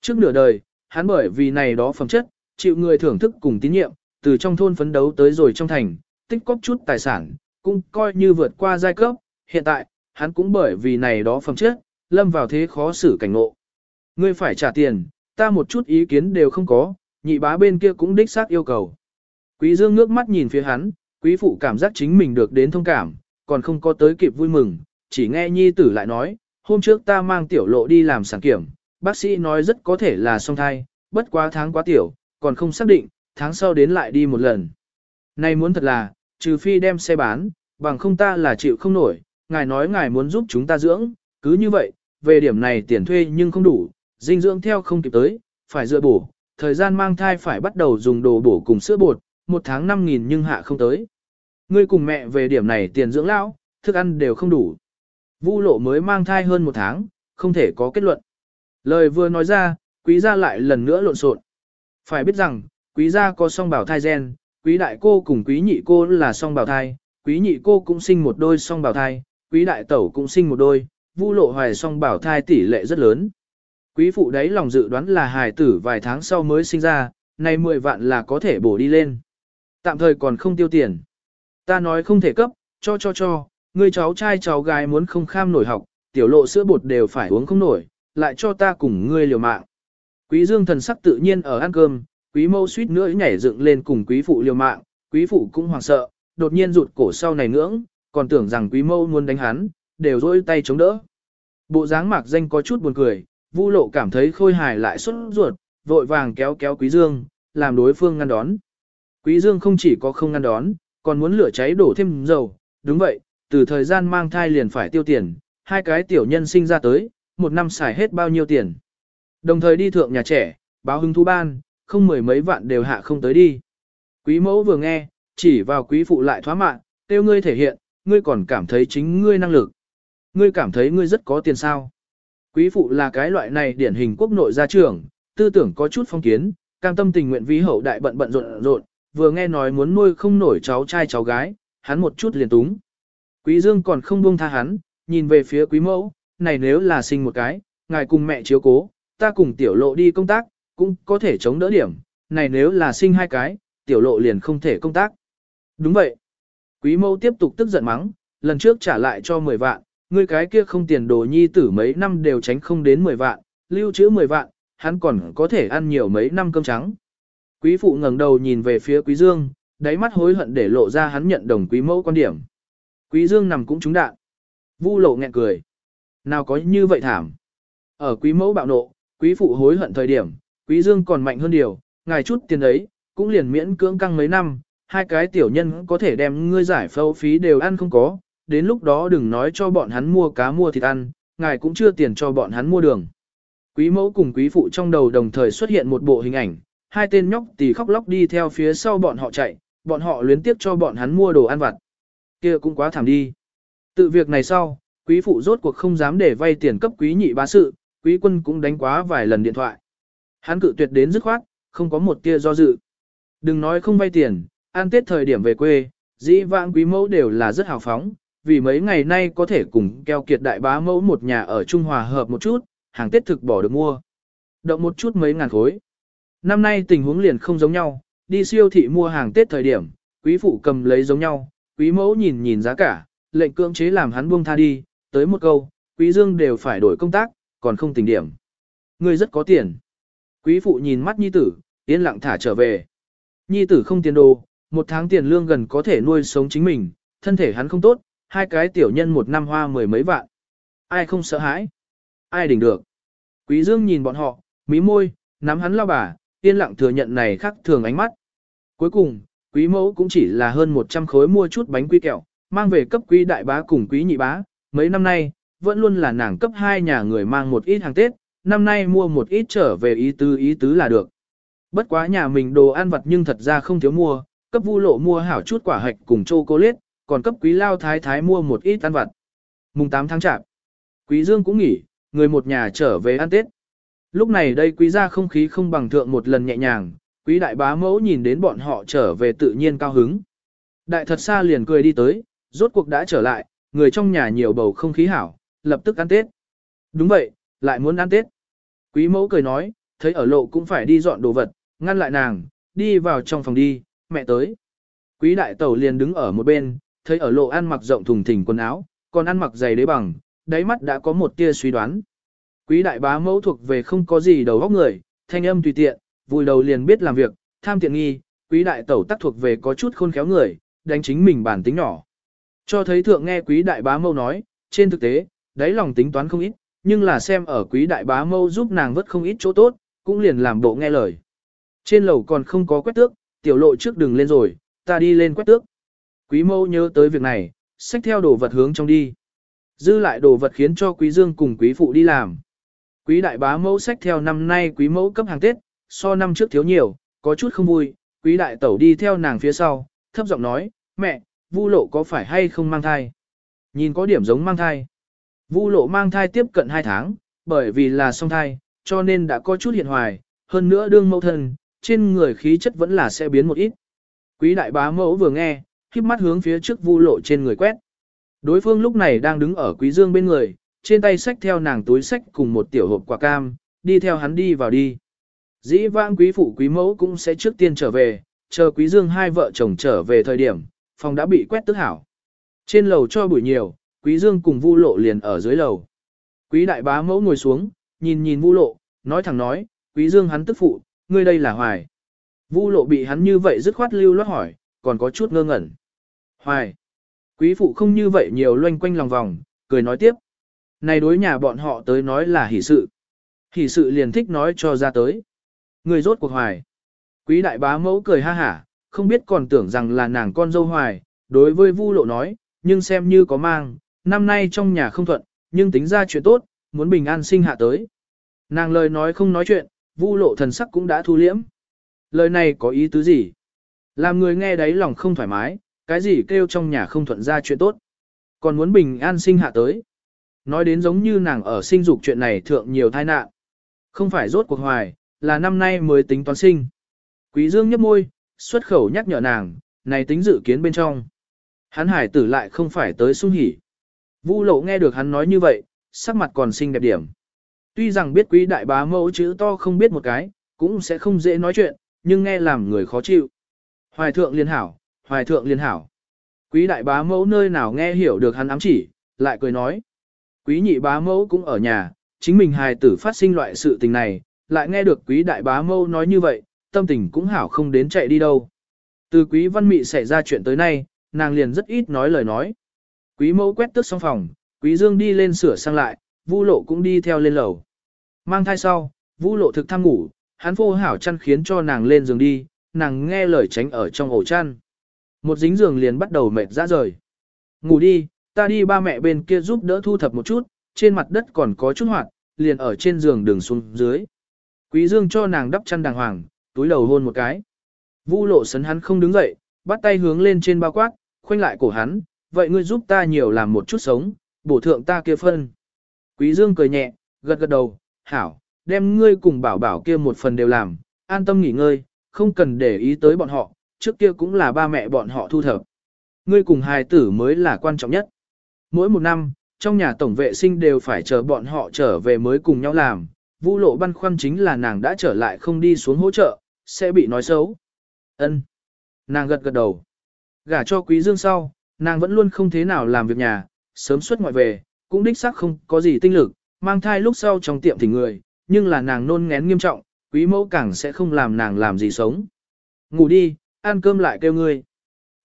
Trước nửa đời, hắn bởi vì này đó phẩm chất, chịu người thưởng thức cùng tín nhiệm, từ trong thôn phấn đấu tới rồi trong thành, tích cóp chút tài sản, cũng coi như vượt qua giai cấp, hiện tại, hắn cũng bởi vì này đó phẩm chất, lâm vào thế khó xử cảnh ngộ. Ngươi phải trả tiền, ta một chút ý kiến đều không có, nhị bá bên kia cũng đích xác yêu cầu. Quý Dương ngước mắt nhìn phía hắn, quý phụ cảm giác chính mình được đến thông cảm, còn không có tới kịp vui mừng, chỉ nghe nhi tử lại nói, hôm trước ta mang tiểu lộ đi làm sản kiểm, bác sĩ nói rất có thể là song thai, bất quá tháng quá tiểu, còn không xác định, tháng sau đến lại đi một lần. Này muốn thật là, trừ phi đem xe bán, bằng không ta là chịu không nổi, ngài nói ngài muốn giúp chúng ta dưỡng, cứ như vậy, về điểm này tiền thuê nhưng không đủ, dinh dưỡng theo không kịp tới, phải dựa bổ, thời gian mang thai phải bắt đầu dùng đồ bổ cùng sữa bột, một tháng 5.000 nhưng hạ không tới. Ngươi cùng mẹ về điểm này tiền dưỡng lão, thức ăn đều không đủ. Vu lộ mới mang thai hơn một tháng, không thể có kết luận. Lời vừa nói ra, quý gia lại lần nữa lộn xộn. Phải biết rằng, quý gia có song bảo thai gen, quý đại cô cùng quý nhị cô là song bào thai, quý nhị cô cũng sinh một đôi song bào thai, quý đại tẩu cũng sinh một đôi, vu lộ hoài song bào thai tỷ lệ rất lớn. Quý phụ đấy lòng dự đoán là hài tử vài tháng sau mới sinh ra, nay 10 vạn là có thể bổ đi lên. Tạm thời còn không tiêu tiền. Ta nói không thể cấp, cho cho cho, người cháu trai cháu gái muốn không kham nổi học, tiểu lộ sữa bột đều phải uống không nổi, lại cho ta cùng ngươi liều mạng. Quý dương thần sắc tự nhiên ở ăn cơm, quý mâu suýt nữa nhảy dựng lên cùng quý phụ liều mạng, quý phụ cũng hoảng sợ, đột nhiên rụt cổ sau này ngưỡng, còn tưởng rằng quý mâu muốn đánh hắn, đều dỗi tay chống đỡ. Bộ dáng mạc danh có chút buồn cười, vu lộ cảm thấy khôi hài lại xuất ruột, vội vàng kéo kéo quý dương, làm đối phương ngăn đón. Quý dương không chỉ có không ngăn đón, còn muốn lửa cháy đổ thêm dầu, đúng vậy, từ thời gian mang thai liền phải tiêu tiền, hai cái tiểu nhân sinh ra tới, một năm xài hết bao nhiêu tiền. Đồng thời đi thượng nhà trẻ, báo hưng thu ban, không mười mấy vạn đều hạ không tới đi. Quý mẫu vừa nghe, chỉ vào quý phụ lại thoá mạng, tiêu ngươi thể hiện, ngươi còn cảm thấy chính ngươi năng lực. Ngươi cảm thấy ngươi rất có tiền sao. Quý phụ là cái loại này điển hình quốc nội gia trưởng, tư tưởng có chút phong kiến, cam tâm tình nguyện ví hậu đại bận bận rộn rộn, vừa nghe nói muốn nuôi không nổi cháu trai cháu gái, hắn một chút liền túng. Quý Dương còn không buông tha hắn, nhìn về phía quý mẫu, này nếu là sinh một cái, ngài cùng mẹ chiếu cố, ta cùng tiểu lộ đi công tác, cũng có thể chống đỡ điểm, này nếu là sinh hai cái, tiểu lộ liền không thể công tác. Đúng vậy. Quý mẫu tiếp tục tức giận mắng, lần trước trả lại cho 10 vạn, ngươi cái kia không tiền đồ nhi tử mấy năm đều tránh không đến 10 vạn, lưu trữ 10 vạn, hắn còn có thể ăn nhiều mấy năm cơm trắng. Quý phụ ngẩng đầu nhìn về phía quý dương, đáy mắt hối hận để lộ ra hắn nhận đồng quý mẫu quan điểm. Quý dương nằm cũng trúng đạn. Vu lộ nghẹn cười. Nào có như vậy thảm. Ở quý mẫu bạo nộ, quý phụ hối hận thời điểm, quý dương còn mạnh hơn điều, ngài chút tiền ấy, cũng liền miễn cưỡng căng mấy năm, hai cái tiểu nhân có thể đem ngươi giải phẫu phí đều ăn không có, đến lúc đó đừng nói cho bọn hắn mua cá mua thịt ăn, ngài cũng chưa tiền cho bọn hắn mua đường. Quý mẫu cùng quý phụ trong đầu đồng thời xuất hiện một bộ hình ảnh, hai tên nhóc tì khóc lóc đi theo phía sau bọn họ chạy, bọn họ luyến tiếp cho bọn hắn mua đồ ăn vặt. kia cũng quá thảm đi. Tự việc này sau, quý phụ rốt cuộc không dám để vay tiền cấp quý nhị bá sự, quý quân cũng đánh quá vài lần điện thoại. Hắn cự tuyệt đến dứt khoát, không có một tia do dự. Đừng nói không vay tiền, ăn tết thời điểm về quê, dĩ vãng quý mẫu đều là rất hào phóng, vì mấy ngày nay có thể cùng keo kiệt đại bá mẫu một nhà ở Trung Hòa hợp một chút, hàng tết thực bỏ được mua. Động một chút mấy ngàn khối. Năm nay tình huống liền không giống nhau, đi siêu thị mua hàng tết thời điểm, quý phụ cầm lấy giống nhau, quý mẫu nhìn nhìn giá cả, lệnh cưỡng chế làm hắn buông tha đi, tới một câu, quý dương đều phải đổi công tác, còn không tỉnh điểm. Ngươi rất có tiền. Quý phụ nhìn mắt nhi tử, yên lặng thả trở về. Nhi tử không tiền đồ, một tháng tiền lương gần có thể nuôi sống chính mình, thân thể hắn không tốt, hai cái tiểu nhân một năm hoa mười mấy vạn. Ai không sợ hãi? Ai đỉnh được? Quý Dương nhìn bọn họ, mí môi, nắm hắn lao bà, yên lặng thừa nhận này khác thường ánh mắt. Cuối cùng, quý mẫu cũng chỉ là hơn 100 khối mua chút bánh quy kẹo, mang về cấp quý đại bá cùng quý nhị bá. Mấy năm nay, vẫn luôn là nàng cấp hai nhà người mang một ít hàng Tết, năm nay mua một ít trở về ý tứ ý tứ là được. Bất quá nhà mình đồ ăn vặt nhưng thật ra không thiếu mua, cấp vu lộ mua hảo chút quả hạch cùng chocolate, còn cấp quý lao thái thái mua một ít ăn vặt. Mùng 8 tháng chạp, quý dương cũng nghỉ, người một nhà trở về ăn Tết. Lúc này đây quý gia không khí không bằng thượng một lần nhẹ nhàng, quý đại bá mẫu nhìn đến bọn họ trở về tự nhiên cao hứng. Đại thật xa liền cười đi tới, rốt cuộc đã trở lại, người trong nhà nhiều bầu không khí hảo, lập tức ăn Tết. Đúng vậy, lại muốn ăn Tết. Quý mẫu cười nói, thấy ở lộ cũng phải đi dọn đồ vật, ngăn lại nàng, đi vào trong phòng đi, mẹ tới. Quý đại tẩu liền đứng ở một bên, thấy ở lộ ăn mặc rộng thùng thình quần áo, còn ăn mặc giày đế bằng, đáy mắt đã có một tia suy đoán. Quý đại bá mẫu thuộc về không có gì đầu óc người, thanh âm tùy tiện, vùi đầu liền biết làm việc, tham tiện nghi, quý đại tẩu tác thuộc về có chút khôn khéo người, đánh chính mình bản tính nhỏ. Cho thấy thượng nghe quý đại bá mẫu nói, trên thực tế, đáy lòng tính toán không ít, nhưng là xem ở quý đại bá mẫu giúp nàng vất không ít chỗ tốt, cũng liền làm bộ nghe lời. Trên lầu còn không có quét tước, tiểu lộ trước đừng lên rồi, ta đi lên quét tước. Quý mẫu nhớ tới việc này, xách theo đồ vật hướng trong đi. Dư lại đồ vật khiến cho quý dương cùng quý phụ đi làm. Quý đại bá mẫu xách theo năm nay quý mẫu cấp hàng Tết, so năm trước thiếu nhiều, có chút không vui, quý đại tẩu đi theo nàng phía sau, thấp giọng nói, mẹ, vu lộ có phải hay không mang thai? Nhìn có điểm giống mang thai. Vu lộ mang thai tiếp cận 2 tháng, bởi vì là song thai, cho nên đã có chút hiện hoài, hơn nữa đương mẫu thân, trên người khí chất vẫn là sẽ biến một ít. Quý đại bá mẫu vừa nghe, khiếp mắt hướng phía trước vu lộ trên người quét. Đối phương lúc này đang đứng ở quý dương bên người, trên tay sách theo nàng túi sách cùng một tiểu hộp quả cam, đi theo hắn đi vào đi. Dĩ vãng quý phụ quý mẫu cũng sẽ trước tiên trở về, chờ quý dương hai vợ chồng trở về thời điểm, phòng đã bị quét tức hảo. Trên lầu cho buổi nhiều, quý dương cùng vu lộ liền ở dưới lầu. Quý đại bá mẫu ngồi xuống, nhìn nhìn vu lộ, nói thẳng nói, quý dương hắn tức phụ, ngươi đây là hoài. Vu lộ bị hắn như vậy dứt khoát lưu loát hỏi, còn có chút ngơ ngẩn. Hoài. Quý phụ không như vậy nhiều loanh quanh lòng vòng, cười nói tiếp. Này đối nhà bọn họ tới nói là hỷ sự. Hỷ sự liền thích nói cho ra tới. Người rốt cuộc hoài. Quý đại bá mẫu cười ha hả, không biết còn tưởng rằng là nàng con dâu hoài, đối với vu lộ nói, nhưng xem như có mang, năm nay trong nhà không thuận, nhưng tính ra chuyện tốt, muốn bình an sinh hạ tới. Nàng lời nói không nói chuyện, vu lộ thần sắc cũng đã thu liễm. Lời này có ý tứ gì? Làm người nghe đấy lòng không thoải mái, cái gì kêu trong nhà không thuận ra chuyện tốt. Còn muốn bình an sinh hạ tới. Nói đến giống như nàng ở sinh dục chuyện này thượng nhiều tai nạn. Không phải rốt cuộc hoài, là năm nay mới tính toán sinh. Quý Dương nhấp môi, xuất khẩu nhắc nhở nàng, này tính dự kiến bên trong. Hắn hải tử lại không phải tới sung hỉ. Vu lộ nghe được hắn nói như vậy, sắc mặt còn xinh đẹp điểm. Tuy rằng biết quý đại bá mẫu chữ to không biết một cái, cũng sẽ không dễ nói chuyện, nhưng nghe làm người khó chịu. Hoài thượng liên hảo, hoài thượng liên hảo. Quý đại bá mẫu nơi nào nghe hiểu được hắn ám chỉ, lại cười nói. Quý nhị bá mẫu cũng ở nhà, chính mình hài tử phát sinh loại sự tình này, lại nghe được quý đại bá mẫu nói như vậy, tâm tình cũng hảo không đến chạy đi đâu. Từ quý văn mị xảy ra chuyện tới nay, nàng liền rất ít nói lời nói. Quý mẫu quét tước xong phòng, quý dương đi lên sửa sang lại, vu lộ cũng đi theo lên lầu. Mang thai sau, vu lộ thực tham ngủ, hắn vô hảo chăn khiến cho nàng lên giường đi, nàng nghe lời tránh ở trong ổ chăn. Một dính giường liền bắt đầu mệt ra rời. Ngủ đi, ta đi ba mẹ bên kia giúp đỡ thu thập một chút, trên mặt đất còn có chút hoạt, liền ở trên giường đường xuống dưới. Quý dương cho nàng đắp chăn đàng hoàng, túi đầu hôn một cái. Vu lộ sấn hắn không đứng dậy, bắt tay hướng lên trên bao quát, khoanh lại cổ hắn, vậy ngươi giúp ta nhiều làm một chút sống, bổ thượng ta kia phân. Quý dương cười nhẹ, gật gật đầu, hảo, đem ngươi cùng bảo bảo kia một phần đều làm, an tâm nghỉ ngơi, không cần để ý tới bọn họ, trước kia cũng là ba mẹ bọn họ thu thập. Ngươi cùng hài tử mới là quan trọng nhất. Mỗi một năm, trong nhà tổng vệ sinh đều phải chờ bọn họ trở về mới cùng nhau làm, Vu lộ băn khoăn chính là nàng đã trở lại không đi xuống hỗ trợ, sẽ bị nói xấu. Ân. Nàng gật gật đầu. Gả cho quý dương sau, nàng vẫn luôn không thế nào làm việc nhà, sớm xuất ngoại về, cũng đích xác không có gì tinh lực, mang thai lúc sau trong tiệm thì người, nhưng là nàng nôn ngén nghiêm trọng, quý mẫu càng sẽ không làm nàng làm gì sống. Ngủ đi, ăn cơm lại kêu ngươi.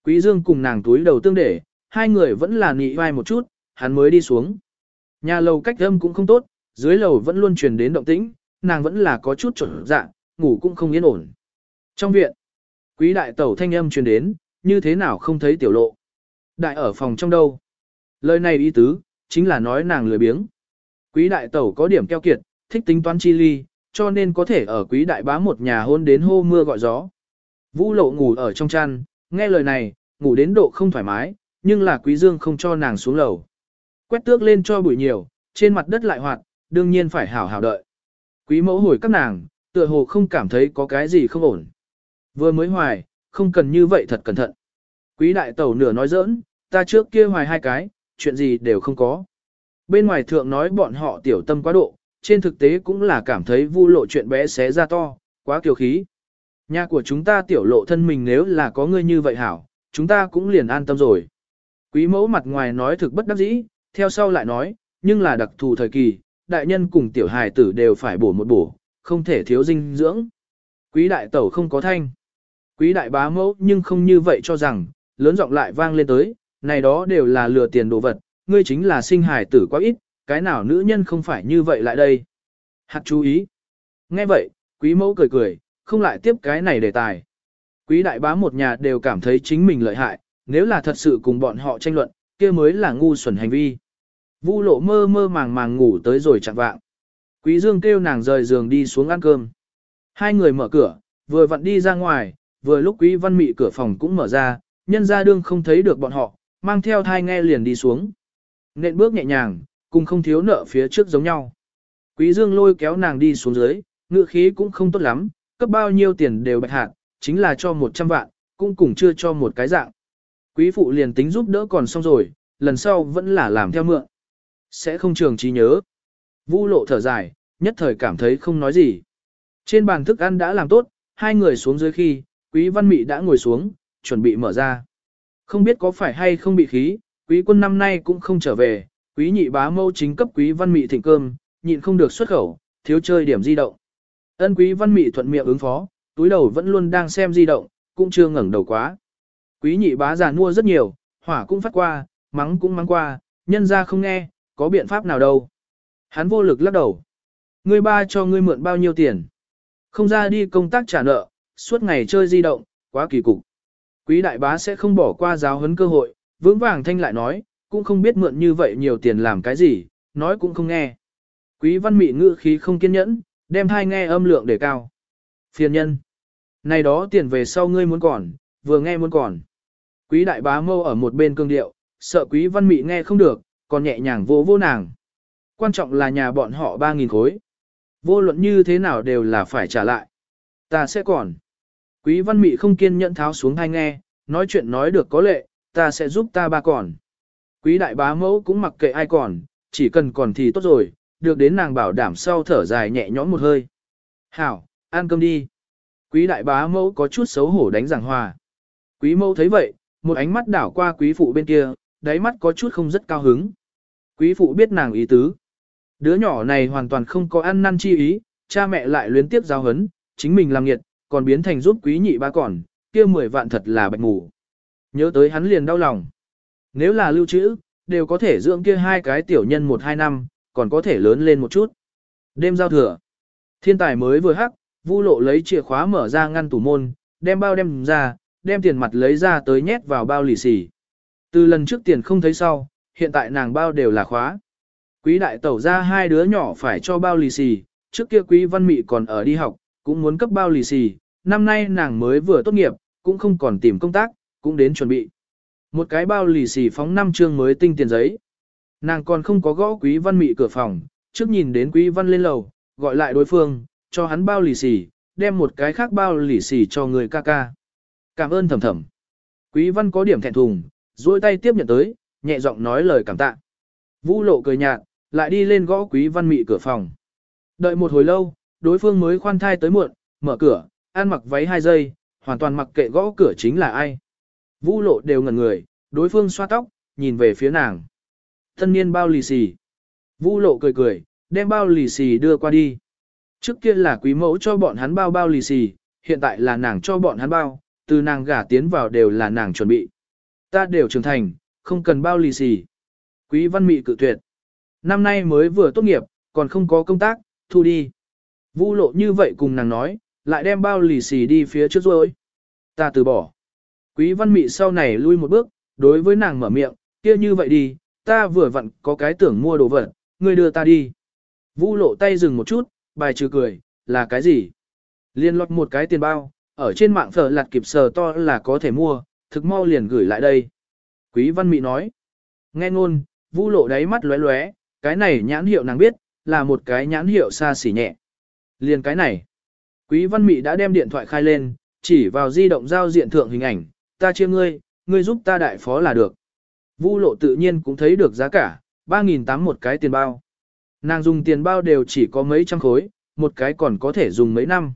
Quý dương cùng nàng túi đầu tương để, hai người vẫn là nị vai một chút, hắn mới đi xuống. Nhà lầu cách âm cũng không tốt, dưới lầu vẫn luôn truyền đến động tĩnh, nàng vẫn là có chút trở dạ, ngủ cũng không yên ổn. Trong viện, quý đại tẩu thanh âm truyền đến, như thế nào không thấy tiểu lộ. Đại ở phòng trong đâu? Lời này ý tứ, chính là nói nàng lười biếng. Quý đại tẩu có điểm keo kiệt, thích tính toán chi ly, cho nên có thể ở quý đại bá một nhà hôn đến hô mưa gọi gió. Vũ lộ ngủ ở trong chăn, nghe lời này, ngủ đến độ không thoải mái, nhưng là quý dương không cho nàng xuống lầu. Quét tước lên cho bụi nhiều, trên mặt đất lại hoạt, đương nhiên phải hảo hảo đợi. Quý mẫu hồi các nàng, tựa hồ không cảm thấy có cái gì không ổn. Vừa mới hoài, không cần như vậy thật cẩn thận. Quý đại tẩu nửa nói giỡn, ta trước kia hoài hai cái, chuyện gì đều không có. Bên ngoài thượng nói bọn họ tiểu tâm quá độ, trên thực tế cũng là cảm thấy vu lộ chuyện bé xé ra to, quá kiều khí. Nhà của chúng ta tiểu lộ thân mình nếu là có ngươi như vậy hảo, chúng ta cũng liền an tâm rồi. Quý mẫu mặt ngoài nói thực bất đắc dĩ, theo sau lại nói, nhưng là đặc thù thời kỳ, đại nhân cùng tiểu hài tử đều phải bổ một bổ, không thể thiếu dinh dưỡng. Quý đại tẩu không có thanh. Quý đại bá mẫu nhưng không như vậy cho rằng, lớn giọng lại vang lên tới, này đó đều là lừa tiền đồ vật, ngươi chính là sinh hài tử quá ít, cái nào nữ nhân không phải như vậy lại đây. Hạt chú ý. Nghe vậy, quý mẫu cười cười, không lại tiếp cái này đề tài. Quý đại bá một nhà đều cảm thấy chính mình lợi hại, nếu là thật sự cùng bọn họ tranh luận, kia mới là ngu xuẩn hành vi. Vu lộ mơ mơ màng màng ngủ tới rồi chẳng vạng. Quý dương kêu nàng rời giường đi xuống ăn cơm. Hai người mở cửa, vừa vặn đi ra ngoài, vừa lúc quý văn mị cửa phòng cũng mở ra, nhân ra đương không thấy được bọn họ, mang theo thai nghe liền đi xuống. Nện bước nhẹ nhàng, cùng không thiếu nợ phía trước giống nhau. Quý dương lôi kéo nàng đi xuống dưới, ngựa khí cũng không tốt lắm, cấp bao nhiêu tiền đều bạch hạt, chính là cho 100 vạn, cũng cùng chưa cho một cái dạng. Quý phụ liền tính giúp đỡ còn xong rồi, lần sau vẫn là làm theo mượn. Sẽ không trường trí nhớ. Vu lộ thở dài, nhất thời cảm thấy không nói gì. Trên bàn thức ăn đã làm tốt, hai người xuống dưới khi, quý văn mị đã ngồi xuống, chuẩn bị mở ra. Không biết có phải hay không bị khí, quý quân năm nay cũng không trở về, quý nhị bá mâu chính cấp quý văn mị thịnh cơm, nhịn không được xuất khẩu, thiếu chơi điểm di động. Ân quý văn mị thuận miệng ứng phó, túi đầu vẫn luôn đang xem di động, cũng chưa ngẩng đầu quá. Quý nhị bá già mua rất nhiều, hỏa cũng phát qua, mắng cũng mắng qua, nhân ra không nghe, có biện pháp nào đâu. Hắn vô lực lắc đầu. Ngươi ba cho ngươi mượn bao nhiêu tiền? Không ra đi công tác trả nợ, suốt ngày chơi di động, quá kỳ cục. Quý đại bá sẽ không bỏ qua giáo huấn cơ hội, vững vàng thanh lại nói, cũng không biết mượn như vậy nhiều tiền làm cái gì, nói cũng không nghe. Quý văn mị ngữ khí không kiên nhẫn, đem hai nghe âm lượng để cao. Phiền nhân. Này đó tiền về sau ngươi muốn còn, vừa nghe muốn còn. Quý đại bá mâu ở một bên cương điệu, sợ quý văn mị nghe không được, còn nhẹ nhàng vô vô nàng. Quan trọng là nhà bọn họ 3.000 khối. Vô luận như thế nào đều là phải trả lại. Ta sẽ còn. Quý văn mị không kiên nhẫn tháo xuống hai nghe, nói chuyện nói được có lệ, ta sẽ giúp ta ba còn. Quý đại bá mẫu cũng mặc kệ ai còn, chỉ cần còn thì tốt rồi, được đến nàng bảo đảm sau thở dài nhẹ nhõm một hơi. Hảo, ăn cơm đi. Quý đại bá mẫu có chút xấu hổ đánh giảng hòa. Quý mẫu thấy vậy, một ánh mắt đảo qua quý phụ bên kia, đáy mắt có chút không rất cao hứng. Quý phụ biết nàng ý tứ. Đứa nhỏ này hoàn toàn không có ăn năn chi ý, cha mẹ lại luyến tiếp giao hấn, chính mình làm nghiệt, còn biến thành giúp quý nhị ba còn, kia mười vạn thật là bạch ngủ. Nhớ tới hắn liền đau lòng. Nếu là lưu trữ, đều có thể dưỡng kia hai cái tiểu nhân một hai năm, còn có thể lớn lên một chút. Đêm giao thừa, thiên tài mới vừa hắc, vu lộ lấy chìa khóa mở ra ngăn tủ môn, đem bao đem ra, đem tiền mặt lấy ra tới nhét vào bao lì xì. Từ lần trước tiền không thấy sau, hiện tại nàng bao đều là khóa. Quý đại tẩu ra hai đứa nhỏ phải cho bao lì xì, trước kia quý văn mị còn ở đi học, cũng muốn cấp bao lì xì, năm nay nàng mới vừa tốt nghiệp, cũng không còn tìm công tác, cũng đến chuẩn bị. Một cái bao lì xì phóng năm chương mới tinh tiền giấy. Nàng còn không có gõ quý văn mị cửa phòng, trước nhìn đến quý văn lên lầu, gọi lại đối phương, cho hắn bao lì xì, đem một cái khác bao lì xì cho người ca ca. Cảm ơn thầm thầm. Quý văn có điểm thẹn thùng, duỗi tay tiếp nhận tới, nhẹ giọng nói lời cảm tạ. Vũ lộ cười nhạt, lại đi lên gõ quý văn mị cửa phòng. Đợi một hồi lâu, đối phương mới khoan thai tới muộn, mở cửa, ăn mặc váy hai giây, hoàn toàn mặc kệ gõ cửa chính là ai. Vũ lộ đều ngẩn người, đối phương xoa tóc, nhìn về phía nàng. Thân niên bao lì xì. Vũ lộ cười cười, đem bao lì xì đưa qua đi. Trước kia là quý mẫu cho bọn hắn bao bao lì xì, hiện tại là nàng cho bọn hắn bao, từ nàng gả tiến vào đều là nàng chuẩn bị. Ta đều trưởng thành, không cần bao lì xì. Quý văn mị cự tuyệt. Năm nay mới vừa tốt nghiệp, còn không có công tác, thu đi. Vũ lộ như vậy cùng nàng nói, lại đem bao lì xì đi phía trước rồi. Ta từ bỏ. Quý văn mị sau này lui một bước, đối với nàng mở miệng, kia như vậy đi, ta vừa vặn có cái tưởng mua đồ vật, ngươi đưa ta đi. Vũ lộ tay dừng một chút, bài trừ cười, là cái gì? Liên lọt một cái tiền bao, ở trên mạng phở lặt kịp sờ to là có thể mua, thực mau liền gửi lại đây. Quý văn mị nói. Nghe ngôn, vũ lộ đáy mắt lóe lóe, cái này nhãn hiệu nàng biết, là một cái nhãn hiệu xa xỉ nhẹ. Liền cái này. Quý văn mị đã đem điện thoại khai lên, chỉ vào di động giao diện thượng hình ảnh, ta chia ngươi, ngươi giúp ta đại phó là được. Vu lộ tự nhiên cũng thấy được giá cả, 3.800 một cái tiền bao. Nàng dùng tiền bao đều chỉ có mấy trăm khối, một cái còn có thể dùng mấy năm.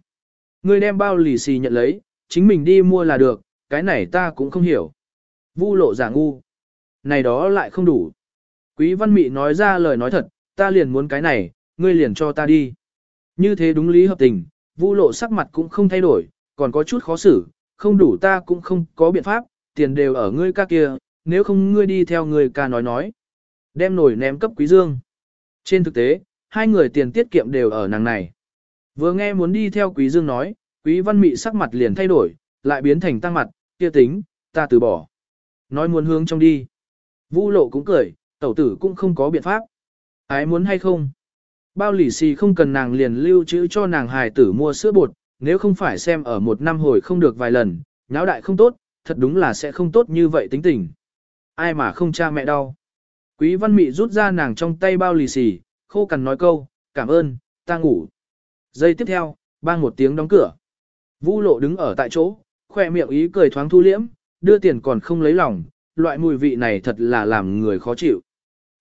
Ngươi đem bao lì xì nhận lấy, chính mình đi mua là được, cái này ta cũng không hiểu. Vu lộ giả ngu. Này đó lại không đủ. Quý văn mị nói ra lời nói thật, ta liền muốn cái này, ngươi liền cho ta đi. Như thế đúng lý hợp tình, vu lộ sắc mặt cũng không thay đổi, còn có chút khó xử, không đủ ta cũng không có biện pháp, tiền đều ở ngươi ca kia, nếu không ngươi đi theo người ca nói nói. Đem nổi ném cấp quý dương. Trên thực tế, hai người tiền tiết kiệm đều ở nàng này. Vừa nghe muốn đi theo quý dương nói, quý văn mị sắc mặt liền thay đổi, lại biến thành tăng mặt, kia tính, ta từ bỏ. Nói muốn hướng trong đi. Vu lộ cũng cười, tẩu tử cũng không có biện pháp. Ái muốn hay không? Bao lì xì không cần nàng liền lưu trữ cho nàng hài tử mua sữa bột, nếu không phải xem ở một năm hồi không được vài lần, nháo đại không tốt, thật đúng là sẽ không tốt như vậy tính tình. Ai mà không cha mẹ đau. Quý văn mị rút ra nàng trong tay bao lì xì, khô cằn nói câu, cảm ơn, ta ngủ. Giây tiếp theo, bang một tiếng đóng cửa. Vũ lộ đứng ở tại chỗ, khoe miệng ý cười thoáng thu liễm, đưa tiền còn không lấy lòng, loại mùi vị này thật là làm người khó chịu.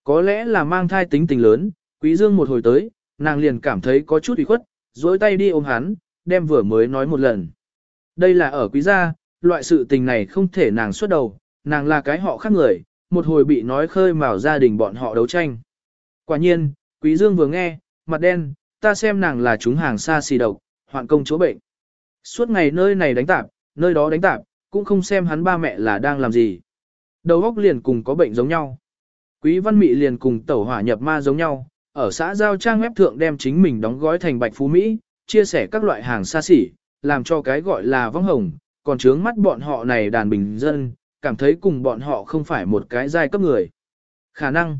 Có lẽ là mang thai tính tình lớn, quý dương một hồi tới, nàng liền cảm thấy có chút ủy khuất, duỗi tay đi ôm hắn, đem vừa mới nói một lần. Đây là ở quý gia, loại sự tình này không thể nàng xuất đầu, nàng là cái họ khác người, một hồi bị nói khơi mào gia đình bọn họ đấu tranh. Quả nhiên, quý dương vừa nghe, mặt đen, ta xem nàng là chúng hàng xa xì độc, hoạn công chỗ bệnh. Suốt ngày nơi này đánh tạp, nơi đó đánh tạp, cũng không xem hắn ba mẹ là đang làm gì. Đầu óc liền cùng có bệnh giống nhau. Quý văn mị liền cùng tẩu hỏa nhập ma giống nhau, ở xã giao trang web thượng đem chính mình đóng gói thành bạch phú Mỹ, chia sẻ các loại hàng xa xỉ, làm cho cái gọi là vong hồng, còn trướng mắt bọn họ này đàn bình dân, cảm thấy cùng bọn họ không phải một cái giai cấp người. Khả năng.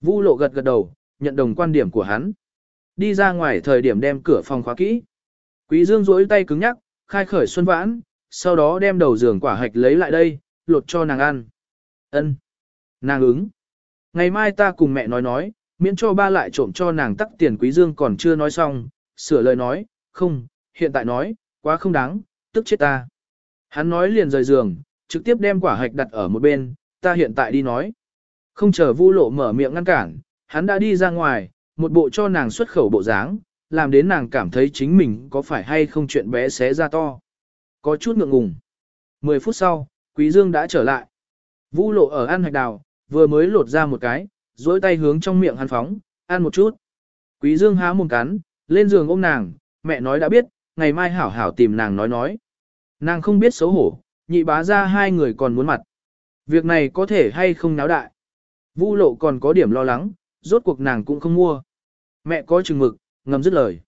Vu lộ gật gật đầu, nhận đồng quan điểm của hắn. Đi ra ngoài thời điểm đem cửa phòng khóa kỹ. Quý Dương duỗi tay cứng nhắc, khai khởi xuân vãn, sau đó đem đầu giường quả hạch lấy lại đây, lột cho nàng ăn. Ân. Nàng ứng. Ngày mai ta cùng mẹ nói nói, miễn cho ba lại trộm cho nàng tắc tiền quý dương còn chưa nói xong, sửa lời nói, không, hiện tại nói, quá không đáng, tức chết ta. Hắn nói liền rời giường, trực tiếp đem quả hạch đặt ở một bên, ta hiện tại đi nói. Không chờ vu lộ mở miệng ngăn cản, hắn đã đi ra ngoài, một bộ cho nàng xuất khẩu bộ dáng, làm đến nàng cảm thấy chính mình có phải hay không chuyện bé xé ra to. Có chút ngượng ngùng. Mười phút sau, Quý Dương đã trở lại. Vu lộ ở ăn hạch đào, vừa mới lột ra một cái, duỗi tay hướng trong miệng hắn phóng, ăn một chút. Quý Dương há mồm cắn, lên giường ôm nàng, mẹ nói đã biết, ngày mai hảo hảo tìm nàng nói nói. Nàng không biết xấu hổ, nhị bá ra hai người còn muốn mặt. Việc này có thể hay không náo đại. Vu lộ còn có điểm lo lắng, rốt cuộc nàng cũng không mua. Mẹ có chừng mực, ngầm dứt lời.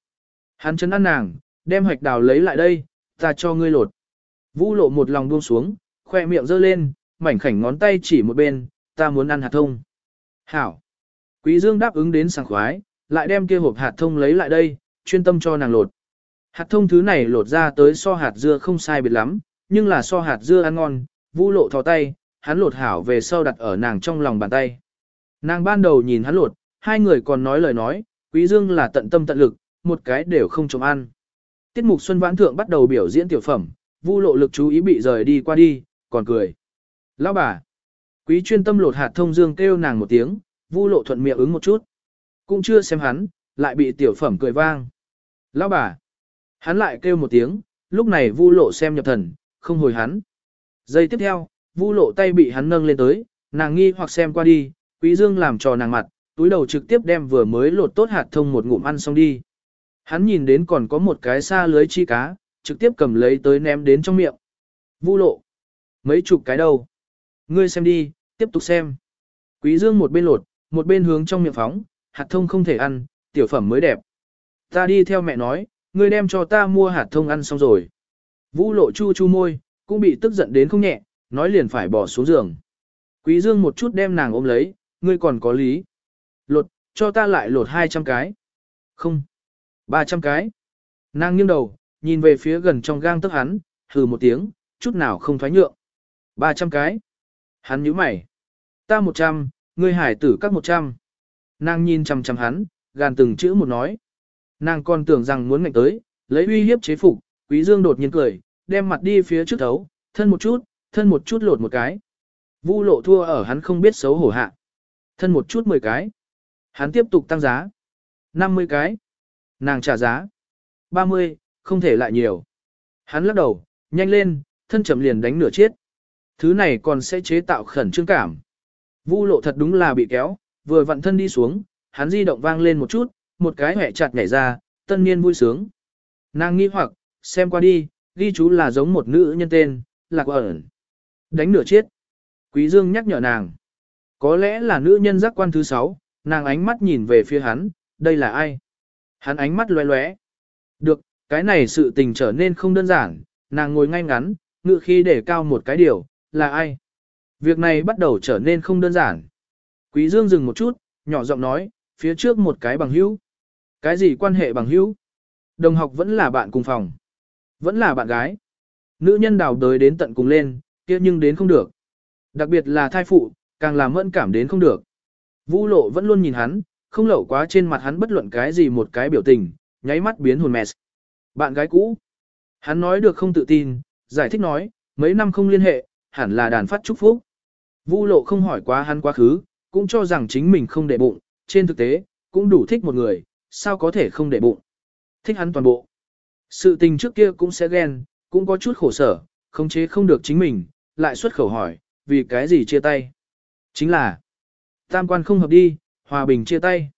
Hắn chân ăn nàng, đem hoạch đào lấy lại đây, ta cho ngươi lột. Vu lộ một lòng buông xuống, khoe miệng giơ lên, mảnh khảnh ngón tay chỉ một bên, ta muốn ăn hạt thông. Hảo. Quý Dương đáp ứng đến sảng khoái, lại đem kia hộp hạt thông lấy lại đây, chuyên tâm cho nàng lột. Hạt thông thứ này lột ra tới so hạt dưa không sai biệt lắm, nhưng là so hạt dưa ăn ngon, vu lộ thò tay, hắn lột hảo về sau đặt ở nàng trong lòng bàn tay. Nàng ban đầu nhìn hắn lột, hai người còn nói lời nói, quý dương là tận tâm tận lực, một cái đều không trộm ăn. Tiết mục Xuân Vãn Thượng bắt đầu biểu diễn tiểu phẩm, vu lộ lực chú ý bị rời đi qua đi, còn cười. Lão bà, quý chuyên tâm lột hạt thông dương kêu nàng một tiếng, vu lộ thuận miệng ứng một chút. Cũng chưa xem hắn, lại bị tiểu phẩm cười vang. Lão bà, hắn lại kêu một tiếng, lúc này vu lộ xem nhập thần, không hồi hắn. Giây tiếp theo, vu lộ tay bị hắn nâng lên tới, nàng nghi hoặc xem qua đi, quý dương làm trò nàng mặt, túi đầu trực tiếp đem vừa mới lột tốt hạt thông một ngụm ăn xong đi. Hắn nhìn đến còn có một cái xa lưới chi cá, trực tiếp cầm lấy tới ném đến trong miệng. Vu lộ. Mấy chục cái đâu. Ngươi xem đi, tiếp tục xem. Quý dương một bên lột, một bên hướng trong miệng phóng, hạt thông không thể ăn, tiểu phẩm mới đẹp. Ta đi theo mẹ nói, ngươi đem cho ta mua hạt thông ăn xong rồi. Vũ lộ chu chu môi, cũng bị tức giận đến không nhẹ, nói liền phải bỏ xuống giường. Quý dương một chút đem nàng ôm lấy, ngươi còn có lý. Lột, cho ta lại lột 200 cái. Không. 300 cái. Nàng nghiêng đầu, nhìn về phía gần trong gang tức hắn, hừ một tiếng, chút nào không thoái nhượng. 300 cái. Hắn nhíu mày. Ta 100, ngươi hải tử các 100. Nàng nhìn chằm chằm hắn, gàn từng chữ một nói. Nàng còn tưởng rằng muốn ngạnh tới, lấy uy hiếp chế phục, quý dương đột nhiên cười, đem mặt đi phía trước thấu, thân một chút, thân một chút lột một cái. Vu lộ thua ở hắn không biết xấu hổ hạ. Thân một chút 10 cái. Hắn tiếp tục tăng giá. 50 cái. Nàng trả giá. 30, không thể lại nhiều. Hắn lắc đầu, nhanh lên, thân chậm liền đánh nửa chiết. Thứ này còn sẽ chế tạo khẩn trương cảm. Vu lộ thật đúng là bị kéo, vừa vặn thân đi xuống, hắn di động vang lên một chút, một cái hẹ chặt nhảy ra, tân niên vui sướng. Nàng nghi hoặc, xem qua đi, ghi chú là giống một nữ nhân tên, lạc ẩn. Đánh nửa chết. Quý Dương nhắc nhở nàng. Có lẽ là nữ nhân giác quan thứ sáu, nàng ánh mắt nhìn về phía hắn, đây là ai? Hắn ánh mắt loé loé Được, cái này sự tình trở nên không đơn giản, nàng ngồi ngay ngắn, ngựa khi để cao một cái điều, là ai? Việc này bắt đầu trở nên không đơn giản. Quý Dương dừng một chút, nhỏ giọng nói, phía trước một cái bằng hữu. Cái gì quan hệ bằng hữu? Đồng học vẫn là bạn cùng phòng. Vẫn là bạn gái. Nữ nhân đào đới đến tận cùng lên, kia nhưng đến không được. Đặc biệt là thai phụ, càng làm mẫn cảm đến không được. Vũ lộ vẫn luôn nhìn hắn, không lẩu quá trên mặt hắn bất luận cái gì một cái biểu tình, nháy mắt biến hồn mess. Bạn gái cũ. Hắn nói được không tự tin, giải thích nói, mấy năm không liên hệ, hẳn là đàn phát chúc phúc. Vu lộ không hỏi quá hắn quá khứ, cũng cho rằng chính mình không để bụng, trên thực tế, cũng đủ thích một người, sao có thể không để bụng. Thích hắn toàn bộ. Sự tình trước kia cũng sẽ ghen, cũng có chút khổ sở, không chế không được chính mình, lại xuất khẩu hỏi, vì cái gì chia tay. Chính là, tam quan không hợp đi, hòa bình chia tay.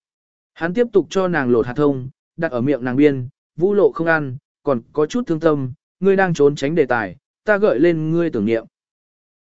Hắn tiếp tục cho nàng lột hạt thông, đặt ở miệng nàng biên, vũ lộ không ăn, còn có chút thương tâm, ngươi đang trốn tránh đề tài, ta gợi lên ngươi tưởng niệm.